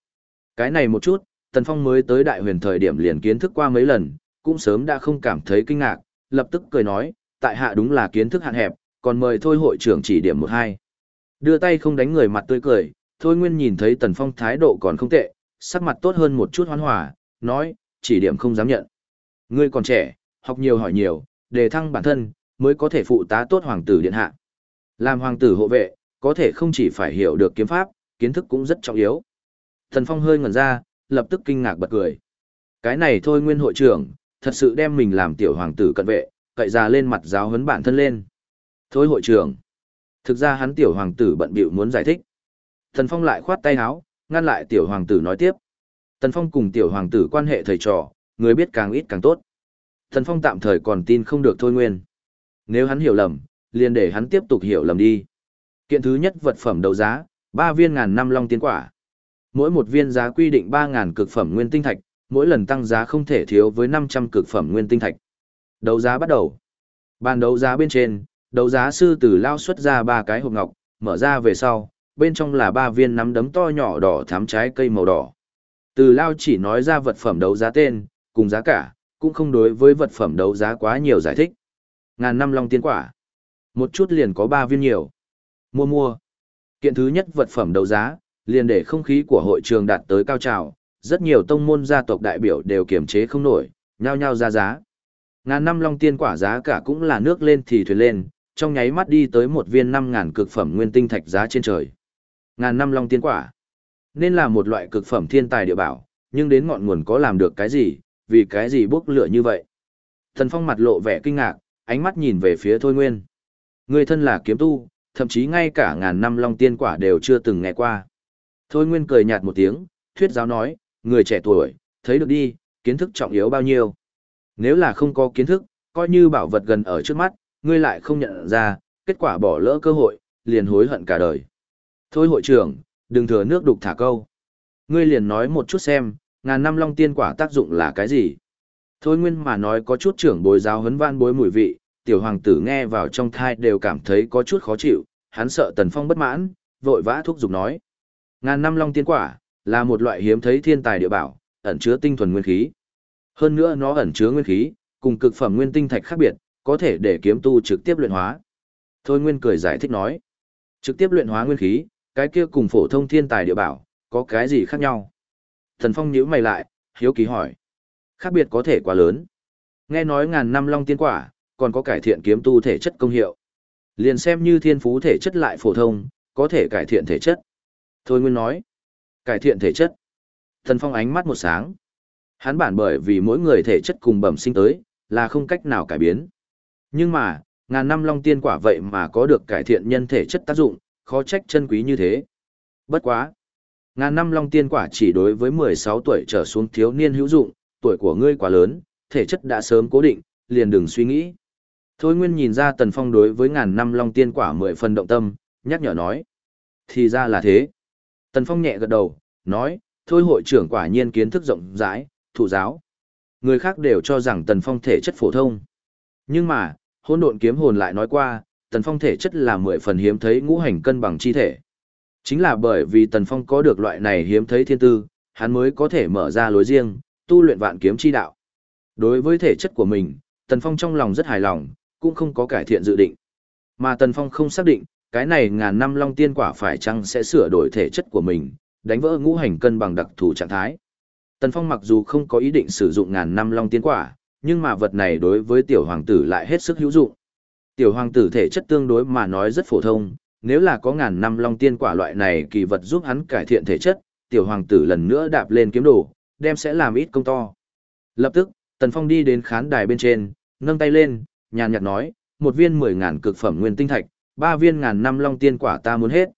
Cái này một chút, Tần Phong mới tới đại huyền thời điểm liền kiến thức qua mấy lần, cũng sớm đã không cảm thấy kinh ngạc, lập tức cười nói, tại hạ đúng là kiến thức hạn hẹp, còn mời thôi hội trưởng chỉ điểm một hai. Đưa tay không đánh người mặt tươi cười, thôi nguyên nhìn thấy Tần Phong thái độ còn không tệ, sắc mặt tốt hơn một chút hoan hòa, nói, chỉ điểm không dám nhận. Ngươi còn trẻ, học nhiều hỏi nhiều, đề thăng bản thân, mới có thể phụ tá tốt hoàng tử điện hạ. Làm hoàng tử hộ vệ, có thể không chỉ phải hiểu được kiếm pháp, kiến thức cũng rất trọng yếu. Thần Phong hơi ngẩn ra, lập tức kinh ngạc bật cười. Cái này thôi nguyên hội trưởng, thật sự đem mình làm tiểu hoàng tử cận vệ, cậy ra lên mặt giáo huấn bản thân lên. Thôi hội trưởng. Thực ra hắn tiểu hoàng tử bận bịu muốn giải thích. Thần Phong lại khoát tay áo, ngăn lại tiểu hoàng tử nói tiếp. Tần Phong cùng tiểu hoàng tử quan hệ thầy trò, người biết càng ít càng tốt. Thần Phong tạm thời còn tin không được thôi nguyên. Nếu hắn hiểu lầm, liền để hắn tiếp tục hiểu lầm đi. Kiện thứ nhất vật phẩm đấu giá, ba viên ngàn năm long tiên quả. Mỗi một viên giá quy định ba ngàn cực phẩm nguyên tinh thạch, mỗi lần tăng giá không thể thiếu với năm trăm cực phẩm nguyên tinh thạch. Đấu giá bắt đầu. Bàn đấu giá bên trên, đấu giá sư tử lao xuất ra ba cái hộp ngọc, mở ra về sau, bên trong là ba viên nắm đấm to nhỏ đỏ thắm trái cây màu đỏ. Từ lao chỉ nói ra vật phẩm đấu giá tên, cùng giá cả, cũng không đối với vật phẩm đấu giá quá nhiều giải thích. Ngàn năm long tiên quả. Một chút liền có ba viên nhiều. Mua mua. Kiện thứ nhất vật phẩm đấu giá, liền để không khí của hội trường đạt tới cao trào, rất nhiều tông môn gia tộc đại biểu đều kiềm chế không nổi, nhao nhao ra giá. Ngàn năm long tiên quả giá cả cũng là nước lên thì thuyền lên, trong nháy mắt đi tới một viên năm ngàn cực phẩm nguyên tinh thạch giá trên trời. Ngàn năm long tiên quả, nên là một loại cực phẩm thiên tài địa bảo, nhưng đến ngọn nguồn có làm được cái gì, vì cái gì bốc lửa như vậy. Thần Phong mặt lộ vẻ kinh ngạc, ánh mắt nhìn về phía Thôi Nguyên. Người thân là kiếm tu, thậm chí ngay cả ngàn năm long tiên quả đều chưa từng nghe qua. Thôi Nguyên cười nhạt một tiếng, thuyết giáo nói, người trẻ tuổi, thấy được đi, kiến thức trọng yếu bao nhiêu. Nếu là không có kiến thức, coi như bảo vật gần ở trước mắt, ngươi lại không nhận ra, kết quả bỏ lỡ cơ hội, liền hối hận cả đời. Thôi hội trưởng, đừng thừa nước đục thả câu. Ngươi liền nói một chút xem, ngàn năm long tiên quả tác dụng là cái gì? Thôi nguyên mà nói có chút trưởng bồi giáo huấn van bối mùi vị, tiểu hoàng tử nghe vào trong thai đều cảm thấy có chút khó chịu, hắn sợ tần phong bất mãn, vội vã thúc giục nói. Ngàn năm long tiên quả, là một loại hiếm thấy thiên tài địa bảo, ẩn chứa tinh thuần nguyên khí. Hơn nữa nó ẩn chứa nguyên khí, cùng cực phẩm nguyên tinh thạch khác biệt, có thể để kiếm tu trực tiếp luyện hóa. Thôi Nguyên cười giải thích nói, trực tiếp luyện hóa nguyên khí, cái kia cùng phổ thông thiên tài địa bảo, có cái gì khác nhau? Thần Phong nhíu mày lại, hiếu kỳ hỏi. Khác biệt có thể quá lớn. Nghe nói ngàn năm long tiên quả, còn có cải thiện kiếm tu thể chất công hiệu. Liền xem như thiên phú thể chất lại phổ thông, có thể cải thiện thể chất. Thôi Nguyên nói, cải thiện thể chất. Thần Phong ánh mắt một sáng. Hắn bản bởi vì mỗi người thể chất cùng bẩm sinh tới, là không cách nào cải biến. Nhưng mà, ngàn năm long tiên quả vậy mà có được cải thiện nhân thể chất tác dụng, khó trách chân quý như thế. Bất quá. Ngàn năm long tiên quả chỉ đối với 16 tuổi trở xuống thiếu niên hữu dụng, tuổi của ngươi quá lớn, thể chất đã sớm cố định, liền đừng suy nghĩ. Thôi Nguyên nhìn ra Tần Phong đối với ngàn năm long tiên quả mười phần động tâm, nhắc nhở nói. Thì ra là thế. Tần Phong nhẹ gật đầu, nói, thôi hội trưởng quả nhiên kiến thức rộng rãi, thụ giáo. Người khác đều cho rằng Tần Phong thể chất phổ thông. Nhưng mà, hôn độn kiếm hồn lại nói qua, Tần Phong thể chất là mười phần hiếm thấy ngũ hành cân bằng chi thể. Chính là bởi vì Tần Phong có được loại này hiếm thấy thiên tư, hắn mới có thể mở ra lối riêng, tu luyện vạn kiếm chi đạo. Đối với thể chất của mình, Tần Phong trong lòng rất hài lòng, cũng không có cải thiện dự định. Mà Tần Phong không xác định, cái này ngàn năm long tiên quả phải chăng sẽ sửa đổi thể chất của mình, đánh vỡ ngũ hành cân bằng đặc thù trạng thái. Tần Phong mặc dù không có ý định sử dụng ngàn năm long tiên quả, nhưng mà vật này đối với tiểu hoàng tử lại hết sức hữu dụng. Tiểu hoàng tử thể chất tương đối mà nói rất phổ thông, nếu là có ngàn năm long tiên quả loại này kỳ vật giúp hắn cải thiện thể chất, tiểu hoàng tử lần nữa đạp lên kiếm đồ, đem sẽ làm ít công to. Lập tức, Tần Phong đi đến khán đài bên trên, nâng tay lên, nhàn nhạt nói, một viên mười ngàn cực phẩm nguyên tinh thạch, ba viên ngàn năm long tiên quả ta muốn hết.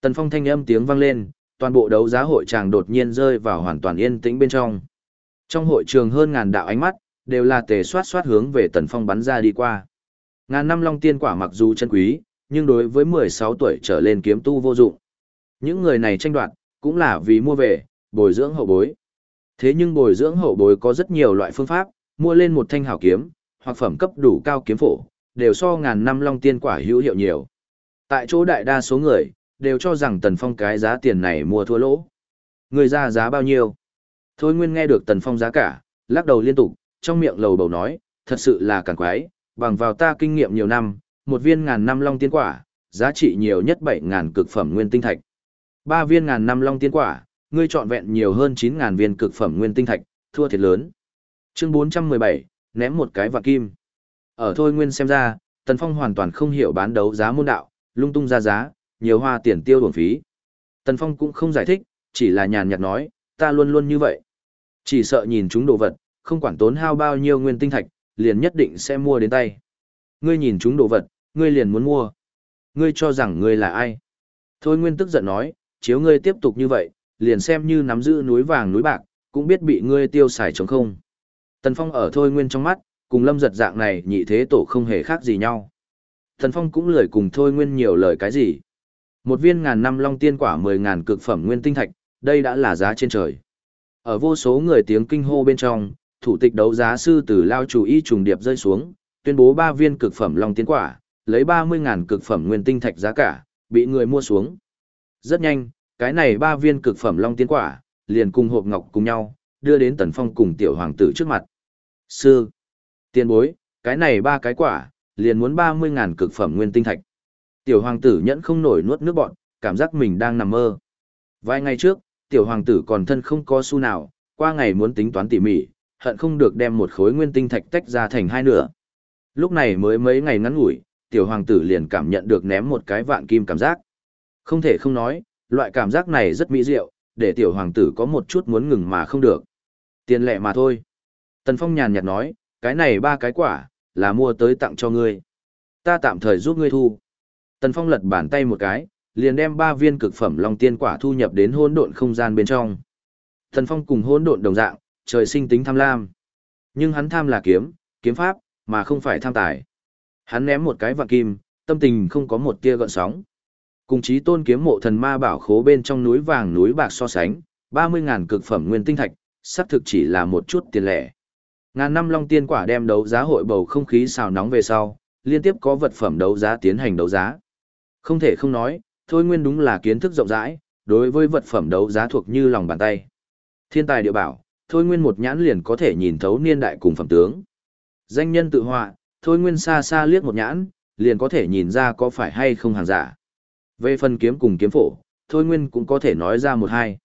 Tần Phong thanh âm tiếng vang lên, toàn bộ đấu giá hội tràng đột nhiên rơi vào hoàn toàn yên tĩnh bên trong. Trong hội trường hơn ngàn đạo ánh mắt, đều là tề soát soát hướng về Tần Phong bắn ra đi qua. Ngàn năm long tiên quả mặc dù chân quý, nhưng đối với 16 tuổi trở lên kiếm tu vô dụng. Những người này tranh đoạt, cũng là vì mua về, bồi dưỡng hậu bối. Thế nhưng bồi dưỡng hậu bối có rất nhiều loại phương pháp, mua lên một thanh hảo kiếm, hoặc phẩm cấp đủ cao kiếm phổ, đều so ngàn năm long tiên quả hữu hiệu nhiều. Tại chỗ đại đa số người, đều cho rằng Tần Phong cái giá tiền này mua thua lỗ. Người ra giá bao nhiêu? Thôi Nguyên nghe được Tần Phong giá cả, lắc đầu liên tục, trong miệng lầu bầu nói, thật sự là càng quái, bằng vào ta kinh nghiệm nhiều năm, một viên ngàn năm long tiên quả, giá trị nhiều nhất bảy ngàn cực phẩm nguyên tinh thạch. Ba viên ngàn năm long tiên quả, ngươi chọn vẹn nhiều hơn chín ngàn viên cực phẩm nguyên tinh thạch, thua thiệt lớn. Chương bốn trăm mười bảy, ném một cái và kim. Ở Thôi Nguyên xem ra, Tần Phong hoàn toàn không hiểu bán đấu giá môn đạo, lung tung ra giá, nhiều hoa tiền tiêu uổng phí. Tần Phong cũng không giải thích, chỉ là nhàn nhạt nói, ta luôn luôn như vậy. Chỉ sợ nhìn chúng đồ vật, không quản tốn hao bao nhiêu nguyên tinh thạch, liền nhất định sẽ mua đến tay. Ngươi nhìn chúng đồ vật, ngươi liền muốn mua. Ngươi cho rằng ngươi là ai? Thôi Nguyên tức giận nói, chiếu ngươi tiếp tục như vậy, liền xem như nắm giữ núi vàng núi bạc, cũng biết bị ngươi tiêu xài trống không. Tần Phong ở Thôi Nguyên trong mắt, cùng lâm giật dạng này nhị thế tổ không hề khác gì nhau. Tần Phong cũng lười cùng Thôi Nguyên nhiều lời cái gì. Một viên ngàn năm long tiên quả mười ngàn cực phẩm nguyên tinh thạch, đây đã là giá trên trời. Ở vô số người tiếng kinh hô bên trong, thủ tịch đấu giá sư từ lao chủ y trùng điệp rơi xuống, tuyên bố ba viên cực phẩm long tiên quả, lấy ba mươi ngàn cực phẩm nguyên tinh thạch giá cả, bị người mua xuống. Rất nhanh, cái này ba viên cực phẩm long tiên quả, liền cùng hộp ngọc cùng nhau, đưa đến Tần Phong cùng tiểu hoàng tử trước mặt. Sư, tiên bối, cái này ba cái quả, liền muốn ba mươi ngàn cực phẩm nguyên tinh thạch. Tiểu hoàng tử nhẫn không nổi nuốt nước bọn, cảm giác mình đang nằm mơ. Vài ngày trước, tiểu hoàng tử còn thân không có xu nào, qua ngày muốn tính toán tỉ mỉ, hận không được đem một khối nguyên tinh thạch tách ra thành hai nửa. Lúc này mới mấy ngày ngắn ngủi, tiểu hoàng tử liền cảm nhận được ném một cái vạn kim cảm giác. Không thể không nói, loại cảm giác này rất mỹ diệu, để tiểu hoàng tử có một chút muốn ngừng mà không được. Tiền lệ mà thôi. Tần Phong nhàn nhạt nói, cái này ba cái quả, là mua tới tặng cho ngươi. Ta tạm thời giúp ngươi thu. Tần Phong lật bàn tay một cái, liền đem ba viên cực phẩm long tiên quả thu nhập đến hỗn độn không gian bên trong. Tần Phong cùng hỗn độn đồng dạng, trời sinh tính tham lam. Nhưng hắn tham là kiếm, kiếm pháp, mà không phải tham tài. Hắn ném một cái vạn kim, tâm tình không có một tia gợn sóng. Cùng chí tôn kiếm mộ thần ma bảo khố bên trong núi vàng núi bạc so sánh, 30.000 cực phẩm nguyên tinh thạch, xác thực chỉ là một chút tiền lẻ. Ngàn năm long tiên quả đem đấu giá hội bầu không khí xào nóng về sau, liên tiếp có vật phẩm đấu giá tiến hành đấu giá. Không thể không nói, Thôi Nguyên đúng là kiến thức rộng rãi, đối với vật phẩm đấu giá thuộc như lòng bàn tay. Thiên tài địa bảo, Thôi Nguyên một nhãn liền có thể nhìn thấu niên đại cùng phẩm tướng. Danh nhân tự họa, Thôi Nguyên xa xa liếc một nhãn, liền có thể nhìn ra có phải hay không hàng giả. Về phần kiếm cùng kiếm phổ, Thôi Nguyên cũng có thể nói ra một hai.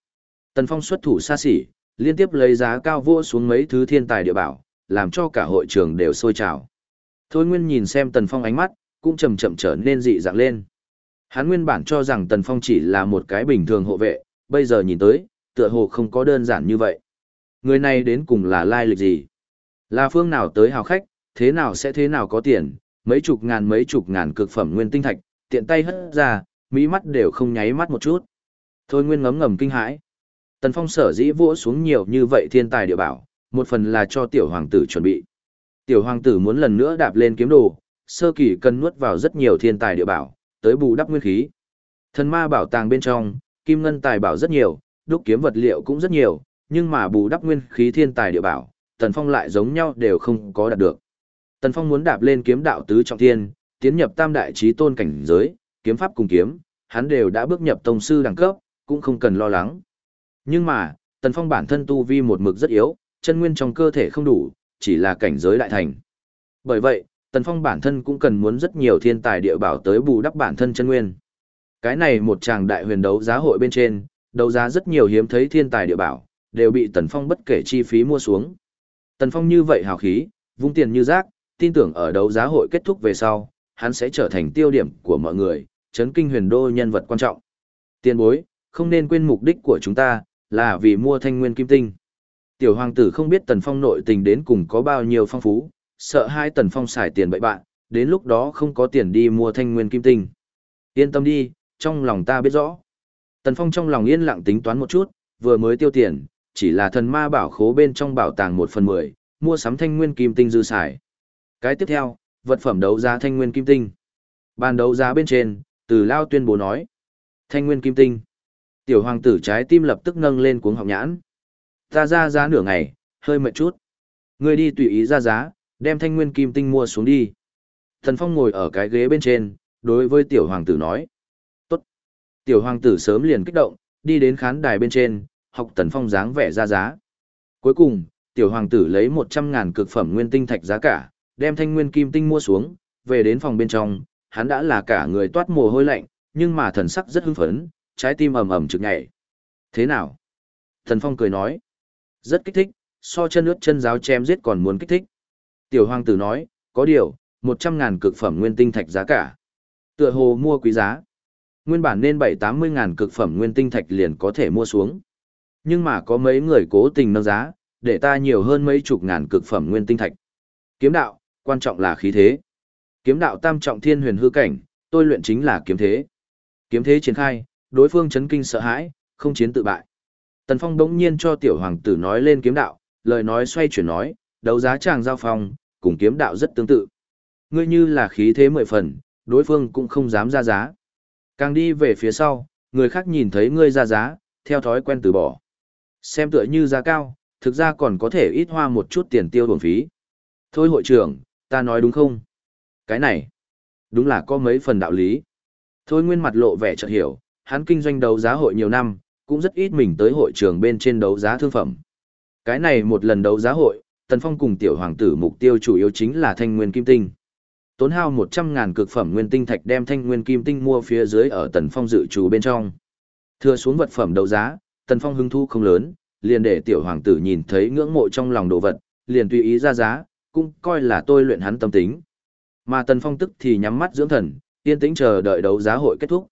Tần Phong xuất thủ xa xỉ, liên tiếp lấy giá cao vua xuống mấy thứ thiên tài địa bảo, làm cho cả hội trường đều sôi trào. Thôi Nguyên nhìn xem Tần Phong ánh mắt, cũng chậm chậm trở nên dị dạng lên. Hắn nguyên bản cho rằng Tần Phong chỉ là một cái bình thường hộ vệ, bây giờ nhìn tới, tựa hồ không có đơn giản như vậy. Người này đến cùng là lai lịch gì? Là phương nào tới hào khách, thế nào sẽ thế nào có tiền, mấy chục ngàn mấy chục ngàn cực phẩm nguyên tinh thạch, tiện tay hất ra, mỹ mắt đều không nháy mắt một chút. Thôi nguyên ngấm ngầm kinh hãi. Tần Phong sở dĩ vỗ xuống nhiều như vậy thiên tài địa bảo, một phần là cho tiểu hoàng tử chuẩn bị. Tiểu hoàng tử muốn lần nữa đạp lên kiếm đồ, sơ kỳ cần nuốt vào rất nhiều thiên tài địa bảo, tới bù đắp nguyên khí. Thần ma bảo tàng bên trong, kim ngân tài bảo rất nhiều, đúc kiếm vật liệu cũng rất nhiều, nhưng mà bù đắp nguyên khí thiên tài địa bảo, Tần Phong lại giống nhau đều không có đạt được. Tần Phong muốn đạp lên kiếm đạo tứ trọng thiên, tiến nhập tam đại chí tôn cảnh giới, kiếm pháp cùng kiếm, hắn đều đã bước nhập tông sư đẳng cấp, cũng không cần lo lắng. Nhưng mà, Tần Phong bản thân tu vi một mực rất yếu, chân nguyên trong cơ thể không đủ, chỉ là cảnh giới đại thành. Bởi vậy, Tần Phong bản thân cũng cần muốn rất nhiều thiên tài địa bảo tới bù đắp bản thân chân nguyên. Cái này một chàng đại huyền đấu giá hội bên trên, đấu giá rất nhiều hiếm thấy thiên tài địa bảo, đều bị Tần Phong bất kể chi phí mua xuống. Tần Phong như vậy hào khí, vung tiền như rác, tin tưởng ở đấu giá hội kết thúc về sau, hắn sẽ trở thành tiêu điểm của mọi người, chấn kinh huyền đô nhân vật quan trọng. Tiền bối, không nên quên mục đích của chúng ta, là vì mua thanh nguyên kim tinh. Tiểu hoàng tử không biết Tần Phong nội tình đến cùng có bao nhiêu phong phú, sợ hai Tần Phong xài tiền bậy bạn, đến lúc đó không có tiền đi mua thanh nguyên kim tinh. Yên tâm đi, trong lòng ta biết rõ. Tần Phong trong lòng yên lặng tính toán một chút, vừa mới tiêu tiền, chỉ là thần ma bảo khố bên trong bảo tàng một phần mười, mua sắm thanh nguyên kim tinh dư xài. Cái tiếp theo, vật phẩm đấu giá thanh nguyên kim tinh. Bàn đấu giá bên trên, từ Lao tuyên bố nói. Thanh nguyên kim tinh. Tiểu hoàng tử trái tim lập tức nâng lên cuống họng nhãn. Ta ra giá nửa ngày, hơi mệt chút. Ngươi đi tùy ý ra giá, đem thanh nguyên kim tinh mua xuống đi. Thần Phong ngồi ở cái ghế bên trên, đối với tiểu hoàng tử nói. Tốt. Tiểu hoàng tử sớm liền kích động, đi đến khán đài bên trên, học Tần Phong dáng vẻ ra giá. Cuối cùng, tiểu hoàng tử lấy 100 ngàn cực phẩm nguyên tinh thạch giá cả, đem thanh nguyên kim tinh mua xuống, về đến phòng bên trong, hắn đã là cả người toát mồ hôi lạnh, nhưng mà thần sắc rất hưng phấn, trái tim ầm ầm trực nhảy. Thế nào? Thần Phong cười nói. Rất kích thích, so chân ướt chân giáo chém giết còn muốn kích thích. Tiểu hoàng tử nói, có điều, 100 ngàn cực phẩm nguyên tinh thạch giá cả. Tựa hồ mua quý giá. Nguyên bản nên 7-80 ngàn cực phẩm nguyên tinh thạch liền có thể mua xuống. Nhưng mà có mấy người cố tình nâng giá, để ta nhiều hơn mấy chục ngàn cực phẩm nguyên tinh thạch. Kiếm đạo, quan trọng là khí thế. Kiếm đạo tam trọng thiên huyền hư cảnh, tôi luyện chính là kiếm thế. Kiếm thế triển khai, đối phương chấn kinh sợ hãi, không chiến tự bại. Tần Phong đống nhiên cho tiểu hoàng tử nói lên kiếm đạo, lời nói xoay chuyển nói, đấu giá chàng giao phong, cùng kiếm đạo rất tương tự. Ngươi như là khí thế mười phần, đối phương cũng không dám ra giá. Càng đi về phía sau, người khác nhìn thấy ngươi ra giá, theo thói quen từ bỏ. Xem tựa như giá cao, thực ra còn có thể ít hoa một chút tiền tiêu bổng phí. Thôi hội trưởng, ta nói đúng không? Cái này, đúng là có mấy phần đạo lý. Thôi nguyên mặt lộ vẻ chợt hiểu, hắn kinh doanh đấu giá hội nhiều năm, cũng rất ít mình tới hội trường bên trên đấu giá thương phẩm. Cái này một lần đấu giá hội, Tần Phong cùng tiểu hoàng tử mục tiêu chủ yếu chính là thanh nguyên kim tinh. Tốn hao 100 ngàn cực phẩm nguyên tinh thạch đem thanh nguyên kim tinh mua phía dưới ở Tần Phong dự trù bên trong. Thừa xuống vật phẩm đấu giá, Tần Phong hứng thu không lớn, liền để tiểu hoàng tử nhìn thấy ngưỡng mộ trong lòng đồ vật, liền tùy ý ra giá, cũng coi là tôi luyện hắn tâm tính. Mà Tần Phong tức thì nhắm mắt dưỡng thần, yên tĩnh chờ đợi đấu giá hội kết thúc.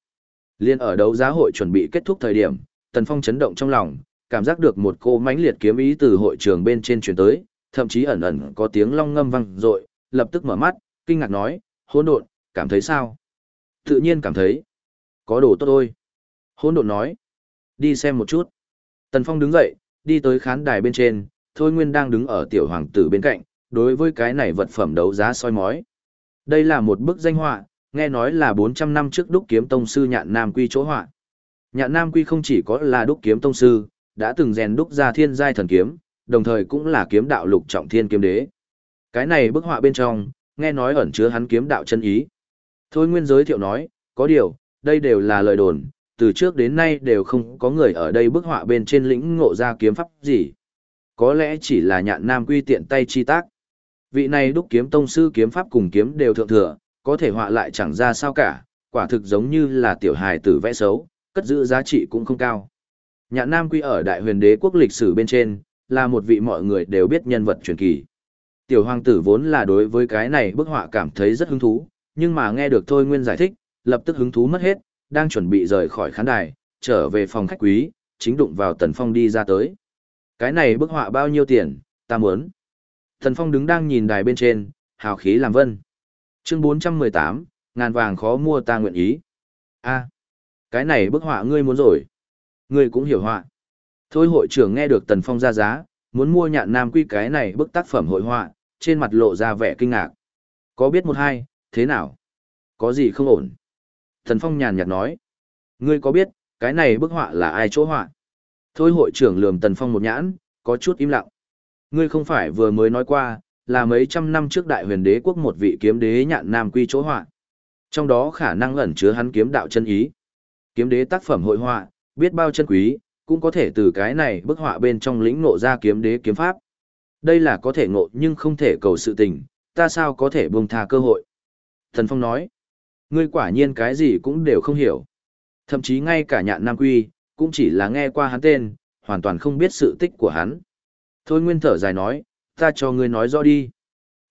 Liên ở đấu giá hội chuẩn bị kết thúc thời điểm, Tần Phong chấn động trong lòng, cảm giác được một cô mãnh liệt kiếm ý từ hội trường bên trên truyền tới, thậm chí ẩn ẩn có tiếng long ngâm vang dội, lập tức mở mắt, kinh ngạc nói, hỗn độn, cảm thấy sao? Tự nhiên cảm thấy. Có đồ tốt thôi. Hỗn độn nói. Đi xem một chút. Tần Phong đứng dậy, đi tới khán đài bên trên, Thôi Nguyên đang đứng ở tiểu hoàng tử bên cạnh, đối với cái này vật phẩm đấu giá soi mói. Đây là một bức danh họa, nghe nói là 400 năm trước đúc kiếm tông sư nhạn nam quy chỗ họa. Nhạn nam quy không chỉ có là đúc kiếm tông sư, đã từng rèn đúc ra thiên giai thần kiếm, đồng thời cũng là kiếm đạo lục trọng thiên kiếm đế. Cái này bức họa bên trong, nghe nói ẩn chứa hắn kiếm đạo chân ý. Thôi nguyên giới thiệu nói, có điều, đây đều là lời đồn, từ trước đến nay đều không có người ở đây bức họa bên trên lĩnh ngộ ra kiếm pháp gì. Có lẽ chỉ là nhạn nam quy tiện tay chi tác. Vị này đúc kiếm tông sư kiếm pháp cùng kiếm đều thượng thừa, có thể họa lại chẳng ra sao cả, quả thực giống như là tiểu hài tử vẽ xấu, cất giữ giá trị cũng không cao. Nhạn nam quy ở đại huyền đế quốc lịch sử bên trên, là một vị mọi người đều biết nhân vật truyền kỳ. Tiểu hoàng tử vốn là đối với cái này bức họa cảm thấy rất hứng thú, nhưng mà nghe được Thôi Nguyên giải thích, lập tức hứng thú mất hết, đang chuẩn bị rời khỏi khán đài, trở về phòng khách quý, chính đụng vào Tần Phong đi ra tới. Cái này bức họa bao nhiêu tiền, ta muốn. Tần Phong đứng đang nhìn đài bên trên, hào khí làm vân. Chương 418, ngàn vàng khó mua ta nguyện ý. a cái này bức họa ngươi muốn rồi. Ngươi cũng hiểu họa. Thôi hội trưởng nghe được Tần Phong ra giá, muốn mua nhạn nam quy cái này bức tác phẩm hội họa, trên mặt lộ ra vẻ kinh ngạc. Có biết một hai, thế nào? Có gì không ổn? tần Phong nhàn nhạt nói. Ngươi có biết, cái này bức họa là ai chỗ họa? Thôi hội trưởng lườm Tần Phong một nhãn, có chút im lặng. Ngươi không phải vừa mới nói qua, là mấy trăm năm trước đại huyền đế quốc một vị kiếm đế nhạn nam quy chỗ họa. Trong đó khả năng ẩn chứa hắn kiếm đạo chân ý. Kiếm đế tác phẩm hội họa, biết bao chân quý, cũng có thể từ cái này bức họa bên trong lĩnh ngộ ra kiếm đế kiếm pháp. Đây là có thể ngộ nhưng không thể cầu sự tình, ta sao có thể buông tha cơ hội. Thần Phong nói, ngươi quả nhiên cái gì cũng đều không hiểu. Thậm chí ngay cả nhạn Nam Quy, cũng chỉ là nghe qua hắn tên, hoàn toàn không biết sự tích của hắn. Thôi Nguyên thở dài nói, ta cho ngươi nói rõ đi.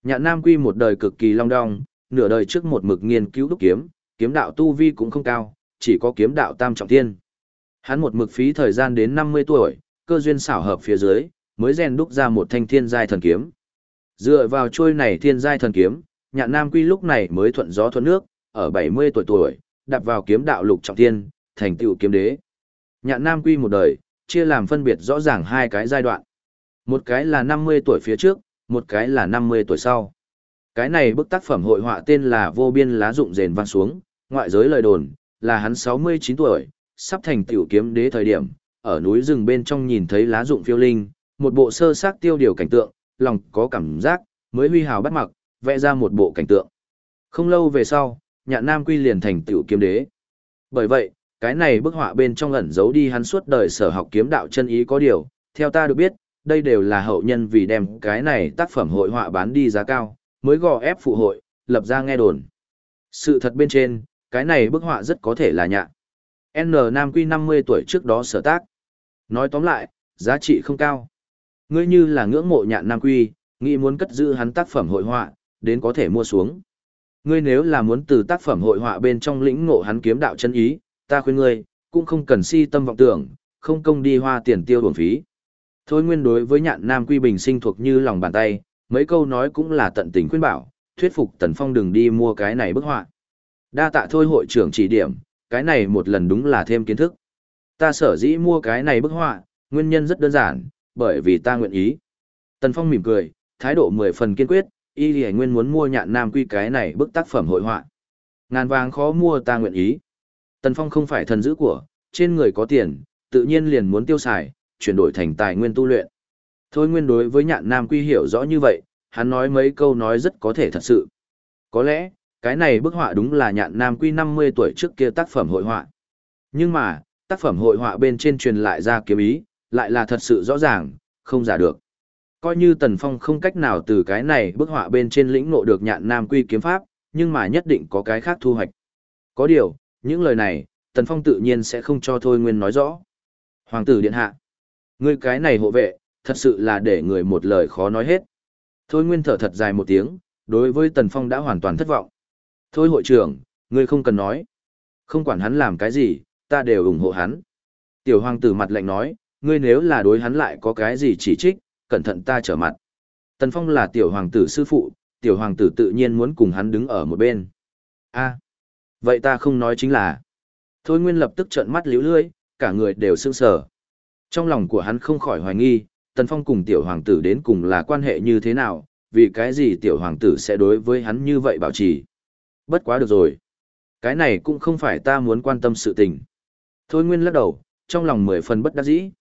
Nhạn Nam Quy một đời cực kỳ long đong, nửa đời trước một mực nghiên cứu đúc kiếm, kiếm đạo tu vi cũng không cao, chỉ có kiếm đạo tam trọng thiên. Hắn một mực phí thời gian đến 50 tuổi, cơ duyên xảo hợp phía dưới, mới rèn đúc ra một thanh thiên giai thần kiếm. Dựa vào chuôi này thiên giai thần kiếm, nhạn nam quy lúc này mới thuận gió thuận nước, ở 70 tuổi tuổi, đạp vào kiếm đạo lục trọng thiên, thành tựu kiếm đế. Nhạn nam quy một đời, chia làm phân biệt rõ ràng hai cái giai đoạn. Một cái là 50 tuổi phía trước, một cái là 50 tuổi sau. Cái này bức tác phẩm hội họa tên là Vô biên lá dụng rền Văn xuống, ngoại giới lời đồn, là hắn 69 tuổi, sắp thành tiểu kiếm đế thời điểm, ở núi rừng bên trong nhìn thấy lá dụng phiêu linh, một bộ sơ xác tiêu điều cảnh tượng, lòng có cảm giác, mới huy hào bắt mặc, vẽ ra một bộ cảnh tượng. Không lâu về sau, nhạn nam quy liền thành tiểu kiếm đế. Bởi vậy, cái này bức họa bên trong ẩn giấu đi hắn suốt đời sở học kiếm đạo chân ý có điều, theo ta được biết, đây đều là hậu nhân vì đem cái này tác phẩm hội họa bán đi giá cao, mới gò ép phụ hội, lập ra nghe đồn. Sự thật bên trên, cái này bức họa rất có thể là nhạn. N Nam Quy 50 tuổi trước đó sở tác. Nói tóm lại, giá trị không cao. Ngươi như là ngưỡng mộ nhạn Nam Quy, nghĩ muốn cất giữ hắn tác phẩm hội họa, đến có thể mua xuống. Ngươi nếu là muốn từ tác phẩm hội họa bên trong lĩnh ngộ hắn kiếm đạo chân ý, ta khuyên ngươi, cũng không cần si tâm vọng tưởng, không công đi hoa tiền tiêu bổng phí. Thôi nguyên đối với nhạn Nam Quy bình sinh thuộc như lòng bàn tay, mấy câu nói cũng là tận tình khuyên bảo, thuyết phục Tần Phong đừng đi mua cái này bức họa. Đa tạ thôi hội trưởng chỉ điểm, cái này một lần đúng là thêm kiến thức. Ta sở dĩ mua cái này bức họa, nguyên nhân rất đơn giản, bởi vì ta nguyện ý. Tần Phong mỉm cười, thái độ mười phần kiên quyết, y lì nguyên muốn mua nhạn nam quy cái này bức tác phẩm hội họa. Ngàn vàng khó mua ta nguyện ý. Tần Phong không phải thần dữ của, trên người có tiền, tự nhiên liền muốn tiêu xài, chuyển đổi thành tài nguyên tu luyện. Thôi nguyên đối với nhạn nam quy hiểu rõ như vậy, hắn nói mấy câu nói rất có thể thật sự. Có lẽ, cái này bức họa đúng là nhạn nam quy 50 tuổi trước kia tác phẩm hội họa. Nhưng mà, tác phẩm hội họa bên trên truyền lại ra kiếm ý, lại là thật sự rõ ràng, không giả được. Coi như Tần Phong không cách nào từ cái này bức họa bên trên lĩnh ngộ được nhạn nam quy kiếm pháp, nhưng mà nhất định có cái khác thu hoạch. Có điều, những lời này, Tần Phong tự nhiên sẽ không cho Thôi Nguyên nói rõ. Hoàng tử điện hạ, ngươi cái này hộ vệ, thật sự là để người một lời khó nói hết. Thôi Nguyên thở thật dài một tiếng, đối với Tần Phong đã hoàn toàn thất vọng. Thôi hội trưởng, ngươi không cần nói. Không quản hắn làm cái gì, ta đều ủng hộ hắn. Tiểu hoàng tử mặt lạnh nói, ngươi nếu là đối hắn lại có cái gì chỉ trích, cẩn thận ta trở mặt. Tần Phong là tiểu hoàng tử sư phụ, tiểu hoàng tử tự nhiên muốn cùng hắn đứng ở một bên. a vậy ta không nói chính là. Thôi Nguyên lập tức trợn mắt liễu lưỡi, cả người đều sững sờ. Trong lòng của hắn không khỏi hoài nghi, Tần Phong cùng tiểu hoàng tử đến cùng là quan hệ như thế nào, vì cái gì tiểu hoàng tử sẽ đối với hắn như vậy bảo trì. Bất quá được rồi. Cái này cũng không phải ta muốn quan tâm sự tình. Thôi Nguyên lắc đầu, trong lòng mười phần bất đắc dĩ.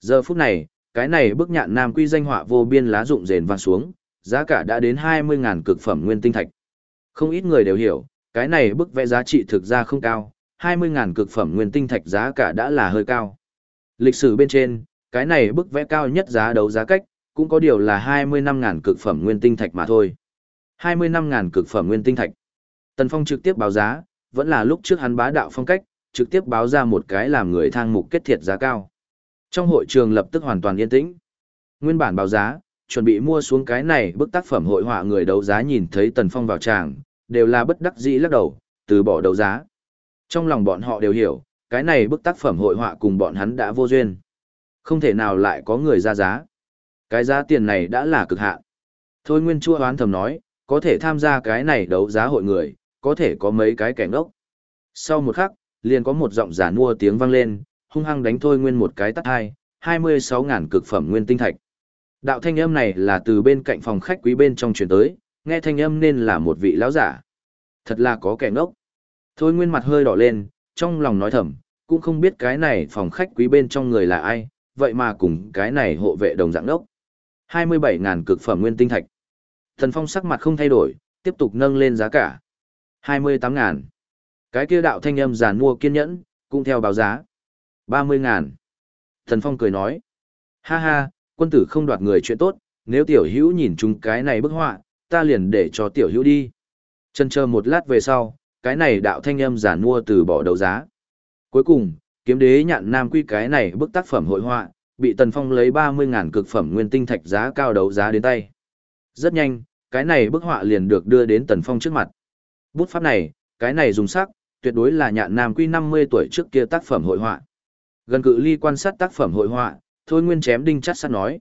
Giờ phút này, cái này bức nhạn nam quy danh họa vô biên lá rụng rền vang xuống, giá cả đã đến 20.000 cực phẩm nguyên tinh thạch. Không ít người đều hiểu, cái này bức vẽ giá trị thực ra không cao, 20.000 cực phẩm nguyên tinh thạch giá cả đã là hơi cao. Lịch sử bên trên, cái này bức vẽ cao nhất giá đấu giá cách, cũng có điều là 25.000 cực phẩm nguyên tinh thạch mà thôi. 25.000 cực phẩm nguyên tinh thạch. Tần Phong trực tiếp báo giá, vẫn là lúc trước hắn bá đạo phong cách, trực tiếp báo ra một cái làm người thang mục kết thiệt giá cao. Trong hội trường lập tức hoàn toàn yên tĩnh. Nguyên bản báo giá, chuẩn bị mua xuống cái này bức tác phẩm hội họa người đấu giá nhìn thấy Tần Phong vào tràng, đều là bất đắc dĩ lắc đầu, từ bỏ đấu giá. Trong lòng bọn họ đều hiểu, cái này bức tác phẩm hội họa cùng bọn hắn đã vô duyên. Không thể nào lại có người ra giá. Cái giá tiền này đã là cực hạn. Thôi Nguyên Chua hoán thầm nói, có thể tham gia cái này đấu giá hội người, có thể có mấy cái kẻ ngốc. Sau một khắc, liền có một giọng giả mua tiếng vang lên, hung hăng đánh thôi nguyên một cái tắt hai, 26.000 cực phẩm nguyên tinh thạch. Đạo thanh âm này là từ bên cạnh phòng khách quý bên trong truyền tới, nghe thanh âm nên là một vị lão giả. Thật là có kẻ ngốc. Thôi nguyên mặt hơi đỏ lên, trong lòng nói thầm, cũng không biết cái này phòng khách quý bên trong người là ai, vậy mà cùng cái này hộ vệ đồng dạng đốc. 27.000 cực phẩm nguyên tinh thạch. Thần Phong sắc mặt không thay đổi, tiếp tục nâng lên giá cả. 28 ngàn. Cái kia đạo thanh âm giàn mua kiên nhẫn, cũng theo báo giá. 30 ngàn. Thần Phong cười nói. Ha ha, quân tử không đoạt người chuyện tốt, nếu tiểu hữu nhìn chúng cái này bức họa, ta liền để cho tiểu hữu đi. Chân chờ một lát về sau, cái này đạo thanh âm giàn mua từ bỏ đấu giá. Cuối cùng, kiếm đế nhạn nam quy cái này bức tác phẩm hội họa, bị Tần Phong lấy 30 ngàn cực phẩm nguyên tinh thạch giá cao đấu giá đến tay. Rất nhanh, cái này bức họa liền được đưa đến Tần Phong trước mặt. Bút pháp này, cái này dùng sắc, tuyệt đối là nhạn nam quy 50 tuổi trước kia tác phẩm hội họa. Gần cự ly quan sát tác phẩm hội họa, Thôi Nguyên chém đinh chắt sắt nói.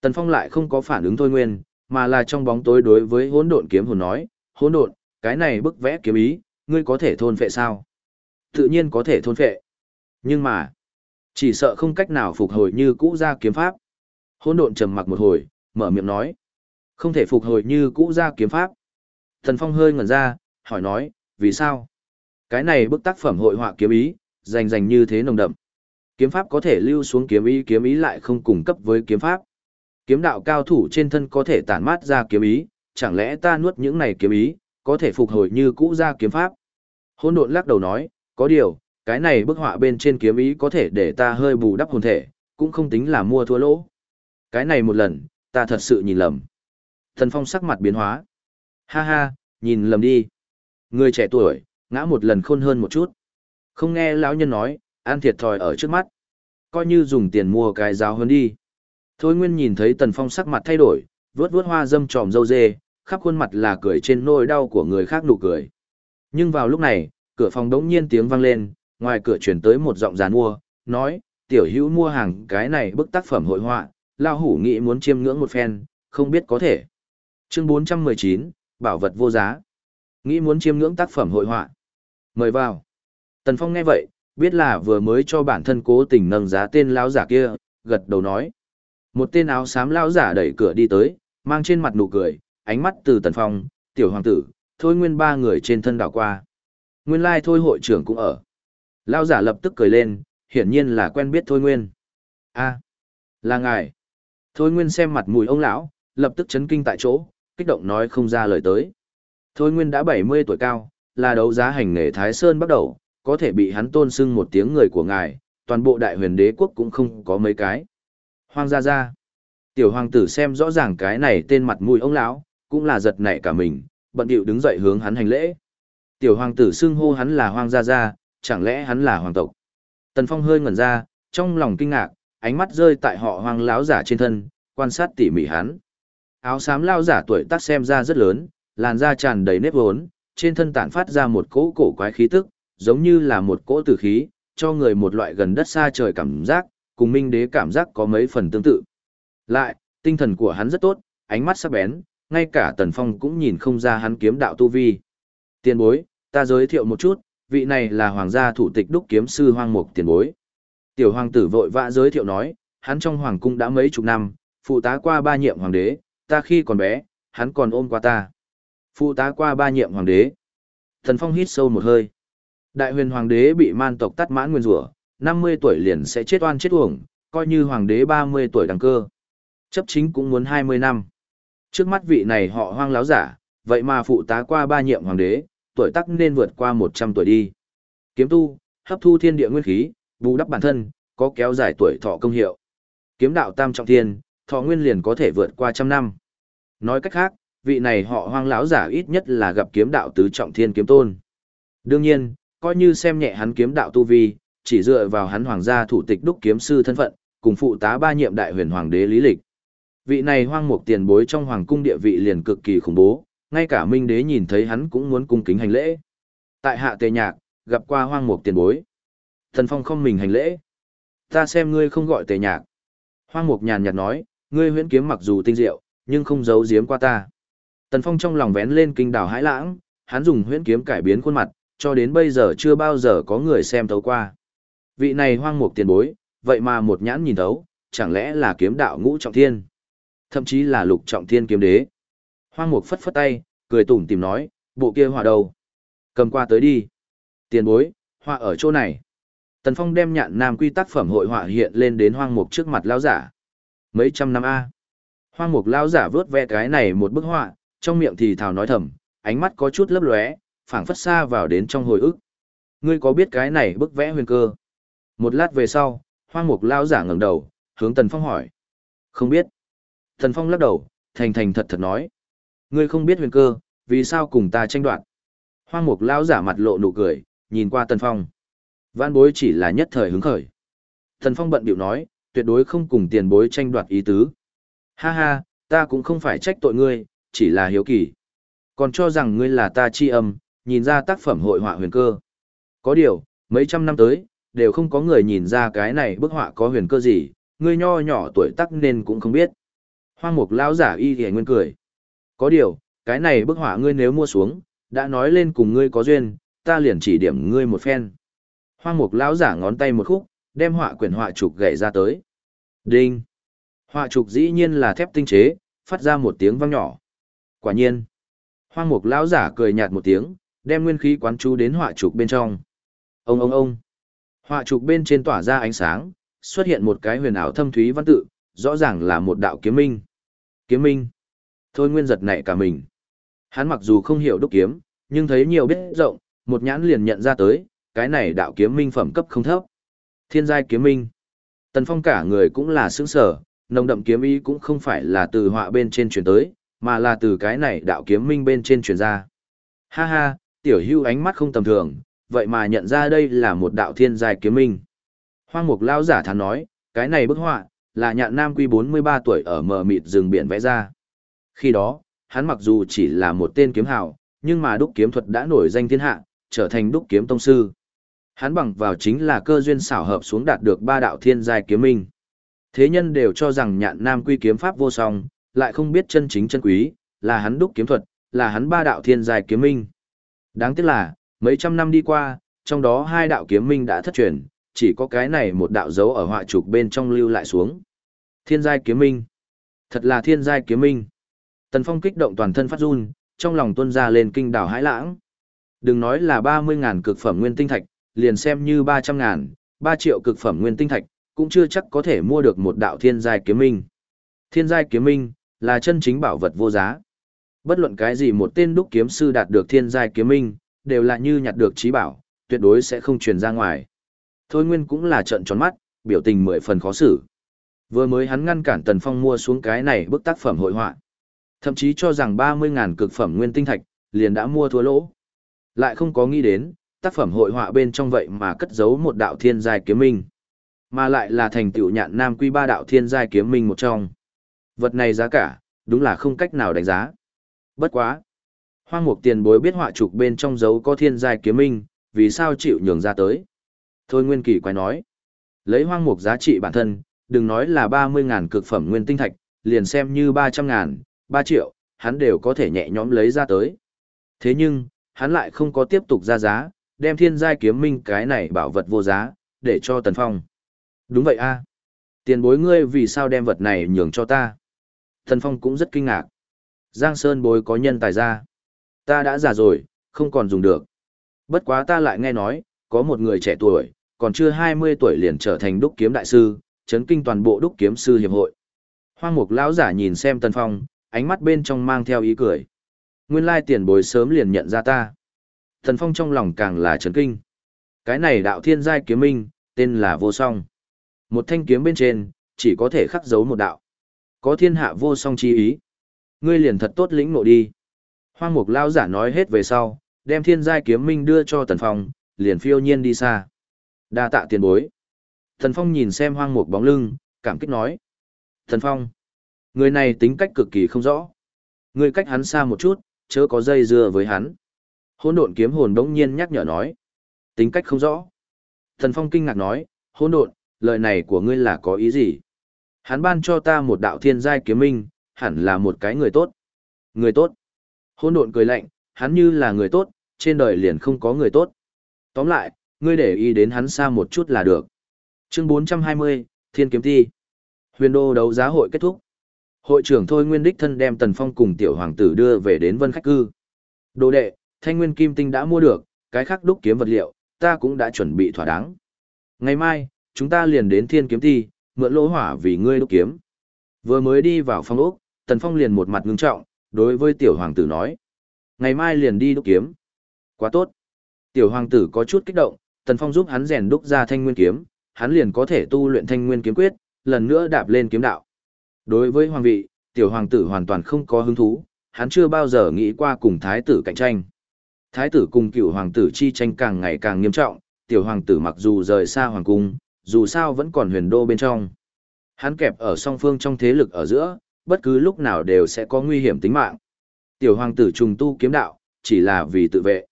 Tần Phong lại không có phản ứng Thôi Nguyên, mà là trong bóng tối đối với hỗn độn kiếm hồn nói, hỗn độn, cái này bức vẽ kiếm ý, ngươi có thể thôn phệ sao? Tự nhiên có thể thôn phệ. Nhưng mà, chỉ sợ không cách nào phục hồi như cũ ra kiếm pháp. Hỗn độn trầm mặc một hồi, mở miệng nói, không thể phục hồi như cũ ra kiếm pháp. Tần Phong hơi ngẩn ra, hỏi nói, vì sao? Cái này bức tác phẩm hội họa kiếm ý, rành rành như thế nồng đậm. Kiếm pháp có thể lưu xuống kiếm ý kiếm ý lại không cùng cấp với kiếm pháp. Kiếm đạo cao thủ trên thân có thể tản mát ra kiếm ý, chẳng lẽ ta nuốt những này kiếm ý, có thể phục hồi như cũ ra kiếm pháp. Hôn độn lắc đầu nói, có điều, cái này bức họa bên trên kiếm ý có thể để ta hơi bù đắp hồn thể, cũng không tính là mua thua lỗ. Cái này một lần, ta thật sự nhìn lầm. Thần Phong sắc mặt biến hóa. Ha ha, nhìn lầm đi. Người trẻ tuổi, ngã một lần khôn hơn một chút. Không nghe lão nhân nói, ăn thiệt thòi ở trước mắt. Coi như dùng tiền mua cái giáo hơn đi. Thôi Nguyên nhìn thấy Tần Phong sắc mặt thay đổi, vướt vướt hoa dâm tròm dâu dê, khắp khuôn mặt là cười trên nỗi đau của người khác nụ cười. Nhưng vào lúc này, cửa phòng đống nhiên tiếng vang lên, ngoài cửa chuyển tới một giọng giàn mua, nói, tiểu hữu mua hàng cái này bức tác phẩm hội họa, lao hủ nghĩ muốn chiêm ngưỡng một phen, không biết có thể. Chương 419, bảo vật vô giá. Nghĩ muốn chiêm ngưỡng tác phẩm hội họa. Mời vào. Tần Phong nghe vậy, biết là vừa mới cho bản thân cố tình nâng giá tên lão giả kia, gật đầu nói. Một tên áo xám lão giả đẩy cửa đi tới, mang trên mặt nụ cười, ánh mắt từ Tần Phong, tiểu hoàng tử, thôi nguyên ba người trên thân đảo qua. Nguyên lai thôi hội trưởng cũng ở. Lão giả lập tức cười lên, hiển nhiên là quen biết thôi nguyên. a là ngài. Thôi nguyên xem mặt mùi ông lão, lập tức chấn kinh tại chỗ, kích động nói không ra lời tới. Thôi nguyên đã 70 tuổi cao, là đấu giá hành nghề Thái Sơn bắt đầu, có thể bị hắn tôn xưng một tiếng người của ngài, toàn bộ đại huyền đế quốc cũng không có mấy cái. Hoang gia gia. Tiểu hoàng tử xem rõ ràng cái này tên mặt mũi ông lão, cũng là giật nảy cả mình, bận điệu đứng dậy hướng hắn hành lễ. Tiểu hoàng tử xưng hô hắn là hoang gia gia, chẳng lẽ hắn là hoàng tộc. Tần Phong hơi ngẩn ra, trong lòng kinh ngạc, ánh mắt rơi tại họ hoang lão giả trên thân, quan sát tỉ mỉ hắn. Áo xám lao giả tuổi tác xem ra rất lớn, làn da tràn đầy nếp vốn, trên thân tản phát ra một cỗ cổ quái khí tức, giống như là một cỗ tử khí, cho người một loại gần đất xa trời cảm giác, cùng minh đế cảm giác có mấy phần tương tự. Lại, tinh thần của hắn rất tốt, ánh mắt sắc bén, ngay cả Tần Phong cũng nhìn không ra hắn kiếm đạo tu vi. Tiền bối, ta giới thiệu một chút, vị này là hoàng gia thủ tịch đúc kiếm sư hoang mục tiền bối. Tiểu hoàng tử vội vã giới thiệu nói, hắn trong hoàng cung đã mấy chục năm, phụ tá qua ba nhiệm hoàng đế, ta khi còn bé, hắn còn ôm qua ta. Phụ tá qua ba nhiệm hoàng đế. Thần Phong hít sâu một hơi. Đại huyền hoàng đế bị man tộc tắt mãn nguyên rủa, 50 tuổi liền sẽ chết oan chết uổng, coi như hoàng đế 30 tuổi đăng cơ. Chấp chính cũng muốn 20 năm. Trước mắt vị này họ hoang láo giả, vậy mà phụ tá qua ba nhiệm hoàng đế, tuổi tác nên vượt qua 100 tuổi đi. Kiếm tu, hấp thu thiên địa nguyên khí, bù đắp bản thân, có kéo dài tuổi thọ công hiệu. Kiếm đạo tam trọng thiên, thọ nguyên liền có thể vượt qua trăm năm. Nói cách khác, vị này họ hoang lão giả ít nhất là gặp kiếm đạo tứ trọng thiên kiếm tôn. Đương nhiên, coi như xem nhẹ hắn kiếm đạo tu vi, chỉ dựa vào hắn hoàng gia thủ tịch đúc kiếm sư thân phận, cùng phụ tá ba nhiệm đại huyền hoàng đế lý lịch. Vị này hoang mục tiền bối trong hoàng cung địa vị liền cực kỳ khủng bố, ngay cả minh đế nhìn thấy hắn cũng muốn cung kính hành lễ. Tại hạ tề nhạc, gặp qua hoang mục tiền bối. Thần phong không mình hành lễ. Ta xem ngươi không gọi tề nhạc. Hoang mục nhàn nhạt nói, ngươi huyễn kiếm mặc dù tinh diệu, nhưng không giấu giếm qua ta. Tần phong trong lòng vén lên kinh đảo hãi lãng, hắn dùng huyễn kiếm cải biến khuôn mặt, cho đến bây giờ chưa bao giờ có người xem thấu qua. Vị này hoang mục tiền bối, vậy mà một nhãn nhìn thấu, chẳng lẽ là kiếm đạo ngũ trọng thiên, thậm chí là lục trọng thiên kiếm đế. Hoang mục phất phất tay, cười tủm tìm nói, bộ kia hỏa đầu, Cầm qua tới đi. Tiền bối, họa ở chỗ này. Tần Phong đem nhạn nam quy tác phẩm hội họa hiện lên đến hoang mục trước mặt lão giả. Mấy trăm năm A. Hoang mục lão giả vớt ve cái này một bức họa, trong miệng thì thào nói thầm, ánh mắt có chút lấp lóe, phảng phất xa vào đến trong hồi ức. Ngươi có biết cái này bức vẽ huyền cơ? Một lát về sau, hoang mục lão giả ngẩng đầu, hướng Tần Phong hỏi. Không biết. Tần Phong lắc đầu, thành thành thật thật nói. Ngươi không biết huyền cơ, vì sao cùng ta tranh đoạt? Hoang mục lão giả mặt lộ nụ cười, nhìn qua Tần Phong. Văn bối chỉ là nhất thời hứng khởi. Tần Phong bận biểu nói, tuyệt đối không cùng tiền bối tranh đoạt ý tứ. Ha ha, ta cũng không phải trách tội ngươi, chỉ là hiếu kỳ. Còn cho rằng ngươi là ta chi âm, nhìn ra tác phẩm hội họa huyền cơ. Có điều, mấy trăm năm tới, đều không có người nhìn ra cái này bức họa có huyền cơ gì, ngươi nho nhỏ tuổi tác nên cũng không biết. Hoang mục lão giả y thì nguyên cười. Có điều, cái này bức họa ngươi nếu mua xuống, đã nói lên cùng ngươi có duyên, ta liền chỉ điểm ngươi một phen. Hoang mục lão giả ngón tay một khúc, đem họa quyển họa trục gậy ra tới. Đinh! Họa trục dĩ nhiên là thép tinh chế, phát ra một tiếng vang nhỏ. Quả nhiên! Hoang mục lão giả cười nhạt một tiếng, đem nguyên khí quán chú đến họa trục bên trong. Ông ông ông. Họa trục bên trên tỏa ra ánh sáng, xuất hiện một cái huyền ảo thâm thúy văn tự, rõ ràng là một đạo kiếm minh. Kiếm minh. Thôi nguyên giật nảy cả mình. Hắn mặc dù không hiểu đúc kiếm, nhưng thấy nhiều biết rộng, một nhãn liền nhận ra tới, cái này đạo kiếm minh phẩm cấp không thấp. Thiên giai kiếm minh. Tần Phong cả người cũng là sững sở, nồng đậm kiếm ý cũng không phải là từ họa bên trên truyền tới, mà là từ cái này đạo kiếm minh bên trên truyền ra. Ha ha, tiểu hưu ánh mắt không tầm thường, vậy mà nhận ra đây là một đạo thiên giai kiếm minh. Hoang mục lao giả thắn nói, cái này bức họa, là nhạn nam quy 43 tuổi ở mờ mịt rừng biển vẽ ra. Khi đó, hắn mặc dù chỉ là một tên kiếm hào, nhưng mà đúc kiếm thuật đã nổi danh thiên hạ, trở thành đúc kiếm tông sư. Hắn bằng vào chính là cơ duyên xảo hợp xuống đạt được ba đạo thiên giai kiếm minh. Thế nhân đều cho rằng nhạn nam quy kiếm pháp vô song, lại không biết chân chính chân quý, là hắn đúc kiếm thuật, là hắn ba đạo thiên giai kiếm minh. Đáng tiếc là, mấy trăm năm đi qua, trong đó hai đạo kiếm minh đã thất truyền, chỉ có cái này một đạo dấu ở họa trục bên trong lưu lại xuống. Thiên giai kiếm minh. Thật là thiên giai kiếm minh. Tần Phong kích động toàn thân phát run, trong lòng tuôn ra lên kinh đảo hãi lãng. Đừng nói là 30.000 cực phẩm nguyên tinh thạch, liền xem như 300.000, 3 triệu cực phẩm nguyên tinh thạch, cũng chưa chắc có thể mua được một đạo thiên giai kiếm minh. Thiên giai kiếm minh là chân chính bảo vật vô giá. Bất luận cái gì một tên đúc kiếm sư đạt được thiên giai kiếm minh, đều là như nhặt được trí bảo, tuyệt đối sẽ không truyền ra ngoài. Thôi Nguyên cũng là trận tròn mắt, biểu tình mười phần khó xử. Vừa mới hắn ngăn cản Tần Phong mua xuống cái này bức tác phẩm hội họa. Thậm chí cho rằng 30.000 cực phẩm nguyên tinh thạch, liền đã mua thua lỗ. Lại không có nghĩ đến, tác phẩm hội họa bên trong vậy mà cất giấu một đạo thiên giai kiếm minh. Mà lại là thành tựu nhạn nam quy ba đạo thiên giai kiếm minh một trong. Vật này giá cả, đúng là không cách nào đánh giá. Bất quá. Hoang mục tiền bối biết họa trục bên trong dấu có thiên giai kiếm minh, vì sao chịu nhường ra tới. Thôi Nguyên Kỳ quay nói. Lấy hoang mục giá trị bản thân, đừng nói là 30.000 cực phẩm nguyên tinh thạch, liền xem như 300.000, 3 triệu, hắn đều có thể nhẹ nhõm lấy ra tới. Thế nhưng, hắn lại không có tiếp tục ra giá, đem thiên giai kiếm minh cái này bảo vật vô giá, để cho Tần Phong. Đúng vậy a Tiền bối ngươi vì sao đem vật này nhường cho ta? Tần Phong cũng rất kinh ngạc. Giang Sơn bối có nhân tài ra. Ta đã già rồi, không còn dùng được. Bất quá ta lại nghe nói, có một người trẻ tuổi, còn chưa 20 tuổi liền trở thành đúc kiếm đại sư, chấn kinh toàn bộ đúc kiếm sư hiệp hội. Hoang mục lão giả nhìn xem Tần Phong, ánh mắt bên trong mang theo ý cười. Nguyên lai tiền bối sớm liền nhận ra ta. Tần Phong trong lòng càng là chấn kinh. Cái này đạo thiên giai kiếm minh, tên là vô song. Một thanh kiếm bên trên, chỉ có thể khắc dấu một đạo. Có thiên hạ vô song chi ý. Ngươi liền thật tốt lĩnh nội đi. Hoang mục lao giả nói hết về sau, đem thiên giai kiếm minh đưa cho Tần Phong, liền phiêu nhiên đi xa. Đa tạ tiền bối. Thần Phong nhìn xem hoang mục bóng lưng, cảm kích nói. Thần Phong, người này tính cách cực kỳ không rõ. Người cách hắn xa một chút, chớ có dây dưa với hắn. Hôn độn kiếm hồn đống nhiên nhắc nhở nói. Tính cách không rõ. Thần Phong kinh ngạc nói, hôn độn, lời này của ngươi là có ý gì? Hắn ban cho ta một đạo thiên giai kiếm minh, hẳn là một cái người tốt. Người tốt. Hôn độn cười lạnh, hắn như là người tốt, trên đời liền không có người tốt. Tóm lại, ngươi để ý đến hắn xa một chút là được. Chương 420, Thiên Kiếm Thi. Huyền đô đấu giá hội kết thúc. Hội trưởng Thôi Nguyên Đích thân đem Tần Phong cùng tiểu hoàng tử đưa về đến Vân Khách Cư. Đồ đệ, thanh nguyên kim tinh đã mua được, cái khác đúc kiếm vật liệu, ta cũng đã chuẩn bị thỏa đáng. Ngày mai, chúng ta liền đến Thiên Kiếm Thi, mượn lỗ hỏa vì ngươi đúc kiếm. Vừa mới đi vào phòng ốc, Tần Phong liền một mặt ngưng trọng, đối với tiểu hoàng tử nói. Ngày mai liền đi đúc kiếm. Quá tốt. Tiểu hoàng tử có chút kích động, Tần Phong giúp hắn rèn đúc ra thanh nguyên kiếm, hắn liền có thể tu luyện thanh nguyên kiếm quyết, lần nữa đạp lên kiếm đạo. Đối với hoàng vị, tiểu hoàng tử hoàn toàn không có hứng thú, hắn chưa bao giờ nghĩ qua cùng thái tử cạnh tranh. Thái tử cùng cựu hoàng tử chi tranh càng ngày càng nghiêm trọng, tiểu hoàng tử mặc dù rời xa hoàng cung, dù sao vẫn còn huyền đô bên trong. Hắn kẹp ở song phương trong thế lực ở giữa, bất cứ lúc nào đều sẽ có nguy hiểm tính mạng. Tiểu hoàng tử trùng tu kiếm đạo, chỉ là vì tự vệ.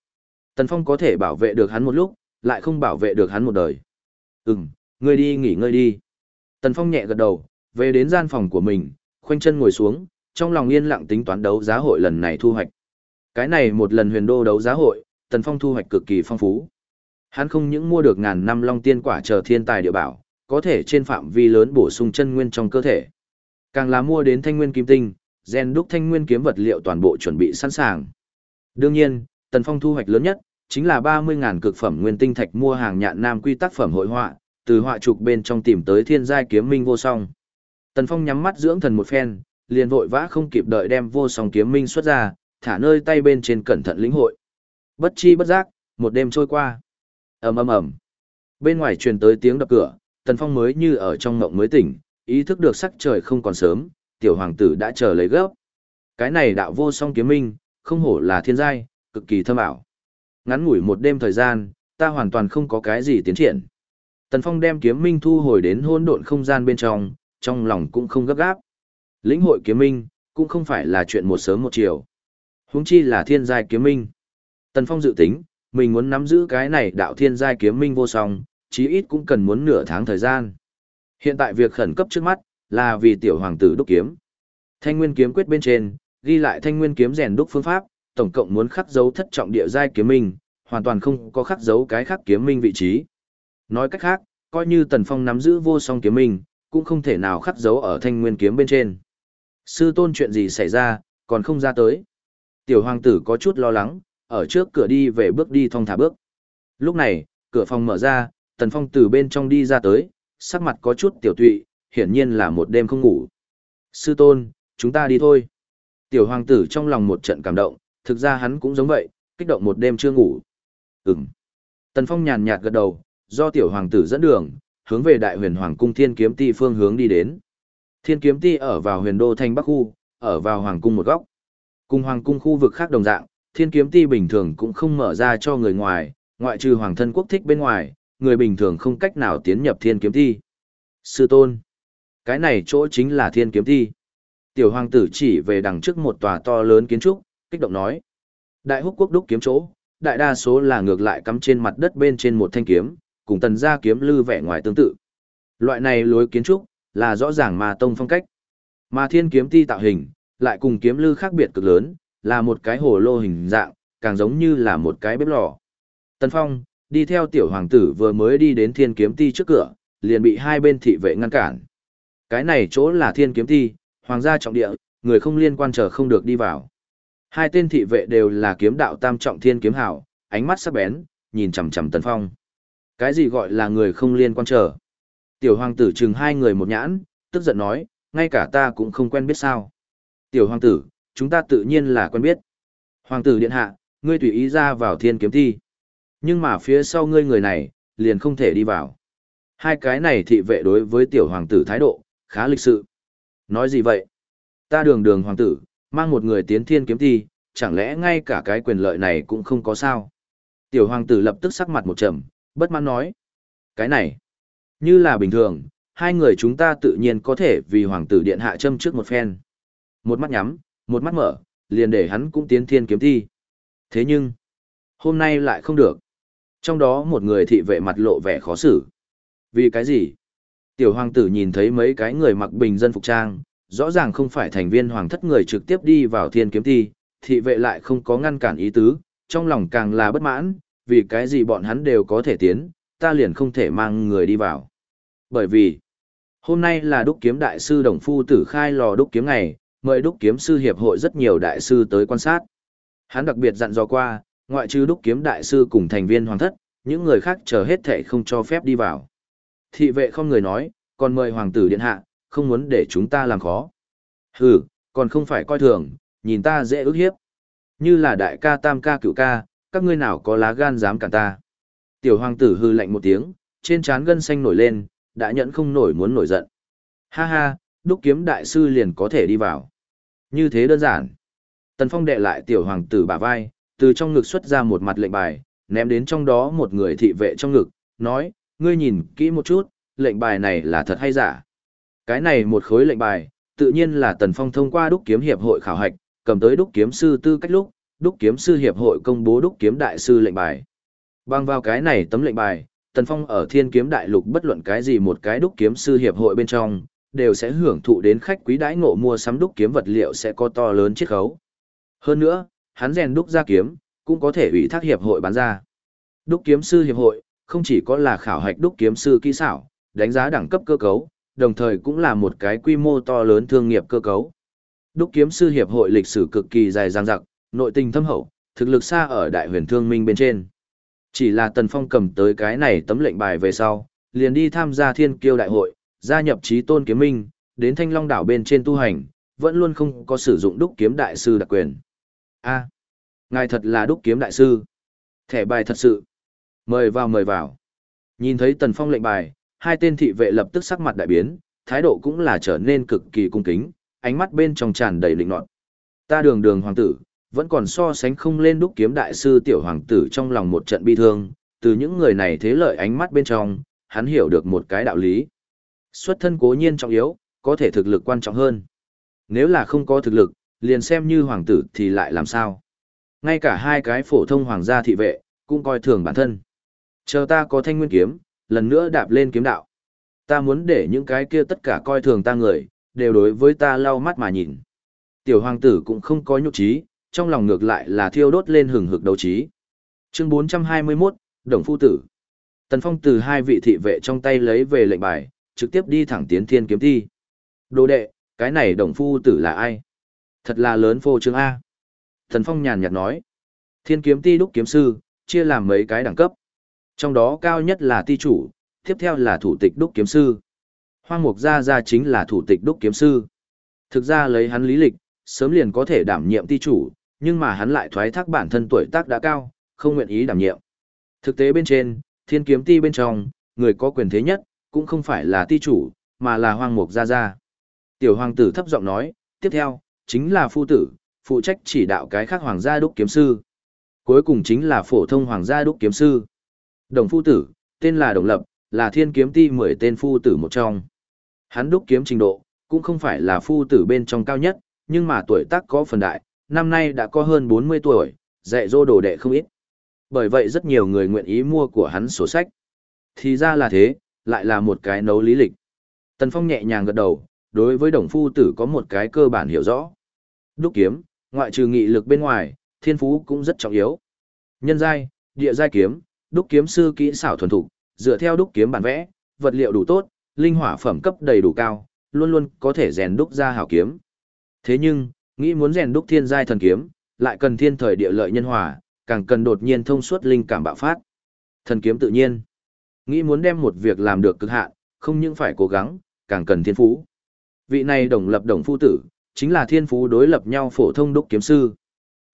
Tần Phong có thể bảo vệ được hắn một lúc, lại không bảo vệ được hắn một đời. Ừm, ngươi đi nghỉ ngơi đi. Tần Phong nhẹ gật đầu, về đến gian phòng của mình, khoanh chân ngồi xuống, trong lòng yên lặng tính toán đấu giá hội lần này thu hoạch. Cái này một lần huyền đô đấu giá hội, Tần Phong thu hoạch cực kỳ phong phú. Hắn không những mua được ngàn năm long tiên quả chờ thiên tài địa bảo, có thể trên phạm vi lớn bổ sung chân nguyên trong cơ thể. Càng là mua đến thanh nguyên kim tinh, gen đúc thanh nguyên kiếm vật liệu toàn bộ chuẩn bị sẵn sàng. Đương nhiên, Tần Phong thu hoạch lớn nhất, chính là 30.000 cực phẩm nguyên tinh thạch mua hàng nhạn nam quy tác phẩm hội họa, từ họa trục bên trong tìm tới thiên giai kiếm minh vô song. Tần Phong nhắm mắt dưỡng thần một phen, liền vội vã không kịp đợi đem vô song kiếm minh xuất ra, thả nơi tay bên trên cẩn thận lĩnh hội. Bất chi bất giác, một đêm trôi qua ầm ầm ầm. Bên ngoài truyền tới tiếng đập cửa, Tần Phong mới như ở trong mộng mới tỉnh, ý thức được sắc trời không còn sớm, tiểu hoàng tử đã chờ lấy gấp. Cái này đạo vô song kiếm minh, không hổ là thiên giai, cực kỳ thâm ảo. Ngắn ngủi một đêm thời gian, ta hoàn toàn không có cái gì tiến triển. Tần Phong đem kiếm minh thu hồi đến hôn độn không gian bên trong, trong lòng cũng không gấp gáp. Lĩnh hội kiếm minh, cũng không phải là chuyện một sớm một chiều. Huống chi là thiên giai kiếm minh. Tần Phong dự tính, mình muốn nắm giữ cái này đạo thiên giai kiếm minh vô song, chí ít cũng cần muốn nửa tháng thời gian. Hiện tại việc khẩn cấp trước mắt, là vì tiểu hoàng tử đúc kiếm. Thanh nguyên kiếm quyết bên trên, ghi lại thanh nguyên kiếm rèn đúc phương pháp, tổng cộng muốn khắc dấu thất trọng địa giai kiếm minh, hoàn toàn không có khắc dấu cái khác kiếm minh vị trí. Nói cách khác, coi như Tần Phong nắm giữ vô song kiếm minh, cũng không thể nào khắc dấu ở thanh nguyên kiếm bên trên. Sư tôn chuyện gì xảy ra, còn không ra tới. Tiểu hoàng tử có chút lo lắng, ở trước cửa đi về bước đi thong thả bước. Lúc này, cửa phòng mở ra, Tần Phong từ bên trong đi ra tới, sắc mặt có chút tiểu tụy, hiển nhiên là một đêm không ngủ. Sư tôn, chúng ta đi thôi. Tiểu hoàng tử trong lòng một trận cảm động, thực ra hắn cũng giống vậy, kích động một đêm chưa ngủ. Ừm. Tần Phong nhàn nhạt gật đầu, do tiểu hoàng tử dẫn đường, hướng về đại huyền hoàng cung thiên kiếm ti phương hướng đi đến. Thiên kiếm ti ở vào huyền đô thanh bắc khu, ở vào hoàng cung một góc. Cùng hoàng cung khu vực khác đồng dạng, thiên kiếm ti bình thường cũng không mở ra cho người ngoài, ngoại trừ hoàng thân quốc thích bên ngoài, người bình thường không cách nào tiến nhập thiên kiếm ti. Sư tôn, cái này chỗ chính là thiên kiếm ti. Tiểu hoàng tử chỉ về đằng trước một tòa to lớn kiến trúc, kích động nói. Đại húc quốc đúc kiếm chỗ, đại đa số là ngược lại cắm trên mặt đất bên trên một thanh kiếm, cùng tần gia kiếm lư vẻ ngoài tương tự. Loại này lối kiến trúc, là rõ ràng mà tông phong cách. Mà thiên kiếm ti tạo hình, lại cùng kiếm lư khác biệt cực lớn, là một cái hồ lô hình dạng, càng giống như là một cái bếp lò. Tần Phong, đi theo tiểu hoàng tử vừa mới đi đến thiên kiếm ti trước cửa, liền bị hai bên thị vệ ngăn cản. Cái này chỗ là thiên kiếm ti, hoàng gia trọng địa, người không liên quan chờ không được đi vào. Hai tên thị vệ đều là kiếm đạo tam trọng thiên kiếm hảo, ánh mắt sắc bén, nhìn chằm chằm Tần Phong. Cái gì gọi là người không liên quan chờ? Tiểu hoàng tử chừng hai người một nhãn, tức giận nói, ngay cả ta cũng không quen biết sao. Tiểu hoàng tử, chúng ta tự nhiên là quen biết. Hoàng tử điện hạ, ngươi tùy ý ra vào thiên kiếm thi. Nhưng mà phía sau ngươi người này, liền không thể đi vào. Hai cái này thị vệ đối với tiểu hoàng tử thái độ, khá lịch sự. Nói gì vậy? Ta đường đường hoàng tử, mang một người tiến thiên kiếm thi, chẳng lẽ ngay cả cái quyền lợi này cũng không có sao? Tiểu hoàng tử lập tức sắc mặt một trầm, bất mãn nói. Cái này, như là bình thường, hai người chúng ta tự nhiên có thể vì hoàng tử điện hạ châm trước một phen. Một mắt nhắm, một mắt mở, liền để hắn cũng tiến thiên kiếm thi. Thế nhưng, hôm nay lại không được. Trong đó một người thị vệ mặt lộ vẻ khó xử. Vì cái gì? Tiểu hoàng tử nhìn thấy mấy cái người mặc bình dân phục trang, rõ ràng không phải thành viên hoàng thất người trực tiếp đi vào thiên kiếm thi, thị vệ lại không có ngăn cản ý tứ, trong lòng càng là bất mãn, vì cái gì bọn hắn đều có thể tiến, ta liền không thể mang người đi vào. Bởi vì, hôm nay là đúc kiếm đại sư đồng phu tử khai lò đúc kiếm ngày, mời đúc kiếm sư hiệp hội rất nhiều đại sư tới quan sát. Hắn đặc biệt dặn dò qua, ngoại trừ đúc kiếm đại sư cùng thành viên hoàng thất, những người khác chờ hết thể không cho phép đi vào. Thị vệ không người nói, còn mời hoàng tử điện hạ, không muốn để chúng ta làm khó. Hừ, còn không phải coi thường, nhìn ta dễ ức hiếp. Như là đại ca tam ca cửu ca, các ngươi nào có lá gan dám cản ta. Tiểu hoàng tử hư lạnh một tiếng, trên trán gân xanh nổi lên, đã nhẫn không nổi muốn nổi giận. Ha ha, đúc kiếm đại sư liền có thể đi vào. Như thế đơn giản. Tần Phong đệ lại tiểu hoàng tử bả vai, từ trong ngực xuất ra một mặt lệnh bài, ném đến trong đó một người thị vệ trong ngực, nói, ngươi nhìn kỹ một chút, lệnh bài này là thật hay giả. Cái này một khối lệnh bài, tự nhiên là Tần Phong thông qua đúc kiếm hiệp hội khảo hạch, cầm tới đúc kiếm sư tư cách lúc, đúc kiếm sư hiệp hội công bố đúc kiếm đại sư lệnh bài. Bằng vào cái này tấm lệnh bài, Tần Phong ở thiên kiếm đại lục bất luận cái gì một cái đúc kiếm sư hiệp hội bên trong, đều sẽ hưởng thụ đến khách quý đãi ngộ mua sắm đúc kiếm vật liệu sẽ có to lớn chiết khấu. Hơn nữa, hắn rèn đúc ra kiếm, cũng có thể ủy thác hiệp hội bán ra. Đúc kiếm sư hiệp hội, không chỉ có là khảo hạch đúc kiếm sư kỹ xảo, đánh giá đẳng cấp cơ cấu, đồng thời cũng là một cái quy mô to lớn thương nghiệp cơ cấu. Đúc kiếm sư hiệp hội lịch sử cực kỳ dài dằng dặc, nội tình thâm hậu, thực lực xa ở đại huyền thương minh bên trên. Chỉ là Tần Phong cầm tới cái này tấm lệnh bài về sau, liền đi tham gia thiên kiêu đại hội, gia nhập trí tôn kiếm minh, đến thanh long đảo bên trên tu hành, vẫn luôn không có sử dụng đúc kiếm đại sư đặc quyền. a ngài thật là đúc kiếm đại sư. Thẻ bài thật sự. Mời vào mời vào. Nhìn thấy Tần Phong lệnh bài, hai tên thị vệ lập tức sắc mặt đại biến, thái độ cũng là trở nên cực kỳ cung kính, ánh mắt bên trong tràn đầy lịnh nọt. Ta đường đường hoàng tử, vẫn còn so sánh không lên đúc kiếm đại sư tiểu hoàng tử trong lòng một trận bi thương, từ những người này thế lợi ánh mắt bên trong, hắn hiểu được một cái đạo lý. Xuất thân cố nhiên trọng yếu, có thể thực lực quan trọng hơn. Nếu là không có thực lực, liền xem như hoàng tử thì lại làm sao? Ngay cả hai cái phổ thông hoàng gia thị vệ, cũng coi thường bản thân. Chờ ta có thanh nguyên kiếm, lần nữa đạp lên kiếm đạo. Ta muốn để những cái kia tất cả coi thường ta người, đều đối với ta lau mắt mà nhìn. Tiểu hoàng tử cũng không có nhục trí, trong lòng ngược lại là thiêu đốt lên hừng hực đấu trí. Chương 421, Đồng Phu Tử. Tần Phong từ hai vị thị vệ trong tay lấy về lệnh bài, trực tiếp đi thẳng tiến thiên kiếm thi. Đồ đệ, cái này Đồng Phu Tử là ai? Thật là lớn phô trương A. thần Phong nhàn nhạt nói. Thiên kiếm ti đúc kiếm sư, chia làm mấy cái đẳng cấp. Trong đó cao nhất là ti chủ, tiếp theo là thủ tịch đúc kiếm sư. Hoang Mục Gia Gia chính là thủ tịch đúc kiếm sư. Thực ra lấy hắn lý lịch, sớm liền có thể đảm nhiệm ti chủ, nhưng mà hắn lại thoái thác bản thân tuổi tác đã cao, không nguyện ý đảm nhiệm. Thực tế bên trên, thiên kiếm ti bên trong, người có quyền thế nhất, cũng không phải là ti chủ, mà là hoang mục gia gia. Tiểu hoàng tử thấp giọng nói, tiếp theo, chính là phu tử, phụ trách chỉ đạo cái khác hoàng gia đúc kiếm sư. Cuối cùng chính là phổ thông hoàng gia đúc kiếm sư. Đồng phu tử, tên là Đồng Lập, là thiên kiếm ti 10 tên phu tử một trong. Hắn đúc kiếm trình độ, cũng không phải là phu tử bên trong cao nhất, nhưng mà tuổi tác có phần đại, năm nay đã có hơn 40 tuổi, dạy dỗ đồ đệ không ít. Bởi vậy rất nhiều người nguyện ý mua của hắn sổ sách. Thì ra là thế, lại là một cái nấu lý lịch. Tần Phong nhẹ nhàng gật đầu, đối với đồng phu tử có một cái cơ bản hiểu rõ. Đúc kiếm, ngoại trừ nghị lực bên ngoài, thiên phú cũng rất trọng yếu. Nhân giai, địa giai kiếm, đúc kiếm sư kỹ xảo thuần thục, dựa theo đúc kiếm bản vẽ, vật liệu đủ tốt, linh hỏa phẩm cấp đầy đủ cao, luôn luôn có thể rèn đúc ra hảo kiếm. Thế nhưng, nghĩ muốn rèn đúc thiên giai thần kiếm, lại cần thiên thời địa lợi nhân hòa, càng cần đột nhiên thông suốt linh cảm bạo phát. Thần kiếm tự nhiên. Nghĩ muốn đem một việc làm được cực hạn, không những phải cố gắng, càng cần thiên phú. Vị này đồng lập đồng phu tử, chính là thiên phú đối lập nhau phổ thông đúc kiếm sư.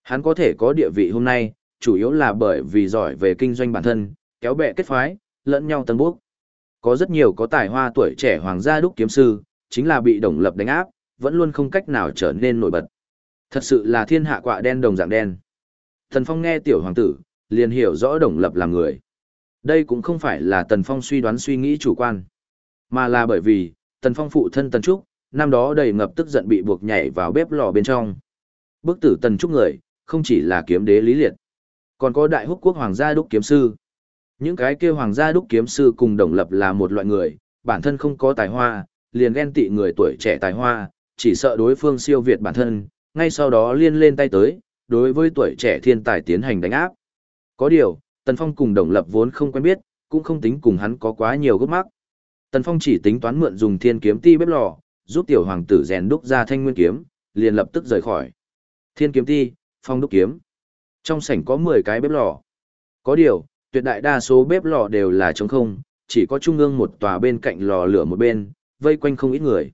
Hắn có thể có địa vị hôm nay, chủ yếu là bởi vì giỏi về kinh doanh bản thân, kéo bè kết phái, lẫn nhau tân bước. Có rất nhiều có tài hoa tuổi trẻ hoàng gia đúc kiếm sư, chính là bị đồng lập đánh áp, vẫn luôn không cách nào trở nên nổi bật. Thật sự là thiên hạ quạ đen đồng dạng đen. Thần Phong nghe tiểu hoàng tử, liền hiểu rõ đồng lập là người. Đây cũng không phải là Tần Phong suy đoán suy nghĩ chủ quan, mà là bởi vì, Tần Phong phụ thân Tần Trúc, năm đó đầy ngập tức giận bị buộc nhảy vào bếp lò bên trong. Bức tử Tần Trúc người, không chỉ là kiếm đế lý liệt, còn có đại húc quốc hoàng gia đúc kiếm sư. Những cái kia hoàng gia đúc kiếm sư cùng đồng lập là một loại người, bản thân không có tài hoa, liền ghen tị người tuổi trẻ tài hoa, chỉ sợ đối phương siêu việt bản thân, ngay sau đó liên lên tay tới, đối với tuổi trẻ thiên tài tiến hành đánh áp. Có điều, Tần Phong cùng Đồng Lập vốn không quen biết, cũng không tính cùng hắn có quá nhiều gốc mắc. Tần Phong chỉ tính toán mượn dùng thiên kiếm ti bếp lò, giúp tiểu hoàng tử rèn đúc ra thanh nguyên kiếm, liền lập tức rời khỏi. Thiên kiếm ti, phong đúc kiếm. Trong sảnh có 10 cái bếp lò. Có điều, tuyệt đại đa số bếp lò đều là trống không, chỉ có trung ương một tòa bên cạnh lò lửa một bên, vây quanh không ít người.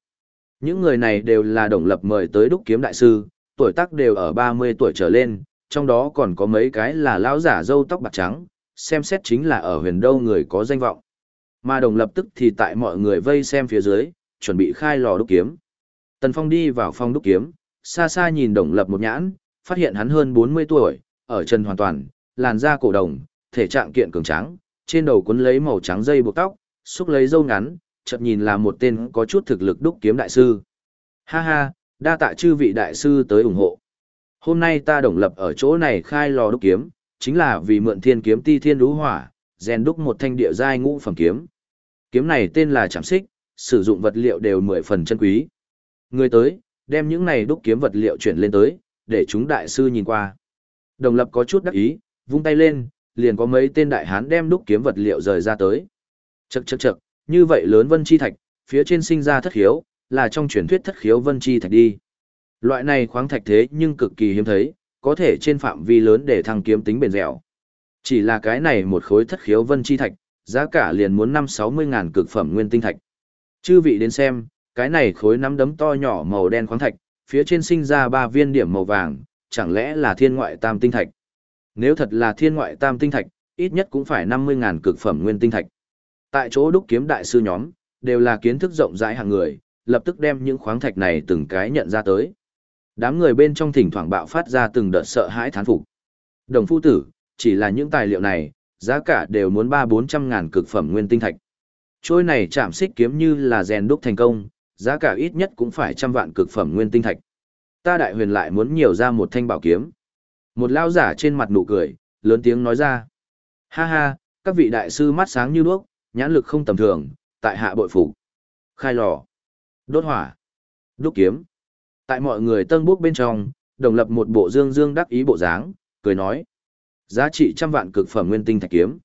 Những người này đều là đồng lập mời tới đúc kiếm đại sư, tuổi tác đều ở 30 tuổi trở lên, trong đó còn có mấy cái là lão giả râu tóc bạc trắng, xem xét chính là ở huyền đâu người có danh vọng. Mà đồng lập tức thì tại mọi người vây xem phía dưới, chuẩn bị khai lò đúc kiếm. Tần Phong đi vào phòng đúc kiếm, xa xa nhìn đồng lập một nhãn, phát hiện hắn hơn 40 tuổi, ở chân hoàn toàn, làn da cổ đồng, thể trạng kiện cường tráng, trên đầu cuốn lấy màu trắng dây buộc tóc, xúc lấy râu ngắn, chợt nhìn là một tên có chút thực lực đúc kiếm đại sư. Ha ha, đa tạ chư vị đại sư tới ủng hộ. Hôm nay ta đồng lập ở chỗ này khai lò đúc kiếm, chính là vì mượn thiên kiếm ti thiên đú hỏa, rèn đúc một thanh địa giai ngũ phẩm kiếm. Kiếm này tên là chạm xích, sử dụng vật liệu đều mười phần chân quý. Người tới, đem những này đúc kiếm vật liệu chuyển lên tới, để chúng đại sư nhìn qua. Đồng lập có chút đắc ý, vung tay lên, liền có mấy tên đại hán đem đúc kiếm vật liệu rời ra tới. Chậc chậc chậc, như vậy lớn vân chi thạch, phía trên sinh ra thất khiếu, là trong truyền thuyết thất khiếu vân chi thạch đi. Loại này khoáng thạch thế nhưng cực kỳ hiếm thấy, có thể trên phạm vi lớn để thăng kiếm tính bền dẻo. Chỉ là cái này một khối thất khiếu vân chi thạch, giá cả liền muốn năm sáu mươi ngàn cực phẩm nguyên tinh thạch. Chư vị đến xem, cái này khối nắm đấm to nhỏ màu đen khoáng thạch, phía trên sinh ra ba viên điểm màu vàng, chẳng lẽ là thiên ngoại tam tinh thạch? Nếu thật là thiên ngoại tam tinh thạch, ít nhất cũng phải năm mươi ngàn cực phẩm nguyên tinh thạch. Tại chỗ đúc kiếm đại sư nhóm, đều là kiến thức rộng rãi hàng người, lập tức đem những khoáng thạch này từng cái nhận ra tới. Đám người bên trong thỉnh thoảng bạo phát ra từng đợt sợ hãi thán phục. Đồng phu tử, chỉ là những tài liệu này, giá cả đều muốn ba bốn trăm ngàn cực phẩm nguyên tinh thạch. Trôi này chạm xích kiếm như là rèn đúc thành công, giá cả ít nhất cũng phải trăm vạn cực phẩm nguyên tinh thạch. Ta đại huyền lại muốn nhiều ra một thanh bảo kiếm. Một lao giả trên mặt nụ cười, lớn tiếng nói ra. Ha ha, các vị đại sư mắt sáng như đuốc, nhãn lực không tầm thường, tại hạ bội phục. Khai lò, đốt hỏa, đúc kiếm. Tại mọi người tân bước bên trong, đồng lập một bộ dương dương đắc ý bộ dáng, cười nói. Giá trị trăm vạn cực phẩm nguyên tinh thạch kiếm.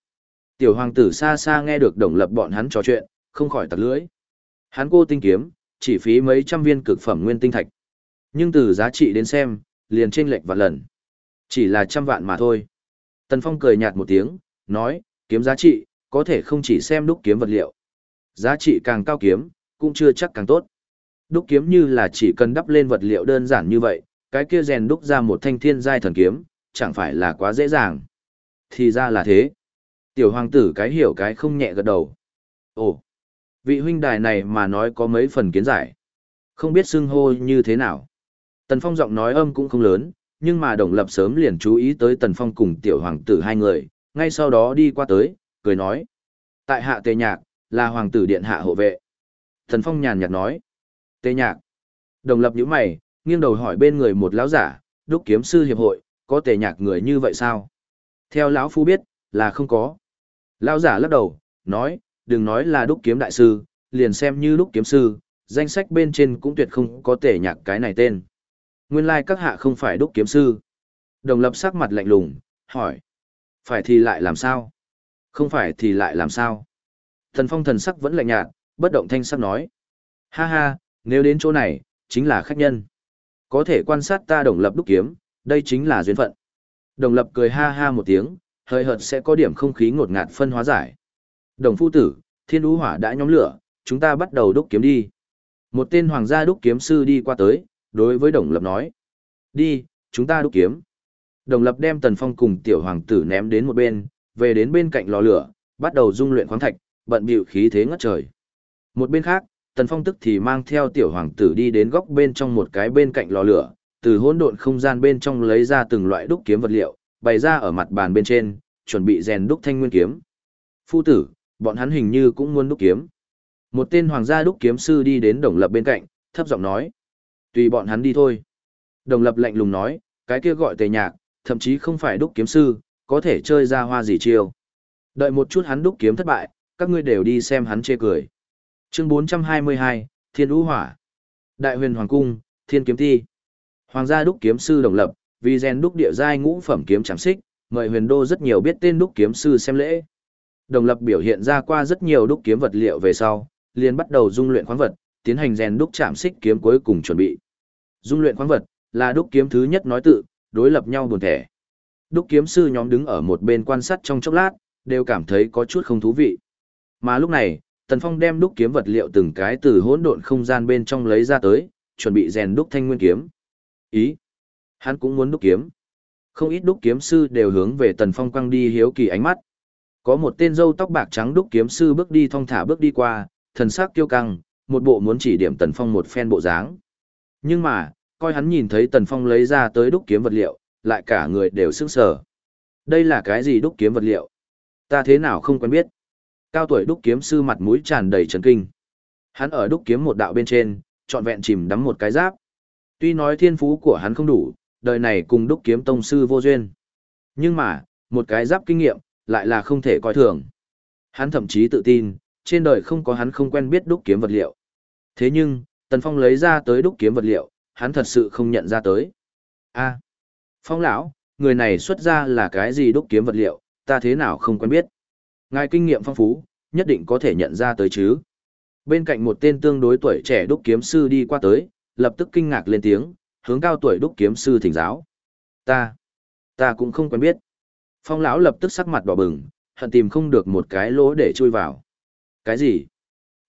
Tiểu hoàng tử xa xa nghe được đồng lập bọn hắn trò chuyện, không khỏi tặc lưỡi. Hắn cô tinh kiếm, chỉ phí mấy trăm viên cực phẩm nguyên tinh thạch. Nhưng từ giá trị đến xem, liền trên lệch vạn lần. Chỉ là trăm vạn mà thôi. Tần Phong cười nhạt một tiếng, nói, kiếm giá trị, có thể không chỉ xem đúc kiếm vật liệu. Giá trị càng cao kiếm, cũng chưa chắc càng tốt. Đúc kiếm như là chỉ cần đắp lên vật liệu đơn giản như vậy, cái kia rèn đúc ra một thanh thiên giai thần kiếm, chẳng phải là quá dễ dàng. Thì ra là thế. Tiểu hoàng tử cái hiểu cái không nhẹ gật đầu. Ồ, vị huynh đài này mà nói có mấy phần kiến giải. Không biết xưng hô như thế nào. Tần Phong giọng nói âm cũng không lớn, nhưng mà Đồng Lập sớm liền chú ý tới Tần Phong cùng tiểu hoàng tử hai người, ngay sau đó đi qua tới, cười nói. Tại hạ tề nhạc, là hoàng tử điện hạ hộ vệ. Tần Phong nhàn nhạt nói. Tê nhạc. Đồng Lập nhíu mày, nghiêng đầu hỏi bên người một lão giả, đúc kiếm sư hiệp hội, có tề nhạc người như vậy sao? Theo lão phu biết, là không có. Lão giả lắc đầu, nói, đừng nói là đúc kiếm đại sư, liền xem như đúc kiếm sư, danh sách bên trên cũng tuyệt không có tề nhạc cái này tên. Nguyên lai các hạ không phải đúc kiếm sư. Đồng lập sắc mặt lạnh lùng, hỏi. Phải thì lại làm sao? Không phải thì lại làm sao? Thần phong thần sắc vẫn lạnh nhạt, bất động thanh sắc nói. Ha ha, nếu đến chỗ này, chính là khách nhân. Có thể quan sát ta đồng lập đúc kiếm, đây chính là duyên phận. Đồng lập cười ha ha một tiếng, hơi hợt sẽ có điểm không khí ngột ngạt phân hóa giải. Đồng phu tử, thiên ú hỏa đã nhóm lửa, chúng ta bắt đầu đúc kiếm đi. Một tên hoàng gia đúc kiếm sư đi qua tới, đối với Đồng Lập nói. Đi, chúng ta đúc kiếm. Đồng Lập đem Tần Phong cùng tiểu hoàng tử ném đến một bên, về đến bên cạnh lò lửa, bắt đầu dung luyện khoáng thạch, bận bịu khí thế ngất trời. Một bên khác, Tần Phong tức thì mang theo tiểu hoàng tử đi đến góc bên trong một cái bên cạnh lò lửa, từ hỗn độn không gian bên trong lấy ra từng loại đúc kiếm vật liệu, bày ra ở mặt bàn bên trên, chuẩn bị rèn đúc thanh nguyên kiếm. Phu tử, bọn hắn hình như cũng muốn đúc kiếm. Một tên hoàng gia đúc kiếm sư đi đến Đồng Lập bên cạnh, thấp giọng nói. Tùy bọn hắn đi thôi. Đồng lập lạnh lùng nói, cái kia gọi tề nhạc, thậm chí không phải đúc kiếm sư, có thể chơi ra hoa gì chiêu. Đợi một chút hắn đúc kiếm thất bại, các ngươi đều đi xem hắn chê cười. Chương 422, Thiên Ú Hỏa. Đại huyền hoàng cung, Thiên kiếm thi. Hoàng gia đúc kiếm sư đồng lập, vì gen đúc địa giai ngũ phẩm kiếm chạm xích, mời huyền đô rất nhiều biết tên đúc kiếm sư xem lễ. Đồng lập biểu hiện ra qua rất nhiều đúc kiếm vật liệu về sau, liền bắt đầu dung luyện khoáng vật, tiến hành rèn đúc chạm xích kiếm cuối cùng chuẩn bị. Dung luyện khoáng vật, là đúc kiếm thứ nhất nói tự, đối lập nhau buồn thẻ. Đúc kiếm sư nhóm đứng ở một bên quan sát trong chốc lát, đều cảm thấy có chút không thú vị. Mà lúc này, Tần Phong đem đúc kiếm vật liệu từng cái từ hỗn độn không gian bên trong lấy ra tới, chuẩn bị rèn đúc thanh nguyên kiếm. Ý, hắn cũng muốn đúc kiếm. Không ít đúc kiếm sư đều hướng về Tần Phong quăng đi hiếu kỳ ánh mắt. Có một tên râu tóc bạc trắng đúc kiếm sư bước đi thong thả bước đi qua, thần sắc kiêu căng, một bộ muốn chỉ điểm Tần Phong một phen bộ dáng. Nhưng mà, coi hắn nhìn thấy Tần Phong lấy ra tới đúc kiếm vật liệu, lại cả người đều sững sờ. Đây là cái gì đúc kiếm vật liệu? Ta thế nào không quen biết? Cao tuổi đúc kiếm sư mặt mũi tràn đầy chấn kinh. Hắn ở đúc kiếm một đạo bên trên, trọn vẹn chìm đắm một cái giáp. Tuy nói thiên phú của hắn không đủ, đời này cùng đúc kiếm tông sư vô duyên. Nhưng mà, một cái giáp kinh nghiệm, lại là không thể coi thường. Hắn thậm chí tự tin, trên đời không có hắn không quen biết đúc kiếm vật liệu. Thế nhưng, Tần Phong lấy ra tới đúc kiếm vật liệu, hắn thật sự không nhận ra tới. A, Phong lão, người này xuất ra là cái gì đúc kiếm vật liệu, ta thế nào không quen biết. Ngài kinh nghiệm phong phú, nhất định có thể nhận ra tới chứ. Bên cạnh một tên tương đối tuổi trẻ đúc kiếm sư đi qua tới, lập tức kinh ngạc lên tiếng, hướng cao tuổi đúc kiếm sư thỉnh giáo. Ta, ta cũng không quen biết. Phong lão lập tức sắc mặt đỏ bừng, hận tìm không được một cái lỗ để chui vào. Cái gì?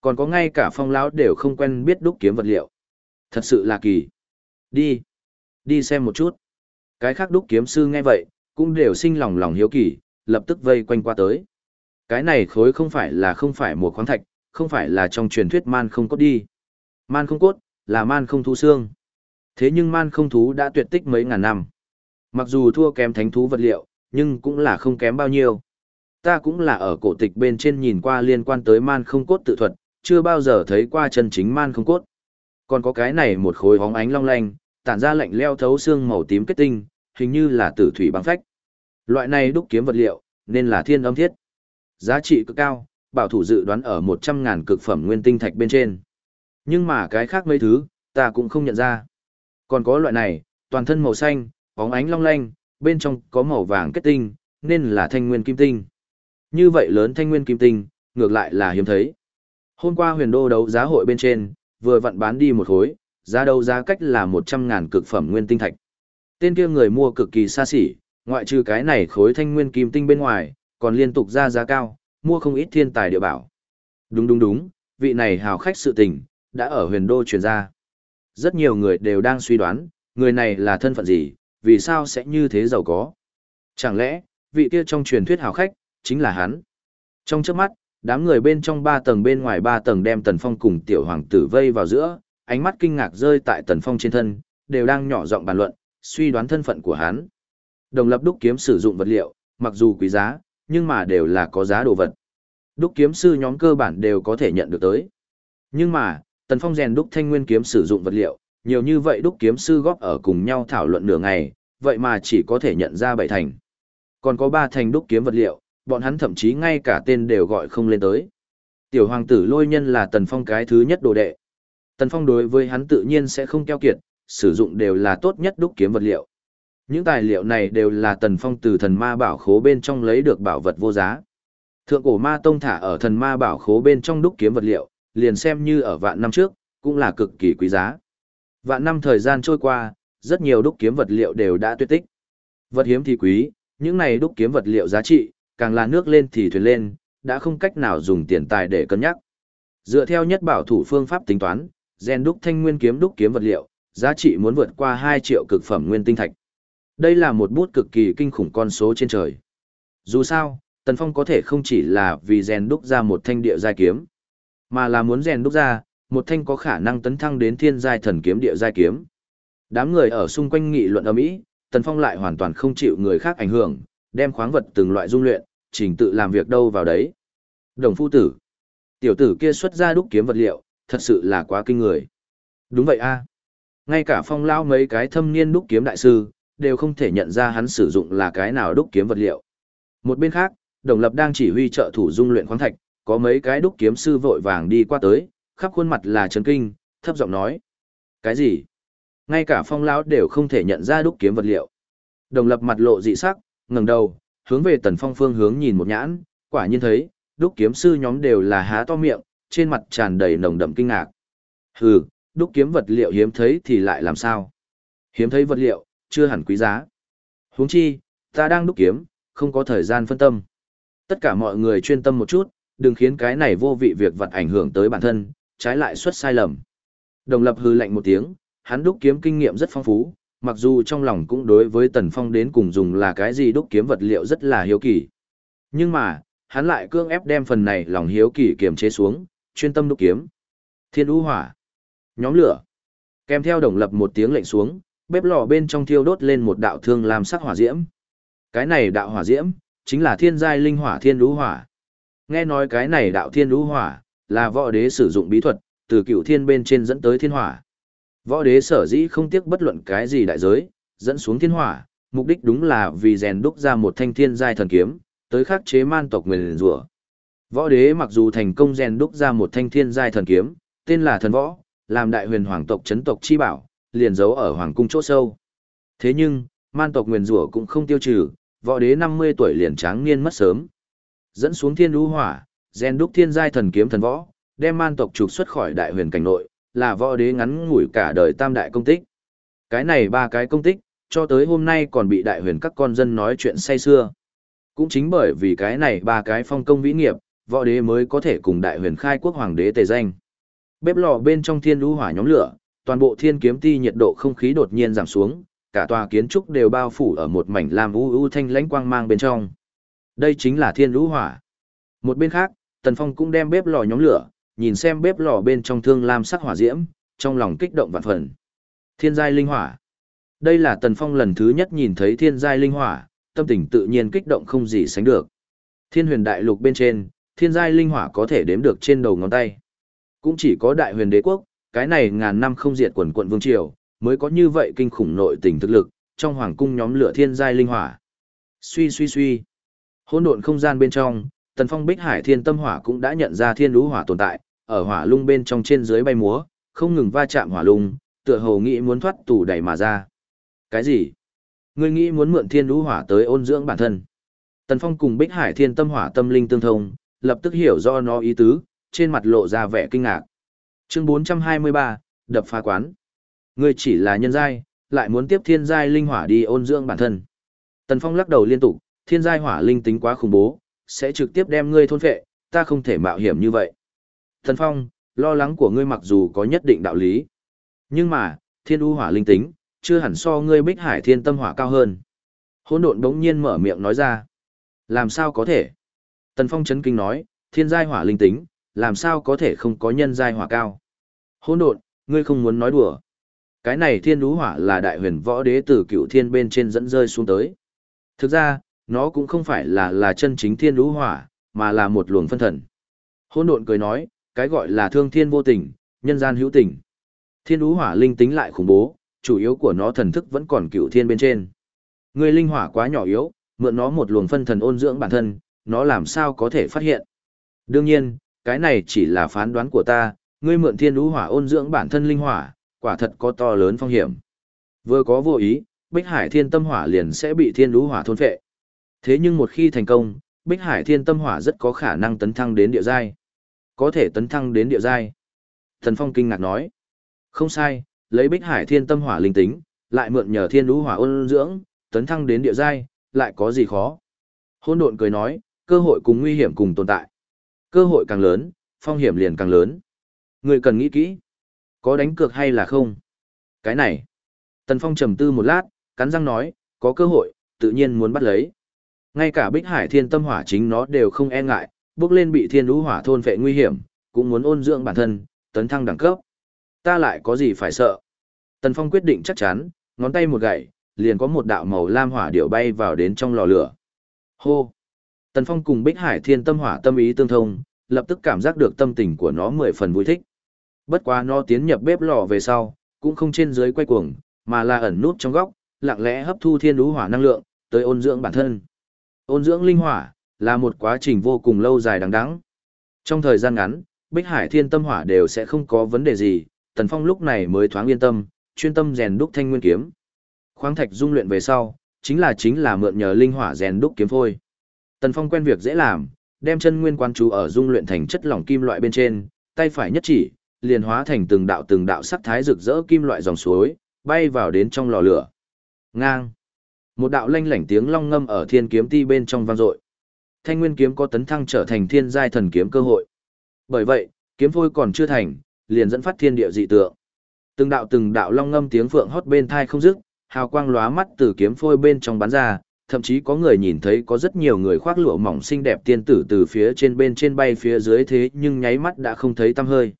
Còn có ngay cả phong lão đều không quen biết đúc kiếm vật liệu. Thật sự là kỳ. Đi. Đi xem một chút. Cái khác đúc kiếm sư nghe vậy, cũng đều sinh lòng lòng hiếu kỳ, lập tức vây quanh qua tới. Cái này khối không phải là không phải một khoáng thạch, không phải là trong truyền thuyết man không cốt đi. Man không cốt, là man không thú xương. Thế nhưng man không thú đã tuyệt tích mấy ngàn năm. Mặc dù thua kém thánh thú vật liệu, nhưng cũng là không kém bao nhiêu. Ta cũng là ở cổ tịch bên trên nhìn qua liên quan tới man không cốt tự thuật, chưa bao giờ thấy qua chân chính man không cốt. Còn có cái này một khối hóng ánh long lanh, tản ra lạnh leo thấu xương màu tím kết tinh, hình như là tử thủy băng phách. Loại này đúc kiếm vật liệu, nên là thiên âm thiết. Giá trị cực cao, bảo thủ dự đoán ở 100.000 cực phẩm nguyên tinh thạch bên trên. Nhưng mà cái khác mấy thứ, ta cũng không nhận ra. Còn có loại này, toàn thân màu xanh, bóng ánh long lanh, bên trong có màu vàng kết tinh, nên là thanh nguyên kim tinh. Như vậy lớn thanh nguyên kim tinh, ngược lại là hiếm thấy. Hôm qua huyền đô đấu giá hội bên trên, vừa vặn bán đi một khối, giá đấu giá cách là 100.000 cực phẩm nguyên tinh thạch. Tên kia người mua cực kỳ xa xỉ, ngoại trừ cái này khối thanh nguyên kim tinh bên ngoài, còn liên tục ra giá cao, mua không ít thiên tài địa bảo. Đúng đúng đúng, vị này hào khách sự tình, đã ở huyền đô truyền ra. Rất nhiều người đều đang suy đoán, người này là thân phận gì, vì sao sẽ như thế giàu có. Chẳng lẽ, vị kia trong truyền thuyết hào khách, chính là hắn. Trong trước mắt, đám người bên trong ba tầng bên ngoài ba tầng đem Tần Phong cùng tiểu hoàng tử vây vào giữa, ánh mắt kinh ngạc rơi tại Tần Phong trên thân, đều đang nhỏ giọng bàn luận, suy đoán thân phận của hắn. Đồng lập đúc kiếm sử dụng vật liệu, mặc dù quý giá, nhưng mà đều là có giá đồ vật. Đúc kiếm sư nhóm cơ bản đều có thể nhận được tới. Nhưng mà, Tần Phong rèn đúc thanh nguyên kiếm sử dụng vật liệu, nhiều như vậy đúc kiếm sư góp ở cùng nhau thảo luận nửa ngày, vậy mà chỉ có thể nhận ra bảy thành. Còn có ba thành đúc kiếm vật liệu, bọn hắn thậm chí ngay cả tên đều gọi không lên tới. Tiểu hoàng tử lôi nhân là Tần Phong cái thứ nhất đồ đệ. Tần Phong đối với hắn tự nhiên sẽ không keo kiệt, sử dụng đều là tốt nhất đúc kiếm vật liệu. Những tài liệu này đều là Tần Phong từ thần ma bảo khố bên trong lấy được bảo vật vô giá. Thượng cổ ma tông thả ở thần ma bảo khố bên trong đúc kiếm vật liệu, liền xem như ở vạn năm trước, cũng là cực kỳ quý giá. Vạn năm thời gian trôi qua, rất nhiều đúc kiếm vật liệu đều đã tuyệt tích. Vật hiếm thì quý, những này đúc kiếm vật liệu giá trị, càng là nước lên thì thuyền lên, đã không cách nào dùng tiền tài để cân nhắc. Dựa theo nhất bảo thủ phương pháp tính toán, gen đúc thanh nguyên kiếm đúc kiếm vật liệu, giá trị muốn vượt qua 2 triệu cực phẩm nguyên tinh thạch. Đây là một bút cực kỳ kinh khủng con số trên trời. Dù sao, Tần Phong có thể không chỉ là vì rèn đúc ra một thanh địa giai kiếm, mà là muốn rèn đúc ra một thanh có khả năng tấn thăng đến thiên giai thần kiếm địa giai kiếm. Đám người ở xung quanh nghị luận ầm ĩ, Tần Phong lại hoàn toàn không chịu người khác ảnh hưởng, đem khoáng vật từng loại dung luyện, trình tự làm việc đâu vào đấy. Đồng phu tử, tiểu tử kia xuất ra đúc kiếm vật liệu, thật sự là quá kinh người. Đúng vậy a. Ngay cả phong lao mấy cái thâm niên đúc kiếm đại sư, đều không thể nhận ra hắn sử dụng là cái nào đúc kiếm vật liệu. Một bên khác, Đồng Lập đang chỉ huy trợ thủ dung luyện khoáng thạch, có mấy cái đúc kiếm sư vội vàng đi qua tới, khắp khuôn mặt là chấn kinh, thấp giọng nói: "Cái gì? Ngay cả Phong lão đều không thể nhận ra đúc kiếm vật liệu." Đồng Lập mặt lộ dị sắc, ngẩng đầu, hướng về Tần Phong phương hướng nhìn một nhãn, quả nhiên thấy, đúc kiếm sư nhóm đều là há to miệng, trên mặt tràn đầy nồng đậm kinh ngạc. Hừ, đúc kiếm vật liệu hiếm thấy thì lại làm sao? Hiếm thấy vật liệu, chưa hẳn quý giá. Huống chi, ta đang đúc kiếm, không có thời gian phân tâm. Tất cả mọi người chuyên tâm một chút, đừng khiến cái này vô vị việc vật ảnh hưởng tới bản thân, trái lại xuất sai lầm. Đồng lập hư lạnh một tiếng, hắn đúc kiếm kinh nghiệm rất phong phú, mặc dù trong lòng cũng đối với Tần Phong đến cùng dùng là cái gì đúc kiếm vật liệu rất là hiếu kỳ. Nhưng mà, hắn lại cương ép đem phần này lòng hiếu kỳ kiềm chế xuống, chuyên tâm đúc kiếm. Thiên U hỏa, nhóm lửa. Kèm theo đồng lập một tiếng lệnh xuống, bếp lò bên trong thiêu đốt lên một đạo thương làm sắc hỏa diễm. Cái này đạo hỏa diễm, chính là thiên giai linh hỏa thiên lũ hỏa. Nghe nói cái này đạo thiên lũ hỏa, là võ đế sử dụng bí thuật, từ cựu thiên bên trên dẫn tới thiên hỏa. Võ đế sở dĩ không tiếc bất luận cái gì đại giới, dẫn xuống thiên hỏa, mục đích đúng là vì rèn đúc ra một thanh thiên giai thần kiếm, tới khắc chế man tộc nguyền rủa. Võ đế mặc dù thành công rèn đúc ra một thanh thiên giai thần kiếm, tên là thần võ, làm đại huyền hoàng tộc chấn tộc chi bảo, liền giấu ở hoàng cung chỗ sâu. Thế nhưng, man tộc nguyền rủa cũng không tiêu trừ, võ đế 50 tuổi liền tráng niên mất sớm. Dẫn xuống thiên đu hỏa, gen đúc thiên giai thần kiếm thần võ, đem man tộc trục xuất khỏi đại huyền cảnh nội, là võ đế ngắn ngủi cả đời tam đại công tích. Cái này ba cái công tích, cho tới hôm nay còn bị đại huyền các con dân nói chuyện say xưa. Cũng chính bởi vì cái này ba cái phong công vĩ nghiệp, võ đế mới có thể cùng đại huyền khai quốc hoàng đế tề danh. Bếp lò bên trong thiên đu hỏa nhóm lửa, toàn bộ thiên kiếm ti nhiệt độ không khí đột nhiên giảm xuống, cả tòa kiến trúc đều bao phủ ở một mảnh lam u u thanh lãnh quang mang bên trong. Đây chính là thiên lũ hỏa. Một bên khác, Tần Phong cũng đem bếp lò nhóm lửa, nhìn xem bếp lò bên trong thương lam sắc hỏa diễm, trong lòng kích động vạn phần. Thiên giai linh hỏa. Đây là Tần Phong lần thứ nhất nhìn thấy thiên giai linh hỏa, tâm tình tự nhiên kích động không gì sánh được. Thiên huyền đại lục bên trên, thiên giai linh hỏa có thể đếm được trên đầu ngón tay. Cũng chỉ có đại huyền đế quốc, cái này ngàn năm không diệt quần quận vương triều, mới có như vậy kinh khủng nội tình thực lực, trong hoàng cung nhóm lửa thiên giai linh hỏa. Suy suy suy. Hỗn độn không gian bên trong, Tần Phong Bích Hải Thiên Tâm Hỏa cũng đã nhận ra thiên lũ hỏa tồn tại, ở hỏa lung bên trong trên dưới bay múa, không ngừng va chạm hỏa lung, tựa hồ nghĩ muốn thoát tủ đẩy mà ra. Cái gì? Ngươi nghĩ muốn mượn thiên lũ hỏa tới ôn dưỡng bản thân? Tần Phong cùng Bích Hải Thiên Tâm Hỏa tâm linh tương thông, lập tức hiểu do nó ý tứ, trên mặt lộ ra vẻ kinh ngạc. Chương 423, đập phá quán. Ngươi chỉ là nhân giai, lại muốn tiếp thiên giai linh hỏa đi ôn dưỡng bản thân. Tần Phong lắc đầu liên tục, thiên giai hỏa linh tính quá khủng bố, sẽ trực tiếp đem ngươi thôn phệ, ta không thể mạo hiểm như vậy. Tần Phong, lo lắng của ngươi mặc dù có nhất định đạo lý, nhưng mà, thiên u hỏa linh tính, chưa hẳn so ngươi bích hải thiên tâm hỏa cao hơn. Hỗn độn đống nhiên mở miệng nói ra. Làm sao có thể? Tần Phong chấn kinh nói, thiên giai hỏa linh tính, làm sao có thể không có nhân giai hỏa cao? Hỗn độn, ngươi không muốn nói đùa. Cái này thiên đú hỏa là đại huyền võ đế từ cựu thiên bên trên dẫn rơi xuống tới. Thực ra, nó cũng không phải là là chân chính thiên đú hỏa, mà là một luồng phân thần. Hỗn độn cười nói, cái gọi là thương thiên vô tình, nhân gian hữu tình. Thiên đú hỏa linh tính lại khủng bố, chủ yếu của nó thần thức vẫn còn cựu thiên bên trên. Người linh hỏa quá nhỏ yếu, mượn nó một luồng phân thần ôn dưỡng bản thân, nó làm sao có thể phát hiện. Đương nhiên, cái này chỉ là phán đoán của ta, ngươi mượn thiên lũ hỏa ôn dưỡng bản thân linh hỏa, quả thật có to lớn phong hiểm. Vừa có vô ý, Bích Hải Thiên Tâm Hỏa liền sẽ bị Thiên lũ Hỏa thôn phệ. Thế nhưng một khi thành công, Bích Hải Thiên Tâm Hỏa rất có khả năng tấn thăng đến địa giai. Có thể tấn thăng đến địa giai. Thần Phong kinh ngạc nói. Không sai, lấy Bích Hải Thiên Tâm Hỏa linh tính, lại mượn nhờ Thiên lũ Hỏa ôn dưỡng, tấn thăng đến địa giai, lại có gì khó. Hôn độn cười nói, cơ hội cùng nguy hiểm cùng tồn tại. Cơ hội càng lớn, phong hiểm liền càng lớn. Người cần nghĩ kỹ. Có đánh cược hay là không? Cái này. Tần Phong trầm tư một lát, cắn răng nói, có cơ hội, tự nhiên muốn bắt lấy. Ngay cả Bích Hải Thiên Tâm Hỏa chính nó đều không e ngại, bước lên bị Thiên Lũ Hỏa thôn phệ nguy hiểm, cũng muốn ôn dưỡng bản thân, tấn thăng đẳng cấp. Ta lại có gì phải sợ? Tần Phong quyết định chắc chắn, ngón tay một gậy, liền có một đạo màu lam hỏa điệu bay vào đến trong lò lửa. Hô! Tần Phong cùng Bích Hải Thiên Tâm Hỏa tâm ý tương thông, lập tức cảm giác được tâm tình của nó mười phần vui thích. Bất quá nó tiến nhập bếp lò về sau, cũng không trên dưới quay cuồng, mà là ẩn nút trong góc, lặng lẽ hấp thu thiên đú hỏa năng lượng, tới ôn dưỡng bản thân. Ôn dưỡng linh hỏa là một quá trình vô cùng lâu dài đằng đẵng. Trong thời gian ngắn, Bích Hải Thiên Tâm Hỏa đều sẽ không có vấn đề gì, Tần Phong lúc này mới thoáng yên tâm, chuyên tâm rèn đúc thanh nguyên kiếm. Khoáng thạch dung luyện về sau, chính là chính là mượn nhờ linh hỏa rèn đúc kiếm phôi. Tần Phong quen việc dễ làm, đem chân nguyên quan chú ở dung luyện thành chất lỏng kim loại bên trên, tay phải nhất chỉ, liền hóa thành từng đạo từng đạo sắc thái rực rỡ kim loại dòng suối, bay vào đến trong lò lửa. Ngang. Một đạo lanh lảnh tiếng long ngâm ở thiên kiếm ti bên trong vang dội. Thanh nguyên kiếm có tấn thăng trở thành thiên giai thần kiếm cơ hội. Bởi vậy, kiếm phôi còn chưa thành, liền dẫn phát thiên địa dị tượng. Từng đạo từng đạo long ngâm tiếng phượng hót bên thai không dứt, hào quang lóa mắt từ kiếm phôi bên trong bắn ra, thậm chí có người nhìn thấy có rất nhiều người khoác lụa mỏng xinh đẹp tiên tử từ phía trên bên trên bay phía dưới thế nhưng nháy mắt đã không thấy tăm hơi.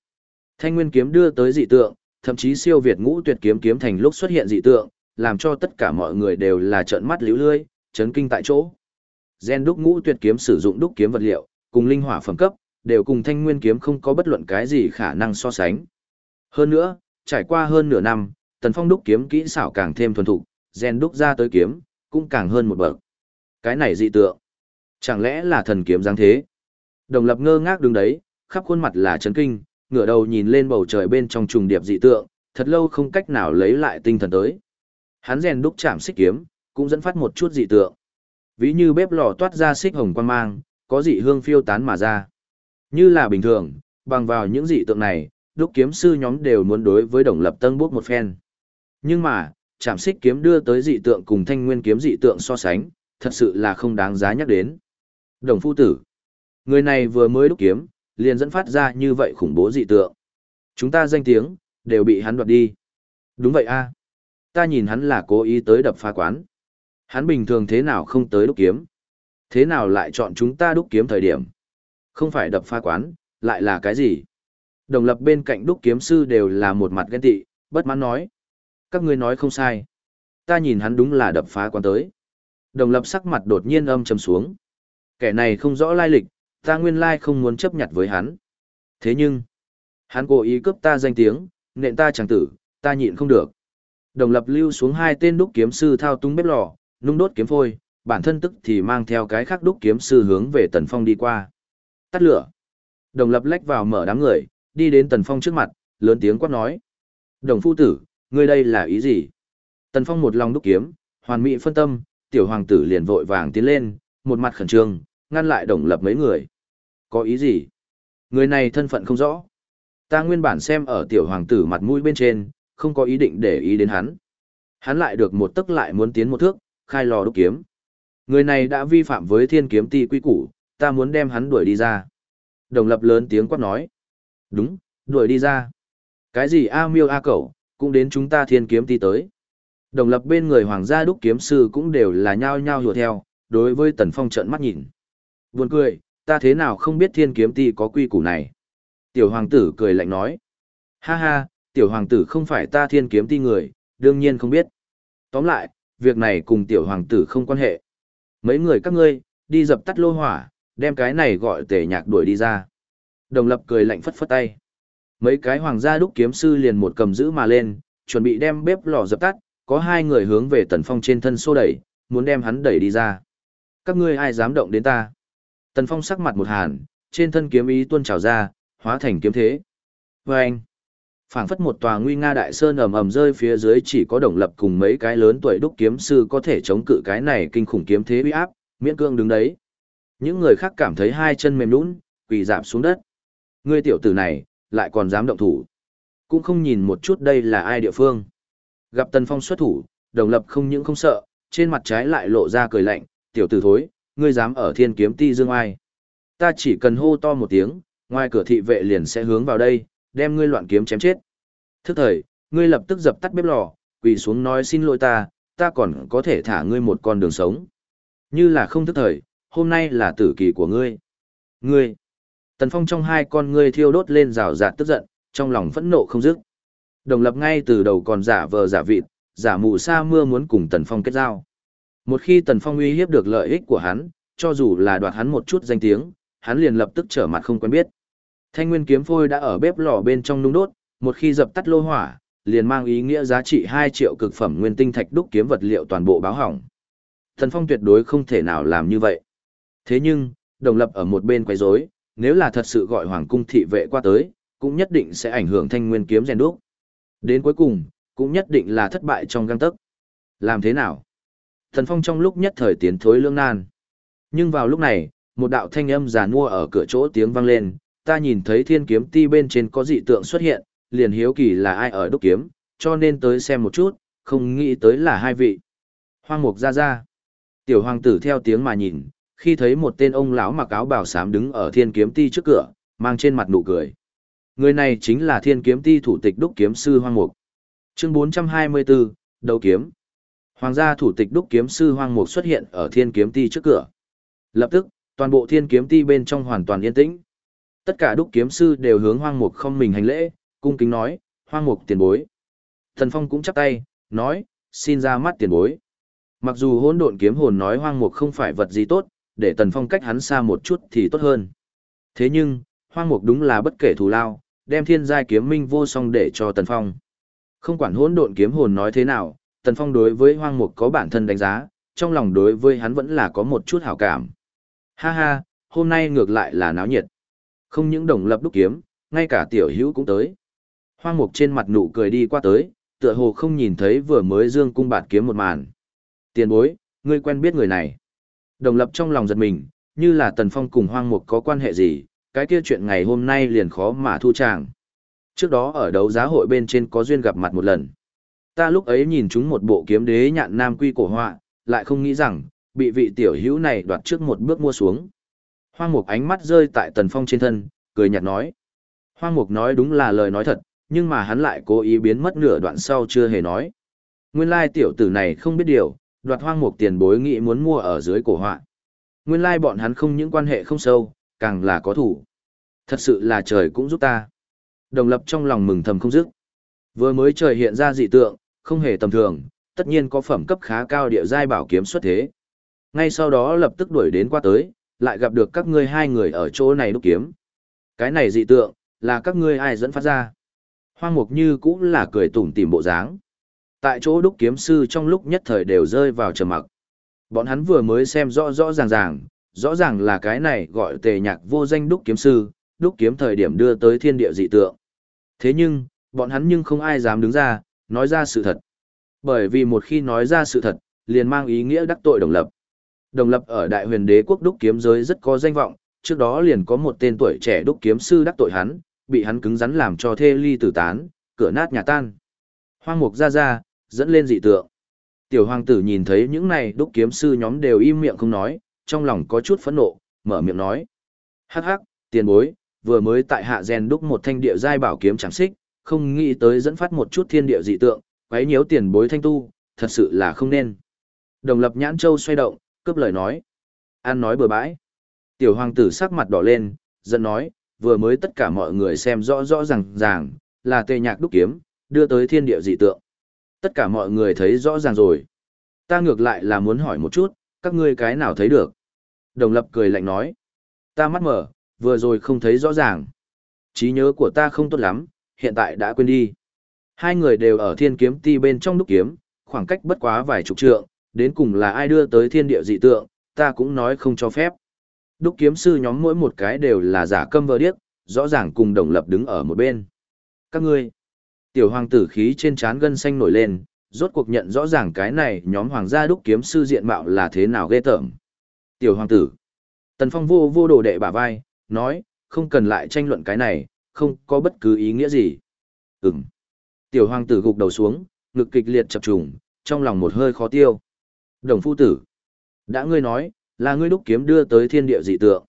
Thanh nguyên kiếm đưa tới dị tượng, thậm chí siêu việt ngũ tuyệt kiếm kiếm thành lúc xuất hiện dị tượng, làm cho tất cả mọi người đều là trợn mắt liễu lươi, chấn kinh tại chỗ. Gen đúc ngũ tuyệt kiếm sử dụng đúc kiếm vật liệu, cùng linh hỏa phẩm cấp, đều cùng thanh nguyên kiếm không có bất luận cái gì khả năng so sánh. Hơn nữa, trải qua hơn nửa năm, tần phong đúc kiếm kỹ xảo càng thêm thuần thục, gen đúc ra tới kiếm, cũng càng hơn một bậc. Cái này dị tượng. Chẳng lẽ là thần kiếm giáng thế? Đồng lập ngơ ngác đứng đấy, khắp khuôn mặt là chấn kinh, ngửa đầu nhìn lên bầu trời bên trong trùng điệp dị tượng, thật lâu không cách nào lấy lại tinh thần tới. Hắn rèn đúc chạm xích kiếm, cũng dẫn phát một chút dị tượng. Ví như bếp lò toát ra xích hồng quang mang, có dị hương phiêu tán mà ra. Như là bình thường, bằng vào những dị tượng này, đúc kiếm sư nhóm đều muốn đối với đồng lập tân bước một phen. Nhưng mà, chạm xích kiếm đưa tới dị tượng cùng thanh nguyên kiếm dị tượng so sánh, thật sự là không đáng giá nhắc đến. Đồng phu tử. Người này vừa mới đúc kiếm, liền dẫn phát ra như vậy khủng bố dị tượng. Chúng ta danh tiếng, đều bị hắn đoạt đi. Đúng vậy a Ta nhìn hắn là cố ý tới đập phá quán. Hắn bình thường thế nào không tới đúc kiếm? Thế nào lại chọn chúng ta đúc kiếm thời điểm? Không phải đập phá quán, lại là cái gì? Đồng lập bên cạnh đúc kiếm sư đều là một mặt ghen tị, bất mãn nói. Các ngươi nói không sai. Ta nhìn hắn đúng là đập phá quán tới. Đồng lập sắc mặt đột nhiên âm trầm xuống. Kẻ này không rõ lai lịch, ta nguyên lai không muốn chấp nhận với hắn. Thế nhưng, hắn cố ý cướp ta danh tiếng, nện ta chẳng tử, ta nhịn không được. Đồng lập lưu xuống hai tên đúc kiếm sư thao túng bếp lò, nung đốt kiếm phôi, bản thân tức thì mang theo cái khác đúc kiếm sư hướng về Tần Phong đi qua. Tắt lửa. Đồng lập lách vào mở đám người, đi đến Tần Phong trước mặt, lớn tiếng quát nói. Đồng phu tử, ngươi đây là ý gì? Tần Phong một lòng đúc kiếm, hoàn mỹ phân tâm, tiểu hoàng tử liền vội vàng tiến lên, một mặt khẩn trương, ngăn lại đồng lập mấy người. Có ý gì? Người này thân phận không rõ. Ta nguyên bản xem ở tiểu hoàng tử mặt mũi bên trên, không có ý định để ý đến hắn. Hắn lại được một tức lại muốn tiến một thước, khai lò đúc kiếm. Người này đã vi phạm với thiên kiếm ti quy củ, ta muốn đem hắn đuổi đi ra. Đồng lập lớn tiếng quát nói. Đúng, đuổi đi ra. Cái gì A miêu A cẩu, cũng đến chúng ta thiên kiếm ti tới. Đồng lập bên người hoàng gia đúc kiếm sư cũng đều là nhao nhao hùa theo, đối với tần phong trợn mắt nhìn. Buồn cười, ta thế nào không biết thiên kiếm ti có quy củ này. Tiểu hoàng tử cười lạnh nói. Ha ha, tiểu hoàng tử không phải ta thiên kiếm ti người, đương nhiên không biết. Tóm lại, việc này cùng tiểu hoàng tử không quan hệ. Mấy người các ngươi, đi dập tắt lô hỏa, đem cái này gọi tể nhạc đuổi đi ra. Đồng lập cười lạnh phất phất tay. Mấy cái hoàng gia đúc kiếm sư liền một cầm giữ mà lên, chuẩn bị đem bếp lò dập tắt, có hai người hướng về tần phong trên thân xô đẩy, muốn đem hắn đẩy đi ra. Các ngươi ai dám động đến ta? Tần phong sắc mặt một hàn, trên thân kiếm ý tuôn trào ra, hóa thành kiếm thế. Và anh, phảng phất một tòa nguy nga đại sơn ầm ầm rơi phía dưới chỉ có đồng lập cùng mấy cái lớn tuổi đúc kiếm sư có thể chống cự cái này kinh khủng kiếm thế uy áp, miễn cương đứng đấy. Những người khác cảm thấy hai chân mềm nhũn, quỳ dạp xuống đất. Ngươi tiểu tử này, lại còn dám động thủ. Cũng không nhìn một chút đây là ai địa phương. Gặp Tần Phong xuất thủ, đồng lập không những không sợ, trên mặt trái lại lộ ra cười lạnh, tiểu tử thối, ngươi dám ở thiên kiếm ti dương ai. Ta chỉ cần hô to một tiếng, ngoài cửa thị vệ liền sẽ hướng vào đây, đem ngươi loạn kiếm chém chết. Thức thời, ngươi lập tức dập tắt bếp lò, quỳ xuống nói xin lỗi ta, ta còn có thể thả ngươi một con đường sống. Như là không thức thời, hôm nay là tử kỳ của ngươi. Ngươi! Tần Phong trong hai con ngươi thiêu đốt lên rào rạt tức giận, trong lòng phẫn nộ không dứt. Đồng lập ngay từ đầu còn giả vờ giả vịt, giả mù sa mưa muốn cùng Tần Phong kết giao. Một khi Tần Phong uy hiếp được lợi ích của hắn, cho dù là đoạt hắn một chút danh tiếng, hắn liền lập tức trở mặt không quen biết. Thanh nguyên kiếm phôi đã ở bếp lò bên trong nung đốt, một khi dập tắt lô hỏa, liền mang ý nghĩa giá trị 2 triệu cực phẩm nguyên tinh thạch đúc kiếm vật liệu toàn bộ báo hỏng. Tần Phong tuyệt đối không thể nào làm như vậy. Thế nhưng, đồng lập ở một bên quấy rối, nếu là thật sự gọi hoàng cung thị vệ qua tới, cũng nhất định sẽ ảnh hưởng thanh nguyên kiếm rèn đúc. Đến cuối cùng, cũng nhất định là thất bại trong găng tấc. Làm thế nào? Thần Phong trong lúc nhất thời tiến thối lương nan. Nhưng vào lúc này, một đạo thanh âm giàn mua ở cửa chỗ tiếng vang lên, ta nhìn thấy thiên kiếm ti bên trên có dị tượng xuất hiện, liền hiếu kỳ là ai ở đúc kiếm, cho nên tới xem một chút, không nghĩ tới là hai vị. Hoang mục ra ra. Tiểu hoàng tử theo tiếng mà nhìn, khi thấy một tên ông lão mặc áo bào xám đứng ở thiên kiếm ti trước cửa, mang trên mặt nụ cười. Người này chính là thiên kiếm ti thủ tịch đúc kiếm sư Hoang Mục. Chương 424, Đấu kiếm. Hoàng gia thủ tịch đúc kiếm sư Hoang Mục xuất hiện ở thiên kiếm ti trước cửa. Lập tức, toàn bộ thiên kiếm ti bên trong hoàn toàn yên tĩnh. Tất cả đúc kiếm sư đều hướng Hoang Mục không mình hành lễ, cung kính nói, Hoang Mục tiền bối. Thần Phong cũng chắp tay, nói, xin ra mắt tiền bối. Mặc dù hỗn độn kiếm hồn nói Hoang Mục không phải vật gì tốt, để Tần Phong cách hắn xa một chút thì tốt hơn. Thế nhưng, Hoang Mục đúng là bất kể thù lao, đem thiên giai kiếm minh vô song để cho Tần Phong. Không quản hỗn độn kiếm hồn nói thế nào, Tần Phong đối với Hoang Mục có bản thân đánh giá, trong lòng đối với hắn vẫn là có một chút hảo cảm. Ha ha, hôm nay ngược lại là náo nhiệt. Không những đồng lập đúc kiếm, ngay cả tiểu hữu cũng tới. Hoang Mục trên mặt nụ cười đi qua tới, tựa hồ không nhìn thấy vừa mới dương cung bạt kiếm một màn. Tiền bối, ngươi quen biết người này. Đồng lập trong lòng giật mình, như là Tần Phong cùng Hoang Mục có quan hệ gì, cái kia chuyện ngày hôm nay liền khó mà thu tràng. Trước đó ở đấu giá hội bên trên có duyên gặp mặt một lần. Ta lúc ấy nhìn chúng một bộ kiếm đế nhạn nam quy cổ họa, lại không nghĩ rằng, bị vị tiểu hữu này đoạt trước một bước mua xuống. Hoang Mục ánh mắt rơi tại Tần Phong trên thân, cười nhạt nói. Hoang Mục nói đúng là lời nói thật, nhưng mà hắn lại cố ý biến mất nửa đoạn sau chưa hề nói. Nguyên lai tiểu tử này không biết điều, đoạt Hoang Mục tiền bối nghĩ muốn mua ở dưới cổ họa. Nguyên lai bọn hắn không những quan hệ không sâu, càng là có thủ. Thật sự là trời cũng giúp ta. Đồng lập trong lòng mừng thầm không dứt. Vừa mới trời hiện ra dị tượng, không hề tầm thường, tất nhiên có phẩm cấp khá cao địa giai bảo kiếm xuất thế. Ngay sau đó lập tức đuổi đến qua tới, lại gặp được các ngươi hai người ở chỗ này đúc kiếm. Cái này dị tượng, là các ngươi ai dẫn phát ra. Hoang mục như cũng là cười tủm tỉm bộ dáng. Tại chỗ đúc kiếm sư trong lúc nhất thời đều rơi vào trầm mặc. Bọn hắn vừa mới xem rõ rõ ràng ràng, rõ ràng là cái này gọi tề nhạc vô danh đúc kiếm sư, đúc kiếm thời điểm đưa tới thiên địa dị tượng. Thế nhưng, bọn hắn nhưng không ai dám đứng ra, nói ra sự thật. Bởi vì một khi nói ra sự thật, liền mang ý nghĩa đắc tội đồng lập. Đồng lập ở đại huyền đế quốc đúc kiếm giới rất có danh vọng, trước đó liền có một tên tuổi trẻ đúc kiếm sư đắc tội hắn, bị hắn cứng rắn làm cho thê ly tử tán, cửa nát nhà tan. Hoang mục ra ra, dẫn lên dị tượng. Tiểu hoàng tử nhìn thấy những này đúc kiếm sư nhóm đều im miệng không nói, trong lòng có chút phẫn nộ, mở miệng nói. Hắc hắc, tiền bối, vừa mới tại hạ rèn đúc một thanh địa giai bảo kiếm chẳng xích, không nghĩ tới dẫn phát một chút thiên địa dị tượng, quấy nhiễu tiền bối thanh tu, thật sự là không nên. Đồng lập nhãn châu xoay động, cướp lời nói. An nói bừa bãi. Tiểu hoàng tử sắc mặt đỏ lên, giận nói, vừa mới tất cả mọi người xem rõ rõ ràng ràng, là tê nhạc đúc kiếm, đưa tới thiên địa dị tượng. Tất cả mọi người thấy rõ ràng rồi. Ta ngược lại là muốn hỏi một chút, các ngươi cái nào thấy được? Đồng lập cười lạnh nói. Ta mắt mở, vừa rồi không thấy rõ ràng. trí nhớ của ta không tốt lắm, hiện tại đã quên đi. Hai người đều ở thiên kiếm ti bên trong đúc kiếm, khoảng cách bất quá vài chục trượng, đến cùng là ai đưa tới thiên địa dị tượng, ta cũng nói không cho phép. Đúc kiếm sư nhóm mỗi một cái đều là giả câm vơ điếc, rõ ràng cùng đồng lập đứng ở một bên. Các ngươi, tiểu hoàng tử khí trên trán gân xanh nổi lên, rốt cuộc nhận rõ ràng cái này nhóm hoàng gia đúc kiếm sư diện mạo là thế nào ghê tởm. Tiểu hoàng tử, tần phong vô vô đồ đệ bả vai, nói, không cần lại tranh luận cái này, không có bất cứ ý nghĩa gì. Ừm. Tiểu hoàng tử gục đầu xuống, ngực kịch liệt chập trùng, trong lòng một hơi khó tiêu. Đồng phu tử. Đã ngươi nói, là ngươi đúc kiếm đưa tới thiên địa dị tượng.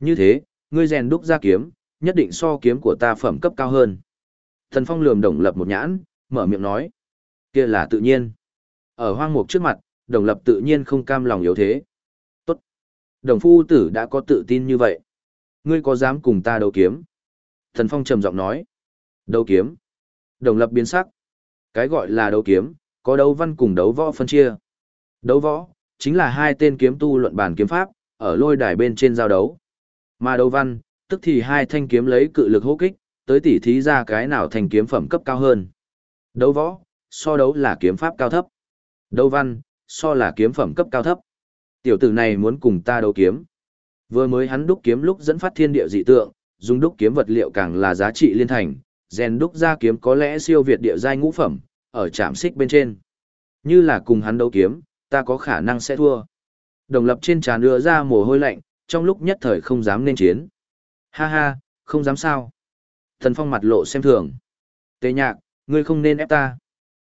Như thế, ngươi rèn đúc ra kiếm, nhất định so kiếm của ta phẩm cấp cao hơn. Thần phong lườm đồng lập một nhãn, mở miệng nói. kia là tự nhiên. Ở hoang mục trước mặt, đồng lập tự nhiên không cam lòng yếu thế. Tốt. Đồng phu tử đã có tự tin như vậy. Ngươi có dám cùng ta đấu kiếm? Thần phong trầm giọng nói. Đấu kiếm. Đồng lập biến sắc. Cái gọi là đấu kiếm, có đấu văn cùng đấu võ phân chia. Đấu võ, chính là hai tên kiếm tu luận bàn kiếm pháp, ở lôi đài bên trên giao đấu. Mà đấu văn, tức thì hai thanh kiếm lấy cự lực hô kích, tới tỉ thí ra cái nào thành kiếm phẩm cấp cao hơn. Đấu võ, so đấu là kiếm pháp cao thấp. Đấu văn, so là kiếm phẩm cấp cao thấp. Tiểu tử này muốn cùng ta đấu kiếm. Vừa mới hắn đúc kiếm lúc dẫn phát thiên địa dị tượng, dùng đúc kiếm vật liệu càng là giá trị liên thành, rèn đúc ra kiếm có lẽ siêu việt địa giai ngũ phẩm, ở trạm xích bên trên. Như là cùng hắn đấu kiếm, ta có khả năng sẽ thua. Đồng lập trên trà đưa ra mồ hôi lạnh, trong lúc nhất thời không dám nên chiến. Ha ha, không dám sao. Thần phong mặt lộ xem thường. Tế nhạc, ngươi không nên ép ta.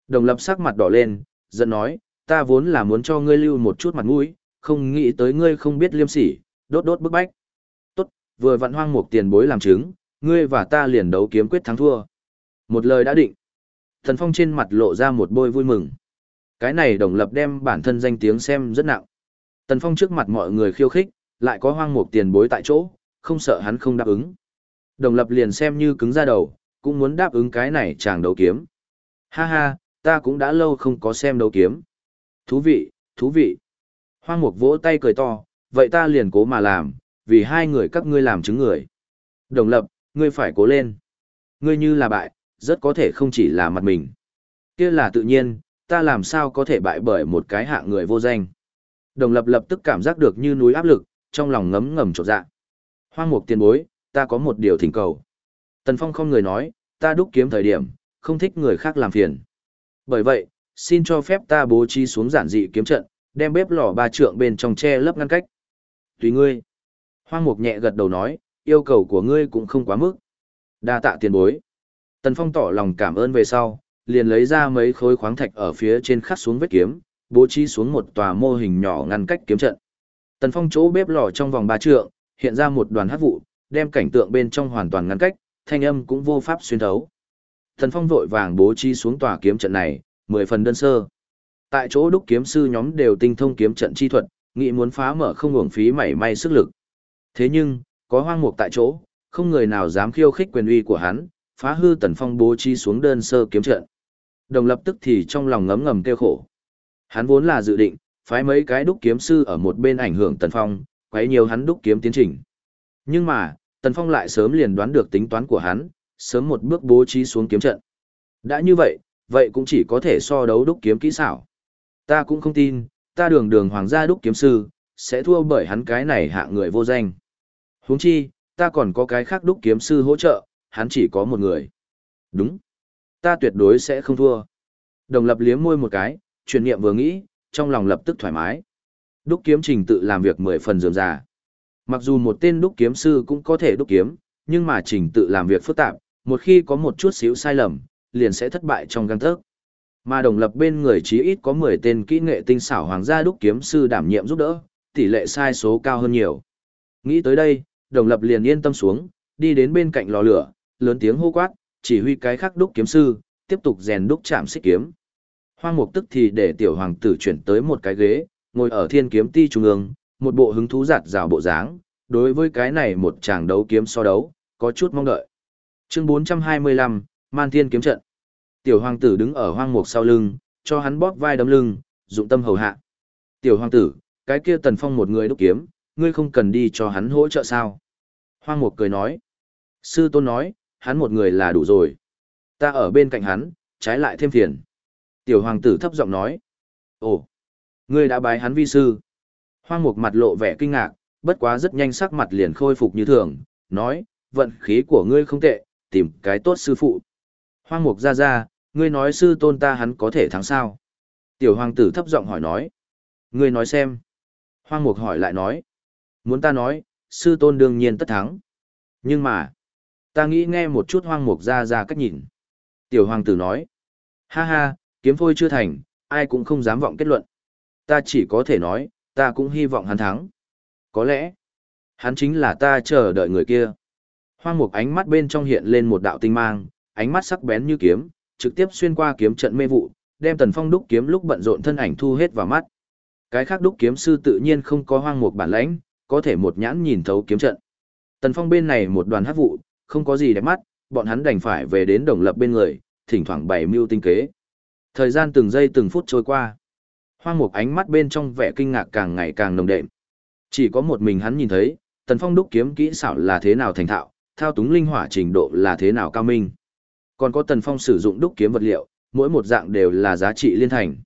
Đồng lập sắc mặt đỏ lên, giận nói, ta vốn là muốn cho ngươi lưu một chút mặt mũi, không nghĩ tới ngươi không biết liêm sỉ, đốt đốt bức bách. Tốt, vừa vặn hoang một tiền bối làm chứng, ngươi và ta liền đấu kiếm quyết thắng thua. Một lời đã định. Thần phong trên mặt lộ ra một bôi vui mừng. Cái này đồng lập đem bản thân danh tiếng xem rất nặng. Tần Phong trước mặt mọi người khiêu khích, lại có hoang mục tiền bối tại chỗ, không sợ hắn không đáp ứng. Đồng lập liền xem như cứng ra đầu, cũng muốn đáp ứng cái này chàng đấu kiếm. Ha ha, ta cũng đã lâu không có xem đấu kiếm. Thú vị, thú vị. Hoang mục vỗ tay cười to, vậy ta liền cố mà làm, vì hai người các ngươi làm chứng người. Đồng lập, ngươi phải cố lên. Ngươi như là bại, rất có thể không chỉ là mặt mình. kia là tự nhiên, ta làm sao có thể bại bởi một cái hạng người vô danh. Đồng lập lập tức cảm giác được như núi áp lực, trong lòng ngấm ngầm trột dạ. Hoang mục tiền bối, ta có một điều thỉnh cầu. Tần Phong không người nói, ta đúc kiếm thời điểm, không thích người khác làm phiền. Bởi vậy, xin cho phép ta bố trí xuống giản dị kiếm trận, đem bếp lò ba trượng bên trong che lấp ngăn cách. Tùy ngươi. Hoang mục nhẹ gật đầu nói, yêu cầu của ngươi cũng không quá mức. Đa tạ tiền bối. Tần Phong tỏ lòng cảm ơn về sau, liền lấy ra mấy khối khoáng thạch ở phía trên khắc xuống vết kiếm, bố trí xuống một tòa mô hình nhỏ ngăn cách kiếm trận. Tần Phong chỗ bếp lò trong vòng ba trượng, hiện ra một đoàn hắc vụ, đem cảnh tượng bên trong hoàn toàn ngăn cách, thanh âm cũng vô pháp xuyên thấu. Tần Phong vội vàng bố trí xuống tòa kiếm trận này, mười phần đơn sơ. Tại chỗ đúc kiếm sư nhóm đều tinh thông kiếm trận chi thuật, nghĩ muốn phá mở không uổng phí mảy may sức lực. Thế nhưng, có hoang mục tại chỗ, không người nào dám khiêu khích quyền uy của hắn, phá hư Tần Phong bố trí xuống đơn sơ kiếm trận. Đồng lập tức thì trong lòng ngấm ngầm kêu khổ. Hắn vốn là dự định, phái mấy cái đúc kiếm sư ở một bên ảnh hưởng Tần Phong, quấy nhiều hắn đúc kiếm tiến trình. Nhưng mà, Tần Phong lại sớm liền đoán được tính toán của hắn, sớm một bước bố trí xuống kiếm trận. Đã như vậy, vậy cũng chỉ có thể so đấu đúc kiếm kỹ xảo. Ta cũng không tin, ta đường đường hoàng gia đúc kiếm sư, sẽ thua bởi hắn cái này hạ người vô danh. huống chi, ta còn có cái khác đúc kiếm sư hỗ trợ, hắn chỉ có một người. Đúng. Ta tuyệt đối sẽ không thua. Đồng lập liếm môi một cái, truyền niệm vừa nghĩ, trong lòng lập tức thoải mái. Đúc kiếm trình tự làm việc mười phần dườm già. Mặc dù một tên đúc kiếm sư cũng có thể đúc kiếm, nhưng mà trình tự làm việc phức tạp, một khi có một chút xíu sai lầm, liền sẽ thất bại trong găng tớc. Mà đồng lập bên người chí ít có 10 tên kỹ nghệ tinh xảo hoàng gia đúc kiếm sư đảm nhiệm giúp đỡ, tỷ lệ sai số cao hơn nhiều. Nghĩ tới đây, đồng lập liền yên tâm xuống, đi đến bên cạnh lò lửa, lớn tiếng hô quát, chỉ huy cái khác đúc kiếm sư, tiếp tục rèn đúc chạm xích kiếm. Hoang mục tức thì để tiểu hoàng tử chuyển tới một cái ghế, ngồi ở thiên kiếm ti trung ương, một bộ hứng thú giạt rào bộ dáng, đối với cái này một chàng đấu kiếm so đấu, có chút mong đợi. Chương 425, Man Thiên kiếm trận. Tiểu hoàng tử đứng ở hoang mục sau lưng, cho hắn bóp vai đấm lưng, dụng tâm hầu hạ. Tiểu hoàng tử, cái kia tần phong một người đúc kiếm, ngươi không cần đi cho hắn hỗ trợ sao? Hoang mục cười nói. Sư tôn nói, hắn một người là đủ rồi. Ta ở bên cạnh hắn, trái lại thêm phiền. Tiểu hoàng tử thấp giọng nói. Ồ, ngươi đã bái hắn vi sư. Hoang mục mặt lộ vẻ kinh ngạc, bất quá rất nhanh sắc mặt liền khôi phục như thường, nói, vận khí của ngươi không tệ, tìm cái tốt sư phụ. Hoang mục ra ra, ngươi nói sư tôn ta hắn có thể thắng sao? Tiểu hoàng tử thấp giọng hỏi nói. Ngươi nói xem. Hoang mục hỏi lại nói. Muốn ta nói, sư tôn đương nhiên tất thắng. Nhưng mà, ta nghĩ nghe một chút hoang mục ra ra cách nhìn. Tiểu hoàng tử nói. Ha ha, kiếm phôi chưa thành, ai cũng không dám vọng kết luận. Ta chỉ có thể nói, ta cũng hy vọng hắn thắng. Có lẽ, hắn chính là ta chờ đợi người kia. Hoang mục ánh mắt bên trong hiện lên một đạo tinh mang, ánh mắt sắc bén như kiếm, trực tiếp xuyên qua kiếm trận mê vụ, đem Tần Phong đúc kiếm lúc bận rộn thân ảnh thu hết vào mắt. Cái khác đúc kiếm sư tự nhiên không có hoang mục bản lãnh, có thể một nhãn nhìn thấu kiếm trận. Tần Phong bên này một đoàn hát vụ, không có gì đẹp mắt, bọn hắn đành phải về đến đồng lập bên người, thỉnh thoảng bày mưu tinh kế. Thời gian từng giây từng phút trôi qua. Hoang mục ánh mắt bên trong vẻ kinh ngạc càng ngày càng nồng đệm. Chỉ có một mình hắn nhìn thấy, Tần Phong đúc kiếm kỹ xảo là thế nào thành thạo, thao túng linh hỏa trình độ là thế nào cao minh. Còn có Tần Phong sử dụng đúc kiếm vật liệu, mỗi một dạng đều là giá trị liên thành.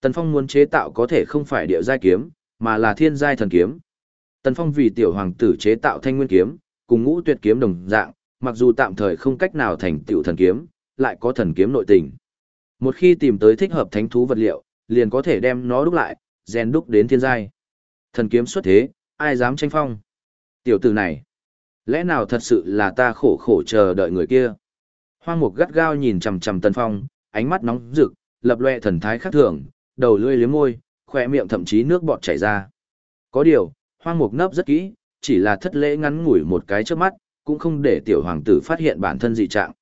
Tần Phong muốn chế tạo có thể không phải địa giai kiếm, mà là thiên giai thần kiếm. Tần Phong vì tiểu hoàng tử chế tạo thanh nguyên kiếm, cùng ngũ tuyệt kiếm đồng dạng, mặc dù tạm thời không cách nào thành tiểu thần kiếm, lại có thần kiếm nội tình. Một khi tìm tới thích hợp thánh thú vật liệu, liền có thể đem nó đúc lại, rèn đúc đến thiên giai. Thần kiếm xuất thế, ai dám tranh phong? Tiểu tử này, lẽ nào thật sự là ta khổ khổ chờ đợi người kia? Hoang mục gắt gao nhìn chằm chằm Tần Phong, ánh mắt nóng rực, lập loè thần thái khác thường, đầu lưỡi liếm môi, khỏe miệng thậm chí nước bọt chảy ra. Có điều, hoang mục nấp rất kỹ, chỉ là thất lễ ngắn ngủi một cái trước mắt, cũng không để tiểu hoàng tử phát hiện bản thân dị trạng.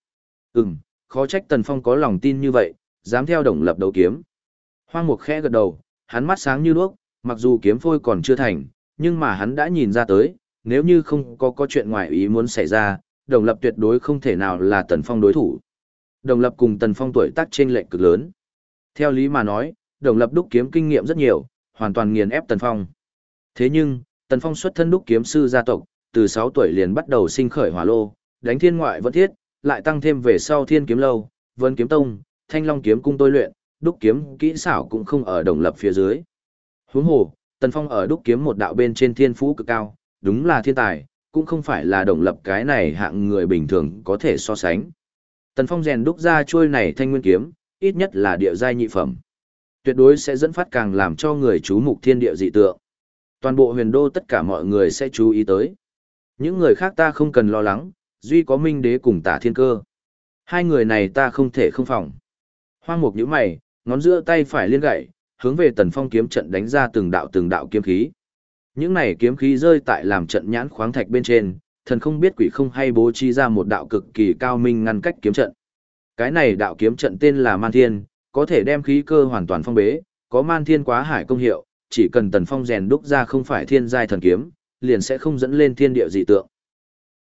Ừm, khó trách Tần Phong có lòng tin như vậy, dám theo đồng lập đấu kiếm. Hoang mục khẽ gật đầu, hắn mắt sáng như đuốc, mặc dù kiếm phôi còn chưa thành, nhưng mà hắn đã nhìn ra tới, nếu như không có có chuyện ngoài ý muốn xảy ra, đồng lập tuyệt đối không thể nào là Tần Phong đối thủ. Đồng lập cùng Tần Phong tuổi tác trên lệnh cực lớn. Theo lý mà nói, đồng lập đúc kiếm kinh nghiệm rất nhiều, hoàn toàn nghiền ép Tần Phong. Thế nhưng, Tần Phong xuất thân đúc kiếm sư gia tộc, từ 6 tuổi liền bắt đầu sinh khởi hỏa lô, đánh thiên ngoại vẫn thiết, lại tăng thêm về sau thiên kiếm lâu, vân kiếm tông, thanh long kiếm cung tôi luyện, đúc kiếm kỹ xảo cũng không ở đồng lập phía dưới. Huống hồ, Tần Phong ở đúc kiếm một đạo bên trên thiên phú cực cao, đúng là thiên tài, cũng không phải là đồng lập cái này hạng người bình thường có thể so sánh. Tần Phong rèn đúc ra chuôi này thanh nguyên kiếm, ít nhất là địa giai nhị phẩm. Tuyệt đối sẽ dẫn phát càng làm cho người chú mục thiên địa dị tượng. Toàn bộ huyền đô tất cả mọi người sẽ chú ý tới. Những người khác ta không cần lo lắng, duy có minh đế cùng tả thiên cơ. Hai người này ta không thể không phòng. Hoang mục nhíu mày, ngón giữa tay phải liên gậy, hướng về Tần Phong kiếm trận đánh ra từng đạo từng đạo kiếm khí. Những này kiếm khí rơi tại làm trận nhãn khoáng thạch bên trên, thần không biết quỷ không hay bố trí ra một đạo cực kỳ cao minh ngăn cách kiếm trận. Cái này đạo kiếm trận tên là Man Thiên, có thể đem khí cơ hoàn toàn phong bế, có Man Thiên quá hải công hiệu, chỉ cần Tần Phong rèn đúc ra không phải thiên giai thần kiếm, liền sẽ không dẫn lên thiên địa dị tượng.